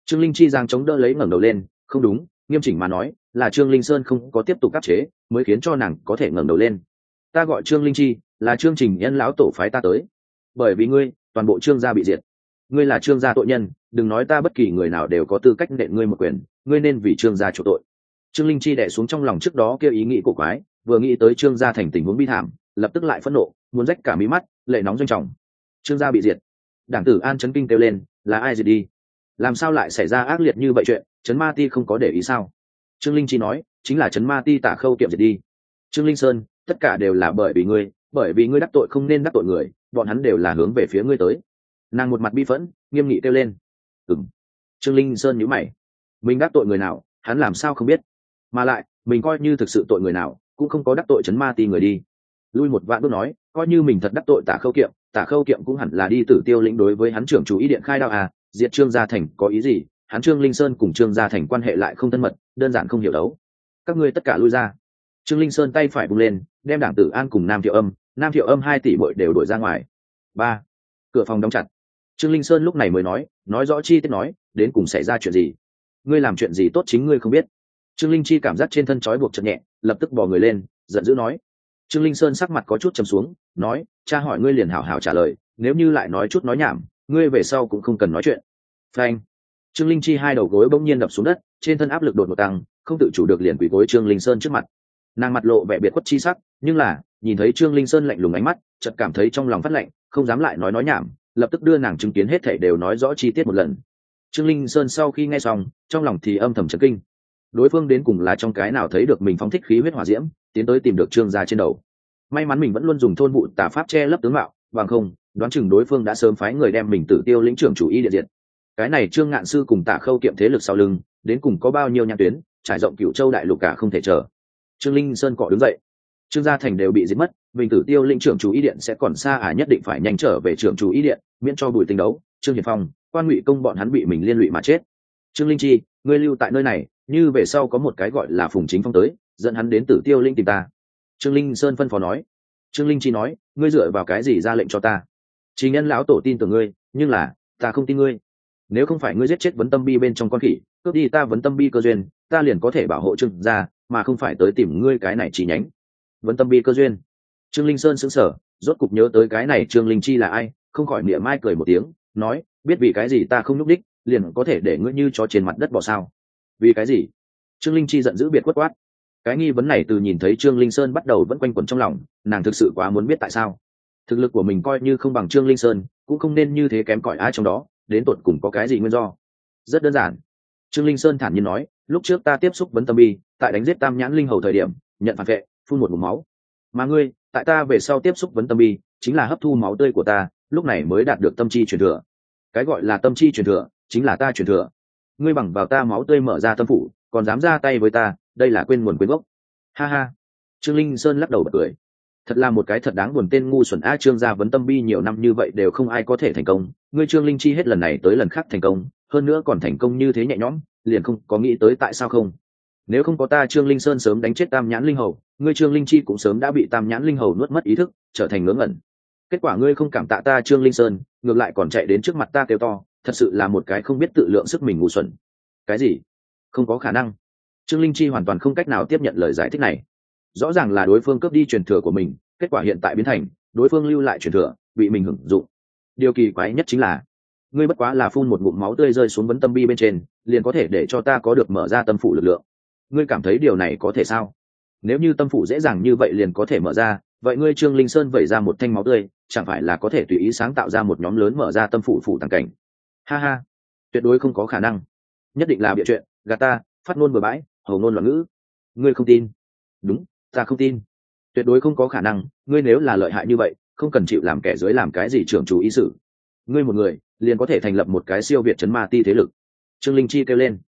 Trương linh chi giang chống đỡ lấy ngẩng đầu lên không đúng, nghiêm chỉnh mà nói, là trương linh sơn không có tiếp tục áp chế, mới khiến cho nàng có thể ngẩng đầu lên. Ta gọi trương linh chi, là chương trình nhân lão tổ phái ta tới. Bởi vì ngươi, toàn bộ trương gia bị diệt. Ngươi là trương gia tội nhân, đừng nói ta bất kỳ người nào đều có tư cách nện ngươi một quyền, ngươi nên vì trương gia chủ tội. Trương linh chi đẻ xuống trong lòng trước đó kêu ý nghĩ của quái, vừa nghĩ tới trương gia thành tình huống bi thảm, lập tức lại phẫn nộ, muốn rách cả mí mắt, lệ nóng doanh trọng. Trương gia bị diệt. Đảng tử an chấn kinh kêu lên, là ai diệt đi? Làm sao lại xảy ra ác liệt như vậy chuyện? Trấn ma ti không có để ý sao? Trương linh chi nói, chính là trấn ma ti tả khâu kiệm diệt đi. Trương linh sơn, tất cả đều là bởi vì ngươi, bởi vì ngươi đắc tội không nên đắc tội người, bọn hắn đều là hướng về phía ngươi tới. Nàng một mặt bi phẫn, nghiêm nghị kêu lên. Ừng trương linh sơn nhữ mày. Mình đắc tội người nào, hắn làm sao không biết? Mà lại, mình coi như thực sự tội người nào, cũng không có đắc tội chấn ma ti người đi. Lui một vạn bước nói, coi như mình thật đắc tội tả khâu kiệm, tả khâu kiệm cũng hẳn là đi tử tiêu lĩnh đối với hắn trưởng chủ ý điện khai đạo à diệt trương gia thành có ý gì? Hắn trương linh sơn cùng trương gia thành quan hệ lại không thân mật, đơn giản không hiểu đấu. Các ngươi tất cả lui ra. Trương linh sơn tay phải bung lên, đem đảng tử an cùng nam thiệu âm, nam thiệu âm hai tỷ bội đều đổi ra ngoài. Ba. Cửa phòng đóng chặt. Trương linh sơn lúc này mới nói nói rõ chi tiết nói, đến cùng xảy ra chuyện gì? Ngươi làm chuyện gì tốt chính ngươi không biết. Trương linh chi cảm giác trên thân trói buộc chật nhẹ, lập tức bỏ người lên, giận dữ nói. Trương linh sơn sắc mặt có chút chầm xuống, nói, cha hỏi ngươi liền hảo hảo trả lời, nếu như lại nói chút nói nhảm, ngươi về sau cũng không cần nói chuyện. Phanh trương linh chi hai đầu gối bỗng nhiên đập xuống đất, trên thân áp lực đột ngột tăng, không tự chủ được liền quỳ gối trương linh sơn trước mặt. Nàng mặt lộ vẻ biệt khuất chi sắc, nhưng là, nhìn thấy trương linh sơn lạnh lùng ánh mắt, chợt cảm thấy trong lòng phát lạnh, không dám lại nói nói nhảm, lập tức đưa nàng chứng kiến hết thảy đều nói rõ chi tiết một lần. Trương linh sơn sau khi nghe xong, trong lòng thì âm thầm chấn kinh. Đối phương đến cùng là trong cái nào thấy được mình phóng thích khí huyết hỏa diễm, tiến tới tìm được trương gia trên đầu. May mắn mình vẫn luôn dùng thôn vụ tà pháp che lấp tướng mạo, bằng không, đoán chừng đối phương đã sớm phái người đem mình tử tiêu lĩnh trưởng chủ y địa diện cái này trương ngạn sư cùng tạ khâu kiệm thế lực sau lưng, đến cùng có bao nhiêu nhãn tuyến, trải rộng cựu châu đại lục cả không thể chờ. Trương linh sơn cọ đứng dậy. Trương gia thành đều bị giết mất mình tử tiêu lĩnh trưởng chủ y điện sẽ còn xa à nhất định phải nhanh trở về trưởng chủ y điện, miễn cho bùi tình đấu. Trương hiền phong, quan ngụy công bọn hắn bị mình liên lụy mà chết. Trương linh chi, ngươi lưu tại nơi này, như về sau có một cái gọi là phùng chính phong tới, dẫn hắn đến tử tiêu linh tìm ta. Trương linh sơn phân phó nói. Trương linh chi nói, ngươi dựa vào cái gì ra lệnh cho ta? Chỉ nhân lão tổ tin tưởng ngươi, nhưng là, ta không tin ngươi nếu không phải ngươi giết chết vấn tâm bi bên trong con khỉ, cướp đi ta vấn tâm bi cơ duyên, ta liền có thể bảo hộ trương gia, mà không phải tới tìm ngươi cái này chỉ nhánh. Vấn tâm bi cơ duyên. Trương linh sơn sững sờ, rốt cục nhớ tới cái này trương linh chi là ai, không khỏi miệng mai cười một tiếng, nói, biết vì cái gì ta không nhúc đích liền có thể để ngươi như cho trên mặt đất bỏ sao? Vì cái gì? Trương linh chi giận dữ biệt quất quát. Cái nghi vấn này từ nhìn thấy trương linh sơn bắt đầu vẫn quanh quẩn trong lòng, nàng thực sự quá muốn biết tại sao. Thực lực của mình coi như không bằng trương linh sơn, cũng không nên như thế kém cỏi ai trong đó đến tột cùng có cái gì nguyên do? Rất đơn giản. Trương linh sơn thản nhiên nói, lúc trước ta tiếp xúc vấn tâm bi, tại đánh giết tam nhãn linh hầu thời điểm, nhận phản vệ, phun một mục máu. Mà ngươi, tại ta về sau tiếp xúc vấn tâm bi, chính là hấp thu máu tươi của ta, lúc này mới đạt được tâm chi truyền thừa. Cái gọi là tâm chi truyền thừa, chính là ta truyền thừa. Ngươi bằng vào ta máu tươi mở ra tâm phủ, còn dám ra tay với ta, đây là quên nguồn quên gốc. Ha ha. Trương linh sơn lắc đầu bật cười thật là một cái thật đáng buồn tên ngu xuẩn a trương gia vấn tâm bi nhiều năm như vậy đều không ai có thể thành công. Ngươi trương linh chi hết lần này tới lần khác thành công, hơn nữa còn thành công như thế nhẹ nhõm, liền không có nghĩ tới tại sao không? Nếu không có ta trương linh sơn sớm đánh chết tam nhãn linh hầu, ngươi trương linh chi cũng sớm đã bị tam nhãn linh hầu nuốt mất ý thức, trở thành ngớ ngẩn. Kết quả ngươi không cảm tạ ta trương linh sơn, ngược lại còn chạy đến trước mặt ta kêu to, thật sự là một cái không biết tự lượng sức mình ngu xuẩn. Cái gì? Không có khả năng. Trương linh chi hoàn toàn không cách nào tiếp nhận lời giải thích này rõ ràng là đối phương cướp đi truyền thừa của mình, kết quả hiện tại biến thành, đối phương lưu lại truyền thừa, bị mình hưởng dụng. Điều kỳ quái nhất chính là, ngươi bất quá là phun một ngụm máu tươi rơi xuống vấn tâm bi bên trên, liền có thể để cho ta có được mở ra tâm phủ lực lượng. Ngươi cảm thấy điều này có thể sao? Nếu như tâm phủ dễ dàng như vậy liền có thể mở ra, vậy ngươi trương linh sơn vẩy ra một thanh máu tươi, chẳng phải là có thể tùy ý sáng tạo ra một nhóm lớn mở ra tâm phủ phủ tàng cảnh? Ha ha, tuyệt đối không có khả năng. Nhất định là bịa chuyện, gà ta, phát ngôn bừa bãi, hầu ngôn loạn ngữ. Ngươi không tin? Đúng ta không tin. Tuyệt đối không có khả năng, ngươi nếu là lợi hại như vậy, không cần chịu làm kẻ dưới làm cái gì trưởng chủ ý sử ngươi một người, liền có thể thành lập một cái siêu việt chấn ma ti thế lực. Trương linh chi kêu lên.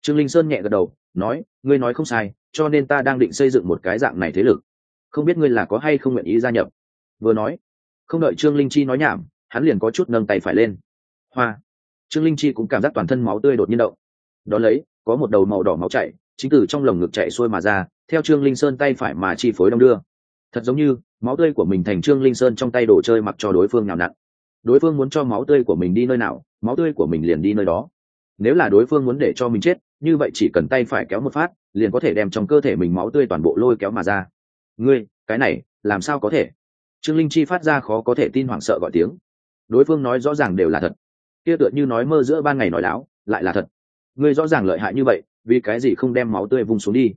Trương linh sơn nhẹ gật đầu, nói, ngươi nói không sai, cho nên ta đang định xây dựng một cái dạng này thế lực. Không biết ngươi là có hay không nguyện ý gia nhập. Vừa nói, không đợi trương linh chi nói nhảm, hắn liền có chút nâng tay phải lên. Hoa. Trương linh chi cũng cảm giác toàn thân máu tươi đột nhiên động. Đ ó lấy, có một đầu màu đỏ máu chảy chính từ trong lồng ngực chạy xuôi mà ra, theo trương linh sơn tay phải mà chi phối đong đưa. Thật giống như, máu tươi của mình thành trương linh sơn trong tay đồ chơi mặc cho đối phương nào nặn. Đối phương muốn cho máu tươi của mình đi nơi nào, máu tươi của mình liền đi nơi đó. Nếu là đối phương muốn để cho mình chết, như vậy chỉ cần tay phải kéo một phát, liền có thể đem trong cơ thể mình máu tươi toàn bộ lôi kéo mà ra. Ngươi, cái này, làm sao có thể? Trương linh chi phát ra khó có thể tin hoảng sợ gọi tiếng. Đối phương nói rõ ràng đều là thật. Kia tựa như nói mơ giữa ban ngày nói láo, lại là thật. Ngươi rõ ràng lợi hại như vậy vì cái gì không đem máu tươi vung xuống đi?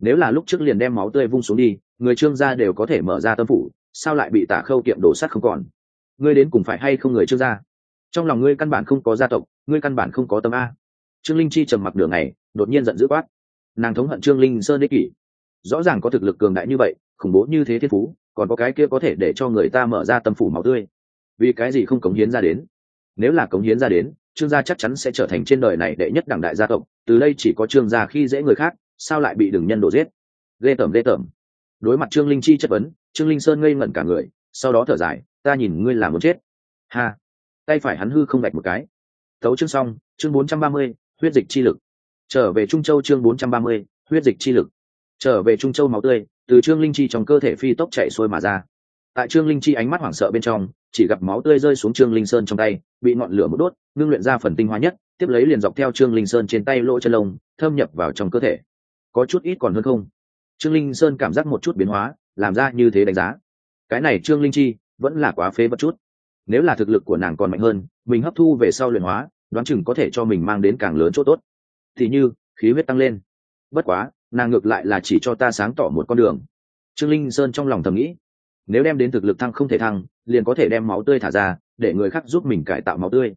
Nếu là lúc trước liền đem máu tươi vung xuống đi, người trương gia đều có thể mở ra tâm phủ, sao lại bị tả khâu kiệm đổ sắt không còn? Ngươi đến cùng phải hay không người trương gia? Trong lòng ngươi căn bản không có gia tộc, ngươi căn bản không có tâm a. Trương linh chi trầm mặc đường này đột nhiên giận dữ quát. Nàng thống hận trương linh sơn đích kỷ. Rõ ràng có thực lực cường đại như vậy, khủng bố như thế thiên phú, còn có cái kia có thể để cho người ta mở ra tâm phủ máu tươi. Vì cái gì không cống hiến ra đến? Nếu là cống hiến ra đến trương gia chắc chắn sẽ trở thành trên đời này đệ nhất đảng đại gia tộc, từ đây chỉ có trương gia khi dễ người khác, sao lại bị đừng nhân đổ giết? Ghê tởm ghê tởm. Đối mặt trương linh chi chất vấn, trương linh sơn ngây ngẩn cả người, sau đó thở dài, ta nhìn ngươi là muốn chết. Ha. Tay phải hắn hư không gạch một cái. Thấu chương xong, chương bốn trăm ba mươi, huyết dịch chi lực. Trở về trung châu chương bốn trăm ba mươi, huyết dịch chi lực. Trở về trung châu máu tươi, từ trương linh chi trong cơ thể phi tốc chạy xuôi mà ra tại trương linh chi ánh mắt hoảng sợ bên trong, chỉ gặp máu tươi rơi xuống trương linh sơn trong tay, bị ngọn lửa một đốt, ngưng luyện ra phần tinh hoa nhất, tiếp lấy liền dọc theo trương linh sơn trên tay lỗ chân lông, thâm nhập vào trong cơ thể. Có chút ít còn hơn không? Trương linh sơn cảm giác một chút biến hóa, làm ra như thế đánh giá. Cái này trương linh chi, vẫn là quá phế vật chút. Nếu là thực lực của nàng còn mạnh hơn, mình hấp thu về sau luyện hóa, đoán chừng có thể cho mình mang đến càng lớn chỗ tốt. Thì như, khí huyết tăng lên. Bất quá, nàng ngược lại là chỉ cho ta sáng tỏ một con đường. Trương linh sơn trong lòng thầm nghĩ nếu đem đến thực lực thăng không thể thăng, liền có thể đem máu tươi thả ra, để người khác giúp mình cải tạo máu tươi.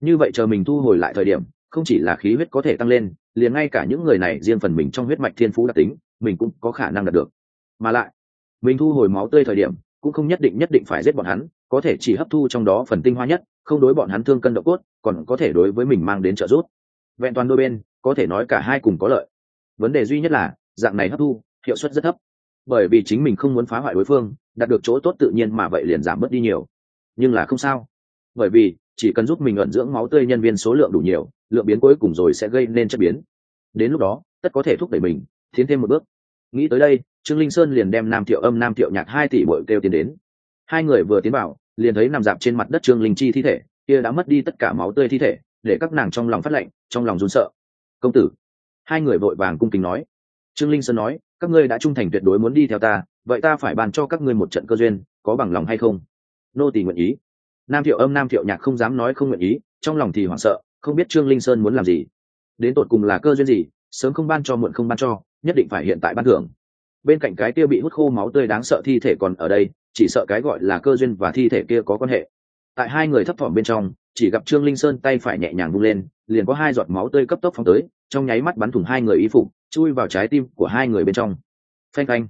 Như vậy chờ mình thu hồi lại thời điểm, không chỉ là khí huyết có thể tăng lên, liền ngay cả những người này riêng phần mình trong huyết mạch thiên phú đặc tính, mình cũng có khả năng đạt được. Mà lại, mình thu hồi máu tươi thời điểm, cũng không nhất định nhất định phải giết bọn hắn, có thể chỉ hấp thu trong đó phần tinh hoa nhất, không đối bọn hắn thương cân độ cốt, còn có thể đối với mình mang đến trợ giúp. Vẹn toàn đôi bên, có thể nói cả hai cùng có lợi. Vấn đề duy nhất là, dạng này hấp thu, hiệu suất rất thấp bởi vì chính mình không muốn phá hoại đối phương, đạt được chỗ tốt tự nhiên mà vậy liền giảm bớt đi nhiều. Nhưng là không sao. Bởi vì, chỉ cần giúp mình ẩn dưỡng máu tươi nhân viên số lượng đủ nhiều, lượng biến cuối cùng rồi sẽ gây nên chất biến. Đến lúc đó, tất có thể thúc đẩy mình, tiến thêm một bước. Nghĩ tới đây, trương linh sơn liền đem nam thiệu âm, nam thiệu nhạc hai tỷ bội kêu tiến đến. Hai người vừa tiến vào, liền thấy nằm dạp trên mặt đất trương linh chi thi thể, kia đã mất đi tất cả máu tươi thi thể, để các nàng trong lòng phát lệnh, trong lòng run sợ. Công tử! Hai người vội vàng cung kính nói. Trương linh sơn nói các ngươi đã trung thành tuyệt đối muốn đi theo ta, vậy ta phải bàn cho các ngươi một trận cơ duyên, có bằng lòng hay không? Nô tỳ nguyện ý. Nam thiệu âm, nam thiệu nhạc không dám nói không nguyện ý, trong lòng thì hoảng sợ, không biết trương linh sơn muốn làm gì. Đến tột cùng là cơ duyên gì, sớm không ban cho muộn không ban cho, nhất định phải hiện tại ban thưởng. Bên cạnh cái kia bị hút khô máu tươi đáng sợ thi thể còn ở đây, chỉ sợ cái gọi là cơ duyên và thi thể kia có quan hệ. Tại hai người thấp thỏm bên trong, chỉ gặp trương linh sơn tay phải nhẹ nhàng vung lên, liền có hai giọt máu tươi cấp tốc phóng tới, trong nháy mắt bắn thủng hai người y phục chui vào trái tim của hai người bên trong. Phanh phanh.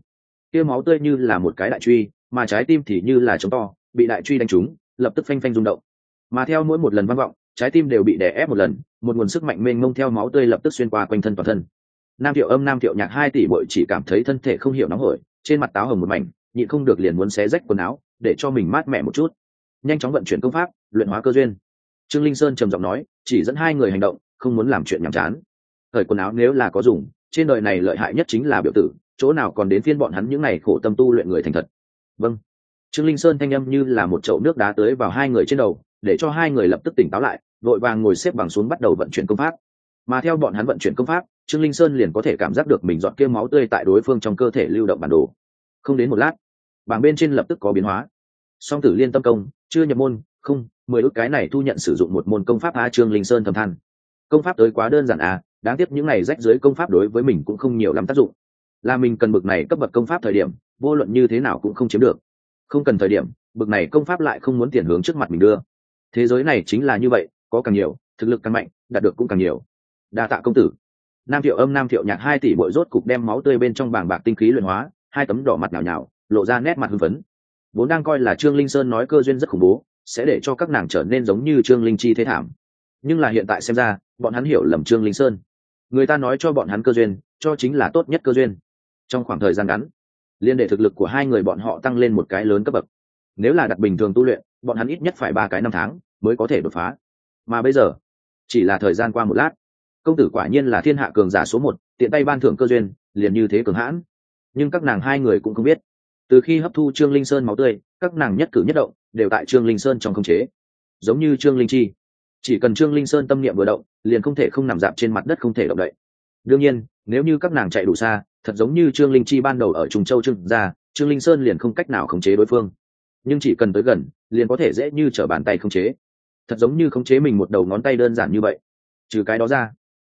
Kia máu tươi như là một cái đại truy, mà trái tim thì như là trống to, bị đại truy đánh trúng, lập tức phanh phanh rung động. Mà theo mỗi một lần vang vọng, trái tim đều bị đè ép một lần, một nguồn sức mạnh mênh mông theo máu tươi lập tức xuyên qua quanh thân toàn thân. Nam thiệu âm, nam thiệu nhạc hai tỷ bội chỉ cảm thấy thân thể không hiểu nóng hổi, trên mặt táo hồng một mảnh, nhịn không được liền muốn xé rách quần áo, để cho mình mát mẻ một chút. Nhanh chóng vận chuyển công pháp, luyện hóa cơ duyên. Trương linh sơn trầm giọng nói, chỉ dẫn hai người hành động, không muốn làm chuyện nhàm chán. Thời quần áo nếu là có dùng trên đời này lợi hại nhất chính là biểu tử, chỗ nào còn đến phiên bọn hắn những n à y khổ tâm tu luyện người thành thật. Vâng. Trương linh sơn thanh â m như là một chậu nước đá tới vào hai người trên đầu, để cho hai người lập tức tỉnh táo lại, vội vàng ngồi xếp bằng xuống bắt đầu vận chuyển công pháp. Mà theo bọn hắn vận chuyển công pháp, trương linh sơn liền có thể cảm giác được mình dọn kia máu tươi tại đối phương trong cơ thể lưu động bản đồ. Không đến một lát, bảng bên trên lập tức có biến hóa. Song tử liên tâm công, chưa nhập môn, không, mười ước cái này thu nhận sử dụng một môn công pháp a trương linh sơn thầm than. Công pháp tới quá đơn giản à đáng tiếc những này rách dưới công pháp đối với mình cũng không nhiều lắm tác dụng. Là mình cần bực này cấp bậc công pháp thời điểm, vô luận như thế nào cũng không chiếm được. Không cần thời điểm, bực này công pháp lại không muốn tiền hướng trước mặt mình đưa. Thế giới này chính là như vậy, có càng nhiều, thực lực càng mạnh, đạt được cũng càng nhiều. Đa tạ công tử. Nam thiệu âm, nam thiệu nhạc hai tỷ bội rốt cục đem máu tươi bên trong bảng bạc tinh khí luyện hóa, hai tấm đỏ mặt nhào nhào, lộ ra nét mặt hưng phấn. Vốn đang coi là trương linh sơn nói cơ duyên rất khủng bố, sẽ để cho các nàng trở nên giống như trương linh chi thế thảm. Nhưng là hiện tại xem ra, bọn hắn hiểu lầm trương linh sơn người ta nói cho bọn hắn cơ duyên, cho chính là tốt nhất cơ duyên. Trong khoảng thời gian ngắn, liên đệ thực lực của hai người bọn họ tăng lên một cái lớn cấp bậc. Nếu là đặt bình thường tu luyện, bọn hắn ít nhất phải ba cái năm tháng mới có thể đột phá. Mà bây giờ, chỉ là thời gian qua một lát, công tử quả nhiên là thiên hạ cường giả số một, tiện tay ban thưởng cơ duyên, liền như thế cường hãn. Nhưng các nàng hai người cũng không biết. Từ khi hấp thu trương linh sơn máu tươi, các nàng nhất cử nhất động đều tại trương linh sơn trong không chế. Giống như trương linh chi chỉ cần trương linh sơn tâm niệm vừa động, liền không thể không nằm dạp trên mặt đất không thể động đậy. Đương nhiên, nếu như các nàng chạy đủ xa, thật giống như trương linh chi ban đầu ở trùng châu trương ra, trương linh sơn liền không cách nào khống chế đối phương. Nhưng chỉ cần tới gần, liền có thể dễ như t r ở bàn tay khống chế. Thật giống như khống chế mình một đầu ngón tay đơn giản như vậy. Trừ cái đó ra,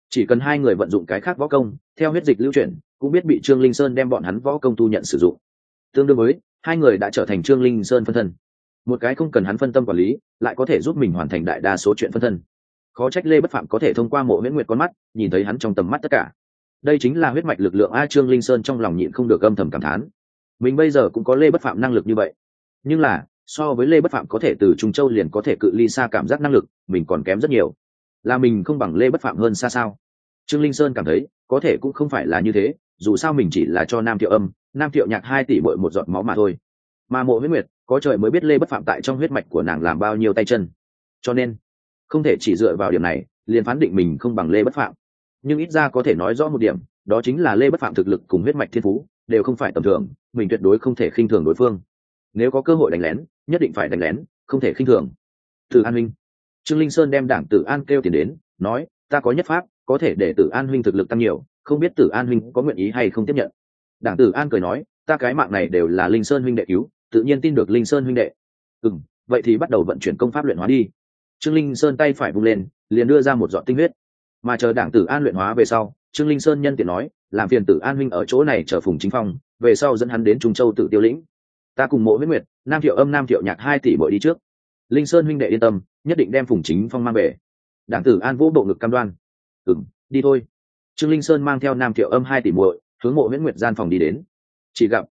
chỉ cần hai người vận dụng cái khác võ công, theo huyết dịch lưu chuyển, cũng biết bị trương linh sơn đem bọn hắn võ công tu nhận sử dụng. Tương đương với, hai người đã trở thành trương linh sơn phân thân một cái không cần hắn phân tâm quản lý, lại có thể giúp mình hoàn thành đại đa số chuyện phân thân. Khó trách lê bất phạm có thể thông qua mộ nguyễn nguyệt con mắt, nhìn thấy hắn trong tầm mắt tất cả. Đây chính là huyết mạch lực lượng a trương linh sơn trong lòng nhịn không được âm thầm cảm thán. Mình bây giờ cũng có lê bất phạm năng lực như vậy. Nhưng là, so với lê bất phạm có thể từ trung châu liền có thể cự ly xa cảm giác năng lực, mình còn kém rất nhiều. Là mình không bằng lê bất phạm hơn xa sao? Trương linh sơn cảm thấy, có thể cũng không phải là như thế, dù sao mình chỉ là cho nam thiệu âm, nam thiệu nhạc hai tỷ bội một giọt máu mà thôi. Mà mộ huyết nguyệt có trời mới biết lê bất phạm tại trong huyết mạch của nàng làm bao nhiêu tay chân. Cho nên, không thể chỉ dựa vào điểm này, liền phán định mình không bằng lê bất phạm. Nhưng ít ra có thể nói rõ một điểm, đó chính là lê bất phạm thực lực cùng huyết mạch thiên phú đều không phải tầm thường, mình tuyệt đối không thể khinh thường đối phương. Nếu có cơ hội đánh lén, nhất định phải đánh lén, không thể khinh thường. Từ an huynh, trương linh sơn đem đảng tử an kêu tiền đến, nói, ta có nhất pháp, có thể để tử an huynh thực lực tăng nhiều, không biết tử an huynh có nguyện ý hay không tiếp nhận. Đảng tử an cười nói, ta cái mạng này đều là linh sơn huynh đệ cứu tự nhiên tin được linh sơn huynh đệ. Ừ vậy thì bắt đầu vận chuyển công pháp luyện hóa đi. Trương linh sơn tay phải vung lên, liền đưa ra một giọt tinh huyết. Mà chờ đảng tử an luyện hóa về sau, trương linh sơn nhân tiện nói, làm phiền tử an huynh ở chỗ này chờ phùng chính phong, về sau dẫn hắn đến trung châu tự tiêu lĩnh. Ta cùng mộ huyết nguyệt, nam thiệu âm, nam thiệu nhạc hai tỷ bội đi trước. Linh sơn huynh đệ yên tâm, nhất định đem phùng chính phong mang về. Đảng tử an vũ bộ ngực cam đoan. Ừng đi thôi. Trương linh sơn mang theo nam thiệu âm hai tỷ muội, hướng mộ huyết nguyệt gian phòng đi đến. Chỉ gặp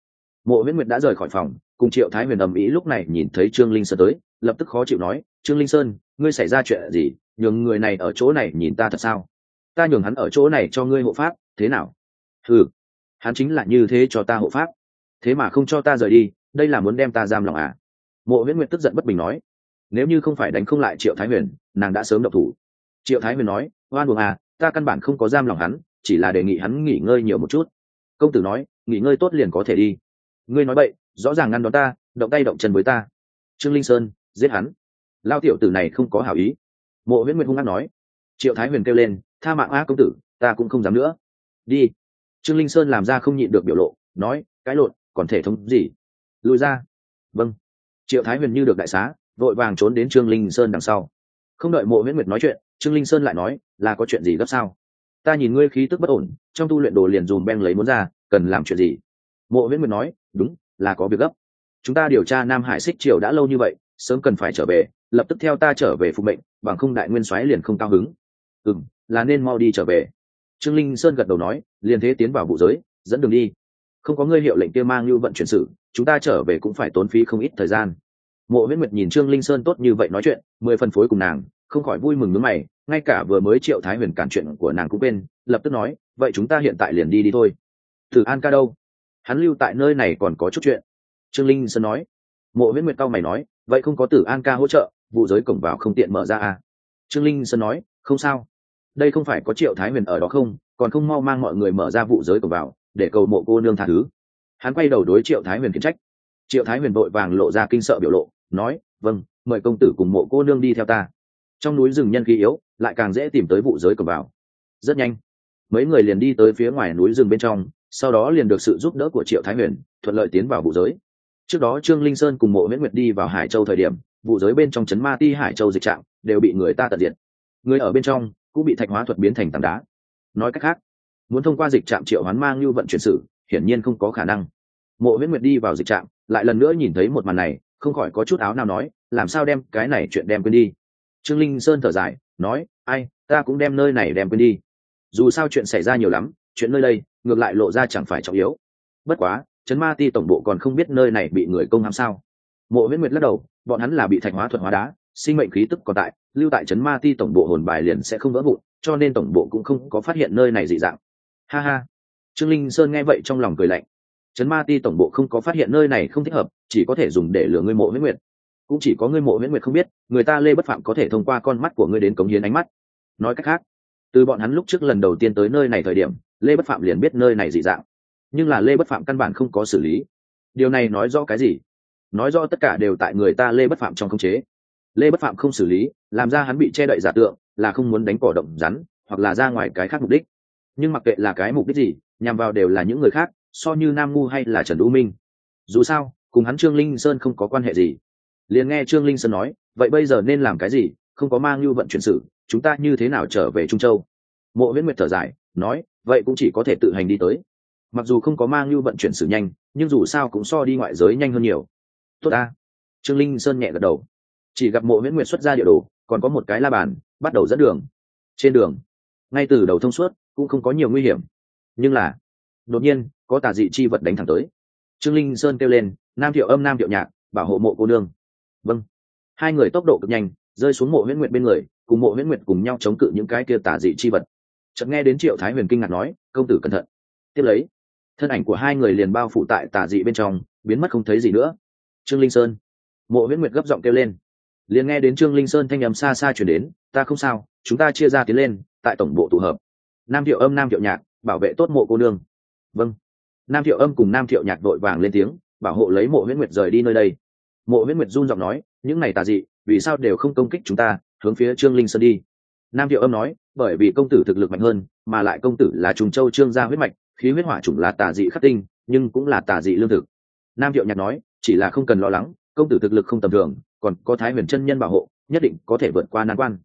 mộ huyết nguyệt đã rời khỏi phòng cùng triệu thái huyền ầm ĩ lúc này nhìn thấy trương linh sơn tới, lập tức khó chịu nói, trương linh sơn, ngươi xảy ra chuyện gì? Nhường người này ở chỗ này nhìn ta thật sao? Ta nhường hắn ở chỗ này cho ngươi hộ pháp, thế nào? Ừ hắn chính là như thế cho ta hộ pháp. Thế mà không cho ta rời đi, đây là muốn đem ta giam lòng à? Mộ huyễn nguyệt tức giận bất bình nói, nếu như không phải đánh không lại triệu thái huyền, nàng đã sớm độc thủ. Triệu thái huyền nói, oan buồng à ta căn bản không có giam lòng hắn, chỉ là đề nghị hắn nghỉ ngơi nhiều một chút. Công tử nói, nghỉ ngơi tốt liền có thể đi. Ngươi nói vậy rõ ràng ngăn đón ta, động tay động chân với ta. Trương linh sơn, giết hắn. Lao tiểu tử này không có hảo ý. Mộ huyễn nguyệt hung hăng nói. Triệu thái huyền kêu lên, tha mạng a công tử, ta cũng không dám nữa. Đi. Trương linh sơn làm ra không nhịn được biểu lộ, nói, cái lộn, còn thể thống gì? Lùi ra. Vâng. Triệu thái huyền như được đại xá, vội vàng trốn đến trương linh sơn đằng sau. Không đợi mộ huyễn nguyệt nói chuyện, trương linh sơn lại nói, là có chuyện gì gấp sao? Ta nhìn ngươi khí tức bất ổn, trong tu luyện đồ liền dùm beng lấy muốn ra, cần làm chuyện gì? Mộ huyễn nguyệt nói, đúng là có việc gấp. Chúng ta điều tra nam hải xích triều đã lâu như vậy, sớm cần phải trở về, lập tức theo ta trở về phục mệnh, bằng không đại nguyên soái liền không cao hứng. Ừ là nên mau đi trở về. Trương linh sơn gật đầu nói, liền thế tiến vào vụ giới, dẫn đường đi. Không có ngươi hiệu lệnh kia mang như vận chuyển sự, chúng ta trở về cũng phải tốn phí không ít thời gian. Mộ huyễn nguyệt nhìn trương linh sơn tốt như vậy nói chuyện, mười phân phối cùng nàng, không khỏi vui mừng nước mày, ngay cả vừa mới triệu thái huyền cản chuyện của nàng cũng quên, lập tức nói, vậy chúng ta hiện tại liền đi đi thôi. Thử an ca đâu? Hắn lưu tại nơi này còn có chút chuyện. Trương linh sơn nói. Mộ viễn nguyệt cao mày nói, vậy không có tử an ca hỗ trợ, vụ giới cổng vào không tiện mở ra à? Trương linh sơn nói, không sao. Đây không phải có triệu thái huyền ở đó không, còn không mau mang mọi người mở ra vụ giới cổng vào, để cầu mộ cô nương tha thứ. Hắn quay đầu đối triệu thái huyền khiển trách. Triệu thái huyền vội vàng lộ ra kinh sợ biểu lộ, nói vâng mời công tử cùng mộ cô nương đi theo ta. Trong núi rừng nhân khí yếu, lại càng dễ tìm tới vụ giới cổng vào. Rất nhanh, mấy người liền đi tới phía ngoài núi rừng bên trong sau đó liền được sự giúp đỡ của triệu thái huyền, thuận lợi tiến vào vụ giới. Trước đó trương linh sơn cùng mộ nguyễn nguyệt đi vào hải châu thời điểm, vụ giới bên trong trấn ma ti hải châu dịch trạng đều bị người ta tận diệt. Người ở bên trong cũng bị thạch hóa thuật biến thành tảng đá. Nói cách khác, muốn thông qua dịch trạm triệu hoán mang như vận chuyển sử, hiển nhiên không có khả năng. Mộ nguyễn nguyệt đi vào dịch trạm lại lần nữa nhìn thấy một màn này, không khỏi có chút áo nào nói, làm sao đem cái này chuyện đem quên đi? Trương linh sơn thở dài, nói, ai, ta cũng đem nơi này đem quên đi. Dù sao chuyện xảy ra nhiều lắm chuyện nơi đây, ngược lại lộ ra chẳng phải trọng yếu. Bất quá, trấn ma ti tổng bộ còn không biết nơi này bị người công hãm sao. Mộ huyết nguyệt lắc đầu, bọn hắn là bị thạch hóa thuật hóa đá, sinh mệnh khí tức còn tại, lưu tại trấn ma ti tổng bộ hồn bài liền sẽ không vỡ vụn, cho nên tổng bộ cũng không có phát hiện nơi này dị dạng. Ha ha. Trương linh sơn nghe vậy trong lòng cười lạnh. Trấn ma ti tổng bộ không có phát hiện nơi này không thích hợp, chỉ có thể dùng để lừa ngươi mộ huyết nguyệt. Cũng chỉ có ngươi mộ huyết nguyệt không biết, người ta lê bất phạm có thể thông qua con mắt của ngươi đến cống hiến ánh mắt. Nói cách khác, từ bọn hắn lúc trước lần đầu tiên tới nơi này thời điểm lê bất phạm liền biết nơi này dị dạng. Nhưng là lê bất phạm căn bản không có xử lý. Điều này nói rõ cái gì? Nói rõ tất cả đều tại người ta lê bất phạm trong khống chế. Lê bất phạm không xử lý, làm ra hắn bị che đậy giả tượng, là không muốn đánh cỏ động rắn, hoặc là ra ngoài cái khác mục đích. Nhưng mặc kệ là cái mục đích gì, nhằm vào đều là những người khác, so như nam ngu hay là trần đũ minh. Dù sao, cùng hắn trương linh sơn không có quan hệ gì. Liền nghe trương linh sơn nói, vậy bây giờ nên làm cái gì? Không có mang như vận chuyển sự chúng ta như thế nào trở về trung châu? Mộ Viễn nguyệt thở dài nói, vậy cũng chỉ có thể tự hành đi tới. Mặc dù không có mang như vận chuyển sự nhanh, nhưng dù sao cũng so đi ngoại giới nhanh hơn nhiều. Tốt ta. Trương linh sơn nhẹ gật đầu. Chỉ gặp mộ nguyễn nguyệt xuất ra địa đồ, còn có một cái la bàn, bắt đầu dẫn đường. Trên đường, ngay từ đầu thông suốt, cũng không có nhiều nguy hiểm. Nhưng là, đột nhiên, có tà dị chi vật đánh thẳng tới. Trương linh sơn kêu lên, nam thiệu âm, nam thiệu nhạc, bảo hộ mộ cô nương. Vâng. Hai người tốc độ cực nhanh, rơi xuống mộ nguyễn nguyệt bên người, cùng mộ nguyễn nguyệt cùng nhau chống cự những cái kia tà dị chi vật chợt nghe đến triệu thái huyền kinh ngạc nói, công tử cẩn thận. Tiếp lấy, thân ảnh của hai người liền bao phủ tại tà dị bên trong, biến mất không thấy gì nữa. Trương linh sơn, mộ huyễn nguyệt gấp giọng kêu lên. Liền nghe đến trương linh sơn thanh â m xa xa chuyển đến, ta không sao, chúng ta chia ra tiến lên, tại tổng bộ tụ hợp. Nam thiệu âm, nam thiệu nhạc, bảo vệ tốt mộ cô nương. Vâng. Nam thiệu âm cùng nam thiệu nhạc vội vàng lên tiếng, bảo hộ lấy mộ huyễn nguyệt rời đi nơi đây. Mộ huyễn nguyệt run giọng nói, những này tà dị, vì sao đều không công kích chúng ta, hướng phía trương linh sơn đi? Nam thiệu âm nói, bởi vì công tử thực lực mạnh hơn, mà lại công tử là trùng châu trương gia huyết mạch, khí huyết hỏa chủng là tà dị khắc tinh, nhưng cũng là tà dị lương thực. Nam thiệu nhạc nói, chỉ là không cần lo lắng, công tử thực lực không tầm thường, còn có thái huyền chân nhân bảo hộ, nhất định có thể vượt qua nan quan.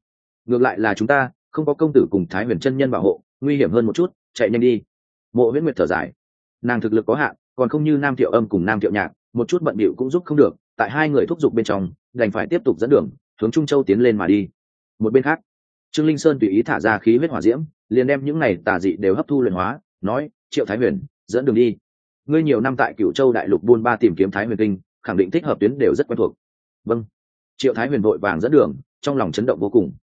Ngược lại là chúng ta, không có công tử cùng thái huyền chân nhân bảo hộ, nguy hiểm hơn một chút, chạy nhanh đi. Mộ huyễn nguyệt thở dài. Nàng thực lực có hạn, còn không như nam thiệu âm cùng nam thiệu nhạc, một chút bận bịu cũng giúp không được, tại hai người thúc giục bên trong, đành phải tiếp tục dẫn đường, hướng trung châu tiến lên mà đi. Một bên khác trương linh sơn tùy ý thả ra khí huyết hỏa diễm, liền đem những này tà dị đều hấp thu luyện hóa, nói, triệu thái huyền, dẫn đường đi. Ngươi nhiều năm tại Cửu châu đại lục buôn ba tìm kiếm thái huyền kinh, khẳng định thích hợp tuyến đều rất quen thuộc. Vâng. Triệu thái huyền vội vàng dẫn đường, trong lòng chấn động vô cùng.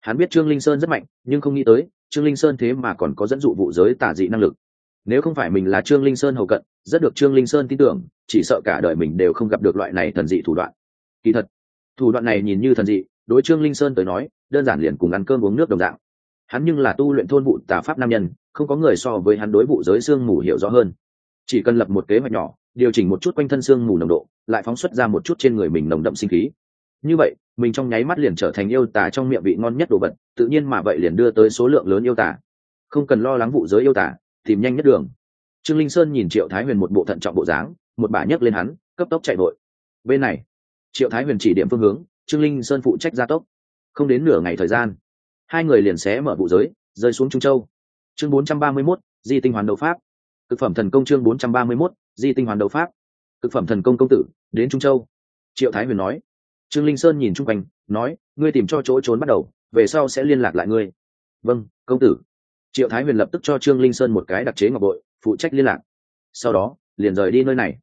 Hắn biết trương linh sơn rất mạnh, nhưng không nghĩ tới, trương linh sơn thế mà còn có dẫn dụ vụ giới tả dị năng lực. Nếu không phải mình là trương linh sơn hầu cận, rất được trương linh sơn tin tưởng, chỉ sợ cả đời mình đều không gặp được loại này thần dị thủ đoạn. Kỳ thật, thủ đoạn này nhìn như thần dị đối trương linh sơn tới nói, đơn giản liền cùng ăn cơm uống nước đồng dạng. Hắn nhưng là tu luyện thôn vụ tà pháp nam nhân, không có người so với hắn đối vụ giới xương mù hiểu rõ hơn. Chỉ cần lập một kế hoạch nhỏ, điều chỉnh một chút quanh thân xương mù nồng độ, lại phóng xuất ra một chút trên người mình nồng đậm sinh khí. Như vậy, mình trong nháy mắt liền trở thành yêu tả trong miệng vị ngon nhất đồ vật, tự nhiên mà vậy liền đưa tới số lượng lớn yêu tả không cần lo lắng vụ giới yêu tả tìm nhanh nhất đường. Trương linh sơn nhìn triệu thái huyền một bộ thận trọng bộ dáng, một bả nhấc lên hắn, cấp tốc chạy vội. Bên này, triệu thái huyền chỉ điểm phương hướng trương linh sơn phụ trách gia tốc. Không đến nửa ngày thời gian hai người liền xé mở vụ giới rơi xuống trung châu. Chương 431, di tinh hoàn đấu pháp. Cực phẩm thần công chương 431, di tinh hoàn đấu pháp. Cực phẩm thần công công tử đến trung châu. Triệu thái huyền nói. Trương linh sơn nhìn chung quanh nói ngươi tìm cho chỗ trốn bắt đầu về sau sẽ liên lạc lại ngươi. Vâng công tử. Triệu thái huyền lập tức cho trương linh sơn một cái đặc chế ngọc bội phụ trách liên lạc. Sau đó liền rời đi nơi này.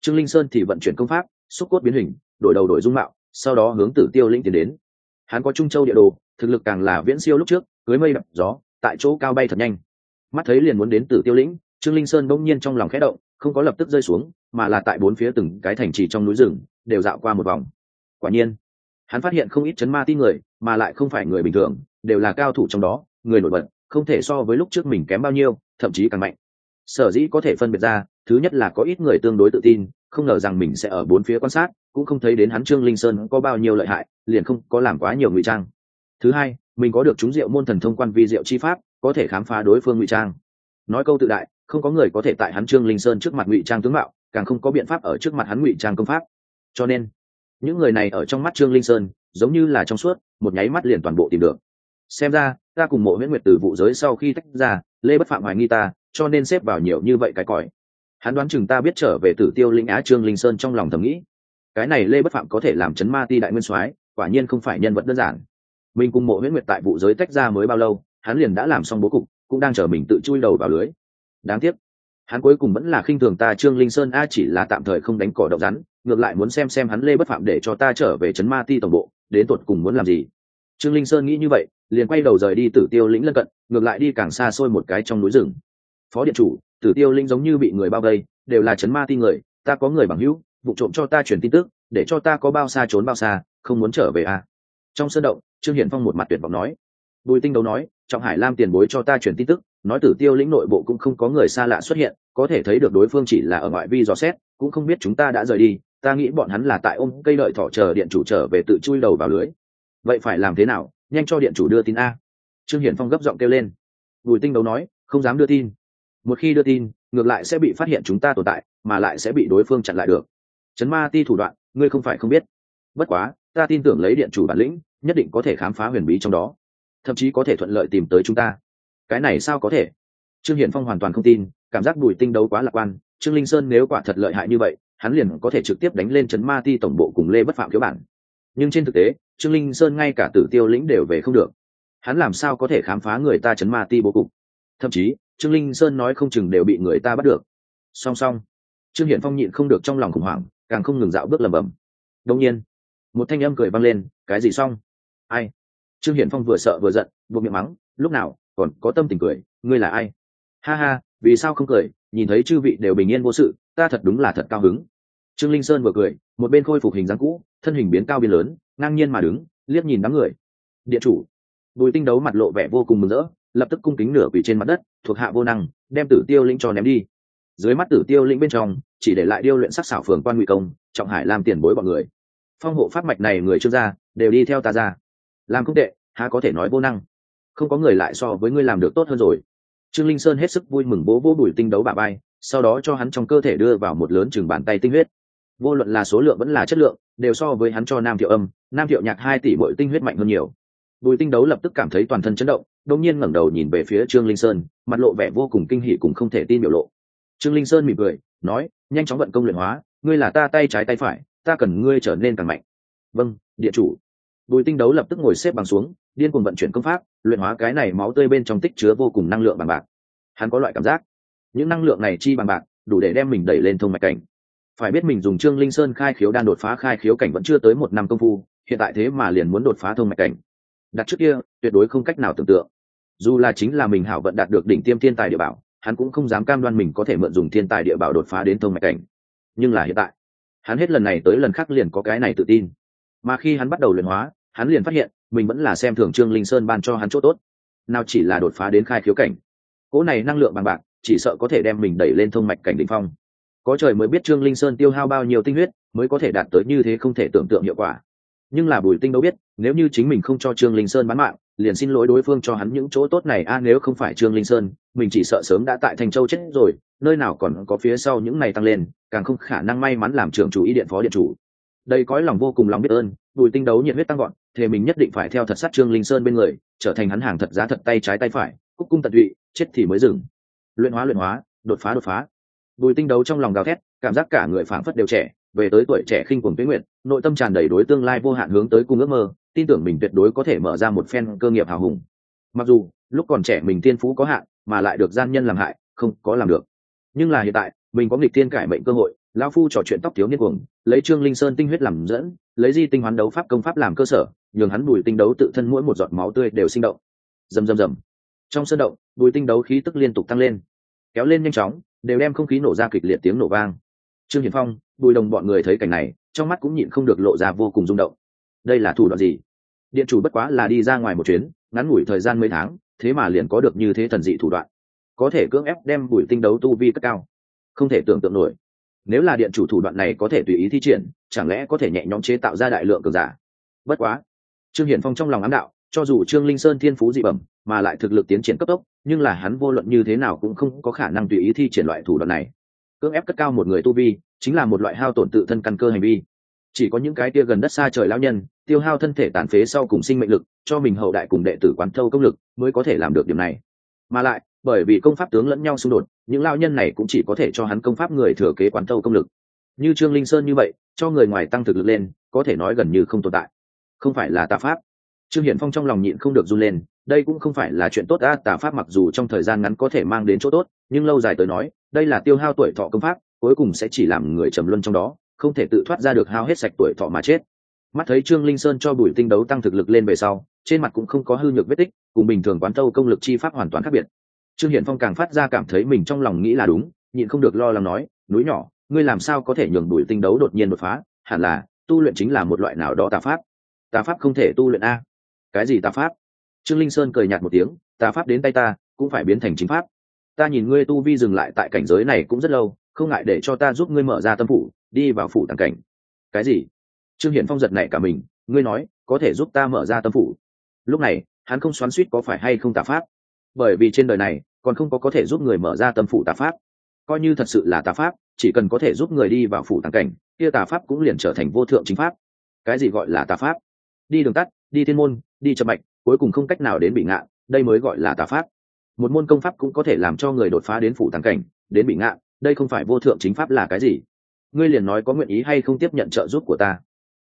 Trương linh sơn thì vận chuyển công pháp xúc cốt biến hình đổi đầu đổi dung mạo sau đó hướng tử tiêu lĩnh tiến đến. Hắn có trung châu địa đồ, thực lực càng là viễn siêu lúc trước, cưới mây đập gió, tại chỗ cao bay thật nhanh. Mắt thấy liền muốn đến tử tiêu lĩnh, trương linh sơn bỗng nhiên trong lòng khẽ động, không có lập tức rơi xuống, mà là tại bốn phía từng cái thành trì trong núi rừng, đều dạo qua một vòng. Quả nhiên, hắn phát hiện không ít chấn ma tin người, mà lại không phải người bình thường, đều là cao thủ trong đó, người nổi bật, không thể so với lúc trước mình kém bao nhiêu, thậm chí càng mạnh. Sở dĩ có thể phân biệt ra, thứ nhất là có ít người tương đối tự tin, không ngờ rằng mình sẽ ở bốn phía quan sát cũng không thấy đến hắn trương linh sơn có bao nhiêu lợi hại, liền không có làm quá nhiều ngụy trang. Thứ hai, mình có được chúng diệu môn thần thông quan vi diệu chi pháp, có thể khám phá đối phương ngụy trang. Nói câu tự đại, không có người có thể tại hắn trương linh sơn trước mặt ngụy trang tướng mạo, càng không có biện pháp ở trước mặt hắn ngụy trang công pháp. Cho nên, những người này ở trong mắt trương linh sơn, giống như là trong suốt, một nháy mắt liền toàn bộ tìm được. Xem ra, ta cùng mộ nguyễn nguyệt từ vụ giới sau khi tách ra, lê bất phạm hoài nghi ta, cho nên xếp vào nhiều như vậy cái còi. Hắn đoán chừng ta biết trở về tử tiêu linh á trương linh sơn trong lòng thầm nghĩ cái này lê bất phạm có thể làm chấn ma ti đại nguyên soái, quả nhiên không phải nhân vật đơn giản. Mình cùng mộ huyễn nguyệt tại vụ giới tách ra mới bao lâu, hắn liền đã làm xong bố cục, cũng đang chờ mình tự chui đầu vào lưới. Đáng tiếc, hắn cuối cùng vẫn là khinh thường ta trương linh sơn, a, chỉ là tạm thời không đánh cỏ đậu rắn, ngược lại muốn xem xem hắn lê bất phạm để cho ta trở về trấn ma ti tổng bộ, đến tột cùng muốn làm gì. Trương linh sơn nghĩ như vậy, liền quay đầu rời đi tử tiêu lĩnh lân cận, ngược lại đi càng xa xôi một cái trong núi rừng. Phó điện chủ, tử tiêu lĩnh giống như bị người bao vây, đều là trấn ma ti người, ta có người bằng hữu vụ trộm cho ta chuyển tin tức, để cho ta có bao xa trốn bao xa, không muốn trở về à. trong sân động, trương hiển phong một mặt tuyệt vọng nói. Bùi tinh đấu nói, trọng hải lam tiền bối cho ta chuyển tin tức, nói tử tiêu lĩnh nội bộ cũng không có người xa lạ xuất hiện, có thể thấy được đối phương chỉ là ở ngoại vi dò xét, cũng không biết chúng ta đã rời đi, ta nghĩ bọn hắn là tại ôm cây lợi thỏ chờ điện chủ trở về tự chui đầu vào lưới. Vậy phải làm thế nào? Nhanh cho điện chủ đưa tin a. Trương hiển phong gấp giọng kêu lên. Bùi tinh đấu nói, không dám đưa tin. Một khi đưa tin, ngược lại sẽ bị phát hiện chúng ta tồn tại, mà lại sẽ bị đối phương chặn lại được chấn ma ti thủ đoạn, ngươi không phải không biết. Bất quá, ta tin tưởng lấy điện chủ bản lĩnh, nhất định có thể khám phá huyền bí trong đó. Thậm chí có thể thuận lợi tìm tới chúng ta. Cái này sao có thể? Trương hiển phong hoàn toàn không tin, cảm giác bùi tinh đấu quá lạc quan. Trương linh sơn nếu quả thật lợi hại như vậy, hắn liền có thể trực tiếp đánh lên chấn ma ti tổng bộ cùng lê bất phạm thiếu bản. Nhưng trên thực tế, trương linh sơn ngay cả tử tiêu lĩnh đều về không được. Hắn làm sao có thể khám phá người ta chấn ma ti bố cục? Thậm chí, trương linh sơn nói không chừng đều bị người ta bắt được. Song song, trương hiển phong nhịn không được trong lòng khủng hoảng càng không ngừng dạo bước lầm bầm đông nhiên, một thanh âm cười vang lên, cái gì xong? Ai? Trương hiển phong vừa sợ vừa giận, buộc miệng mắng, lúc nào, còn có tâm tình cười, ngươi là ai? Ha ha, vì sao không cười, nhìn thấy chư vị đều bình yên vô sự, ta thật đúng là thật cao hứng. Trương linh sơn vừa cười, một bên khôi phục hình dáng cũ, thân hình biến cao biến lớn, ngang nhiên mà đứng, liếc nhìn đám người. Địa chủ. Bùi tinh đấu mặt lộ vẻ vô cùng mừng rỡ, lập tức cung kính nửa quỷ trên mặt đất, thuộc hạ vô năng, đem tử tiêu linh cho ném đi. Dưới mắt tử tiêu linh bên trong chỉ để lại điêu luyện sắc xảo phường quan ngụy công, trọng hải làm tiền bối bọn người. Phong hộ pháp mạch này người trương gia đều đi theo ta ra. Làm không tệ, há có thể nói vô năng. Không có người lại so với ngươi làm được tốt hơn rồi. Trương linh sơn hết sức vui mừng bố vô bùi tinh đấu bà bay sau đó cho hắn trong cơ thể đưa vào một lớn chừng bàn tay tinh huyết. Vô luận là số lượng vẫn là chất lượng, đều so với hắn cho nam thiệu âm, nam thiệu nhạc hai tỷ bội tinh huyết mạnh hơn nhiều. Bùi tinh đấu lập tức cảm thấy toàn thân chấn động, đột nhiên ngẩng đầu nhìn về phía trương linh sơn, mặt lộ vẻ vô cùng kinh hỉ cùng không thể tin biểu lộ. Trương linh sơn mỉm cười, nói nhanh chóng vận công luyện hóa, ngươi là ta tay trái tay phải, ta cần ngươi trở nên càng mạnh. Vâng địa chủ. Bùi tinh đấu lập tức ngồi xếp bằng xuống, điên cuồng vận chuyển công pháp, luyện hóa cái này máu tươi bên trong tích chứa vô cùng năng lượng bằng bạc. Hắn có loại cảm giác, những năng lượng này chi bằng bạc, đủ để đem mình đẩy lên thông mạch cảnh. Phải biết mình dùng trương linh sơn khai khiếu đan đột phá khai khiếu cảnh vẫn chưa tới một năm công phu, hiện tại thế mà liền muốn đột phá thông mạch cảnh. Đặt trước kia, tuyệt đối không cách nào tưởng tượng. Dù là chính là mình hảo vận đạt được đỉnh tiêm thiên tài địa bảo hắn cũng không dám cam đoan mình có thể mượn dùng thiên tài địa bảo đột phá đến thông mạch cảnh. Nhưng là hiện tại, hắn hết lần này tới lần khác liền có cái này tự tin. Mà khi hắn bắt đầu luyện hóa, hắn liền phát hiện, mình vẫn là xem thường trương linh sơn ban cho hắn chỗ tốt. Nào chỉ là đột phá đến khai khiếu cảnh. Cỗ này năng lượng bằng bạc, chỉ sợ có thể đem mình đẩy lên thông mạch cảnh đ ỉ n h phong. Có trời mới biết trương linh sơn tiêu hao bao nhiêu tinh huyết, mới có thể đạt tới như thế không thể tưởng tượng hiệu quả. Nhưng là bùi tinh đâu biết, nếu như chính mình không cho trương linh sơn bán mạng liền xin lỗi đối phương cho hắn những chỗ tốt này. A, nếu không phải trương linh sơn, mình chỉ sợ sớm đã tại thành châu chết rồi, nơi nào còn có phía sau những này tăng lên, càng không khả năng may mắn làm trưởng chủ ý điện phó điện chủ. Đây cõi lòng vô cùng lòng biết ơn, bùi tinh đấu nhiệt huyết tăng gọn thì mình nhất định phải theo thật sát trương linh sơn bên người, trở thành hắn hàng thật giá thật tay trái tay phải, cúc cung tận tụy, chết thì mới dừng. Luyện hóa luyện hóa, đột phá đột phá. Bùi tinh đấu trong lòng gào thét, cảm giác cả người phảng phất đều trẻ, về tới tuổi trẻ khinh cuồng tuyết nguyện nội tâm tràn đầy đối tương lai vô hạn hướng tới cung ước mơ tin tưởng mình tuyệt đối có thể mở ra một phen cơ nghiệp hào hùng. Mặc dù, lúc còn trẻ mình tiên phú có hạn, mà lại được gian nhân làm hại, không có làm được. Nhưng là hiện tại, mình có nghịch tiên cải mệnh cơ hội, lão phu trò chuyện tóc thiếu niên cuồng, lấy trương linh sơn tinh huyết làm dẫn, lấy di tinh hoán đấu pháp công pháp làm cơ sở, nhường hắn bùi tinh đấu tự thân mỗi một giọt máu tươi đều sinh động. Rầm rầm rầm. Trong sân động bùi tinh đấu khí tức liên tục tăng lên. Kéo lên nhanh chóng, đều đem không khí nổ ra kịch liệt tiếng nổ vang. Trương hiền phong bùi đồng bọn người thấy cảnh này, trong mắt cũng nhịn không được lộ ra vô cùng rung động đây là thủ đoạn gì? Điện chủ bất quá là đi ra ngoài một chuyến, ngắn ngủi thời gian mấy tháng, thế mà liền có được như thế thần dị thủ đoạn. Có thể cưỡng ép đem bùi tinh đấu tu vi cất cao. Không thể tưởng tượng nổi. Nếu là điện chủ thủ đoạn này có thể tùy ý thi triển, chẳng lẽ có thể nhẹ nhõm chế tạo ra đại lượng cường giả? Bất quá, trương hiển phong trong lòng ám đạo, cho dù trương linh sơn thiên phú dị bẩm, mà lại thực lực tiến triển cấp tốc, nhưng là hắn vô luận như thế nào cũng không có khả năng tùy ý thi triển loại thủ đoạn này. Cưỡng ép cất cao một người tu vi, chính là một loại hao tổn tự thân căn cơ hành vi. Chỉ có những cái tia gần đất xa trời lão nhân tiêu hao thân thể tàn phế sau cùng sinh mệnh lực, cho mình hậu đại cùng đệ tử quán thâu công lực, mới có thể làm được điểm này. Mà lại, bởi vì công pháp tướng lẫn nhau xung đột, những lao nhân này cũng chỉ có thể cho hắn công pháp người thừa kế quán thâu công lực. Như trương linh sơn như vậy, cho người ngoài tăng thực lực lên, có thể nói gần như không tồn tại. Không phải là tà pháp. Trương hiển phong trong lòng nhịn không được run lên, đây cũng không phải là chuyện tốt đã tà pháp mặc dù trong thời gian ngắn có thể mang đến chỗ tốt, nhưng lâu dài tới nói, đây là tiêu hao tuổi thọ công pháp, cuối cùng sẽ chỉ làm người trầm luân trong đó, không thể tự thoát ra được hao hết sạch tuổi thọ mà chết mắt thấy trương linh sơn cho bùi tinh đấu tăng thực lực lên về sau, trên mặt cũng không có hư nhược vết tích, cùng bình thường quán tâu công lực chi pháp hoàn toàn khác biệt. Trương hiển phong càng phát ra cảm thấy mình trong lòng nghĩ là đúng, nhịn không được lo lắng nói, núi nhỏ, ngươi làm sao có thể nhường bùi tinh đấu đột nhiên đột phá? Hẳn là, tu luyện chính là một loại nào đó tà pháp. Tà pháp không thể tu luyện a. Cái gì tà pháp? Trương linh sơn cười nhạt một tiếng, tà pháp đến tay ta, cũng phải biến thành chính pháp. Ta nhìn ngươi tu vi dừng lại tại cảnh giới này cũng rất lâu, không ngại để cho ta giúp ngươi mở ra tâm phủ, đi vào phủ tàng cảnh. Cái gì? Trương hiển phong giật này cả mình, ngươi nói, có thể giúp ta mở ra tâm phủ? Lúc này, hắn không xoắn suýt có phải hay không tà pháp? Bởi vì trên đời này, còn không có có thể giúp người mở ra tâm phủ tà pháp. Coi như thật sự là tà pháp, chỉ cần có thể giúp người đi vào phủ tàng cảnh, kia tà pháp cũng liền trở thành vô thượng chính pháp. Cái gì gọi là tà pháp? Đi đường tắt, đi thiên môn, đi chậm mạch, cuối cùng không cách nào đến bị ngạn đây mới gọi là tà pháp. Một môn công pháp cũng có thể làm cho người đột phá đến phủ tàng cảnh, đến bị ngạn đây không phải vô thượng chính pháp là cái gì? Ngươi liền nói có nguyện ý hay không tiếp nhận trợ giúp của ta?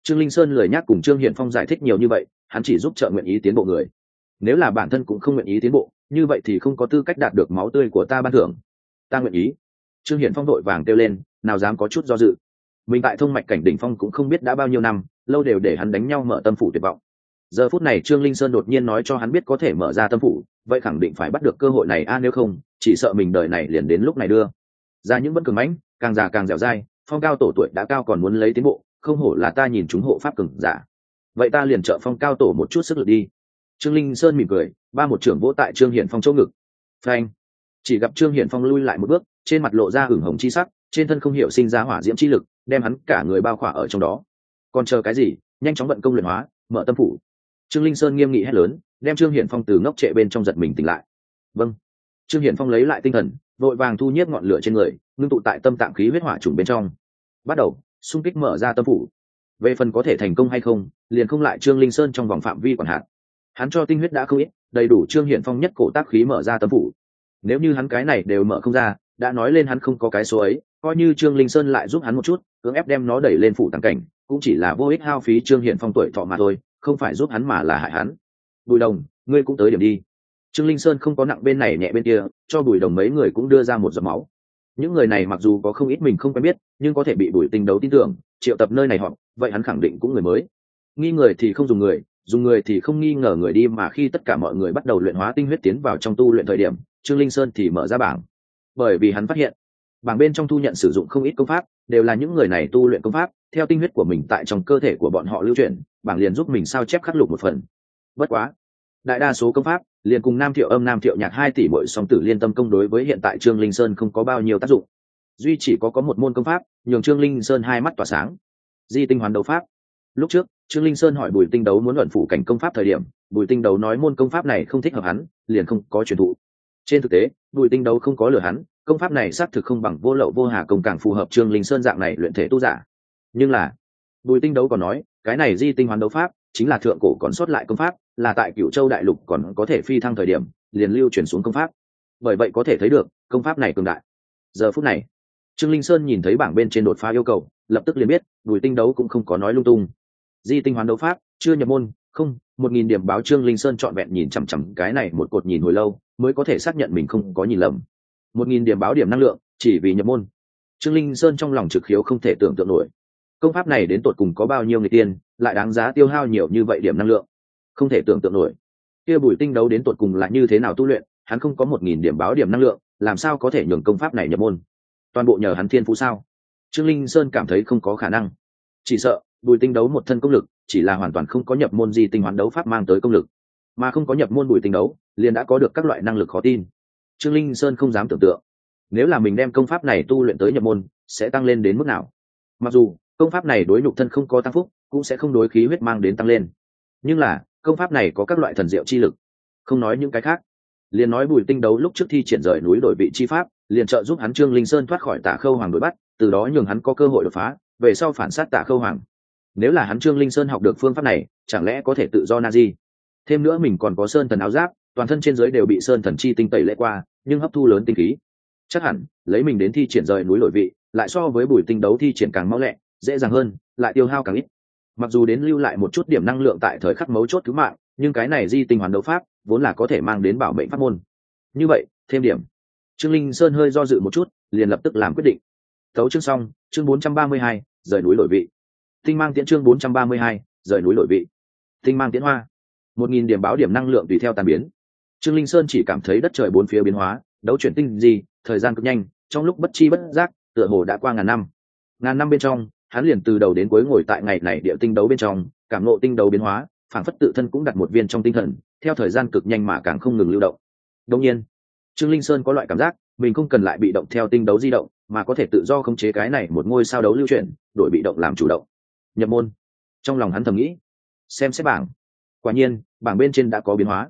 Trương linh sơn lời nhắc cùng trương hiển phong giải thích nhiều như vậy, hắn chỉ giúp trợ nguyện ý tiến bộ người. Nếu là bản thân cũng không nguyện ý tiến bộ, như vậy thì không có tư cách đạt được máu tươi của ta ban thưởng. Ta nguyện ý. Trương hiển phong đội vàng kêu lên, nào dám có chút do dự. Mình tại thông mạch cảnh đỉnh phong cũng không biết đã bao nhiêu năm, lâu đều để hắn đánh nhau mở tâm phủ tuyệt vọng. Giờ phút này trương linh sơn đột nhiên nói cho hắn biết có thể mở ra tâm phủ, vậy khẳng định phải bắt được cơ hội này a, nếu không, chỉ sợ mình đời này liền đến lúc này đưa. Ra những bất cường mãnh, càng già càng dẻo dai, phong cao tổ tuổi đã cao còn muốn lấy tiến bộ không hổ là ta nhìn chúng hộ pháp cường giả. Vậy ta liền trợ phong cao tổ một chút sức lực đi. Trương linh sơn mỉm cười, ba một trưởng vỗ tại trương hiển phong chỗ ngực. Phanh. Chỉ gặp trương hiển phong lui lại một bước, trên mặt lộ ra hửng hồng chi sắc, trên thân không hiểu sinh ra hỏa diễm chi lực, đem hắn cả người bao khỏa ở trong đó. Còn chờ cái gì? Nhanh chóng vận công luyện hóa, mở tâm phủ. Trương linh sơn nghiêm nghị hét lớn, đem trương hiển phong từ ngốc trệ bên trong giật mình tỉnh lại. Vâng. Trương hiển phong lấy lại tinh thần, vội vàng thu nhiếp ngọn lửa trên người, ngưng tụ tại tâm tạng khí huyết hỏa trùng bên trong. Bắt đầu xung kích mở ra tâm phủ. Về phần có thể thành công hay không, liền không lại trương linh sơn trong vòng phạm vi quản hạn. Hắn cho tinh huyết đã không ít, đầy đủ trương hiển phong nhất cổ tác khí mở ra tâm phủ. Nếu như hắn cái này đều mở không ra, đã nói lên hắn không có cái số ấy, coi như trương linh sơn lại giúp hắn một chút, cưỡng ép đem nó đẩy lên phủ tàng cảnh, cũng chỉ là vô ích hao phí trương hiển phong tuổi thọ mà thôi, không phải giúp hắn mà là hại hắn. Bùi đồng, ngươi cũng tới điểm đi. Trương linh sơn không có nặng bên này nhẹ bên kia, cho bùi đồng mấy người cũng đưa ra một giọt máu những người này mặc dù có không ít mình không quen biết, nhưng có thể bị bùi tinh đấu tin tưởng, triệu tập nơi này họ vậy hắn khẳng định cũng người mới. Nghi người thì không dùng người dùng người thì không nghi ngờ người đi mà khi tất cả mọi người bắt đầu luyện hóa tinh huyết tiến vào trong tu luyện thời điểm, trương linh sơn thì mở ra bảng. Bởi vì hắn phát hiện, bảng bên trong thu nhận sử dụng không ít công pháp, đều là những người này tu luyện công pháp, theo tinh huyết của mình tại trong cơ thể của bọn họ lưu chuyển, bảng liền giúp mình sao chép khắc lục một phần. Bất quá đại đa số công pháp, liền cùng nam thiệu âm, nam thiệu nhạc hai tỷ mỗi song tử liên tâm công đối với hiện tại trương linh sơn không có bao nhiêu tác dụng. Duy chỉ có có một môn công pháp, nhường trương linh sơn hai mắt tỏa sáng. Di tinh hoàn đấu pháp. Lúc trước, trương linh sơn hỏi bùi tinh đấu muốn luận phủ cảnh công pháp thời điểm, bùi tinh đấu nói môn công pháp này không thích hợp hắn, liền không có truyền thụ. Trên thực tế, bùi tinh đấu không có lừa hắn, công pháp này xác thực không bằng vô lậu vô hà công càng phù hợp trương linh sơn dạng này luyện thể tu giả. Nhưng là, bùi tinh đấu còn nói, cái này di tinh hoàn đấu pháp chính là thượng cổ còn sót lại công pháp, là tại cựu châu đại lục còn có thể phi thăng thời điểm, liền lưu chuyển xuống công pháp. Bởi vậy có thể thấy được, công pháp này cường đại. Giờ phút này, trương linh sơn nhìn thấy bảng bên trên đột phá yêu cầu, lập tức liền biết bùi tinh đấu cũng không có nói lung tung. Di tinh hoàn đấu pháp, chưa nhập môn, không, một nghìn điểm báo trương linh sơn trọn vẹn nhìn chằm chằm cái này một cột nhìn hồi lâu, mới có thể xác nhận mình không có nhìn lầm. Một nghìn điểm báo điểm năng lượng, chỉ vì nhập môn. Trương linh sơn trong lòng trực khiếu không thể tưởng tượng nổi. Công pháp này đến tột cùng có bao nhiêu người tiên lại đáng giá tiêu hao nhiều như vậy điểm năng lượng. Không thể tưởng tượng nổi. Kia bùi tinh đấu đến tột cùng là như thế nào tu luyện, hắn không có một nghìn điểm báo điểm năng lượng, làm sao có thể nhường công pháp này nhập môn? Toàn bộ nhờ hắn thiên phú sao? Trương linh sơn cảm thấy không có khả năng. Chỉ sợ, bùi tinh đấu một thân công lực, chỉ là hoàn toàn không có nhập môn gì tinh hoán đấu pháp mang tới công lực. Mà không có nhập môn bùi tinh đấu, liền đã có được các loại năng lực khó tin. Trương linh sơn không dám tưởng tượng. Nếu là mình đem công pháp này tu luyện tới nhập môn, sẽ tăng lên đến mức nào? Mặc dù công pháp này đối nhục thân không có tăng phúc, cũng sẽ không đối khí huyết mang đến tăng lên. Nhưng là, công pháp này có các loại thần diệu chi lực. Không nói những cái khác. Liền nói bùi tinh đấu lúc trước thi triển rời núi đổi vị chi pháp, liền trợ giúp hắn trương linh sơn thoát khỏi tả khâu hoàng đuổi bắt, từ đó nhường hắn có cơ hội đột phá, về sau phản sát tả khâu hoàng. Nếu là hắn trương linh sơn học được phương pháp này, chẳng lẽ có thể tự do na di? Thêm nữa mình còn có sơn thần áo giáp, toàn thân trên giới đều bị sơn thần chi tinh tẩy lễ qua, nhưng hấp thu lớn tinh khí. Chắc hẳn, lấy mình đến thi triển rời núi đội vị, lại so với bùi tinh đấu thi triển càng mau lẹ dễ dàng hơn lại tiêu hao càng ít. Mặc dù đến lưu lại một chút điểm năng lượng tại thời khắc mấu chốt cứu mạng nhưng cái này di tinh hoàn đấu pháp vốn là có thể mang đến bảo mệnh pháp môn. Như vậy thêm điểm. Trương linh sơn hơi do dự một chút liền lập tức làm quyết định. Thấu chương xong chương 432, rời núi đổi vị. Tinh mang tiễn chương 432, rời núi đổi vị. Tinh mang tiễn hoa. Một nghìn điểm báo điểm năng lượng tùy theo tàn biến. Trương linh sơn chỉ cảm thấy đất trời bốn phía biến hóa đấu chuyển tinh gì thời gian cực nhanh trong lúc bất chi bất giác tựa hồ đã qua ngàn năm. Ngàn năm bên trong hắn liền từ đầu đến cuối ngồi tại ngày này địa tinh đấu bên trong, cảm nộ tinh đấu biến hóa phản phất tự thân cũng đặt một viên trong tinh thần, theo thời gian cực nhanh mà càng không ngừng lưu động. Đông nhiên, trương linh sơn có loại cảm giác, mình không cần lại bị động theo tinh đấu di động, mà có thể tự do khống chế cái này một ngôi sao đấu lưu chuyển, đổi bị động làm chủ động. Nhập môn. Trong lòng hắn thầm nghĩ, xem xét bảng. Quả nhiên, bảng bên trên đã có biến hóa.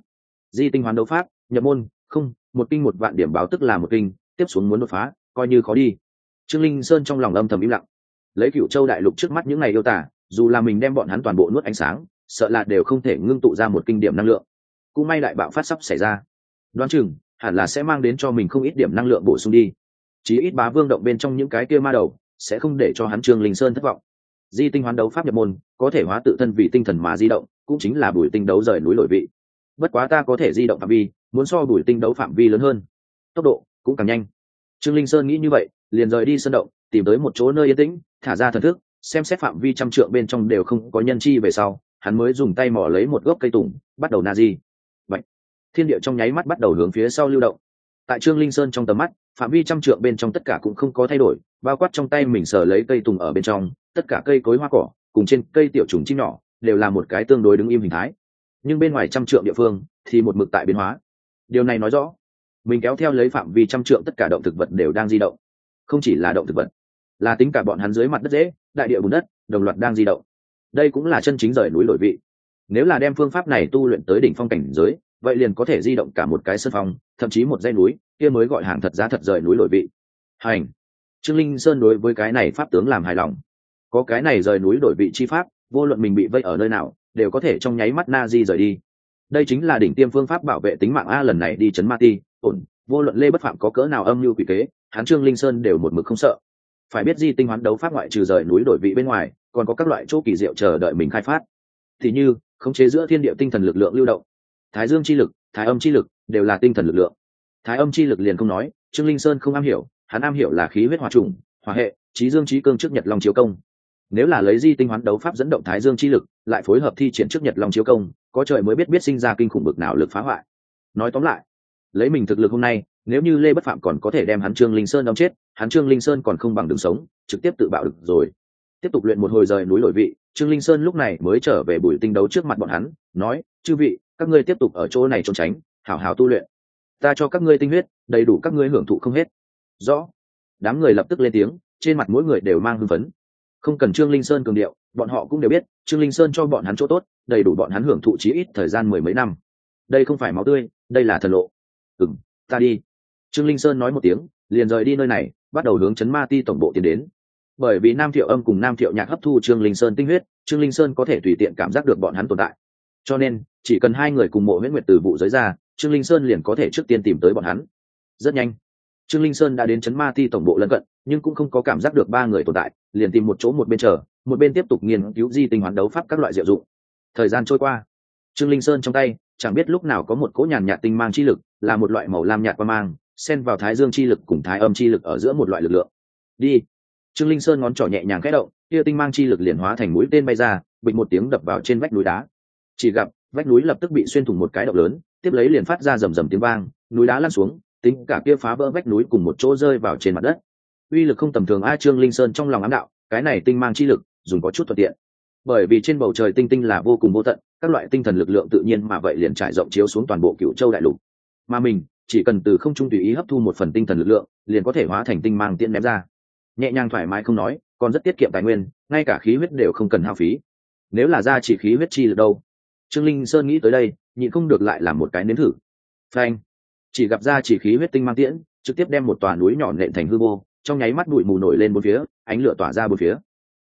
Di tinh hoán đấu pháp, nhập môn, không, một kinh một vạn điểm báo tức là một kinh, tiếp xuống muốn đột phá, coi như khó đi. Trương linh sơn trong lòng âm thầm im lặng lấy cựu châu đại lục trước mắt những ngày yêu tả, dù là mình đem bọn hắn toàn bộ nuốt ánh sáng, sợ là đều không thể ngưng tụ ra một kinh điểm năng lượng. Cũng may đại bạo phát sắp xảy ra. Đoán chừng, hẳn là sẽ mang đến cho mình không ít điểm năng lượng bổ sung đi. Chí ít bá vương động bên trong những cái kia ma đầu, sẽ không để cho hắn trương linh sơn thất vọng. Di tinh hoán đấu pháp nhập môn, có thể hóa tự thân vì tinh thần mà di động, cũng chính là bùi tinh đấu rời núi lội vị. Bất quá ta có thể di động phạm vi, muốn so bùi tinh đấu phạm vi lớn hơn. Tốc độ cũng càng nhanh. Trương linh sơn nghĩ như vậy, liền rời đi sân động tìm tới một chỗ nơi yên tĩnh, thả ra thần thức, xem xét phạm vi trăm trượng bên trong đều không có nhân chi về sau, hắn mới dùng tay mỏ lấy một gốc cây tùng, bắt đầu na di. Vậy thiên địa trong nháy mắt bắt đầu hướng phía sau lưu động. Tại trương linh sơn trong tầm mắt, phạm vi trăm trượng bên trong tất cả cũng không có thay đổi, bao quát trong tay mình sờ lấy cây tùng ở bên trong, tất cả cây cối hoa cỏ, cùng trên cây tiểu trùng chim nhỏ, đều là một cái tương đối đứng im hình thái. Nhưng bên ngoài trăm trượng địa phương, thì một mực tại biến hóa. Điều này nói rõ, mình kéo theo lấy phạm vi trăm trượng tất cả động thực vật đều đang di động. Không chỉ là động thực vật là tính cả bọn hắn dưới mặt đất dễ, đại địa bùn đất, đồng loạt đang di động. Đây cũng là chân chính rời núi đổi vị. Nếu là đem phương pháp này tu luyện tới đỉnh phong cảnh giới, vậy liền có thể di động cả một cái sân phong, thậm chí một dây núi, kia mới gọi hàng thật giá thật rời núi đổi vị. Hành. Trương linh sơn đối với cái này pháp tướng làm hài lòng. Có cái này rời núi đổi vị chi pháp, vô luận mình bị vây ở nơi nào, đều có thể trong nháy mắt na di rời đi. Đây chính là đỉnh tiêm phương pháp bảo vệ tính mạng a lần này đi chấn ma ti, ổn. Vô luận lê bất phạm có cỡ nào âm mưu quỷ kế hán trương linh sơn đều một mực không sợ phải biết di tinh hoán đấu pháp ngoại trừ rời núi đổi vị bên ngoài, còn có các loại chỗ kỳ diệu chờ đợi mình khai phát. Thì như, khống chế giữa thiên địa tinh thần lực lượng lưu động. Thái dương chi lực, thái âm chi lực đều là tinh thần lực lượng. Thái âm chi lực liền không nói, trương linh sơn không am hiểu, hắn am hiểu là khí huyết hòa trùng, hòa hệ, trí dương trí cương trước nhật long chiếu công. Nếu là lấy di tinh hoán đấu pháp dẫn động thái dương chi lực, lại phối hợp thi triển trước nhật long chiếu công, có trời mới biết biết sinh ra kinh khủng bực nào lực phá hoại. Nói tóm lại, lấy mình thực lực hôm nay nếu như lê bất phạm còn có thể đem hắn trương linh sơn đóng chết, hắn trương linh sơn còn không bằng đường sống, trực tiếp tự bạo được rồi. Tiếp tục luyện một hồi rời núi lội vị, trương linh sơn lúc này mới trở về bùi tinh đấu trước mặt bọn hắn, nói, chư vị, các ngươi tiếp tục ở chỗ này trốn tránh, hảo hảo tu luyện. Ta cho các ngươi tinh huyết, đầy đủ các ngươi hưởng thụ không hết. Rõ. Đám người lập tức lên tiếng, trên mặt mỗi người đều mang hưng phấn. Không cần trương linh sơn cường điệu, bọn họ cũng đều biết, trương linh sơn cho bọn hắn chỗ tốt, đầy đủ bọn hắn hưởng thụ chí ít thời gian mười mấy năm. Đây không phải máu tươi, đây là thần lộ. Ừng ta đi trương linh sơn nói một tiếng, liền rời đi nơi này, bắt đầu hướng chấn ma ti tổng bộ tiến đến. Bởi vì nam thiệu âm cùng nam thiệu nhạc hấp thu trương linh sơn tinh huyết, trương linh sơn có thể tùy tiện cảm giác được bọn hắn tồn tại. Cho nên, chỉ cần hai người cùng mộ huyễn nguyệt từ vụ giới ra, trương linh sơn liền có thể trước tiên tìm tới bọn hắn. Rất nhanh, trương linh sơn đã đến chấn ma ti tổng bộ lân cận, nhưng cũng không có cảm giác được ba người tồn tại, liền tìm một chỗ một bên chờ, một bên tiếp tục nghiên cứu di tinh hoán đấu pháp các loại diệu dụng. Thời gian trôi qua, trương linh sơn trong tay, chẳng biết lúc nào có một cỗ nhàn nhạt tinh mang chi lực, là một loại màu lam nhạt qua mang xen vào thái dương chi lực cùng thái âm chi lực ở giữa một loại lực lượng. Đi. Trương linh sơn ngón trỏ nhẹ nhàng khẽ động kia tinh mang chi lực liền hóa thành mũi tên bay ra, bịch một tiếng đập vào trên vách núi đá. Chỉ gặp, vách núi lập tức bị xuyên thủng một cái động lớn, tiếp lấy liền phát ra rầm rầm tiếng vang, núi đá lăn xuống, tính cả kia phá vỡ vách núi cùng một chỗ rơi vào trên mặt đất. Uy lực không tầm thường a, trương linh sơn trong lòng ám đạo, cái này tinh mang chi lực, dùng có chút thuận tiện. Bởi vì trên bầu trời tinh tinh là vô cùng vô tận, các loại tinh thần lực lượng tự nhiên mà vậy liền trải rộng chiếu xuống toàn bộ cựu châu đại lục. Mà mình chỉ cần từ không trung tùy ý hấp thu một phần tinh thần lực lượng, liền có thể hóa thành tinh mang tiễn ném ra. Nhẹ nhàng thoải mái không nói, còn rất tiết kiệm tài nguyên, ngay cả khí huyết đều không cần hao phí. Nếu là ra chỉ khí huyết chi được đâu? Trương linh sơn nghĩ tới đây, nhịn không được lại làm một cái nếm thử. Phanh! Chỉ gặp ra chỉ khí huyết tinh mang tiễn, trực tiếp đem một tòa núi nhỏ nện thành hư vô, trong nháy mắt bụi mù nổi lên bốn phía, ánh lửa tỏa ra bốn phía.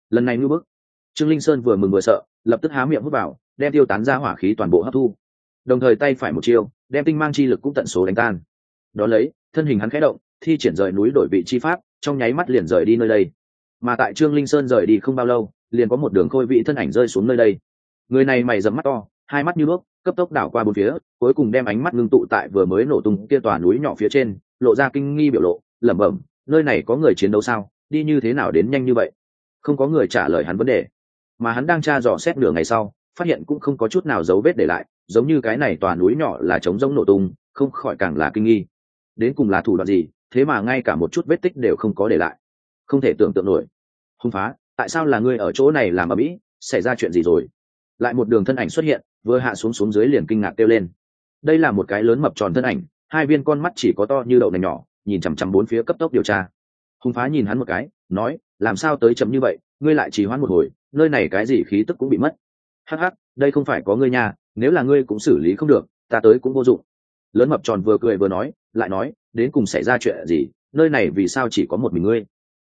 Lần này ngư bức trương linh sơn vừa mừng vừa sợ, lập tức há miệng hút vào, đem tiêu tán ra hỏa khí toàn bộ hấp thu đồng thời tay phải một chiêu, đem tinh mang chi lực cũng tận số đánh tan. Đ ó lấy, thân hình hắn khẽ động, thi triển rời núi đổi vị chi pháp, trong nháy mắt liền rời đi nơi đây. Mà tại trương linh sơn rời đi không bao lâu, liền có một đường khôi vị thân ảnh rơi xuống nơi đây. Người này mày dầm mắt to, hai mắt như nước, cấp tốc đảo qua bốn phía, cuối cùng đem ánh mắt ngưng tụ tại vừa mới nổ tung kia tòa núi nhỏ phía trên, lộ ra kinh nghi biểu lộ, lẩm bẩm, nơi này có người chiến đấu sao? Đi như thế nào đến nhanh như vậy? Không có người trả lời hắn vấn đề. Mà hắn đang tra dò xét nửa ngày sau, phát hiện cũng không có chút nào dấu vết để lại giống như cái này tòa núi nhỏ là trống rỗng nổ tung, không khỏi càng là kinh nghi. Đến cùng là thủ đoạn gì, thế mà ngay cả một chút vết tích đều không có để lại. Không thể tưởng tượng nổi. Hung phá, tại sao là ngươi ở chỗ này làm ở mỹ xảy ra chuyện gì rồi? Lại một đường thân ảnh xuất hiện, vừa hạ xuống xuống dưới liền kinh ngạc kêu lên. Đây là một cái lớn mập tròn thân ảnh, hai viên con mắt chỉ có to như đậu nành nhỏ, nhìn chằm chằm bốn phía cấp tốc điều tra. Hung phá nhìn hắn một cái, nói, làm sao tới chậm như vậy, ngươi lại trì hoãn một hồi, nơi này cái gì khí tức cũng bị mất. Hắc hắc, đây không phải có ngươi nhà nếu là ngươi cũng xử lý không được, ta tới cũng vô dụng. Lớn mập tròn vừa cười vừa nói, lại nói, đến cùng xảy ra chuyện gì, nơi này vì sao chỉ có một mình ngươi?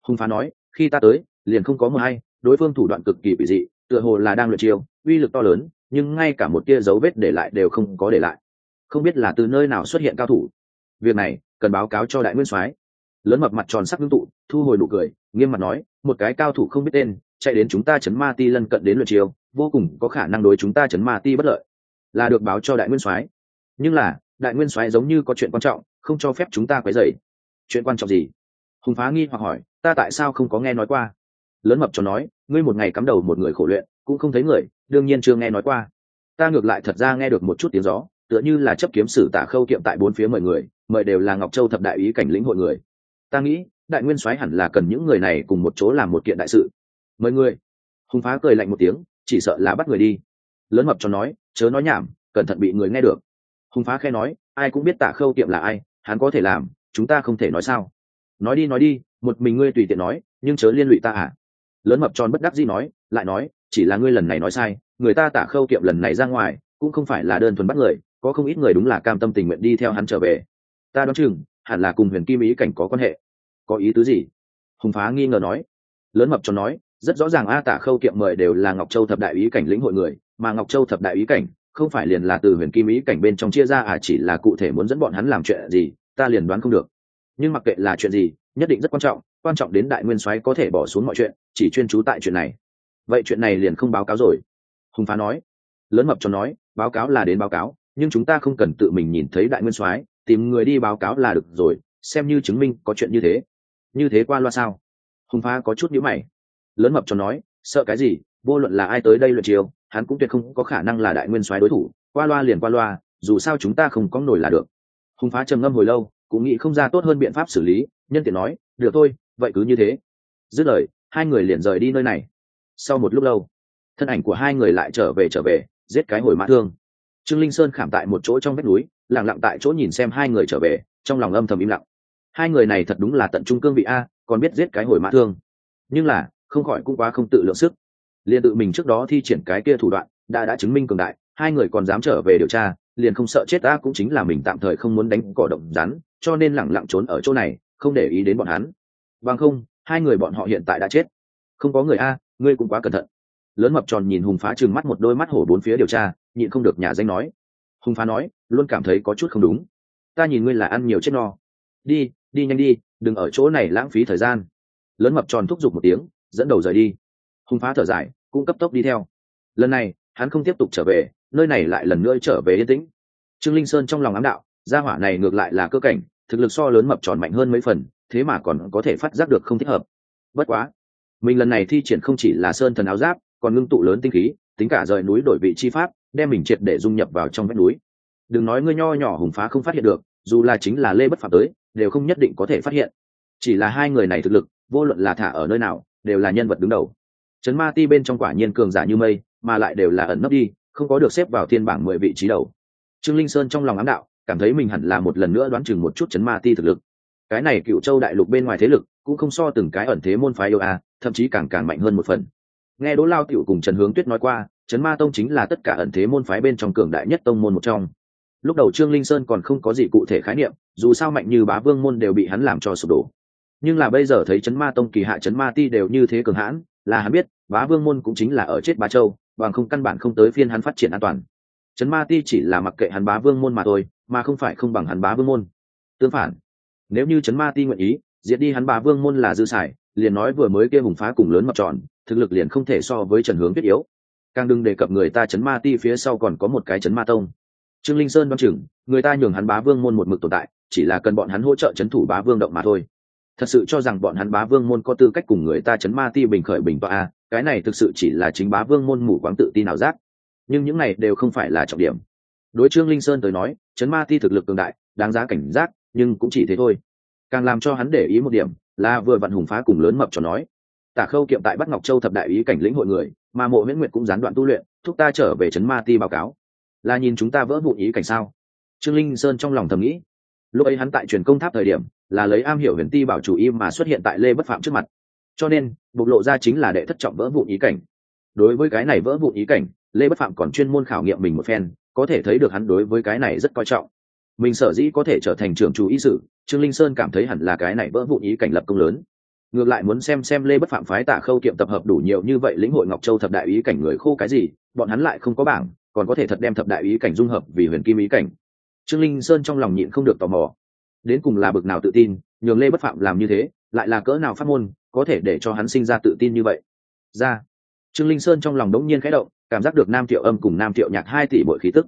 Hùng phá nói, khi ta tới, liền không có một hay đối phương thủ đoạn cực kỳ bị dị, tựa hồ là đang lượt chiêu, uy lực to lớn, nhưng ngay cả một tia dấu vết để lại đều không có để lại. Không biết là từ nơi nào xuất hiện cao thủ. Việc này, cần báo cáo cho đại nguyên soái. Lớn mập mặt tròn sắc ngưng tụ, thu hồi nụ cười, nghiêm mặt nói, một cái cao thủ không biết tên chạy đến chúng ta chấn ma ti lân cận đến lượt chiều vô cùng có khả năng đối chúng ta chấn ma ti bất lợi. Là được báo cho đại nguyên soái. Nhưng là, đại nguyên soái giống như có chuyện quan trọng, không cho phép chúng ta quấy dày chuyện quan trọng gì? Hùng phá nghi hoặc hỏi, ta tại sao không có nghe nói qua? Lớn mập cho nói, ngươi một ngày cắm đầu một người khổ luyện, cũng không thấy người, đương nhiên chưa nghe nói qua. Ta ngược lại thật ra nghe được một chút tiếng gió, tựa như là chấp kiếm sử tả khâu kiệm tại bốn phía mời người, mời đều là ngọc châu thập đại ý cảnh lĩnh hội người. Ta nghĩ, đại nguyên soái hẳn là cần những người này cùng một chỗ làm một kiện đại sự mời người hùng phá cười lạnh một tiếng, chỉ sợ là bắt người đi. Lớn mập cho nói, chớ nói nhảm, cẩn thận bị người nghe được. Hùng phá khe nói, ai cũng biết tả khâu kiệm là ai, hắn có thể làm, chúng ta không thể nói sao. Nói đi nói đi, một mình ngươi tùy tiện nói, nhưng chớ liên lụy ta à? Lớn mập tròn bất đắc dĩ nói, lại nói, chỉ là ngươi lần này nói sai, người ta tả khâu kiệm lần này ra ngoài, cũng không phải là đơn thuần bắt người, có không ít người đúng là cam tâm tình nguyện đi theo hắn trở về. Ta đoán chừng, hẳn là cùng huyền kim ý cảnh có quan hệ. Có ý tứ gì? Hùng phá nghi ngờ nói. Lớn mập tròn nói rất rõ ràng a tả khâu kiệm mời đều là ngọc châu thập đại ý cảnh lĩnh hội người, mà ngọc châu thập đại ý cảnh không phải liền là từ huyền kim ý cảnh bên trong chia ra à chỉ là cụ thể muốn dẫn bọn hắn làm chuyện gì, ta liền đoán không được. Nhưng mặc kệ là chuyện gì, nhất định rất quan trọng quan trọng đến đại nguyên soái có thể bỏ xuống mọi chuyện, chỉ chuyên trú tại chuyện này. Vậy chuyện này liền không báo cáo rồi. Hùng phá nói. Lớn mập cho nói, báo cáo là đến báo cáo, nhưng chúng ta không cần tự mình nhìn thấy đại nguyên soái, tìm người đi báo cáo là được rồi, xem như chứng minh có chuyện như thế. Như thế qua loa sao? Hùng phá có chút nhữ mày lớn mập cho nói, sợ cái gì? Vô luận là ai tới đây luyện chiều hắn cũng tuyệt không có khả năng là đại nguyên soái đối thủ, qua loa liền qua loa, dù sao chúng ta không có nổi là được. Hùng phá trầm ngâm hồi lâu, cũng nghĩ không ra tốt hơn biện pháp xử lý, nhân tiện nói, được thôi, vậy cứ như thế. Dứt lời, hai người liền rời đi nơi này. Sau một lúc lâu, thân ảnh của hai người lại trở về trở về, giết cái hồi mã thương. Trương linh sơn khảm tại một chỗ trong vách núi lẳng lặng tại chỗ nhìn xem hai người trở về, trong lòng âm thầm im lặng. Hai người này thật đúng là tận trung cương vị a, còn biết giết cái hồi mã thương. Nhưng là không khỏi cũng quá không tự lượng sức. Liền tự mình trước đó thi triển cái kia thủ đoạn, đã đã chứng minh cường đại, hai người còn dám trở về điều tra, liền không sợ chết ta cũng chính là mình tạm thời không muốn đánh cỏ động rắn, cho nên lẳng lặng trốn ở chỗ này, không để ý đến bọn hắn. Bằng không, hai người bọn họ hiện tại đã chết. Không có người a, ngươi cũng quá cẩn thận. Lớn mập tròn nhìn hùng phá trừng mắt một đôi mắt hổ bốn phía điều tra, nhịn không được nhà danh nói. Hùng phá nói, luôn cảm thấy có chút không đúng. Ta nhìn ngươi là ăn nhiều chết no. Đi đi nhanh đi, đừng ở chỗ này lãng phí thời gian. Lớn mập tròn thúc giục một tiếng dẫn đầu rời đi. Hùng phá thở dài, cũng cấp tốc đi theo. Lần này, hắn không tiếp tục trở về, nơi này lại lần nữa trở về yên tĩnh. Trương linh sơn trong lòng ám đạo, gia hỏa này ngược lại là cơ cảnh, thực lực so lớn mập tròn mạnh hơn mấy phần, thế mà còn có thể phát giác được không thích hợp. Bất quá, mình lần này thi triển không chỉ là sơn thần áo giáp, còn ngưng tụ lớn tinh khí, tính cả rời núi đổi vị chi pháp, đem mình triệt để dung nhập vào trong vách núi. Đừng nói ngươi nho nhỏ hùng phá không phát hiện được, dù là chính là lê bất phạm tới, đều không nhất định có thể phát hiện. Chỉ là hai người này thực lực, vô luận là thả ở nơi nào đều là nhân vật đứng đầu. Trấn ma ti bên trong quả nhiên cường giả như mây, mà lại đều là ẩn nấp đi, không có được xếp vào thiên bảng mười vị trí đầu. Trương linh sơn trong lòng ám đạo, cảm thấy mình hẳn là một lần nữa đoán chừng một chút chấn ma ti thực lực. Cái này cựu châu đại lục bên ngoài thế lực, cũng không so từng cái ẩn thế môn phái yêu a, thậm chí càng càng mạnh hơn một phần. Nghe đỗ lao tiểu cùng trần hướng tuyết nói qua, trấn ma tông chính là tất cả ẩn thế môn phái bên trong cường đại nhất tông môn một trong. Lúc đầu trương linh sơn còn không có gì cụ thể khái niệm, dù sao mạnh như bá vương môn đều bị hắn làm cho sụp đổ nhưng là bây giờ thấy chấn ma tông kỳ hạ chấn ma ti đều như thế cường hãn là hắn biết bá vương môn cũng chính là ở chết bá châu bằng không căn bản không tới phiên hắn phát triển an toàn. Chấn ma ti chỉ là mặc kệ hắn bá vương môn mà thôi mà không phải không bằng hắn bá vương môn. Tương phản nếu như chấn ma ti nguyện ý diệt đi hắn bá vương môn là dư sải, liền nói vừa mới kia hùng phá cùng lớn mặt tròn thực lực liền không thể so với trần hướng viết yếu. Càng đừng đề cập người ta chấn ma ti phía sau còn có một cái chấn ma tông. Trương linh sơn đoán chừng người ta nhường hắn bá vương môn một mực tồn tại chỉ là cần bọn hắn hỗ trợ chấn thủ bá vương động mà thôi thật sự cho rằng bọn hắn bá vương môn có tư cách cùng người ta chấn ma ti bình khởi bình tọa a cái này thực sự chỉ là chính bá vương môn mù quáng tự tin nào giác. Nhưng những này đều không phải là trọng điểm. Đối trương linh sơn tới nói, chấn ma ti thực lực cường đại, đáng giá cảnh giác, nhưng cũng chỉ thế thôi. Càng làm cho hắn để ý một điểm là vừa vặn hùng phá cùng lớn mập cho nói. Tả khâu kiệm tại bắt ngọc châu thập đại ý cảnh lĩnh hội người, mà mộ miễn Nguyệt cũng gián đoạn tu luyện, thúc ta trở về trấn ma ti báo cáo. Là nhìn chúng ta vỡ vụ ý cảnh sao? Trương linh sơn trong lòng thầm nghĩ lúc ấy hắn tại truyền công tháp thời điểm, là lấy am hiểu huyền ti bảo chủ y mà xuất hiện tại lê bất phạm trước mặt. Cho nên, bộc lộ ra chính là đệ thất trọng vỡ vụn ý cảnh. Đối với cái này vỡ vụn ý cảnh, lê bất phạm còn chuyên môn khảo nghiệm mình một phen, có thể thấy được hắn đối với cái này rất coi trọng. Mình sở dĩ có thể trở thành trưởng chủ ý sự trương linh sơn cảm thấy hẳn là cái này vỡ vụn ý cảnh lập công lớn. Ngược lại muốn xem xem lê bất phạm phái tả khâu kiệm tập hợp đủ nhiều như vậy lĩnh hội ngọc châu thập đại ý cảnh người khô cái gì, bọn hắn lại không có bảng, còn có thể thật đem thập đại ý cảnh dung hợp vì huyền kim ý cảnh trương linh sơn trong lòng nhịn không được tò mò. Đến cùng là bực nào tự tin, nhường lê bất phạm làm như thế, lại là cỡ nào phát môn có thể để cho hắn sinh ra tự tin như vậy? Ra. Trương linh sơn trong lòng đống nhiên khẽ động, cảm giác được nam triệu âm cùng nam triệu nhạc hai tỷ bội khí tức.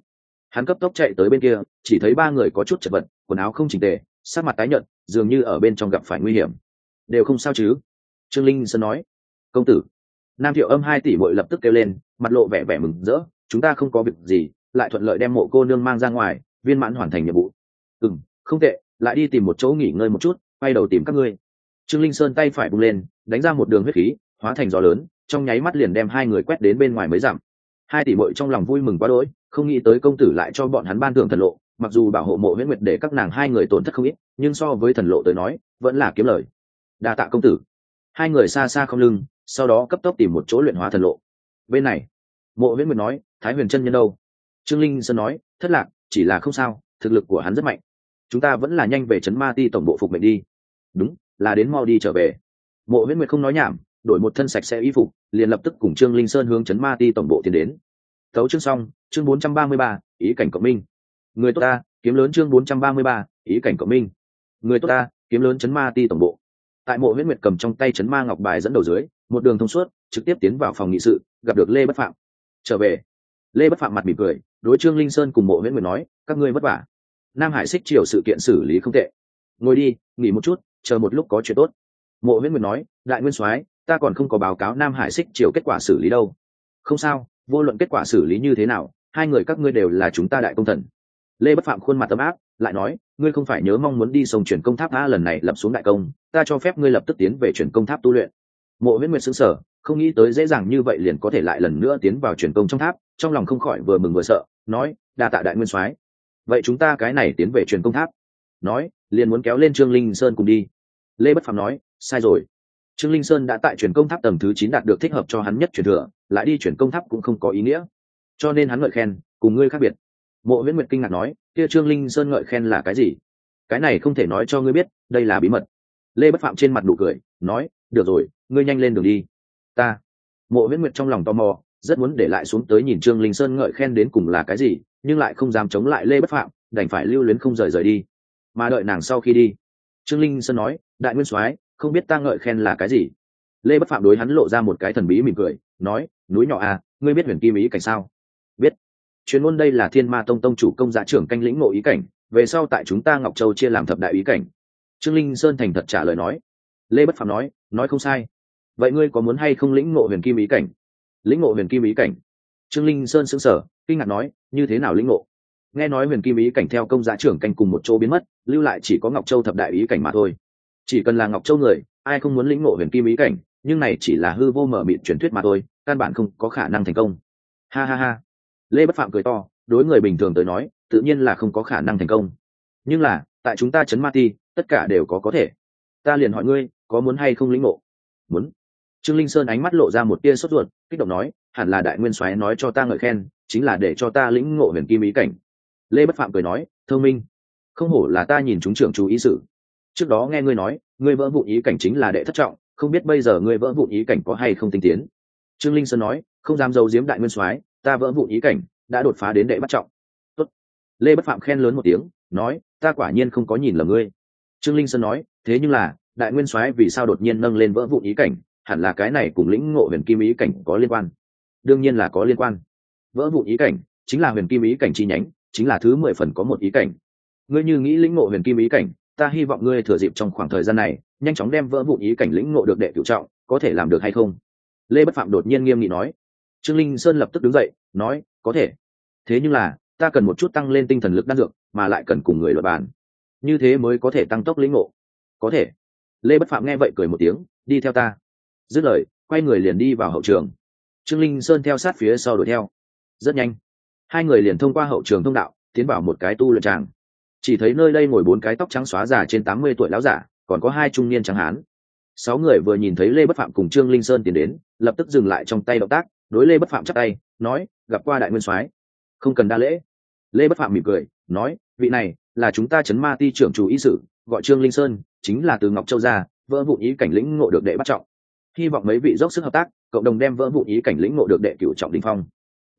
Hắn cấp tốc chạy tới bên kia, chỉ thấy ba người có chút chật vật, quần áo không chỉnh tề sát mặt tái nhợt, dường như ở bên trong gặp phải nguy hiểm. Đều không sao chứ? Trương linh sơn nói. Công tử. Nam thiệu âm hai tỷ bội lập tức kêu lên, mặt lộ vẻ vẻ mừng rỡ, chúng ta không có việc gì, lại thuận lợi đem mộ cô nương mang ra ngoài viên mãn hoàn thành nhiệm vụ. Ừ m không tệ, lại đi tìm một chỗ nghỉ ngơi một chút, quay đầu tìm các ngươi. Trương linh sơn tay phải bung lên, đánh ra một đường huyết khí, hóa thành gió lớn, trong nháy mắt liền đem hai người quét đến bên ngoài mới giảm hai tỷ bội trong lòng vui mừng quá đỗi, không nghĩ tới công tử lại cho bọn hắn ban thưởng thần lộ, mặc dù bảo hộ mộ huyễn nguyệt để các nàng hai người tổn thất không ít, nhưng so với thần lộ tới nói, vẫn là kiếm lời. Đa tạ công tử. Hai người xa xa không lưng, sau đó cấp tốc tìm một chỗ luyện hóa thần lộ. Bên này, mộ huyễn nguyệt nói, thái huyền chân nhân đâu? Trương linh sơn nói, thất lạc chỉ là không sao, thực lực của hắn rất mạnh. Chúng ta vẫn là nhanh về trấn ma ti tổng bộ phục mệnh đi. Đúng, là đến mau đi trở về. Mộ huyễn nguyệt không nói nhảm, đổi một thân sạch sẽ y phục, liền lập tức cùng trương linh sơn hướng trấn ma ti tổng bộ tiến đến. Thấu chương xong, chương bốn trăm ba mươi ba, ý cảnh cộng minh. Người tốt ta, kiếm lớn chương bốn trăm ba mươi ba, ý cảnh cộng minh. Người tốt ta, kiếm lớn chấn ma ti tổng bộ. Tại mộ huyễn nguyệt cầm trong tay chấn ma ngọc bài dẫn đầu dưới, một đường thông suốt, trực tiếp tiến vào phòng nghị sự, gặp được lê bất phạm. Trở về. Lê bất phạm mặt mỉm cười đối trương linh sơn cùng mộ nguyễn nguyệt nói, các ngươi vất vả. Nam hải xích triều sự kiện xử lý không tệ. Ngồi đi, nghỉ một chút, chờ một lúc có chuyện tốt. Mộ nguyễn nguyệt nói, đại nguyên soái, ta còn không có báo cáo nam hải xích triều kết quả xử lý đâu. Không sao, vô luận kết quả xử lý như thế nào, hai người các ngươi đều là chúng ta đại công thần. Lê bất phạm khuôn mặt tấm áp, lại nói, ngươi không phải nhớ mong muốn đi sông chuyển công tháp a lần này lập xuống đại công, ta cho phép ngươi lập tức tiến về chuyển công tháp tu luyện. Mộ huyễn nguyệt xứng sở không nghĩ tới dễ dàng như vậy liền có thể lại lần nữa tiến vào truyền công trong tháp, trong lòng không khỏi vừa mừng vừa sợ, nói, đa tạ đại nguyên soái, vậy chúng ta cái này tiến về truyền công tháp. Nói, liền muốn kéo lên trương linh sơn cùng đi. Lê bất phạm nói, sai rồi. Trương linh sơn đã tại truyền công tháp tầng thứ chín đạt được thích hợp cho hắn nhất chuyển thừa, lại đi truyền công tháp cũng không có ý nghĩa. Cho nên hắn ngợi khen, cùng ngươi khác biệt. Mộ viễn nguyệt kinh ngạc nói, kia trương linh sơn ngợi khen là cái gì? Cái này không thể nói cho ngươi biết, đây là bí mật. Lê bất phạm trên mặt nụ cười, nói, được rồi, ngươi nhanh lên đường đi ta. Mộ viễn nguyệt trong lòng tò mò, rất muốn để lại xuống tới nhìn trương linh sơn ngợi khen đến cùng là cái gì, nhưng lại không dám chống lại lê bất phạm, đành phải lưu luyến không rời rời đi. Mà đợi nàng sau khi đi, trương linh sơn nói, đại nguyên soái, không biết ta ngợi khen là cái gì? Lê bất phạm đối hắn lộ ra một cái thần bí mỉm cười, nói, núi nhỏ à ngươi biết huyền kim ý cảnh sao? Biết. Chuyên môn đây là thiên ma tông tông chủ công giá trưởng canh lĩnh ngộ ý cảnh, về sau tại chúng ta ngọc châu chia làm thập đại ý cảnh. Trương linh sơn thành thật trả lời nói. Lê bất phạm nói nói không sai vậy ngươi có muốn hay không lĩnh ngộ huyền kim ý cảnh? Lĩnh ngộ huyền kim ý cảnh? Trương linh sơn sững sờ, kinh ngạc nói, như thế nào lĩnh ngộ? Nghe nói huyền kim ý cảnh theo công giá trưởng canh cùng một chỗ biến mất, lưu lại chỉ có ngọc châu thập đại ý cảnh mà thôi. Chỉ cần là ngọc châu người, ai không muốn lĩnh ngộ huyền kim ý cảnh, nhưng này chỉ là hư vô mở mịn truyền thuyết mà thôi, căn bản không có khả năng thành công. Ha ha ha. Lê bất phạm cười to, đối người bình thường tới nói, tự nhiên là không có khả năng thành công. Nhưng là, tại chúng ta chấn ma ti, tất cả đều có có thể. Ta liền hỏi ngươi, có muốn hay không lĩnh ngộ? Muốn trương linh sơn ánh mắt lộ ra một tia sốt ruột, kích động nói, hẳn là đại nguyên soái nói cho ta ngợi khen, chính là để cho ta lĩnh ngộ huyền kim ý cảnh. Lê bất phạm cười nói, thông minh. Không hổ là ta nhìn chúng trưởng chú ý sự. Trước đó nghe ngươi nói, ngươi vỡ vụ ý cảnh chính là đệ thất trọng, không biết bây giờ ngươi vỡ vụ ý cảnh có hay không tinh tiến? Trương linh sơn nói, không dám giấu giếm đại nguyên soái, ta vỡ vụ ý cảnh đã đột phá đến đệ bắt trọng. Tốt. lê bất phạm khen lớn một tiếng, nói, ta quả nhiên không có nhìn lầm ngươi. Trương linh sơn nói, thế nhưng là, đại nguyên soái vì sao đột nhiên nâng lên vỡ vụ ý cảnh? Hẳn là cái này cùng lĩnh ngộ huyền kim ý cảnh có liên quan. Đương nhiên là có liên quan. Vỡ vụ ý cảnh chính là huyền kim ý cảnh chi nhánh, chính là thứ mười phần có một ý cảnh. Ngươi như nghĩ lĩnh ngộ huyền kim ý cảnh, ta hy vọng ngươi thừa dịp trong khoảng thời gian này, nhanh chóng đem vỡ vụ ý cảnh lĩnh ngộ được đệ cựu trọng, có thể làm được hay không? Lê bất phạm đột nhiên nghiêm nghị nói. Trương linh sơn lập tức đứng dậy, nói, có thể. Thế nhưng là, ta cần một chút tăng lên tinh thần lực đan dược, mà lại cần cùng người luật bàn. Như thế mới có thể tăng tốc lĩnh ngộ. Có thể. Lê bất phạm nghe vậy cười một tiếng, đi theo ta dứt lời, quay người liền đi vào hậu trường. Trương linh sơn theo sát phía sau đuổi theo. Rất nhanh, hai người liền thông qua hậu trường thông đạo, tiến vào một cái tu luyện tràng. Chỉ thấy nơi đây ngồi bốn cái tóc trắng xóa già trên tám mươi tuổi lão giả, còn có hai trung niên trắng hán. Sáu người vừa nhìn thấy lê bất phạm cùng trương linh sơn tiến đến, lập tức dừng lại trong tay động tác, đối lê bất phạm chắc tay, nói, gặp qua đại nguyên soái. Không cần đa lễ. Lê bất phạm mỉm cười, nói, vị này là chúng ta chấn ma ti trưởng chủ ý sử, gọi trương linh sơn, chính là từ ngọc châu ra, vỡ vụ ý cảnh lĩnh ngộ được đệ bắt trọng hy vọng mấy vị dốc sức hợp tác, cộng đồng đem vỡ vụ ý cảnh lĩnh ngộ được đệ cửu trọng đình phong.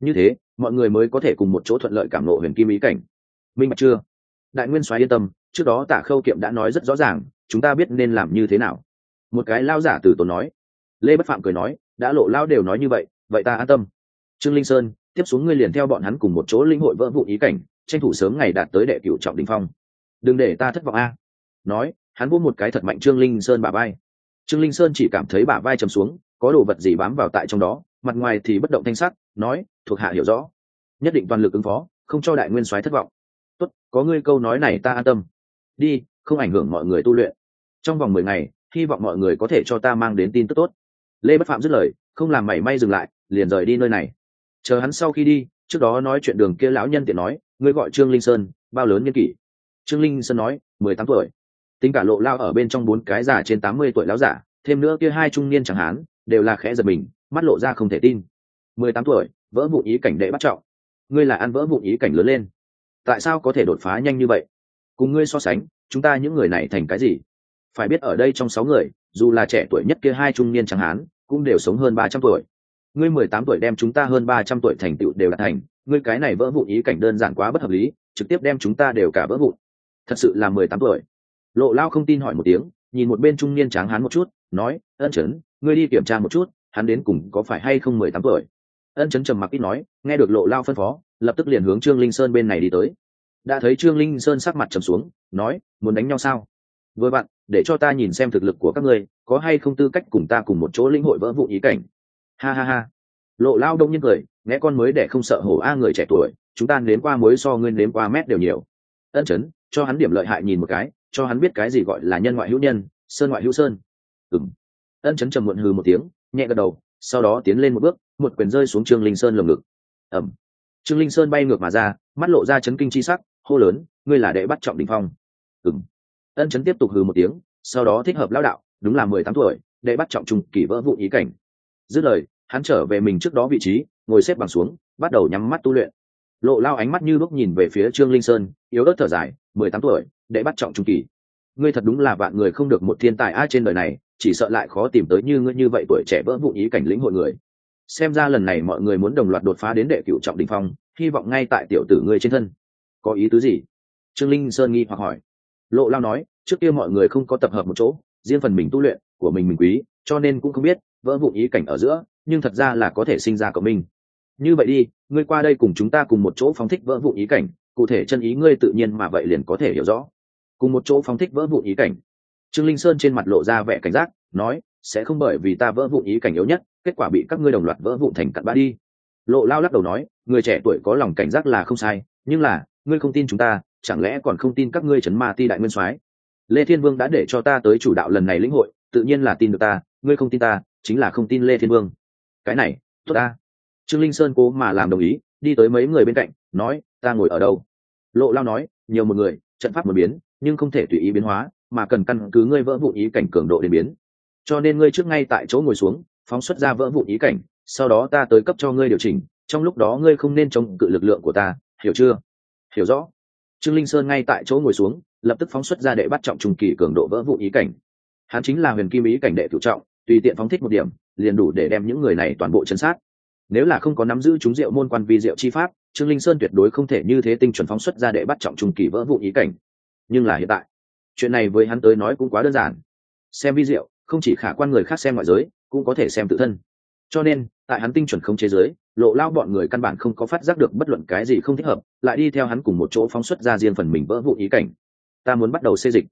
Như thế, mọi người mới có thể cùng một chỗ thuận lợi cảm nộ huyền kim ý cảnh. Minh bạch chưa? Đại nguyên soái yên tâm, trước đó tả khâu kiệm đã nói rất rõ ràng, chúng ta biết nên làm như thế nào. Một cái lao giả từ tốn nói. Lê bất phạm cười nói, đã lộ lao đều nói như vậy vậy ta an tâm. Trương linh sơn, tiếp xuống ngươi liền theo bọn hắn cùng một chỗ linh hội vỡ vụ ý cảnh, tranh thủ sớm ngày đạt tới đệ cửu trọng đình phong. Đừng để ta thất vọng a. Nói, hắn buông một cái thật mạnh trương linh sơn bả bay trương linh sơn chỉ cảm thấy bả vai chầm xuống, có đồ vật gì bám vào tại trong đó, mặt ngoài thì bất động thanh sắc, nói, thuộc hạ hiểu rõ. Nhất định toàn lực ứng phó, không cho đại nguyên soái thất vọng. Tốt, có ngươi câu nói này ta an tâm. Đi, không ảnh hưởng mọi người tu luyện. Trong vòng mười ngày, hy vọng mọi người có thể cho ta mang đến tin tức tốt. Lê bất phạm dứt lời, không làm mảy may dừng lại, liền rời đi nơi này. Chờ hắn sau khi đi, trước đó nói chuyện đường kia lão nhân tiện nói, ngươi gọi trương linh sơn, bao lớn nhân kỷ? Trương linh sơn nói, mười tám tuổi tính cả lộ lao ở bên trong bốn cái già trên tám mươi tuổi lão giả, thêm nữa kia hai trung niên chẳng hán, đều là khẽ giật mình, mắt lộ ra không thể tin. mười tám tuổi, vỡ vụ ý cảnh đệ bắt trọng. Ngươi là ăn vỡ vụ ý cảnh lớn lên. Tại sao có thể đột phá nhanh như vậy? Cùng ngươi so sánh, chúng ta những người này thành cái gì? Phải biết ở đây trong sáu người, dù là trẻ tuổi nhất kia hai trung niên chẳng hán, cũng đều sống hơn ba trăm tuổi. Ngươi mười tám tuổi đem chúng ta hơn ba trăm tuổi thành tựu đều đạt thành, ngươi cái này vỡ vụ ý cảnh đơn giản quá bất hợp lý, trực tiếp đem chúng ta đều cả vỡ vụn. Thật sự là mười tám tuổi lộ lao không tin hỏi một tiếng, nhìn một bên trung niên tráng hán một chút, nói, ân chấn, ngươi đi kiểm tra một chút, hắn đến cùng có phải hay không mười tám tuổi? Ân chấn trầm mặc ít nói, nghe được lộ lao phân phó, lập tức liền hướng trương linh sơn bên này đi tới. Đã thấy trương linh sơn sắc mặt trầm xuống, nói, muốn đánh nhau sao? Vừa bạn, để cho ta nhìn xem thực lực của các ngươi, có hay không tư cách cùng ta cùng một chỗ lĩnh hội vỡ vụ ý cảnh. Ha ha ha. Lộ lao đông nhiên cười, nghe con mới để không sợ hổ a người trẻ tuổi, chúng ta nếm qua mới so ngươi nếm qua mét đều nhiều ân chấn, cho hắn điểm lợi hại nhìn một cái, cho hắn biết cái gì gọi là nhân ngoại hữu nhân, sơn ngoại hữu sơn. Ừng ân chấn trầm muộn hừ một tiếng, nhẹ gật đầu, sau đó tiến lên một bước, một quyền rơi xuống trương linh sơn lồng ngực. Ẩm trương linh sơn bay ngược mà ra, mắt lộ ra chấn kinh chi sắc, hô lớn, ngươi là đệ bắt trọng đình phong. Ừng ân chấn tiếp tục hừ một tiếng, sau đó thích hợp lão đạo, đúng là mười tám tuổi, đệ bắt trọng trùng kỷ vỡ vụ ý cảnh. Dứt lời, hắn trở về mình trước đó vị trí, ngồi xếp bằng xuống, bắt đầu nhắm mắt tu luyện lộ lao ánh mắt như lúc nhìn về phía trương linh sơn, yếu ớt thở dài, mười tám tuổi, đệ bắt trọng trung kỳ. Ngươi thật đúng là vạn người không được một thiên tài ai trên đời này, chỉ sợ lại khó tìm tới như ngươi như vậy tuổi trẻ vỡ vụ ý cảnh lĩnh hội người. Xem ra lần này mọi người muốn đồng loạt đột phá đến đệ cựu trọng đình phong, hy vọng ngay tại tiểu tử ngươi trên thân. Có ý tứ gì? Trương linh sơn nghi hoặc hỏi. Lộ lao nói, trước kia mọi người không có tập hợp một chỗ, riêng phần mình tu luyện của mình mình quý, cho nên cũng không biết vỡ vụ ý cảnh ở giữa, nhưng thật ra là có thể sinh ra cộng minh như vậy đi, ngươi qua đây cùng chúng ta cùng một chỗ phóng thích vỡ vụ ý cảnh, cụ thể chân ý ngươi tự nhiên mà vậy liền có thể hiểu rõ. Cùng một chỗ phóng thích vỡ vụ ý cảnh. Trương linh sơn trên mặt lộ ra vẻ cảnh giác, nói, sẽ không bởi vì ta vỡ vụ ý cảnh yếu nhất, kết quả bị các ngươi đồng loạt vỡ vụ thành cặn bã đi. Lộ lao lắc đầu nói, người trẻ tuổi có lòng cảnh giác là không sai, nhưng là, ngươi không tin chúng ta, chẳng lẽ còn không tin các ngươi chấn ma ti đại nguyên soái? Lê thiên vương đã để cho ta tới chủ đạo lần này lĩnh hội, tự nhiên là tin được ta, ngươi không tin ta, chính là không tin lê thiên vương. Cái này, tốt ta trương linh sơn cố mà làm đồng ý, đi tới mấy người bên cạnh, nói, ta ngồi ở đâu? Lộ lao nói, nhiều một người, trận pháp một biến, nhưng không thể tùy ý biến hóa, mà cần căn cứ ngươi vỡ vụ ý cảnh cường độ để biến. Cho nên ngươi trước ngay tại chỗ ngồi xuống, phóng xuất ra vỡ vụ ý cảnh, sau đó ta tới cấp cho ngươi điều chỉnh, trong lúc đó ngươi không nên chống cự lực lượng của ta, hiểu chưa? Hiểu rõ. Trương linh sơn ngay tại chỗ ngồi xuống, lập tức phóng xuất ra đệ bắt trọng trùng kỳ cường độ vỡ vụ ý cảnh. Hắn chính là huyền kim ý cảnh đệ cựu trọng, tùy tiện phóng thích một điểm, liền đủ để đem những người này toàn bộ chấn sát nếu là không có nắm giữ chúng diệu môn quan vi diệu chi pháp, trương linh sơn tuyệt đối không thể như thế tinh chuẩn phóng xuất ra để bắt trọng trùng kỳ vỡ vụ ý cảnh. Nhưng là hiện tại, chuyện này với hắn tới nói cũng quá đơn giản. Xem vi diệu không chỉ khả quan người khác xem ngoại giới, cũng có thể xem tự thân. Cho nên, tại hắn tinh chuẩn không chế giới, lộ lao bọn người căn bản không có phát giác được bất luận cái gì không thích hợp, lại đi theo hắn cùng một chỗ phóng xuất ra riêng phần mình vỡ vụ ý cảnh. Ta muốn bắt đầu xê dịch.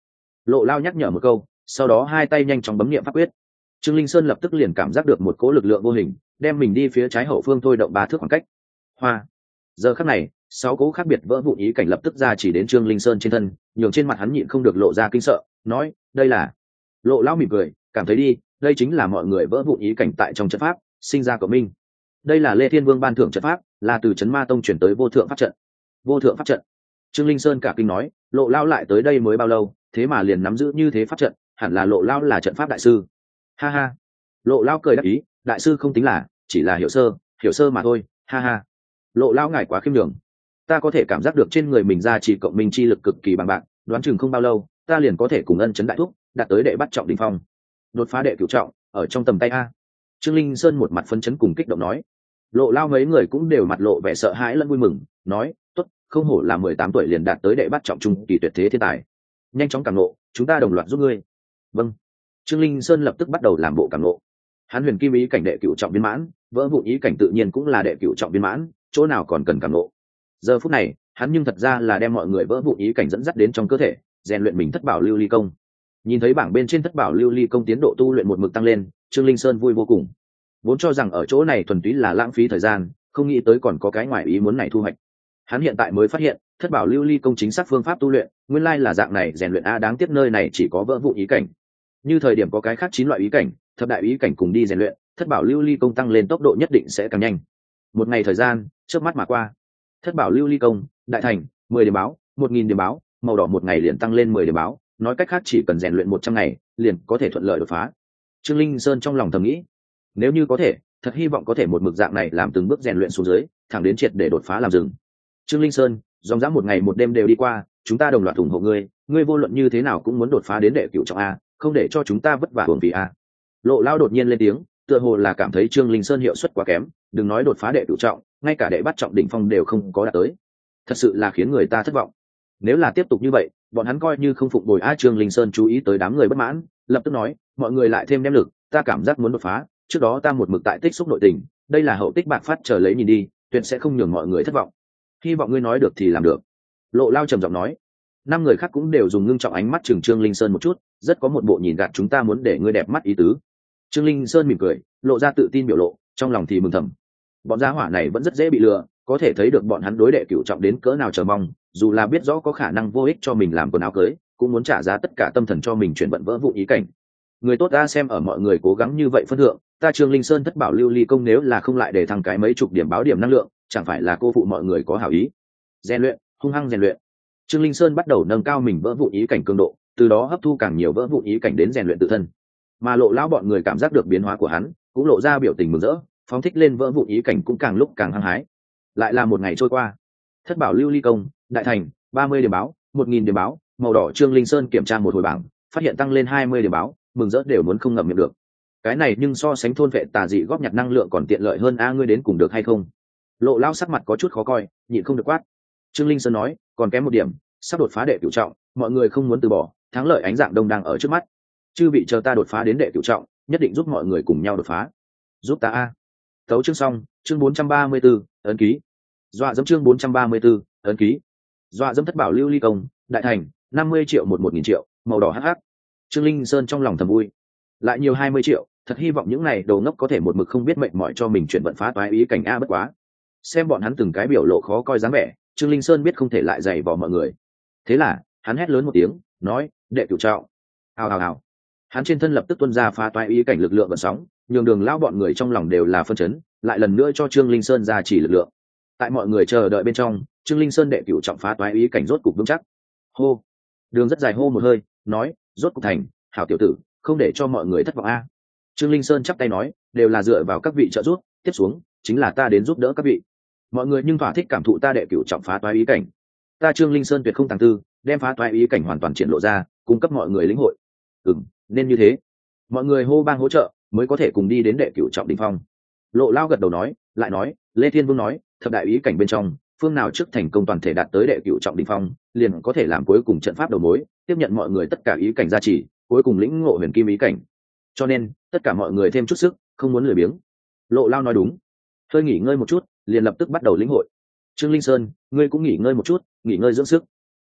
Lộ lao nhắc nhở một câu, sau đó hai tay nhanh chóng bấm nghiệm pháp quyết. Trương linh sơn lập tức liền cảm giác được một cỗ lực lượng vô hình đem mình đi phía trái hậu phương thôi động ba thước khoảng cách. Hoa. Giờ khắc này, sáu cố khác biệt vỡ vụ ý cảnh lập tức ra chỉ đến trương linh sơn trên thân, nhường trên mặt hắn nhịn không được lộ ra kinh sợ, nói, đây là lộ lão mỉm cười, cảm thấy đi, đây chính là mọi người vỡ vụ ý cảnh tại trong trận pháp, sinh ra của minh đây là lê thiên vương ban thưởng trận pháp, là từ trấn ma tông chuyển tới vô thượng pháp trận. Vô thượng pháp trận. Trương linh sơn cả kinh nói, lộ lao lại tới đây mới bao lâu, thế mà liền nắm giữ như thế pháp trận, hẳn là lộ lao là trận pháp đại sư. Ha ha. Lộ lao cười đáp ý đại sư không tính là, chỉ là hiểu sơ hiểu sơ mà thôi, ha ha. Lộ lao ngài quá khiêm đường ta có thể cảm giác được trên người mình ra chỉ cộng minh chi lực cực kỳ bằng bạc đoán chừng không bao lâu, ta liền có thể cùng ân chấn đại thúc, đạt tới đệ bắt trọng đình phong. Đột phá đệ cửu trọng, ở trong tầm tay a. Trương linh sơn một mặt phấn chấn cùng kích động nói. Lộ lao mấy người cũng đều mặt lộ vẻ sợ hãi lẫn vui mừng, nói, tốt, không hổ là mười tám tuổi liền đạt tới đệ bắt trọng trung kỳ tuyệt thế thiên tài. Nhanh chóng cảm lộ chúng ta đồng loạt giúp ngươi. Vâng. Trương linh sơn lập tức bắt đầu làm bộ cảm lộ hắn huyền kim ý cảnh đệ cựu trọng viên mãn, vỡ vụ ý cảnh tự nhiên cũng là đệ cựu trọng viên mãn, chỗ nào còn cần cảm lộ giờ phút này, hắn nhưng thật ra là đem mọi người vỡ vụ ý cảnh dẫn dắt đến trong cơ thể, rèn luyện mình thất bảo lưu ly công. Nhìn thấy bảng bên trên thất bảo lưu ly công tiến độ tu luyện một mực tăng lên, trương linh sơn vui vô cùng. Vốn cho rằng ở chỗ này thuần túy là lãng phí thời gian, không nghĩ tới còn có cái ngoài ý muốn này thu hoạch. Hắn hiện tại mới phát hiện, thất bảo lưu ly công chính xác phương pháp tu luyện, nguyên lai là dạng này rèn luyện a, đáng tiếc nơi này chỉ có vỡ vụ ý cảnh như thời điểm có cái khác chín loại ý cảnh, thập đại ý cảnh cùng đi rèn luyện, thất bảo lưu ly công tăng lên tốc độ nhất định sẽ càng nhanh. Một ngày thời gian trước mắt mà qua. Thất bảo lưu ly công, đại thành, mười điểm báo, một nghìn điểm báo, màu đỏ một ngày liền tăng lên mười điểm báo, nói cách khác chỉ cần rèn luyện một trăm ngày, liền có thể thuận lợi đột phá. Trương linh sơn trong lòng thầm nghĩ, nếu như có thể, thật hy vọng có thể một mực dạng này làm từng bước rèn luyện xuống dưới, thẳng đến triệt để đột phá làm rừng. Trương linh sơn, dòng dã một ngày một đêm đều đi qua, chúng ta đồng loạt ủng hộ ngươi ngươi vô luận như thế nào cũng muốn đột phá đến đệ cựu trọng a không để cho chúng ta vất vả hưởng vì a. Lộ lao đột nhiên lên tiếng, tựa hồ là cảm thấy trương linh sơn hiệu suất quá kém, đừng nói đột phá đệ cựu trọng, ngay cả đệ bắt trọng đỉnh phong đều không có đạt tới. Thật sự là khiến người ta thất vọng. Nếu là tiếp tục như vậy, bọn hắn coi như không phục bồi a trương linh sơn chú ý tới đám người bất mãn, lập tức nói, mọi người lại thêm đem lực, ta cảm giác muốn đột phá, trước đó ta một mực tại tích xúc nội tình, đây là hậu tích bạc phát chờ lấy nhìn đi, tuyệt sẽ không nhường mọi người thất vọng. Hy vọng ngươi nói được thì làm được. Lộ lao trầm giọng nói năm người khác cũng đều dùng ngưng trọng ánh mắt chừng trương linh sơn một chút, rất có một bộ nhìn gạt chúng ta muốn để ngươi đẹp mắt ý tứ. Trương linh sơn mỉm cười, lộ ra tự tin biểu lộ, trong lòng thì mừng thầm. Bọn gia hỏa này vẫn rất dễ bị lừa, có thể thấy được bọn hắn đối đệ cựu trọng đến cỡ nào chờ mong, dù là biết rõ có khả năng vô ích cho mình làm quần áo cưới, cũng muốn trả giá tất cả tâm thần cho mình chuyển vận vỡ vụ ý cảnh. Người tốt ta xem ở mọi người cố gắng như vậy phân thượng, ta trương linh sơn thất bảo lưu ly công nếu là không lại để thăng cái mấy chục điểm báo điểm năng lượng, chẳng phải là cô phụ mọi người có hảo ý. Rèn luyện, hung hăng rèn luyện trương linh sơn bắt đầu nâng cao mình vỡ vụ ý cảnh cường độ, từ đó hấp thu càng nhiều vỡ vụ ý cảnh đến rèn luyện tự thân. Mà lộ lão bọn người cảm giác được biến hóa của hắn, cũng lộ ra biểu tình mừng rỡ, phóng thích lên vỡ vụ ý cảnh cũng càng lúc càng hăng hái. Lại là một ngày trôi qua. Thất bảo lưu ly công, đại thành, ba mươi điểm báo, một nghìn điểm báo, màu đỏ trương linh sơn kiểm tra một hồi bảng, phát hiện tăng lên hai mươi điểm báo, mừng rỡ đều muốn không ngậm miệng được. Cái này nhưng so sánh thôn vệ tà dị góp nhặt năng lượng còn tiện lợi hơn a ngươi đến cùng được hay không? Lộ lao sắc mặt có chút khó coi, nhịn không được quát. Trương linh sơn nói còn kém một điểm sắp đột phá đệ cửu trọng mọi người không muốn từ bỏ thắng lợi ánh dạng đông đang ở trước mắt. Chư vị chờ ta đột phá đến đệ cửu trọng nhất định giúp mọi người cùng nhau đột phá. Giúp ta a. Tấu chương xong chương bốn trăm ba mươi 434, ấn ký. Dọa dẫm chương bốn trăm ba mươi 434, ấn ký. Dọa dẫm thất bảo lưu ly công đại thành năm mươi triệu một một nghìn triệu màu đỏ hh trương linh sơn trong lòng thầm vui. Lại nhiều hai mươi triệu thật hy vọng những này đầu ngốc có thể một mực không biết mệnh mỏi cho mình chuyển vận phá toái ý cảnh a bất quá. Xem bọn hắn từng cái biểu lộ khó coi dáng vẻ trương linh sơn biết không thể lại dày vò mọi người. Thế là hắn hét lớn một tiếng nói đệ cửu trạo, hào hào hào. Hắn trên thân lập tức tuân ra phá toái ý cảnh lực lượng vận sóng nhường đường lao bọn người trong lòng đều là phân chấn lại lần nữa cho trương linh sơn ra chỉ lực lượng. Tại mọi người chờ đợi bên trong trương linh sơn đệ cửu trọng phá toái ý cảnh rốt cục vững chắc. Hô. Đường rất dài hô một hơi nói rốt cục thành hảo tiểu tử không để cho mọi người thất vọng a. Trương linh sơn chắp tay nói đều là dựa vào các vị trợ giúp tiếp xuống chính là ta đến giúp đỡ các vị mọi người nhưng thỏa thích cảm thụ ta đệ cửu trọng phá toái ý cảnh. Ta trương linh sơn tuyệt không tàng tư, đem phá toái ý cảnh hoàn toàn triển lộ ra, cung cấp mọi người lĩnh hội. Ừng nên như thế. Mọi người hô bang hỗ trợ, mới có thể cùng đi đến đệ cửu trọng đình phong. Lộ lao gật đầu nói, lại nói, lê thiên vương nói, thập đại ý cảnh bên trong, phương nào trước thành công toàn thể đạt tới đệ cửu trọng đình phong, liền có thể làm cuối cùng trận pháp đầu mối, tiếp nhận mọi người tất cả ý cảnh gia trì, cuối cùng lĩnh ngộ huyền kim ý cảnh. Cho nên, tất cả mọi người thêm chút sức, không muốn lười biếng. Lộ lao nói đúng. Hơi nghỉ ngơi một chút liền lập tức bắt đầu lĩnh hội. Trương linh sơn, ngươi cũng nghỉ ngơi một chút, nghỉ ngơi dưỡng sức.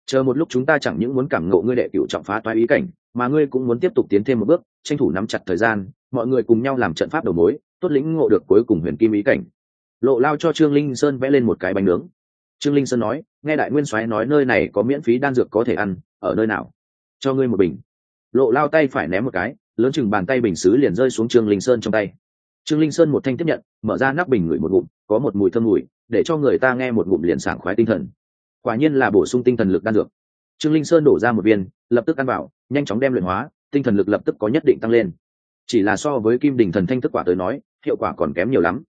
Chờ một lúc chúng ta chẳng những muốn cảm ngộ ngươi đệ cựu trọng phá toái ý cảnh, mà ngươi cũng muốn tiếp tục tiến thêm một bước, tranh thủ nắm chặt thời gian, mọi người cùng nhau làm trận pháp đầu mối, tốt lĩnh ngộ được cuối cùng huyền kim ý cảnh. Lộ lao cho trương linh sơn vẽ lên một cái bánh nướng. Trương linh sơn nói, nghe đại nguyên soái nói nơi này có miễn phí đan dược có thể ăn, ở nơi nào? Cho ngươi một bình. Lộ lao tay phải ném một cái, lớn chừng bàn tay bình xứ liền rơi xuống trương linh sơn trong tay trương linh sơn một thanh tiếp nhận, mở ra nắp bình ngửi một ngụm, có một mùi thơm mùi, để cho người ta nghe một ngụm liền sảng khoái tinh thần. Quả nhiên là bổ sung tinh thần lực đan dược. Trương linh sơn đổ ra một viên, lập tức ăn vào, nhanh chóng đem luyện hóa, tinh thần lực lập tức có nhất định tăng lên. Chỉ là so với kim đình thần thanh thức quả tới nói, hiệu quả còn kém nhiều lắm.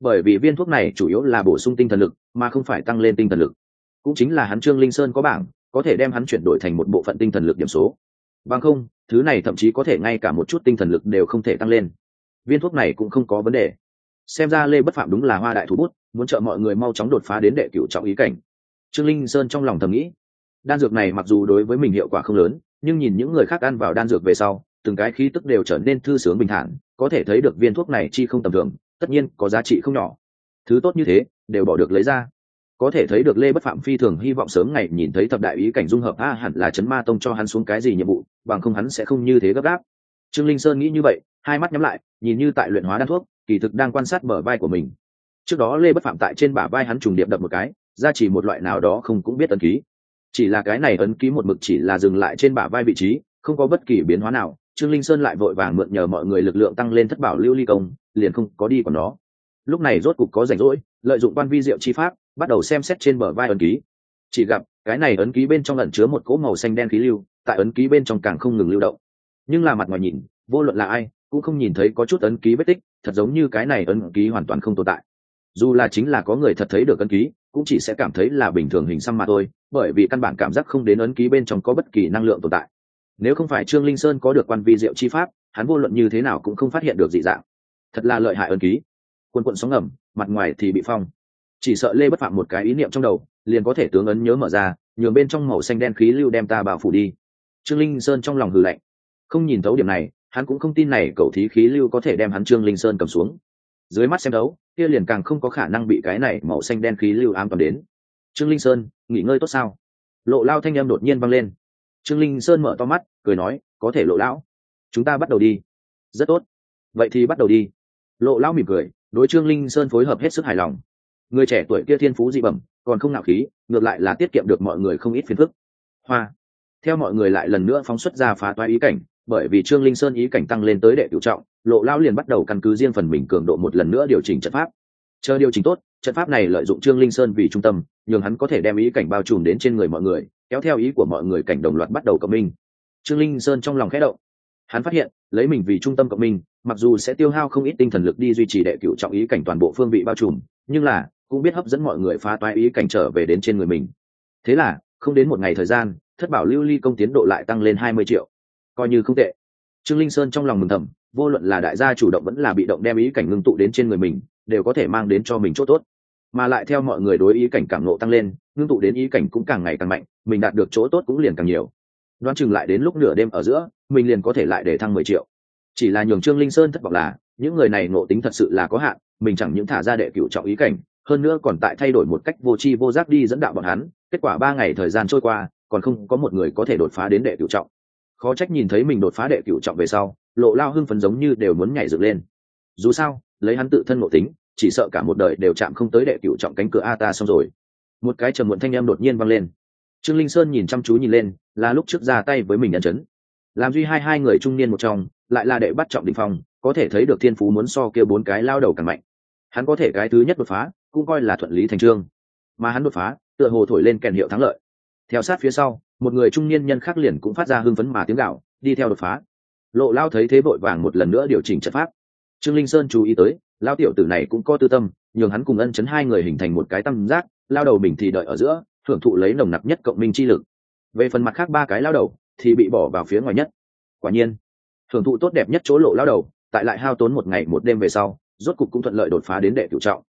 Bởi vì viên thuốc này chủ yếu là bổ sung tinh thần lực, mà không phải tăng lên tinh thần lực. Cũng chính là hắn trương linh sơn có bảng, có thể đem hắn chuyển đổi thành một bộ phận tinh thần lực điểm số. Bằng không, thứ này thậm chí có thể ngay cả một chút tinh thần lực đều không thể tăng lên viên thuốc này cũng không có vấn đề. Xem ra lê bất phạm đúng là hoa đại thủ bút, muốn trợ mọi người mau chóng đột phá đến đệ cửu trọng ý cảnh. Trương linh sơn trong lòng thầm nghĩ, đan dược này mặc dù đối với mình hiệu quả không lớn, nhưng nhìn những người khác ăn vào đan dược về sau, từng cái khí tức đều trở nên thư sướng bình thản, có thể thấy được viên thuốc này chi không tầm thường, tất nhiên có giá trị không nhỏ. Thứ tốt như thế, đều bỏ được lấy ra. Có thể thấy được lê bất phạm phi thường hy vọng sớm ngày nhìn thấy thập đại ý cảnh dung hợp, a, hẳn là chấn ma tông cho hắn xuống cái gì nhiệm vụ, bằng không hắn sẽ không như thế gấp gáp trương linh sơn nghĩ như vậy, hai mắt nhắm lại, nhìn như tại luyện hóa đan thuốc, kỳ thực đang quan sát bờ vai của mình. Trước đó lê bất phạm tại trên bả vai hắn trùng điệp đập một cái, ra chỉ một loại nào đó không cũng biết ấn ký. Chỉ là cái này ấn ký một mực chỉ là dừng lại trên bả vai vị trí, không có bất kỳ biến hóa nào, trương linh sơn lại vội vàng mượn nhờ mọi người lực lượng tăng lên thất bảo lưu ly công, liền không có đi còn nó lúc này rốt cục có rảnh rỗi, lợi dụng quan vi diệu chi pháp, bắt đầu xem xét trên bờ vai ấn ký. Chỉ gặp, cái này ấn ký bên trong lẩn chứa một cỗ màu xanh đen khí lưu, tại ấn ký bên trong càng không ngừng lưu động nhưng là mặt ngoài nhìn, vô luận là ai, cũng không nhìn thấy có chút ấn ký vết tích, thật giống như cái này ấn ký hoàn toàn không tồn tại. Dù là chính là có người thật thấy được ấn ký, cũng chỉ sẽ cảm thấy là bình thường hình xăm mà thôi, bởi vì căn bản cảm giác không đến ấn ký bên trong có bất kỳ năng lượng tồn tại. Nếu không phải trương linh sơn có được quan vi diệu chi pháp, hắn vô luận như thế nào cũng không phát hiện được dị dạng. Thật là lợi hại ấn ký. Quân quận sóng ngầm, mặt ngoài thì bị phong. Chỉ sợ lê bất phạm một cái ý niệm trong đầu, liền có thể tướng ấn nhớ mở ra, nhường bên trong màu xanh đen khí lưu đem ta bao phủ đi. Trương linh sơn trong lòng hừ lạnh không nhìn thấu điểm này, hắn cũng không tin này cậu thí khí lưu có thể đem hắn trương linh sơn cầm xuống. Dưới mắt xem đấu, kia liền càng không có khả năng bị cái này màu xanh đen khí lưu ám toàn đến. Trương linh sơn, nghỉ ngơi tốt sao? Lộ lao thanh em đột nhiên vang lên. Trương linh sơn mở to mắt, cười nói, có thể lộ lão. Chúng ta bắt đầu đi. Rất tốt. Vậy thì bắt đầu đi. Lộ lão mỉm cười, đối trương linh sơn phối hợp hết sức hài lòng. Người trẻ tuổi kia thiên phú dị bẩm, còn không nạo khí, ngược lại là tiết kiệm được mọi người không ít phiền phức. Hoa. Theo mọi người lại lần nữa phóng xuất ra phá toái ý cảnh bởi vì trương linh sơn ý cảnh tăng lên tới đệ cựu trọng, lộ lao liền bắt đầu căn cứ riêng phần mình cường độ một lần nữa điều chỉnh trận pháp. Chờ điều chỉnh tốt, trận pháp này lợi dụng trương linh sơn vì trung tâm, nhường hắn có thể đem ý cảnh bao trùm đến trên người mọi người, kéo theo ý của mọi người cảnh đồng loạt bắt đầu cộng minh. Trương linh sơn trong lòng khẽ động. Hắn phát hiện, lấy mình vì trung tâm cộng minh, mặc dù sẽ tiêu hao không ít tinh thần lực đi duy trì đệ cựu trọng ý cảnh toàn bộ phương vị bao trùm, nhưng là, cũng biết hấp dẫn mọi người phá toái ý cảnh trở về đến trên người mình. Thế là, không đến một ngày thời gian, thất bảo lưu ly công tiến độ lại tăng lên hai mươi triệu coi như không tệ. Trương linh sơn trong lòng mừng thầm, vô luận là đại gia chủ động vẫn là bị động đem ý cảnh ngưng tụ đến trên người mình, đều có thể mang đến cho mình chỗ tốt. Mà lại theo mọi người đối ý cảnh cảm nộ tăng lên, ngưng tụ đến ý cảnh cũng càng ngày càng mạnh, mình đạt được chỗ tốt cũng liền càng nhiều. Đoán chừng lại đến lúc nửa đêm ở giữa, mình liền có thể lại để thăng mười triệu. Chỉ là nhường trương linh sơn thất vọng là, những người này ngộ tính thật sự là có hạn, mình chẳng những thả ra đệ cựu trọng ý cảnh, hơn nữa còn tại thay đổi một cách vô tri vô giác đi dẫn đạo bọn hắn. Kết quả ba ngày thời gian trôi qua, còn không có một người có thể đột phá đến đệ cựu trọng khó trách nhìn thấy mình đột phá đệ cựu trọng về sau, lộ lao hưng phấn giống như đều muốn nhảy dựng lên. Dù sao, lấy hắn tự thân ngộ tính, chỉ sợ cả một đời đều chạm không tới đệ cựu trọng cánh cửa a ta xong rồi. Một cái trầm muộn thanh em đột nhiên vang lên. Trương linh sơn nhìn chăm chú nhìn lên, là lúc trước ra tay với mình nhận chấn. Làm duy hai hai người trung niên một trong, lại là đệ bắt trọng đình phong, có thể thấy được thiên phú muốn so kia bốn cái lao đầu càng mạnh. Hắn có thể cái thứ nhất đột phá, cũng coi là thuận lý thành trương. Mà hắn đột phá, tựa hồ thổi lên kèn hiệu thắng lợi. Theo sát phía sau một người trung niên nhân khác liền cũng phát ra hưng phấn mà tiếng gạo đi theo đột phá. Lộ lao thấy thế vội vàng một lần nữa điều chỉnh trận pháp. Trương linh sơn chú ý tới lao tiểu tử này cũng có tư tâm, nhường hắn cùng ân chấn hai người hình thành một cái tâm giác, lao đầu mình thì đợi ở giữa hưởng thụ lấy nồng nặc nhất cộng minh chi lực. Về phần mặt khác ba cái lao đầu, thì bị bỏ vào phía ngoài nhất. Quả nhiên hưởng thụ tốt đẹp nhất chỗ lộ lao đầu, tại lại hao tốn một ngày một đêm về sau, rốt cục cũng thuận lợi đột phá đến đệ cửu trọng.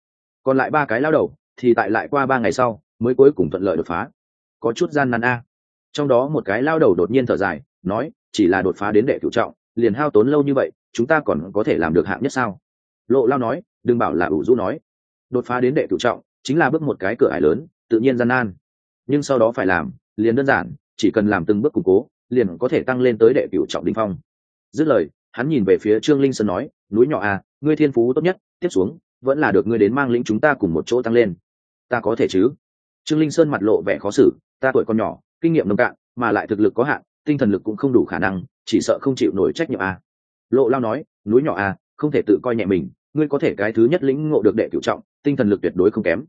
Còn lại ba cái lao đầu, thì tại lại qua ba ngày sau, mới cuối cùng thuận lợi đột phá. Có chút gian nan a trong đó một cái lao đầu đột nhiên thở dài, nói, chỉ là đột phá đến đệ cửu trọng, liền hao tốn lâu như vậy, chúng ta còn có thể làm được hạng nhất sao? Lộ lao nói, đừng bảo là ủ rũ nói. Đột phá đến đệ cửu trọng, chính là bước một cái cửa ải lớn, tự nhiên gian nan. Nhưng sau đó phải làm, liền đơn giản, chỉ cần làm từng bước củng cố, liền có thể tăng lên tới đệ cửu trọng đỉnh phong. Dứt lời, hắn nhìn về phía trương linh sơn nói, núi nhỏ à ngươi thiên phú tốt nhất, tiếp xuống, vẫn là được ngươi đến mang lĩnh chúng ta cùng một chỗ tăng lên. Ta có thể chứ? Trương linh sơn mặt lộ vẻ khó xử, ta tuổi còn nhỏ kinh nghiệm nông cạn, mà lại thực lực có hạn, tinh thần lực cũng không đủ khả năng, chỉ sợ không chịu nổi trách nhiệm à. lộ lao nói, núi nhỏ à không thể tự coi nhẹ mình, ngươi có thể cái thứ nhất lĩnh ngộ được đệ cựu trọng, tinh thần lực tuyệt đối không kém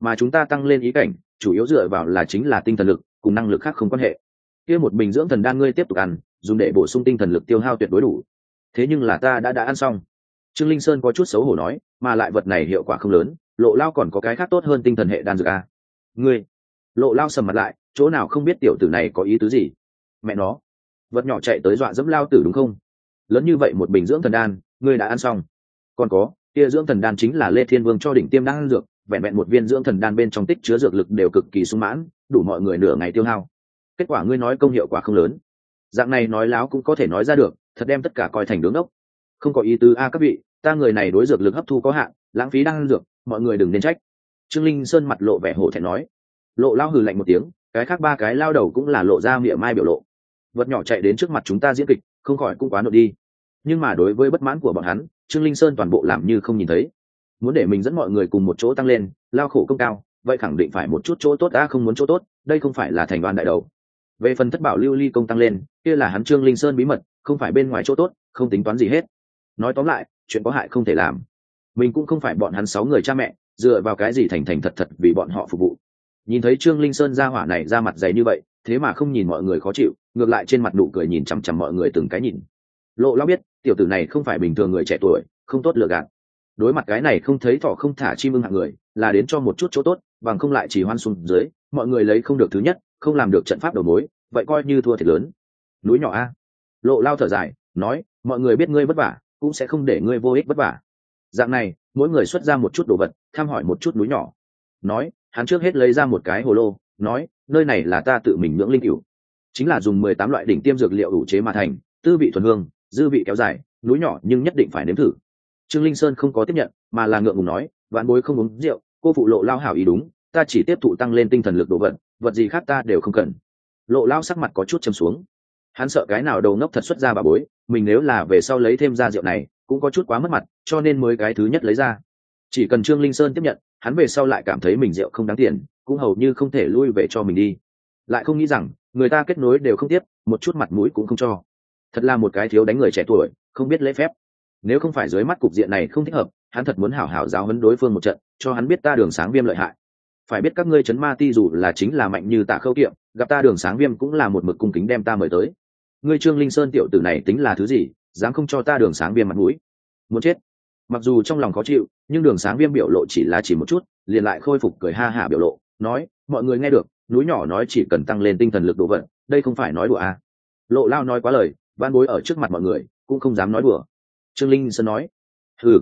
mà chúng ta tăng lên ý cảnh, chủ yếu dựa vào là chính là tinh thần lực, cùng năng lực khác không quan hệ kia một bình dưỡng thần đan ngươi tiếp tục ăn, dùng để bổ sung tinh thần lực tiêu hao tuyệt đối đủ thế nhưng là ta đã đã ăn xong trương linh sơn có chút xấu hổ nói, mà lại vật này hiệu quả không lớn, lộ lao còn có cái khác tốt hơn tinh thần hệ đan dược à. ngươi lộ lao sầm mặt lại, chỗ nào không biết tiểu tử này có ý tứ gì? Mẹ nó, vật nhỏ chạy tới dọa dẫm lao tử đúng không? Lớn như vậy một bình dưỡng thần đan, ngươi đã ăn xong. Còn có, kia dưỡng thần đan chính là lê thiên vương cho đỉnh tiêm đan dược, vẹn vẹn một viên dưỡng thần đan bên trong tích chứa dược lực đều cực kỳ sung mãn, đủ mọi người nửa ngày tiêu hao. Kết quả ngươi nói công hiệu quả không lớn. Dạng này nói láo cũng có thể nói ra được, thật đem tất cả coi thành đứng ốc không có ý tứ a các vị, ta người này đối dược lực hấp thu có hạn, lãng phí đan dược, mọi người đừng nên trách. Trương linh sơn mặt lộ vẻ hổ thẹn nói lộ lao hừ lạnh một tiếng, cái khác ba cái lao đầu cũng là lộ ra miệng mai biểu lộ. Vật nhỏ chạy đến trước mặt chúng ta diễn kịch, không khỏi cũng quá nội đi. Nhưng mà đối với bất mãn của bọn hắn, trương linh sơn toàn bộ làm như không nhìn thấy. Muốn để mình dẫn mọi người cùng một chỗ tăng lên, lao khổ công cao, vậy khẳng định phải một chút chỗ tốt đã không muốn chỗ tốt, đây không phải là thành đoàn đại đầu. Về phần thất bảo lưu ly công tăng lên, kia là hắn trương linh sơn bí mật, không phải bên ngoài chỗ tốt, không tính toán gì hết. Nói tóm lại, chuyện có hại không thể làm. Mình cũng không phải bọn hắn sáu người cha mẹ, dựa vào cái gì thành thành thật thật vì bọn họ phục vụ nhìn thấy trương linh sơn ra hỏa này ra mặt dày như vậy, thế mà không nhìn mọi người khó chịu, ngược lại trên mặt nụ cười nhìn chằm chằm mọi người từng cái nhìn. Lộ lao biết, tiểu tử này không phải bình thường người trẻ tuổi, không tốt lựa gạt. Đối mặt cái này không thấy thỏ không thả chim ưng hạng người, là đến cho một chút chỗ tốt, bằng không lại chỉ hoan xuống dưới, mọi người lấy không được thứ nhất, không làm được trận pháp đầu mối, vậy coi như thua thiệt lớn. Núi nhỏ a. Lộ lao thở dài, nói, mọi người biết ngươi vất vả, cũng sẽ không để ngươi vô ích vất vả. Dạng này, mỗi người xuất ra một chút đồ vật, tham hỏi một chút núi nhỏ. Nói hắn trước hết lấy ra một cái hồ lô, nói, nơi này là ta tự mình ngưỡng linh cửu. Chính là dùng mười tám loại đỉnh tiêm dược liệu ủ chế mà thành, tư vị thuần hương, dư vị kéo dài, núi nhỏ nhưng nhất định phải nếm thử. Trương linh sơn không có tiếp nhận, mà là ngượng ngùng nói, vạn bối không uống rượu, cô phụ lộ lao hảo ý đúng, ta chỉ tiếp thụ tăng lên tinh thần lực đồ vật vật gì khác ta đều không cần. Lộ lao sắc mặt có chút châm xuống. Hắn sợ cái nào đầu ngốc thật xuất ra bà bối, mình nếu là về sau lấy thêm ra rượu này, cũng có chút quá mất mặt, cho nên mới cái thứ nhất lấy ra. Chỉ cần trương linh sơn tiếp nhận hắn về sau lại cảm thấy mình rượu không đáng tiền, cũng hầu như không thể lui về cho mình đi. Lại không nghĩ rằng, người ta kết nối đều không tiếp, một chút mặt mũi cũng không cho. Thật là một cái thiếu đánh người trẻ tuổi, không biết lễ phép. Nếu không phải dưới mắt cục diện này không thích hợp, hắn thật muốn hảo hảo giáo hấn đối phương một trận, cho hắn biết ta đường sáng viêm lợi hại. Phải biết các ngươi chấn ma ti dù là chính là mạnh như tạ khâu kiệm, gặp ta đường sáng viêm cũng là một mực cung kính đem ta mời tới. Ngươi trương linh sơn tiểu tử này tính là thứ gì, dám không cho ta đường sáng viêm mặt mũi? Muốn chết. Mặc dù trong lòng khó chịu nhưng đường sáng viêm biểu lộ chỉ là chỉ một chút, liền lại khôi phục cười ha hả biểu lộ, nói, mọi người nghe được, núi nhỏ nói chỉ cần tăng lên tinh thần lực đồ vật, đây không phải nói đùa à. lộ lao nói quá lời van bối ở trước mặt mọi người, cũng không dám nói đùa. Trương linh sơn nói, hừ.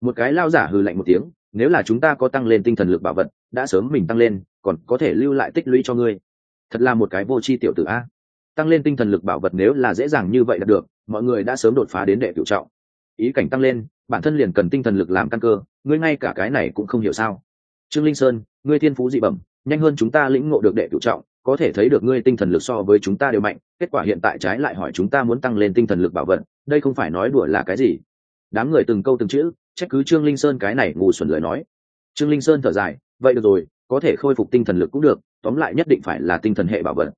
Một cái lao giả hừ lạnh một tiếng, nếu là chúng ta có tăng lên tinh thần lực bảo vật, đã sớm mình tăng lên, còn có thể lưu lại tích lũy cho ngươi. Thật là một cái vô tri tiểu tử a. Tăng lên tinh thần lực bảo vật nếu là dễ dàng như vậy là được, mọi người đã sớm đột phá đến đệ cựu trọng ý cảnh tăng lên, bản thân liền cần tinh thần lực làm căn cơ, ngươi ngay cả cái này cũng không hiểu sao. Trương linh sơn, ngươi thiên phú dị bẩm, nhanh hơn chúng ta lĩnh ngộ được đệ cựu trọng, có thể thấy được ngươi tinh thần lực so với chúng ta đều mạnh, kết quả hiện tại trái lại hỏi chúng ta muốn tăng lên tinh thần lực bảo vật, đây không phải nói đùa là cái gì? Đám người từng câu từng chữ, trách cứ trương linh sơn cái này ngu xuẩn lời nói. Trương linh sơn thở dài, vậy được rồi, có thể khôi phục tinh thần lực cũng được, tóm lại nhất định phải là tinh thần hệ bảo vật.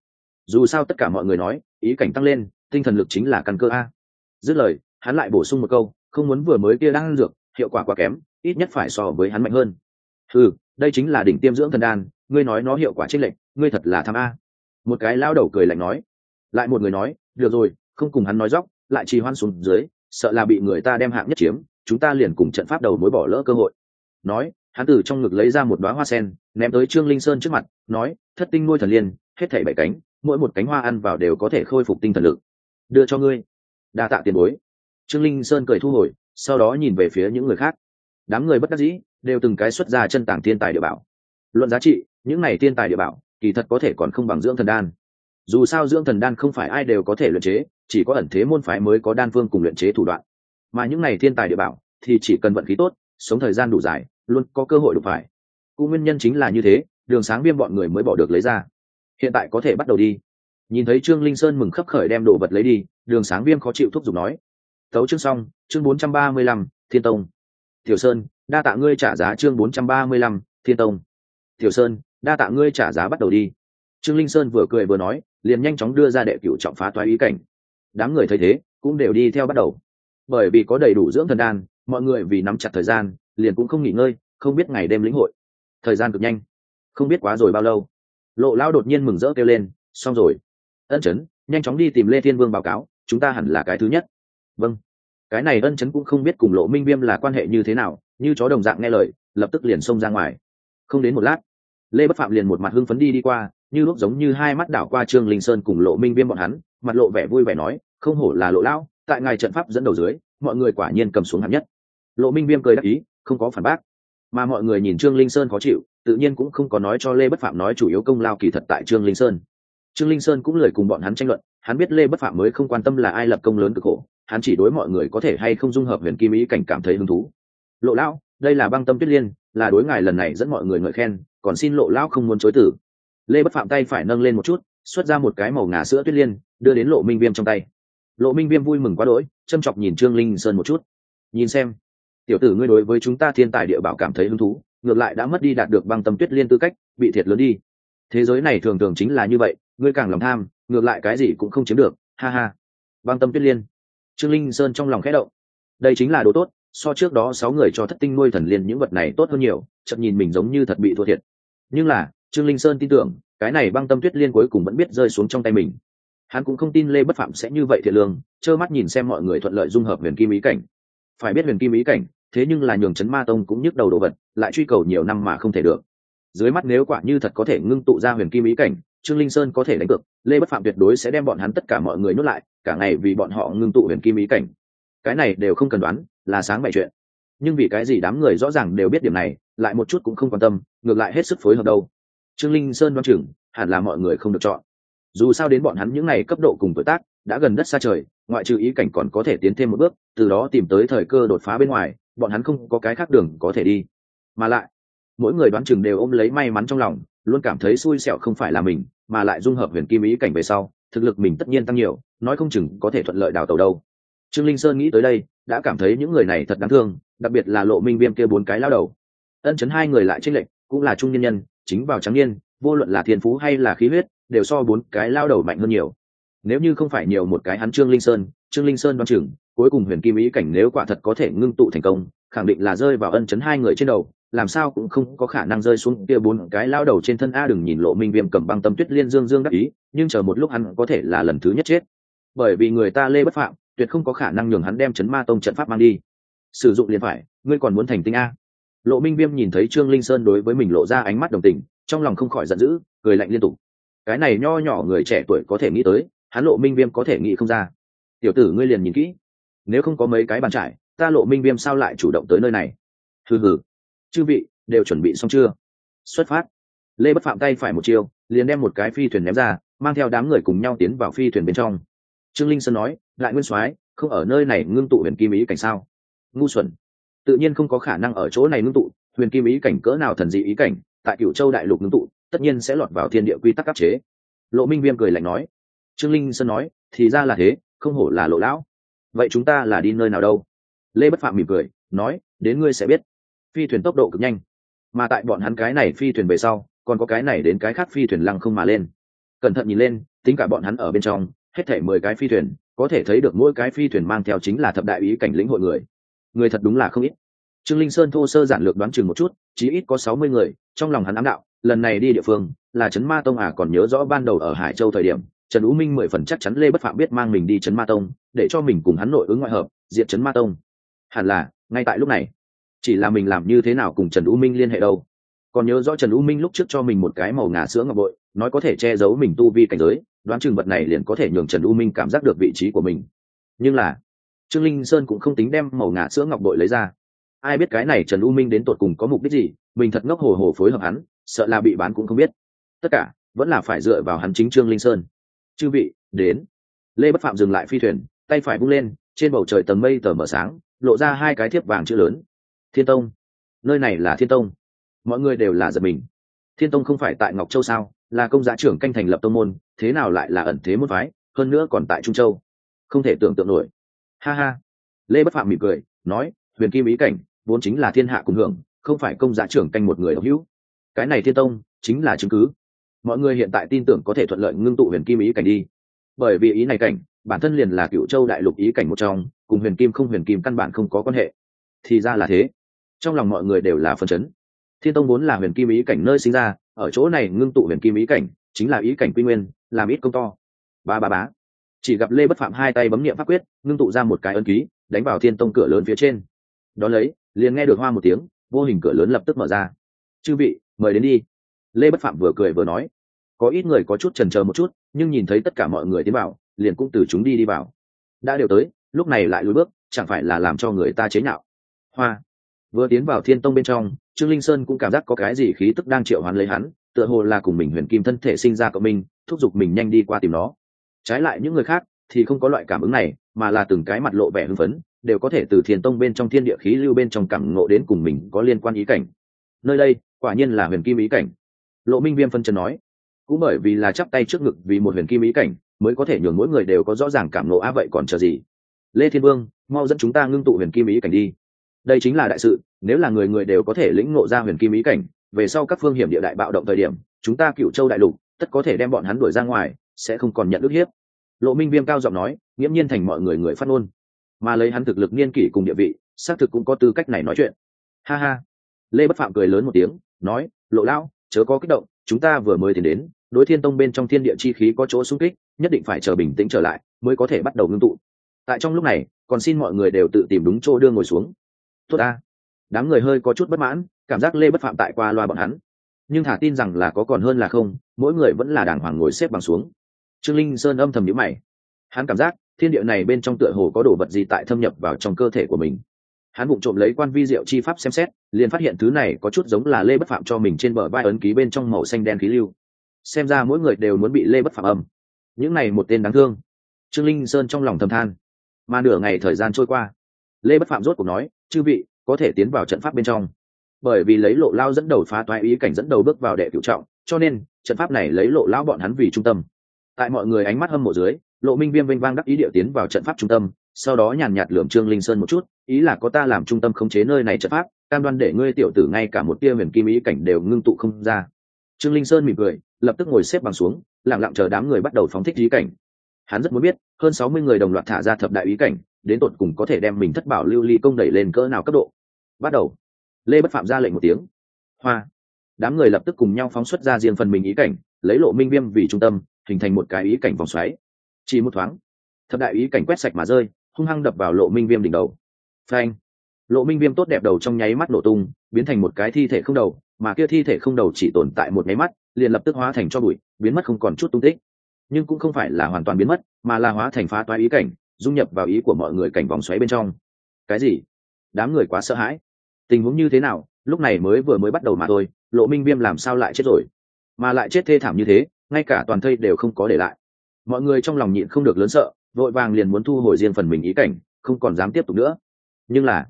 Dù sao tất cả mọi người nói, ý cảnh tăng lên, tinh thần lực chính là căn cơ a. Dứt lời hắn lại bổ sung một câu, không muốn vừa mới kia đang ăn dược, hiệu quả quá kém, ít nhất phải so với hắn mạnh hơn. Ừ đây chính là đỉnh tiêm dưỡng thần đan, ngươi nói nó hiệu quả trích lệch, ngươi thật là tham a. Một cái lao đầu cười lạnh nói. Lại một người nói, được rồi, không cùng hắn nói dóc lại trì hoan xuống dưới, sợ là bị người ta đem hạng nhất chiếm, chúng ta liền cùng trận pháp đầu mối bỏ lỡ cơ hội. Nói, hắn từ trong ngực lấy ra một đoá hoa sen, ném tới trương linh sơn trước mặt, nói, thất tinh nuôi thần liên, hết thảy bảy cánh, mỗi một cánh hoa ăn vào đều có thể khôi phục tinh thần lực. Đưa cho ngươi. Đa tạ tiền bối trương linh sơn cười thu hồi, sau đó nhìn về phía những người khác. Đám người bất đắc dĩ, đều từng cái xuất ra chân tảng thiên tài địa bảo. Luận giá trị, những này thiên tài địa bảo, kỳ thật có thể còn không bằng dưỡng thần đan. Dù sao dưỡng thần đan không phải ai đều có thể luyện chế, chỉ có ẩn thế môn phái mới có đan phương cùng luyện chế thủ đoạn. Mà những này thiên tài địa bảo, thì chỉ cần vận khí tốt, sống thời gian đủ dài, luôn có cơ hội đụng phải. Cũng nguyên nhân chính là như thế, đường sáng viêm bọn người mới bỏ được lấy ra. Hiện tại có thể bắt đầu đi. Nhìn thấy trương linh sơn mừng khấp khởi đem đồ vật lấy đi, đường sáng viêm khó chịu thúc giục nói tấu chương xong, chương bốn trăm ba mươi lăm, thiên tông. Tiểu sơn, đa tạ ngươi trả giá chương bốn trăm ba mươi lăm, thiên tông. Tiểu sơn, đa tạ ngươi trả giá bắt đầu đi. Trương linh sơn vừa cười vừa nói, liền nhanh chóng đưa ra đệ cựu trọng phá toái ý cảnh. Đám người thấy thế, cũng đều đi theo bắt đầu. Bởi vì có đầy đủ dưỡng thần đan, mọi người vì nắm chặt thời gian, liền cũng không nghỉ ngơi, không biết ngày đêm lĩnh hội. Thời gian cực nhanh. Không biết quá rồi bao lâu. Lộ lao đột nhiên mừng rỡ kêu lên, xong rồi. Ân chấn, nhanh chóng đi tìm lê thiên vương báo cáo, chúng ta hẳn là cái thứ nhất. Vâng cái này ân chấn cũng không biết cùng lộ minh viêm là quan hệ như thế nào, như chó đồng dạng nghe lời, lập tức liền xông ra ngoài. Không đến một lát, lê bất phạm liền một mặt hưng phấn đi đi qua, như lúc giống như hai mắt đảo qua trương linh sơn cùng lộ minh viêm bọn hắn, mặt lộ vẻ vui vẻ nói, không hổ là lộ lão, tại ngài trận pháp dẫn đầu dưới, mọi người quả nhiên cầm xuống hạng nhất. Lộ minh viêm cười đáp ý, không có phản bác. Mà mọi người nhìn trương linh sơn khó chịu, tự nhiên cũng không có nói cho lê bất phạm nói chủ yếu công lao kỳ thật tại trương linh sơn. Trương linh sơn cũng lời cùng bọn hắn tranh luận, hắn biết lê bất phạm mới không quan tâm là ai lập công lớn cực khổ hắn chỉ đối mọi người có thể hay không dung hợp huyền kim ý cảnh cảm thấy hứng thú. Lộ lão, đây là băng tâm tuyết liên, là đối ngài lần này dẫn mọi người ngợi khen, còn xin lộ lão không muốn chối tử lê bất phạm tay phải nâng lên một chút, xuất ra một cái màu ngà sữa tuyết liên, đưa đến lộ minh viêm trong tay. Lộ minh viêm vui mừng quá đỗi, châm chọc nhìn trương linh sơn một chút. Nhìn xem, tiểu tử ngươi đối với chúng ta thiên tài địa bảo cảm thấy hứng thú, ngược lại đã mất đi đạt được băng tâm tuyết liên tư cách, bị thiệt lớn đi. Thế giới này thường thường chính là như vậy, ngươi càng lòng tham, ngược lại cái gì cũng không chiếm được, ha ha. Băng tâm tuyết liên trương linh sơn trong lòng khẽ động. Đây chính là đồ tốt, so trước đó sáu người cho thất tinh nuôi thần liên những vật này tốt hơn nhiều, chậm nhìn mình giống như thật bị thua thiệt. Nhưng là, trương linh sơn tin tưởng, cái này băng tâm tuyết liên cuối cùng vẫn biết rơi xuống trong tay mình. Hắn cũng không tin lê bất phạm sẽ như vậy thiệt lương, trơ mắt nhìn xem mọi người thuận lợi dung hợp huyền kim ý cảnh. Phải biết huyền kim ý cảnh, thế nhưng là nhường chấn ma tông cũng nhức đầu đồ vật, lại truy cầu nhiều năm mà không thể được. Dưới mắt nếu quả như thật có thể ngưng tụ ra huyền kim ý cảnh trương linh sơn có thể đánh cược, lê bất phạm tuyệt đối sẽ đem bọn hắn tất cả mọi người nuốt lại, cả ngày vì bọn họ ngưng tụ huyền kim ý cảnh. Cái này đều không cần đoán, là sáng bày chuyện. Nhưng vì cái gì đám người rõ ràng đều biết điểm này, lại một chút cũng không quan tâm, ngược lại hết sức phối hợp đâu. Trương linh sơn đoán chừng, hẳn là mọi người không được chọn. Dù sao đến bọn hắn những ngày cấp độ cùng tuổi tác, đã gần đất xa trời, ngoại trừ ý cảnh còn có thể tiến thêm một bước, từ đó tìm tới thời cơ đột phá bên ngoài, bọn hắn không có cái khác đường có thể đi. Mà lại, mỗi người đoán chừng đều ôm lấy may mắn trong lòng, luôn cảm thấy xui xẻo không phải là mình mà lại dung hợp huyền kim ý cảnh về sau, thực lực mình tất nhiên tăng nhiều, nói không chừng có thể thuận lợi đào tàu đâu. Trương linh sơn nghĩ tới đây, đã cảm thấy những người này thật đáng thương, đặc biệt là lộ minh viêm kia bốn cái lao đầu. Ân chấn hai người lại tranh lệch, cũng là trung nhân nhân, chính vào trắng niên, vô luận là thiên phú hay là khí huyết, đều so bốn cái lao đầu mạnh hơn nhiều. Nếu như không phải nhiều một cái hắn trương linh sơn, trương linh sơn đoán chừng, cuối cùng huyền kim ý cảnh nếu quả thật có thể ngưng tụ thành công, khẳng định là rơi vào ân chấn hai người trên đầu làm sao cũng không có khả năng rơi xuống kia bốn cái lao đầu trên thân a đừng nhìn lộ minh viêm cầm băng tâm tuyết liên dương dương đắc ý, nhưng chờ một lúc hắn có thể là lần thứ nhất chết. Bởi vì người ta lê bất phạm, tuyệt không có khả năng nhường hắn đem chấn ma tông trận pháp mang đi. Sử dụng liền phải, ngươi còn muốn thành tinh a? Lộ minh viêm nhìn thấy trương linh sơn đối với mình lộ ra ánh mắt đồng tình, trong lòng không khỏi giận dữ, cười lạnh liên tục. Cái này nho nhỏ người trẻ tuổi có thể nghĩ tới, hắn lộ minh viêm có thể nghĩ không ra. Tiểu tử ngươi liền nhìn kỹ. Nếu không có mấy cái bàn trải, ta lộ minh viêm sao lại chủ động tới nơi này? Hừ hừ chư vị, đều chuẩn bị xong chưa? Xuất phát. Lê bất phạm tay phải một chiều liền đem một cái phi thuyền ném ra, mang theo đám người cùng nhau tiến vào phi thuyền bên trong. Trương linh sơn nói lại nguyên soái, không ở nơi này ngưng tụ huyền kim ý cảnh sao? Ngu xuẩn. Tự nhiên không có khả năng ở chỗ này ngưng tụ, huyền kim ý cảnh cỡ nào thần dị ý cảnh, tại cửu châu đại lục ngưng tụ, tất nhiên sẽ lọt vào thiên địa quy tắc áp chế. Lộ minh viêm cười lạnh nói, trương linh sơn nói, thì ra là thế, không hổ là lộ lão. Vậy chúng ta là đi nơi nào đâu? Lê bất phạm mỉm cười, nói, đến ngươi sẽ biết phi thuyền tốc độ cực nhanh. Mà tại bọn hắn cái này phi thuyền về sau, còn có cái này đến cái khác phi thuyền lăng không mà lên. Cẩn thận nhìn lên, tính cả bọn hắn ở bên trong, hết thể mười cái phi thuyền, có thể thấy được mỗi cái phi thuyền mang theo chính là thập đại ý cảnh lĩnh hội người. Người thật đúng là không ít. Trương linh sơn thô sơ giản lược đoán chừng một chút, chí ít có sáu mươi người, trong lòng hắn ám đạo, lần này đi địa phương, là trấn ma tông à còn nhớ rõ ban đầu ở hải châu thời điểm, trần ú minh mười phần chắc chắn lê bất phạm biết mang mình đi trấn ma tông, để cho mình cùng hắn nội ứng ngoại hợp, diệt trấn ma tông. Hẳn là, ngay tại lúc này chỉ là mình làm như thế nào cùng trần U minh liên hệ đâu. Còn nhớ rõ trần U minh lúc trước cho mình một cái màu ngà sữa ngọc bội, nói có thể che giấu mình tu vi cảnh giới, đoán chừng vật này liền có thể nhường trần U minh cảm giác được vị trí của mình. Nhưng là, trương linh sơn cũng không tính đem màu ngà sữa ngọc bội lấy ra. Ai biết cái này trần u minh đến tột cùng có mục đích gì, mình thật ngốc hồ hồ phối hợp hắn, sợ là bị bán cũng không biết. Tất cả, vẫn là phải dựa vào hắn chính trương linh sơn. Chư vị, đến. Lê bất phạm dừng lại phi thuyền, tay phải bung lên, trên bầu trời tầng mây tờ mở sáng, lộ ra hai cái thiếp vàng chữ lớn thiên tông. Nơi này là thiên tông. Mọi người đều là giật mình. Thiên tông không phải tại ngọc châu sao? Là công giá trưởng canh thành lập tông môn, thế nào lại là ẩn thế môn phái, hơn nữa còn tại trung châu? Không thể tưởng tượng nổi. Ha ha. Lê bất phạm mỉm cười, nói, huyền kim ý cảnh, vốn chính là thiên hạ cùng hưởng, không phải công giá trưởng canh một người độc hữu. Cái này thiên tông, chính là chứng cứ. Mọi người hiện tại tin tưởng có thể thuận lợi ngưng tụ huyền kim ý cảnh đi. Bởi vì ý này cảnh, bản thân liền là cựu châu đại lục ý cảnh một trong, cùng huyền kim không huyền kim căn bản không có quan hệ. Thì ra là thế trong lòng mọi người đều là phân chấn. Thiên tông vốn là huyền kim ý cảnh nơi sinh ra, ở chỗ này ngưng tụ huyền kim ý cảnh, chính là ý cảnh quy nguyên, làm ít công to. Ba ba bá. Chỉ gặp lê bất phạm hai tay bấm n i ệ m pháp quyết, ngưng tụ ra một cái ân ký, đánh vào thiên tông cửa lớn phía trên. Đón lấy, liền nghe được hoa một tiếng, vô hình cửa lớn lập tức mở ra. Chư vị, mời đến đi. Lê bất phạm vừa cười vừa nói. Có ít người có chút trần c một chút, nhưng nhìn thấy tất cả mọi người tiến vào, liền cũng từ chúng đi đi vào. Đã đều tới, lúc này lại lùi bước, chẳng phải là làm cho người ta chế nhạo. Hoa vừa tiến vào thiên tông bên trong, trương linh sơn cũng cảm giác có cái gì khí tức đang triệu hoán lấy hắn, tựa hồ là cùng mình huyền kim thân thể sinh ra cộng minh, thúc giục mình nhanh đi qua tìm nó. Trái lại những người khác thì không có loại cảm ứng này, mà là từng cái mặt lộ vẻ hưng phấn, đều có thể từ thiền tông bên trong thiên địa khí lưu bên trong cảm ngộ đến cùng mình có liên quan ý cảnh. Nơi đây, quả nhiên là huyền kim ý cảnh. Lộ minh viêm phân chân nói, cũng bởi vì là chắp tay trước ngực vì một huyền kim ý cảnh, mới có thể nhường mỗi người đều có rõ ràng cảm ngộ, á vậy còn chờ gì? Lê thiên vương, mau dẫn chúng ta ngưng tụ huyền kim ý cảnh đi đây chính là đại sự, nếu là người người đều có thể lĩnh ngộ ra huyền kim ý cảnh, về sau các phương hiểm địa đại bạo động thời điểm, chúng ta cựu châu đại lục, tất có thể đem bọn hắn đuổi ra ngoài, sẽ không còn nhận ức hiếp. Lộ minh viêm cao giọng nói, nghiễm nhiên thành mọi người người phát ngôn. Mà lấy hắn thực lực niên kỷ cùng địa vị, xác thực cũng có tư cách này nói chuyện. Ha ha. Lê bất phạm cười lớn một tiếng, nói, lộ lão, chớ có kích động, chúng ta vừa mới tiến đến, đối thiên tông bên trong thiên địa chi khí có chỗ sung kích, nhất định phải chờ bình tĩnh trở lại, mới có thể bắt đầu ngưng tụ. Tại trong lúc này, còn xin mọi người đều tự tìm đúng chỗ đưa ngồi xuống tốt ta. Đám người hơi có chút bất mãn, cảm giác lê bất phạm tại qua loa bọn hắn. Nhưng thả tin rằng là có còn hơn là không, mỗi người vẫn là đàng hoàng ngồi xếp bằng xuống. Trương linh sơn âm thầm nhữ mày. Hắn cảm giác, thiên địa này bên trong tựa hồ có đồ vật gì tại thâm nhập vào trong cơ thể của mình. Hắn bụng trộm lấy quan vi diệu chi pháp xem xét, liền phát hiện thứ này có chút giống là lê bất phạm cho mình trên bờ vai ấn ký bên trong màu xanh đen khí lưu. Xem ra mỗi người đều muốn bị lê bất phạm âm. Những này một tên đáng thương. Trương linh sơn trong lòng thầm than. Mà nửa ngày thời gian trôi qua, lê bất phạm rốt cuộc nói chư vị, có thể tiến vào trận pháp bên trong. Bởi vì lấy lộ lao dẫn đầu phá toái ý cảnh dẫn đầu bước vào đệ cựu trọng, cho nên, trận pháp này lấy lộ lao bọn hắn vì trung tâm. Tại mọi người ánh mắt hâm mộ dưới, lộ minh viêm vinh vang đắc ý địa tiến vào trận pháp trung tâm, sau đó nhàn nhạt lượm trương linh sơn một chút, ý là có ta làm trung tâm khống chế nơi này trận pháp, cam đoan để ngươi tiểu tử ngay cả một tia huyền kim ý cảnh đều ngưng tụ không ra. Trương linh sơn mỉm cười, lập tức ngồi xếp bằng xuống, lặng lặng chờ đám người bắt đầu phóng thích ý cảnh. Hắn rất muốn biết, hơn sáu mươi người đồng loạt thả ra thập đại ý cảnh đến tột cùng có thể đem mình thất bảo lưu ly công đẩy lên cỡ nào cấp độ. Bắt đầu. Lê bất phạm ra lệnh một tiếng. Hoa. Đám người lập tức cùng nhau phóng xuất ra riêng phần mình ý cảnh, lấy lộ minh viêm vì trung tâm, hình thành một cái ý cảnh vòng xoáy. Chỉ một thoáng, thập đại ý cảnh quét sạch mà rơi, hung hăng đập vào lộ minh viêm đỉnh đầu. Phanh. Lộ minh viêm tốt đẹp đầu trong nháy mắt nổ tung, biến thành một cái thi thể không đầu, mà kia thi thể không đầu chỉ tồn tại một nháy mắt, liền lập tức hóa thành cho bụi, biến mất không còn chút tung tích. Nhưng cũng không phải là hoàn toàn biến mất, mà là hóa thành phá toái ý cảnh dung nhập vào ý của mọi người cảnh vòng xoáy bên trong. Cái gì? Đám người quá sợ hãi. Tình huống như thế nào? Lúc này mới vừa mới bắt đầu mà thôi, lộ minh viêm làm sao lại chết rồi? Mà lại chết thê thảm như thế, ngay cả toàn thây đều không có để lại. Mọi người trong lòng nhịn không được lớn sợ, vội vàng liền muốn thu hồi riêng phần mình ý cảnh, không còn dám tiếp tục nữa. Nhưng là,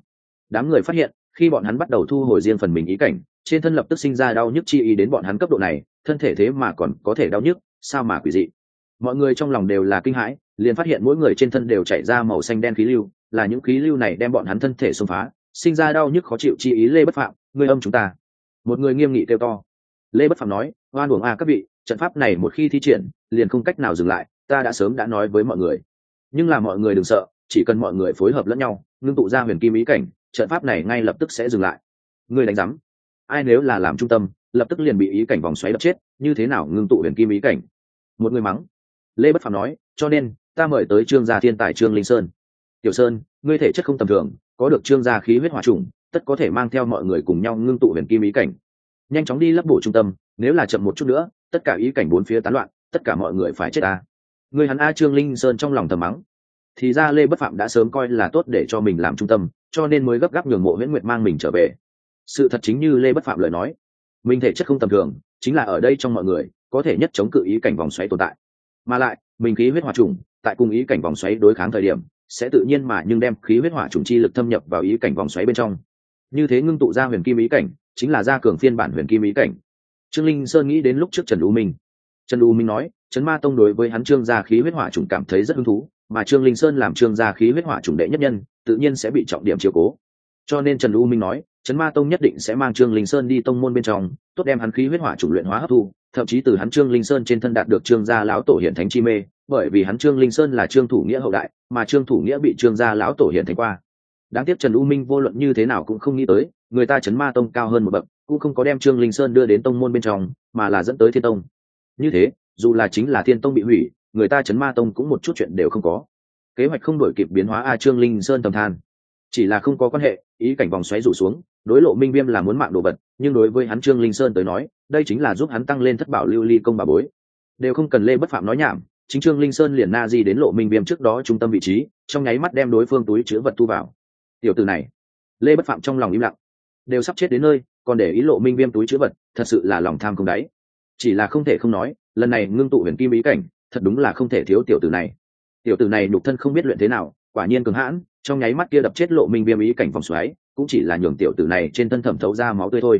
đám người phát hiện, khi bọn hắn bắt đầu thu hồi riêng phần mình ý cảnh, trên thân lập tức sinh ra đau nhức chi ý đến bọn hắn cấp độ này, thân thể thế mà còn có thể đau nhức, sao mà quỷ dị? Mọi người trong lòng đều là kinh hãi liền phát hiện mỗi người trên thân đều chảy ra màu xanh đen khí lưu, là những khí lưu này đem bọn hắn thân thể xông phá, sinh ra đau nhức khó chịu chi ý lê bất phạm, người âm chúng ta. Một người nghiêm nghị kêu to. Lê bất phạm nói, oan uổng a à các vị, trận pháp này một khi thi triển, liền không cách nào dừng lại, ta đã sớm đã nói với mọi người. Nhưng là mọi người đừng sợ, chỉ cần mọi người phối hợp lẫn nhau, ngưng tụ ra huyền kim ý cảnh, trận pháp này ngay lập tức sẽ dừng lại. Người đánh giám. Ai nếu là làm trung tâm, lập tức liền bị ý cảnh vòng xoáy đập chết, như thế nào ngưng tụ huyền kim ý cảnh? Một người mắng. Lê bất phạm nói, cho nên ta mời tới trương gia thiên tài trương linh sơn. Tiểu sơn, ngươi thể chất không tầm thường, có được trương gia khí huyết hỏa trùng, tất có thể mang theo mọi người cùng nhau ngưng tụ huyền kim ý cảnh. Nhanh chóng đi lấp bổ trung tâm, nếu là chậm một chút nữa, tất cả ý cảnh bốn phía tán loạn, tất cả mọi người phải chết ta. Người hắn a trương linh sơn trong lòng thầm mắng. Thì ra lê bất phạm đã sớm coi là tốt để cho mình làm trung tâm, cho nên mới gấp gáp nhường mộ nguyễn nguyệt mang mình trở về. Sự thật chính như lê bất phạm lời nói, mình thể chất không tầm thường, chính là ở đây trong mọi người, có thể nhất chống cự ý cảnh vòng xoáy tồn tại. Mà lại, mình khí huyết hỏa trùng tại cùng ý cảnh vòng xoáy đối kháng thời điểm, sẽ tự nhiên mà nhưng đem khí huyết hỏa trùng chi lực thâm nhập vào ý cảnh vòng xoáy bên trong. Như thế ngưng tụ ra huyền kim ý cảnh, chính là gia cường phiên bản huyền kim ý cảnh. Trương linh sơn nghĩ đến lúc trước trần u minh. Trần u minh nói, trấn ma tông đối với hắn trương gia khí huyết hỏa trùng cảm thấy rất hứng thú, mà trương linh sơn làm trương gia khí huyết hỏa trùng đệ nhất nhân, tự nhiên sẽ bị trọng điểm chiều cố. Cho nên trần u minh nói, trấn ma tông nhất định sẽ mang trương linh sơn đi tông môn bên trong, tốt đem hắn khí huyết hỏa trùng luyện hóa hấp thu, thậm chí từ hắn trương linh sơn trên thân đạt được trương gia lão tổ hiển thánh chi mê bởi vì hắn trương linh sơn là trương thủ nghĩa hậu đại, mà trương thủ nghĩa bị trương gia lão tổ hiện thành qua. Đáng tiếc trần u minh vô luận như thế nào cũng không nghĩ tới, người ta trấn ma tông cao hơn một bậc, cũng không có đem trương linh sơn đưa đến tông môn bên trong, mà là dẫn tới thiên tông. Như thế, dù là chính là thiên tông bị hủy, người ta trấn ma tông cũng một chút chuyện đều không có. Kế hoạch không đổi kịp biến hóa a trương linh sơn tầm than. Chỉ là không có quan hệ, ý cảnh vòng xoáy rủ xuống, đối lộ minh viêm là muốn mạng đồ vật, nhưng đối với hắn trương linh sơn tới nói, đây chính là giúp hắn tăng lên thất bảo lưu ly công bà bối. Đều không cần lê bất phạm nói nhảm chính trương linh sơn liền na di đến lộ minh viêm trước đó trung tâm vị trí, trong nháy mắt đem đối phương túi chứa vật thu vào. Tiểu từ này, lê bất phạm trong lòng im lặng. Đều sắp chết đến nơi, còn để ý lộ minh viêm túi chứa vật, thật sự là lòng tham không đáy. Chỉ là không thể không nói, lần này ngưng tụ huyền kim ý cảnh, thật đúng là không thể thiếu tiểu tử này. Tiểu tử này nhục thân không biết luyện thế nào, quả nhiên cường hãn, trong nháy mắt kia đập chết lộ minh viêm ý cảnh vòng xoáy, cũng chỉ là nhường tiểu tử này trên thân thẩm thấu ra máu tươi thôi.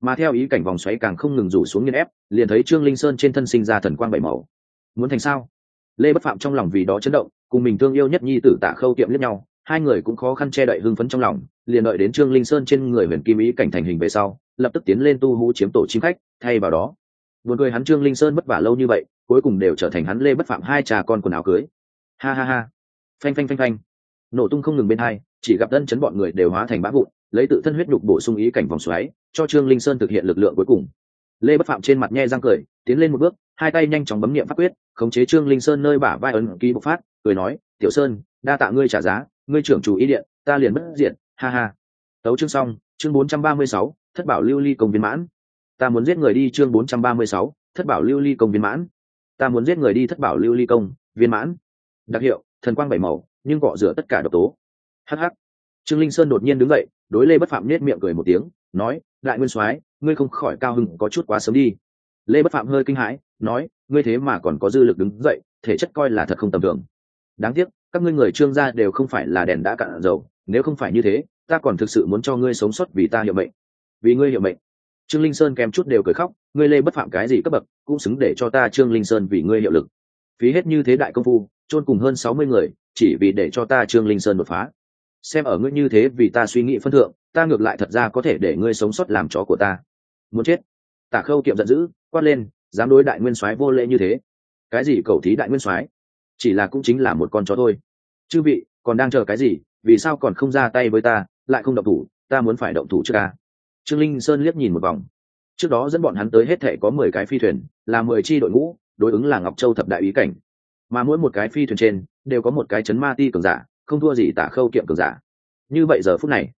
Mà theo ý cảnh vòng xoáy càng không ngừng rủ xuống nghiên ép, liền thấy trương linh sơn trên thân sinh ra thần quang bảy màu muốn thành sao? Lê bất phạm trong lòng vì đó chấn động, cùng mình thương yêu nhất nhi tử tạ khâu kiệm lẫn nhau, hai người cũng khó khăn che đậy hưng phấn trong lòng, liền đợi đến trương linh sơn trên người huyền kim ý cảnh thành hình về sau, lập tức tiến lên tu hú chiếm tổ chim khách, thay vào đó. Buồn cười hắn trương linh sơn vất vả lâu như vậy, cuối cùng đều trở thành hắn lê bất phạm hai trà con quần áo cưới. Ha ha ha. Phanh phanh phanh phanh. Nổ tung không ngừng bên hai, chỉ gặp tân chấn bọn người đều hóa thành bã vụn, lấy tự thân huyết nhục bổ sung ý cảnh vòng xoáy, cho trương linh sơn thực hiện lực lượng cuối cùng. Lê bất phạm trên mặt nhe răng cười, tiến lên một bước hai tay nhanh chóng bấm nghiệm pháp quyết, khống chế trương linh sơn nơi bả vai ấn ký bộc phát, cười nói, tiểu sơn, đa tạ ngươi trả giá, ngươi trưởng chủ ý điện, ta liền bất diện ha ha. Tấu chương xong, chương bốn trăm ba mươi sáu, thất bảo lưu ly công viên mãn. Ta muốn giết người đi chương bốn trăm ba mươi sáu, thất bảo lưu ly công viên mãn. Ta muốn giết người đi thất bảo lưu ly công viên mãn. Đặc hiệu, thần quang bảy màu, nhưng cọ rửa tất cả độc tố. Hh trương linh sơn đột nhiên đứng dậy, đối lê bất phạm nết miệng cười một tiếng, nói, đại nguyên soái, ngươi không khỏi cao hưng có chút quá sớm đi lê bất phạm hơi kinh hãi, nói, ngươi thế mà còn có dư lực đứng dậy, thể chất coi là thật không tầm thường. Đáng tiếc, các ngươi người trương gia đều không phải là đèn đã cạn dầu, nếu không phải như thế, ta còn thực sự muốn cho ngươi sống sót vì ta hiệu mệnh. Vì ngươi hiệu mệnh? Trương linh sơn kèm chút đều cười khóc, ngươi lê bất phạm cái gì cấp bậc, cũng xứng để cho ta trương linh sơn vì ngươi hiệu lực. Phí hết như thế đại công phu, chôn cùng hơn sáu mươi người, chỉ vì để cho ta trương linh sơn đột phá. Xem ở ngươi như thế vì ta suy nghĩ phân thượng, ta ngược lại thật ra có thể để ngươi sống sót làm chó của ta. Muốn chết. Tả khâu kiệm giận dữ quát lên, dám đối đại nguyên soái vô lễ như thế? Cái gì cầu thí đại nguyên soái? Chỉ là cũng chính là một con chó thôi. Chư vị, còn đang chờ cái gì? Vì sao còn không ra tay với ta, lại không động thủ? Ta muốn phải động thủ trước ta. Trương linh sơn liếc nhìn một vòng. Trước đó dẫn bọn hắn tới hết thể có mười cái phi thuyền, là mười chi đội ngũ, đối ứng là ngọc châu thập đại ý cảnh. Mà mỗi một cái phi thuyền trên, đều có một cái chấn ma ti cường giả, không thua gì tả khâu kiệm cường giả. Như vậy giờ phút này,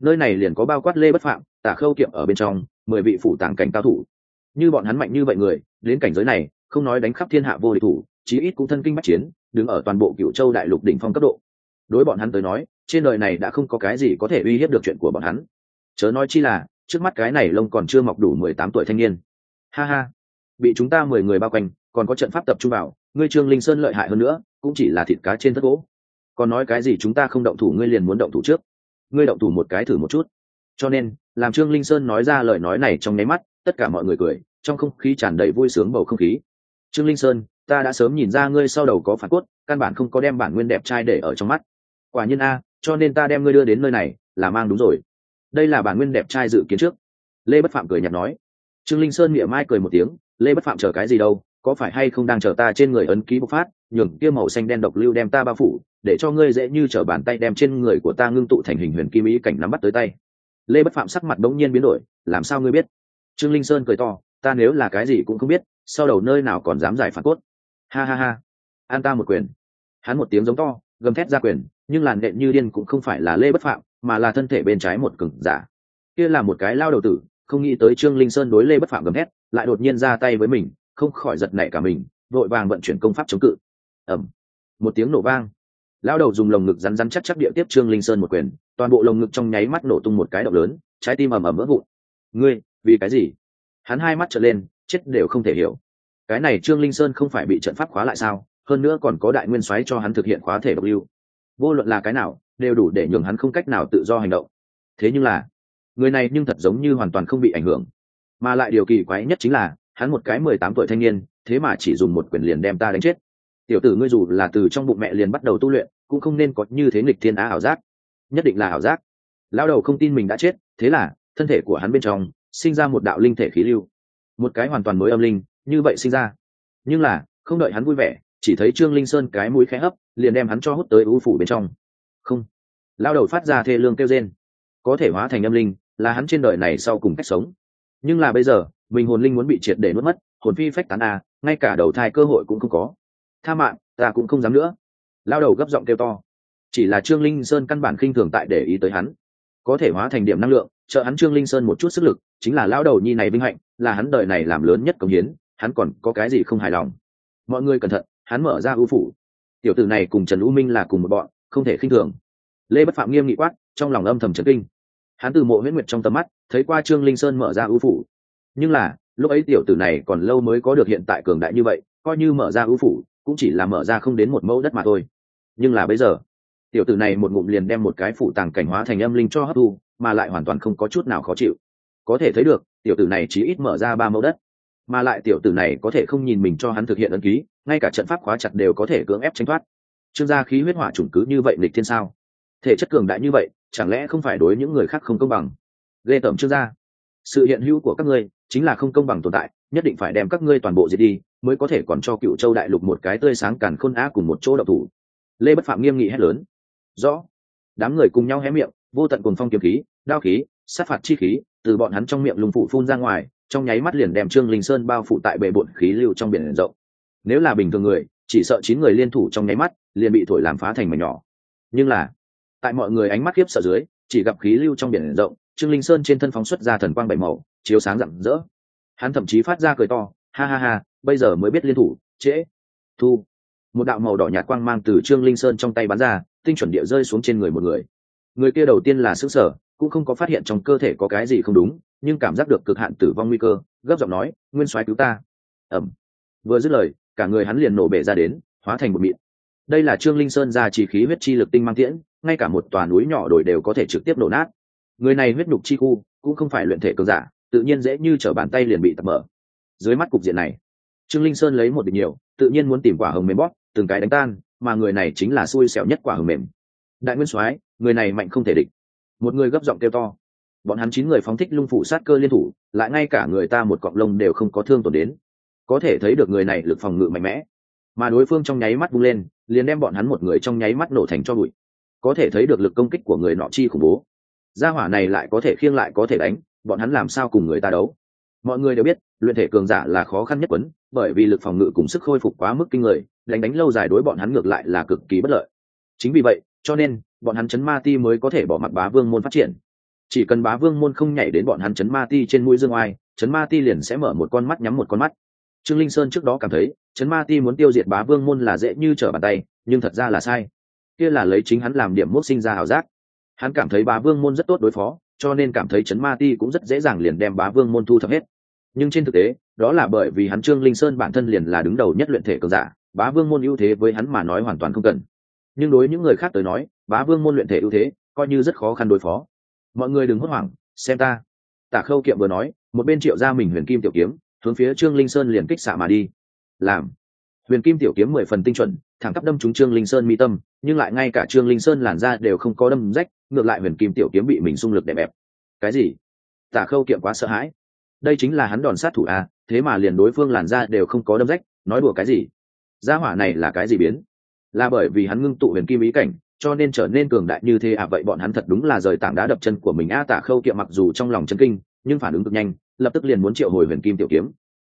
nơi này liền có bao quát lê bất phạm, tả khâu kiệm ở bên trong, mười vị phủ tàng cảnh cao thủ như bọn hắn mạnh như vậy người, đến cảnh giới này, không nói đánh khắp thiên hạ vô địch thủ, chí ít cũng thân kinh bắc chiến, đứng ở toàn bộ cựu châu đại lục đỉnh phong cấp độ. Đối bọn hắn tới nói, trên đời này đã không có cái gì có thể uy hiếp được chuyện của bọn hắn. Chớ nói chi là, trước mắt cái này lông còn chưa mọc đủ mười tám tuổi thanh niên. Ha ha. Bị chúng ta mười người bao quanh, còn có trận pháp tập trung vào, ngươi trương linh sơn lợi hại hơn nữa, cũng chỉ là thịt cá trên thất gỗ. Còn nói cái gì chúng ta không động thủ, ngươi liền muốn động thủ trước. Ngươi động thủ một cái thử một chút. Cho nên, làm trương linh sơn nói ra lời nói này trong nháy mắt tất cả mọi người cười, trong không khí tràn đầy vui sướng bầu không khí. Trương linh sơn, ta đã sớm nhìn ra ngươi sau đầu có phản cốt, căn bản không có đem bản nguyên đẹp trai để ở trong mắt. Quả nhiên a, cho nên ta đem ngươi đưa đến nơi này, là mang đúng rồi. Đây là bản nguyên đẹp trai dự kiến trước. Lê bất phạm cười nhạt nói. Trương linh sơn miệng mai cười một tiếng, lê bất phạm chờ cái gì đâu, có phải hay không đang chờ ta trên người ấn ký bộc phát, nhường kia màu xanh đen độc lưu đem ta bao phủ, để cho ngươi dễ như trở bàn tay đem trên người của ta ngưng tụ thành hình huyền kim ý cảnh nắm bắt tới tay. Lê bất phạm sắc mặt bỗng nhiên biến đổi, làm sao ngươi biết? Trương linh sơn cười to, ta nếu là cái gì cũng không biết, sau đầu nơi nào còn dám giải phản cốt. Ha ha ha, an ta một quyền. Hắn một tiếng giống to, gầm thét ra quyền, nhưng làn đệm như điên cũng không phải là lê bất phạm, mà là thân thể bên trái một cừng giả. Kia là một cái lao đầu tử, không nghĩ tới trương linh sơn đối lê bất phạm gầm thét, lại đột nhiên ra tay với mình, không khỏi giật nảy cả mình, vội vàng vận chuyển công pháp chống cự. Ẩm một tiếng nổ vang. Lao đầu dùng lồng ngực rắn rắn chắc chắc địa tiếp trương linh sơn một quyền, toàn bộ lồng ngực trong nháy mắt nổ tung một cái động lớn, trái tim ầm ầm vỡ vụn. Ngươi vì cái gì? Hắn hai mắt trở lên, chết đều không thể hiểu. Cái này trương linh sơn không phải bị trận pháp khóa lại sao? Hơn nữa còn có đại nguyên soái cho hắn thực hiện khóa thể độc lưu. Vô luận là cái nào, đều đủ để nhường hắn không cách nào tự do hành động. Thế nhưng là, người này nhưng thật giống như hoàn toàn không bị ảnh hưởng. Mà lại điều kỳ quái nhất chính là, hắn một cái mười tám tuổi thanh niên, thế mà chỉ dùng một quyền liền đem ta đánh chết. Tiểu tử ngươi dù là từ trong bụng mẹ liền bắt đầu tu luyện, cũng không nên có như thế nghịch thiên á ảo giác. Nhất định là ảo giác. Lao đầu không tin mình đã chết, thế là, thân thể của hắn bên trong sinh ra một đạo linh thể khí lưu. Một cái hoàn toàn mới âm linh, như vậy sinh ra. Nhưng là, không đợi hắn vui vẻ, chỉ thấy trương linh sơn cái mũi khẽ hấp, liền đem hắn cho hút tới ưu phủ bên trong. Không. Lao đầu phát ra thê lương kêu rên. Có thể hóa thành âm linh, là hắn trên đời này sau cùng cách sống. Nhưng là bây giờ, mình hồn linh muốn bị triệt để nuốt mất, hồn phi phách tán à ngay cả đầu thai cơ hội cũng không có. Tha mạng, ta cũng không dám nữa. Lao đầu gấp giọng kêu to. Chỉ là trương linh sơn căn bản khinh thường tại để ý tới hắn. Có thể hóa thành điểm năng lượng trợ hắn trương linh sơn một chút sức lực, chính là lão đầu nhi này vinh hạnh, là hắn đời này làm lớn nhất công hiến, hắn còn có cái gì không hài lòng? Mọi người cẩn thận, hắn mở ra ưu phủ. Tiểu tử này cùng trần u minh là cùng một bọn, không thể khinh thường. Lê bất phạm nghiêm nghị quát, trong lòng âm thầm trấn kinh. Hắn từ mộ huyết nguyệt trong tầm mắt, thấy qua trương linh sơn mở ra ưu phủ. Nhưng là, lúc ấy tiểu tử này còn lâu mới có được hiện tại cường đại như vậy, coi như mở ra ưu phủ, cũng chỉ là mở ra không đến một mẫu đất mà thôi. Nhưng là bây giờ tiểu tử này một ngụm liền đem một cái phụ tàng cảnh hóa thành âm linh cho hấp thu, mà lại hoàn toàn không có chút nào khó chịu. Có thể thấy được, tiểu tử này chỉ ít mở ra ba mẫu đất. Mà lại tiểu tử này có thể không nhìn mình cho hắn thực hiện ấn ký, ngay cả trận pháp khóa chặt đều có thể cưỡng ép tranh thoát. Trương gia khí huyết hỏa chủng cứ như vậy lịch thiên sao? Thể chất cường đại như vậy, chẳng lẽ không phải đối những người khác không công bằng? Ghê tởm trương gia. Sự hiện hữu của các ngươi chính là không công bằng tồn tại, nhất định phải đem các ngươi toàn bộ diệt đi, mới có thể còn cho cựu châu đại lục một cái tươi sáng càn khôn á cùng một chỗ đậu thủ. Lê bất phạm nghiêm nghị hét lớn rõ. Đám người cùng nhau hé miệng, vô tận cùng phong kiếm khí, đao khí, sát phạt chi khí, từ bọn hắn trong miệng lùng phụ phun ra ngoài, trong nháy mắt liền đem trương linh sơn bao phủ tại bề bộn khí lưu trong biển rộng. Nếu là bình thường người, chỉ sợ chín người liên thủ trong nháy mắt, liền bị thổi làm phá thành mảnh nhỏ. Nhưng là, tại mọi người ánh mắt khiếp sợ dưới, chỉ gặp khí lưu trong biển rộng, trương linh sơn trên thân phóng xuất ra thần quang bảy màu, chiếu sáng rạng rỡ. Hắn thậm chí phát ra cười to, ha ha ha, bây giờ mới biết liên thủ, trễ. Thu. Một đạo màu đỏ nhạt quang mang từ trương linh sơn trong tay bắn ra tinh chuẩn địa rơi xuống trên người một người. Người kia đầu tiên là xứ sở, cũng không có phát hiện trong cơ thể có cái gì không đúng, nhưng cảm giác được cực hạn tử vong nguy cơ, gấp giọng nói, nguyên soái cứu ta. Ẩm vừa dứt lời, cả người hắn liền nổ bể ra đến, hóa thành một mịn. Đây là trương linh sơn ra chỉ khí huyết chi lực tinh mang tiễn, ngay cả một tòa núi nhỏ đổi đều có thể trực tiếp nổ nát. Người này huyết nhục chi khu, cũng không phải luyện thể cường giả, tự nhiên dễ như t bàn tay liền bị tập mở. Dưới mắt cục diện này, trương linh sơn lấy một địch nhiều, tự nhiên muốn tìm quả hồng mềm bóp, từng cái đánh tan mà người này chính là xui xẻo nhất quả hồng mềm. Đại nguyên soái, người này mạnh không thể địch. Một người gấp giọng kêu to. Bọn hắn chín người phóng thích lung phủ sát cơ liên thủ, lại ngay cả người ta một cọng lông đều không có thương tổn đến. Có thể thấy được người này lực phòng ngự mạnh mẽ. Mà đối phương trong nháy mắt bung lên, liền đem bọn hắn một người trong nháy mắt nổ thành cho bụi. Có thể thấy được lực công kích của người nọ chi khủng bố. Gia hỏa này lại có thể khiêng lại có thể đánh, bọn hắn làm sao cùng người ta đấu? Mọi người đều biết, luyện thể cường giả là khó khăn nhất quấn, bởi vì lực phòng ngự cùng sức khôi phục quá mức kinh người, đánh đánh lâu dài đối bọn hắn ngược lại là cực kỳ bất lợi. Chính vì vậy, cho nên, bọn hắn chấn ma ti mới có thể bỏ mặt bá vương môn phát triển. Chỉ cần bá vương môn không nhảy đến bọn hắn chấn ma ti trên mũi dương oai, chấn ma ti liền sẽ mở một con mắt nhắm một con mắt. Trương linh sơn trước đó cảm thấy, chấn ma ti muốn tiêu diệt bá vương môn là dễ như trở bàn tay, nhưng thật ra là sai. Kia là lấy chính hắn làm điểm mốt sinh ra ảo giác. Hắn cảm thấy bá vương môn rất tốt đối phó cho nên cảm thấy chấn ma ti cũng rất dễ dàng liền đem bá vương môn thu thập hết. Nhưng trên thực tế, đó là bởi vì hắn trương linh sơn bản thân liền là đứng đầu nhất luyện thể cường giả, bá vương môn ưu thế với hắn mà nói hoàn toàn không cần. Nhưng đối những người khác tới nói, bá vương môn luyện thể ưu thế, coi như rất khó khăn đối phó. Mọi người đừng hốt hoảng, xem ta. Tả khâu kiệm vừa nói, một bên triệu ra mình huyền kim tiểu kiếm, hướng phía trương linh sơn liền kích xạ mà đi. Làm. Huyền kim tiểu kiếm mười phần tinh chuẩn, thẳng tắp đâm trúng trương linh sơn mi tâm, nhưng lại ngay cả trương linh sơn làn ra đều không có đâm rách ngược lại huyền kim tiểu kiếm bị mình xung lực đẹp bẹp. Cái gì? Tả khâu kiệm quá sợ hãi. Đây chính là hắn đòn sát thủ a thế mà liền đối phương làn ra đều không có đâm rách nói đùa cái gì? Gia hỏa này là cái gì biến? Là bởi vì hắn ngưng tụ huyền kim ý cảnh cho nên trở nên cường đại như thế à vậy bọn hắn thật đúng là rời tảng đá đập chân của mình a à, tả khâu kiệm mặc dù trong lòng chân kinh nhưng phản ứng cực nhanh lập tức liền muốn triệu hồi huyền kim tiểu kiếm.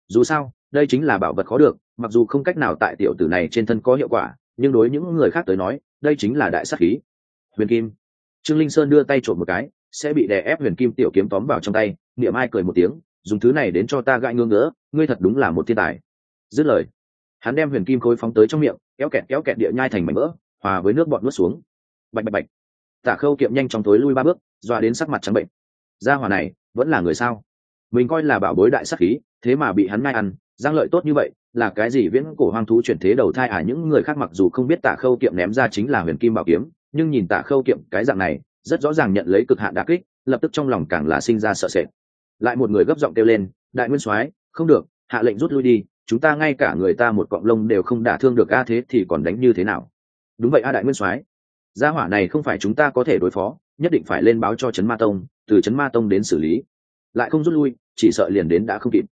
Dù sao đây chính là bảo vật khó được mặc dù không cách nào tại tiểu tử này trên thân có hiệu quả nhưng đối những người khác tới nói đây chính là đại sắc khí. Huyền kim trương linh sơn đưa tay trộm một cái, sẽ bị đè ép huyền kim tiểu kiếm tóm vào trong tay, niệm ai cười một tiếng, dùng thứ này đến cho ta gãi ngưỡng nữa ngươi thật đúng là một thiên tài. Dứt lời, hắn đem huyền kim khối phóng tới trong miệng, kéo kẹt kéo kẹt địa nhai thành mảnh vỡ, hòa với nước bọn nuốt xuống. Bạch bạch bạch. Tả khâu kiệm nhanh chóng tối lui ba bước, doa đến sắc mặt trắng bệnh. Gia hỏa này, vẫn là người sao? Mình coi là bảo bối đại sắc khí, thế mà bị hắn ngai ăn, giang lợi tốt như vậy, là cái gì viễn cổ hoang thú chuyển thế đầu thai à? Những người khác mặc dù không biết tả khâu kiệm ném ra chính là huyền kim bảo kiếm nhưng nhìn tả khâu kiệm cái dạng này, rất rõ ràng nhận lấy cực hạn đà kích, lập tức trong lòng càng là sinh ra sợ sệt. Lại một người gấp giọng kêu lên, đại nguyên soái, không được, hạ lệnh rút lui đi, chúng ta ngay cả người ta một cọng lông đều không đả thương được a thế thì còn đánh như thế nào? Đúng vậy a đại nguyên soái, gia hỏa này không phải chúng ta có thể đối phó, nhất định phải lên báo cho trấn ma tông, từ trấn ma tông đến xử lý. Lại không rút lui, chỉ sợ liền đến đã không kịp.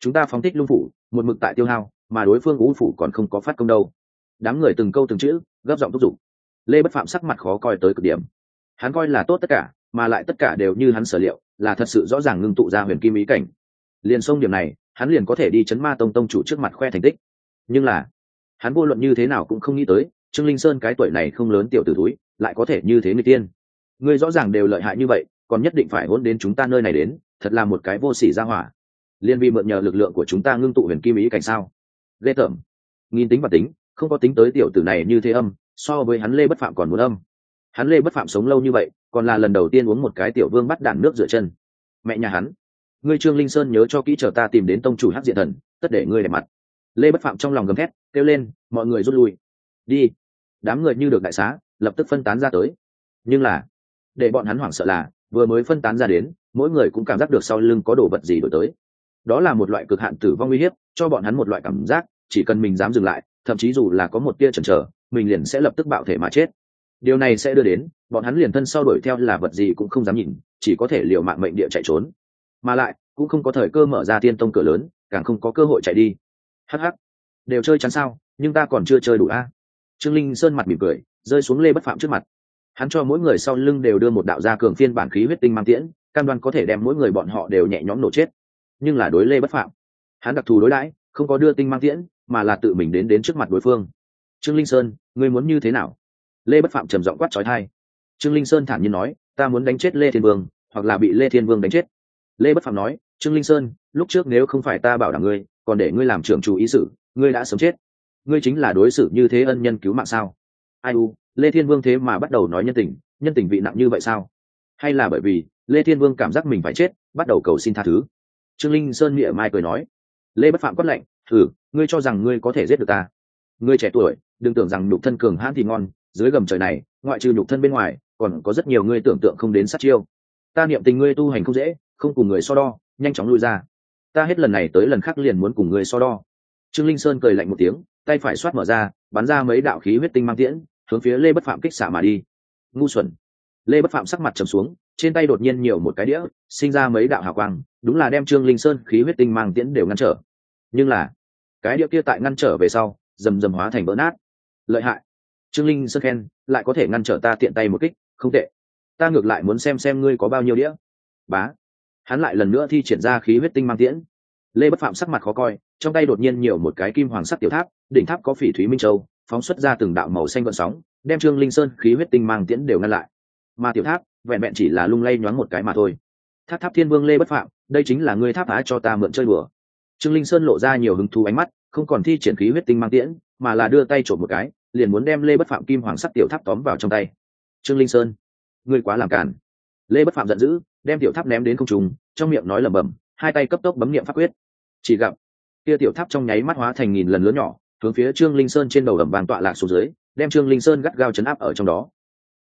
Chúng ta phóng thích lung phủ, một mực tại tiêu hao, mà đối phương ngũ phủ còn không có phát công đâu. Đám người từng câu từng chữ, gấp giọng thúc giục lê bất phạm sắc mặt khó coi tới cực điểm. Hắn coi là tốt tất cả, mà lại tất cả đều như hắn sở liệu, là thật sự rõ ràng ngưng tụ ra huyền kim ý cảnh. Liền xông điểm này, hắn liền có thể đi chấn ma tông tông chủ trước mặt khoe thành tích. Nhưng là, hắn vô luận như thế nào cũng không nghĩ tới, trương linh sơn cái tuổi này không lớn tiểu t ử túi lại có thể như thế người tiên. Ngươi rõ ràng đều lợi hại như vậy, còn nhất định phải hôn đến chúng ta nơi này đến, thật là một cái vô sỉ ra hỏa. Liên vi mượn nhờ lực lượng của chúng ta ngưng tụ huyền kim ý cảnh sao? Ghê tởm. Nghìn tính và tính, không có tính tới tiểu tử này như thế âm so với hắn lê bất phạm còn muốn âm. Hắn lê bất phạm sống lâu như vậy, còn là lần đầu tiên uống một cái tiểu vương bắt đạn nước rửa chân. Mẹ nhà hắn, ngươi trương linh sơn nhớ cho kỹ chờ ta tìm đến tông chủ hát diện thần, tất để ngươi đẹp mặt. Lê bất phạm trong lòng gầm thét, kêu lên, mọi người rút lui. Đi. Đám người như được đại xá, lập tức phân tán ra tới. Nhưng là, để bọn hắn hoảng sợ là, vừa mới phân tán ra đến, mỗi người cũng cảm giác được sau lưng có đồ vật gì đổi tới. Đó là một loại cực hạn tử vong uy hiếp, cho bọn hắn một loại cảm giác, chỉ cần mình dám dừng lại, thậm chí dù là có một tia chần chờ mình liền sẽ lập tức bạo thể mà chết. Điều này sẽ đưa đến, bọn hắn liền thân sau đuổi theo là vật gì cũng không dám nhìn, chỉ có thể liều mạng mệnh địa chạy trốn. Mà lại, cũng không có thời cơ mở ra tiên tông cửa lớn, càng không có cơ hội chạy đi. Hh đều chơi chắn sao, nhưng ta còn chưa chơi đủ a. Trương linh sơn mặt mỉm cười, rơi xuống lê bất phạm trước mặt. Hắn cho mỗi người sau lưng đều đưa một đạo gia cường phiên bản khí huyết tinh mang tiễn, cam đoan có thể đem mỗi người bọn họ đều nhẹ nhõm nổ chết. Nhưng là đối lê bất phạm, hắn đặc thù đối đãi, không có đưa tinh mang tiễn, mà là tự mình đến đến trước mặt đối phương trương linh sơn, ngươi muốn như thế nào? Lê bất phạm trầm giọng quát trói thai. Trương linh sơn thản nhiên nói, ta muốn đánh chết lê thiên vương, hoặc là bị lê thiên vương đánh chết. Lê bất phạm nói, trương linh sơn, lúc trước nếu không phải ta bảo đảm ngươi, còn để ngươi làm trưởng chủ ý sự, ngươi đã sớm chết. Ngươi chính là đối xử như thế ân nhân cứu mạng sao? Ai u, lê thiên vương thế mà bắt đầu nói nhân tình nhân tình vị nặng như vậy sao? Hay là bởi vì, lê thiên vương cảm giác mình phải chết, bắt đầu cầu xin tha thứ? Trương linh sơn nghĩa mai cười nói. Lê bất phạm quát lạnh thử ngươi cho rằng ngươi có thể giết được ta? Ngươi trẻ tuổi đừng tưởng rằng nhục thân cường hãn thì ngon, dưới gầm trời này, ngoại trừ nhục thân bên ngoài, còn có rất nhiều ngươi tưởng tượng không đến sát chiêu. Ta niệm tình ngươi tu hành không dễ, không cùng người so đo, nhanh chóng lui ra. Ta hết lần này tới lần khác liền muốn cùng người so đo. Trương linh sơn cười lạnh một tiếng, tay phải xoát mở ra, bắn ra mấy đạo khí huyết tinh mang tiễn, hướng phía lê bất phạm kích xả mà đi. Ngu xuẩn. Lê bất phạm sắc mặt trầm xuống, trên tay đột nhiên nhiều một cái đĩa, sinh ra mấy đạo hào quang, đúng là đem trương linh sơn khí huyết tinh mang tiễn đều ngăn trở. Nhưng là, cái đĩa kia tại ngăn trở về sau, rầm rầm hóa thành vỡ nát lợi hại. Trương linh sơn khen, lại có thể ngăn trở ta tiện tay một kích, không tệ. Ta ngược lại muốn xem xem ngươi có bao nhiêu đĩa. Bá. Hắn lại lần nữa thi triển ra khí huyết tinh mang tiễn. Lê bất phạm sắc mặt khó coi, trong tay đột nhiên nhiều một cái kim hoàng sắc tiểu tháp, đỉnh tháp có phỉ thúy minh châu, phóng xuất ra từng đạo màu xanh vận sóng, đem trương linh sơn khí huyết tinh mang tiễn đều ngăn lại. Mà tiểu tháp, vẹn vẹn chỉ là lung lay nhoáng một cái mà thôi. Tháp tháp thiên vương lê bất phạm, đây chính là ngươi tháp á cho ta mượn chơi bừa trương linh sơn lộ ra nhiều hứng thú ánh mắt, không còn thi triển khí huyết tinh mang tiễn, mà là đưa tay trộm một cái liền muốn đem lê bất phạm kim hoàng sắc tiểu tháp tóm vào trong tay. Trương linh sơn, ngươi quá làm cản lê bất phạm giận dữ, đem tiểu tháp ném đến không trùng trong miệng nói lẩm bẩm, hai tay cấp tốc bấm niệm pháp quyết. Chỉ gặp, kia tiểu tháp trong nháy mắt hóa thành nghìn lần lớn nhỏ, hướng phía trương linh sơn trên đầu ẩm vàng tọa lạc xuống dưới, đem trương linh sơn gắt gao chấn áp ở trong đó.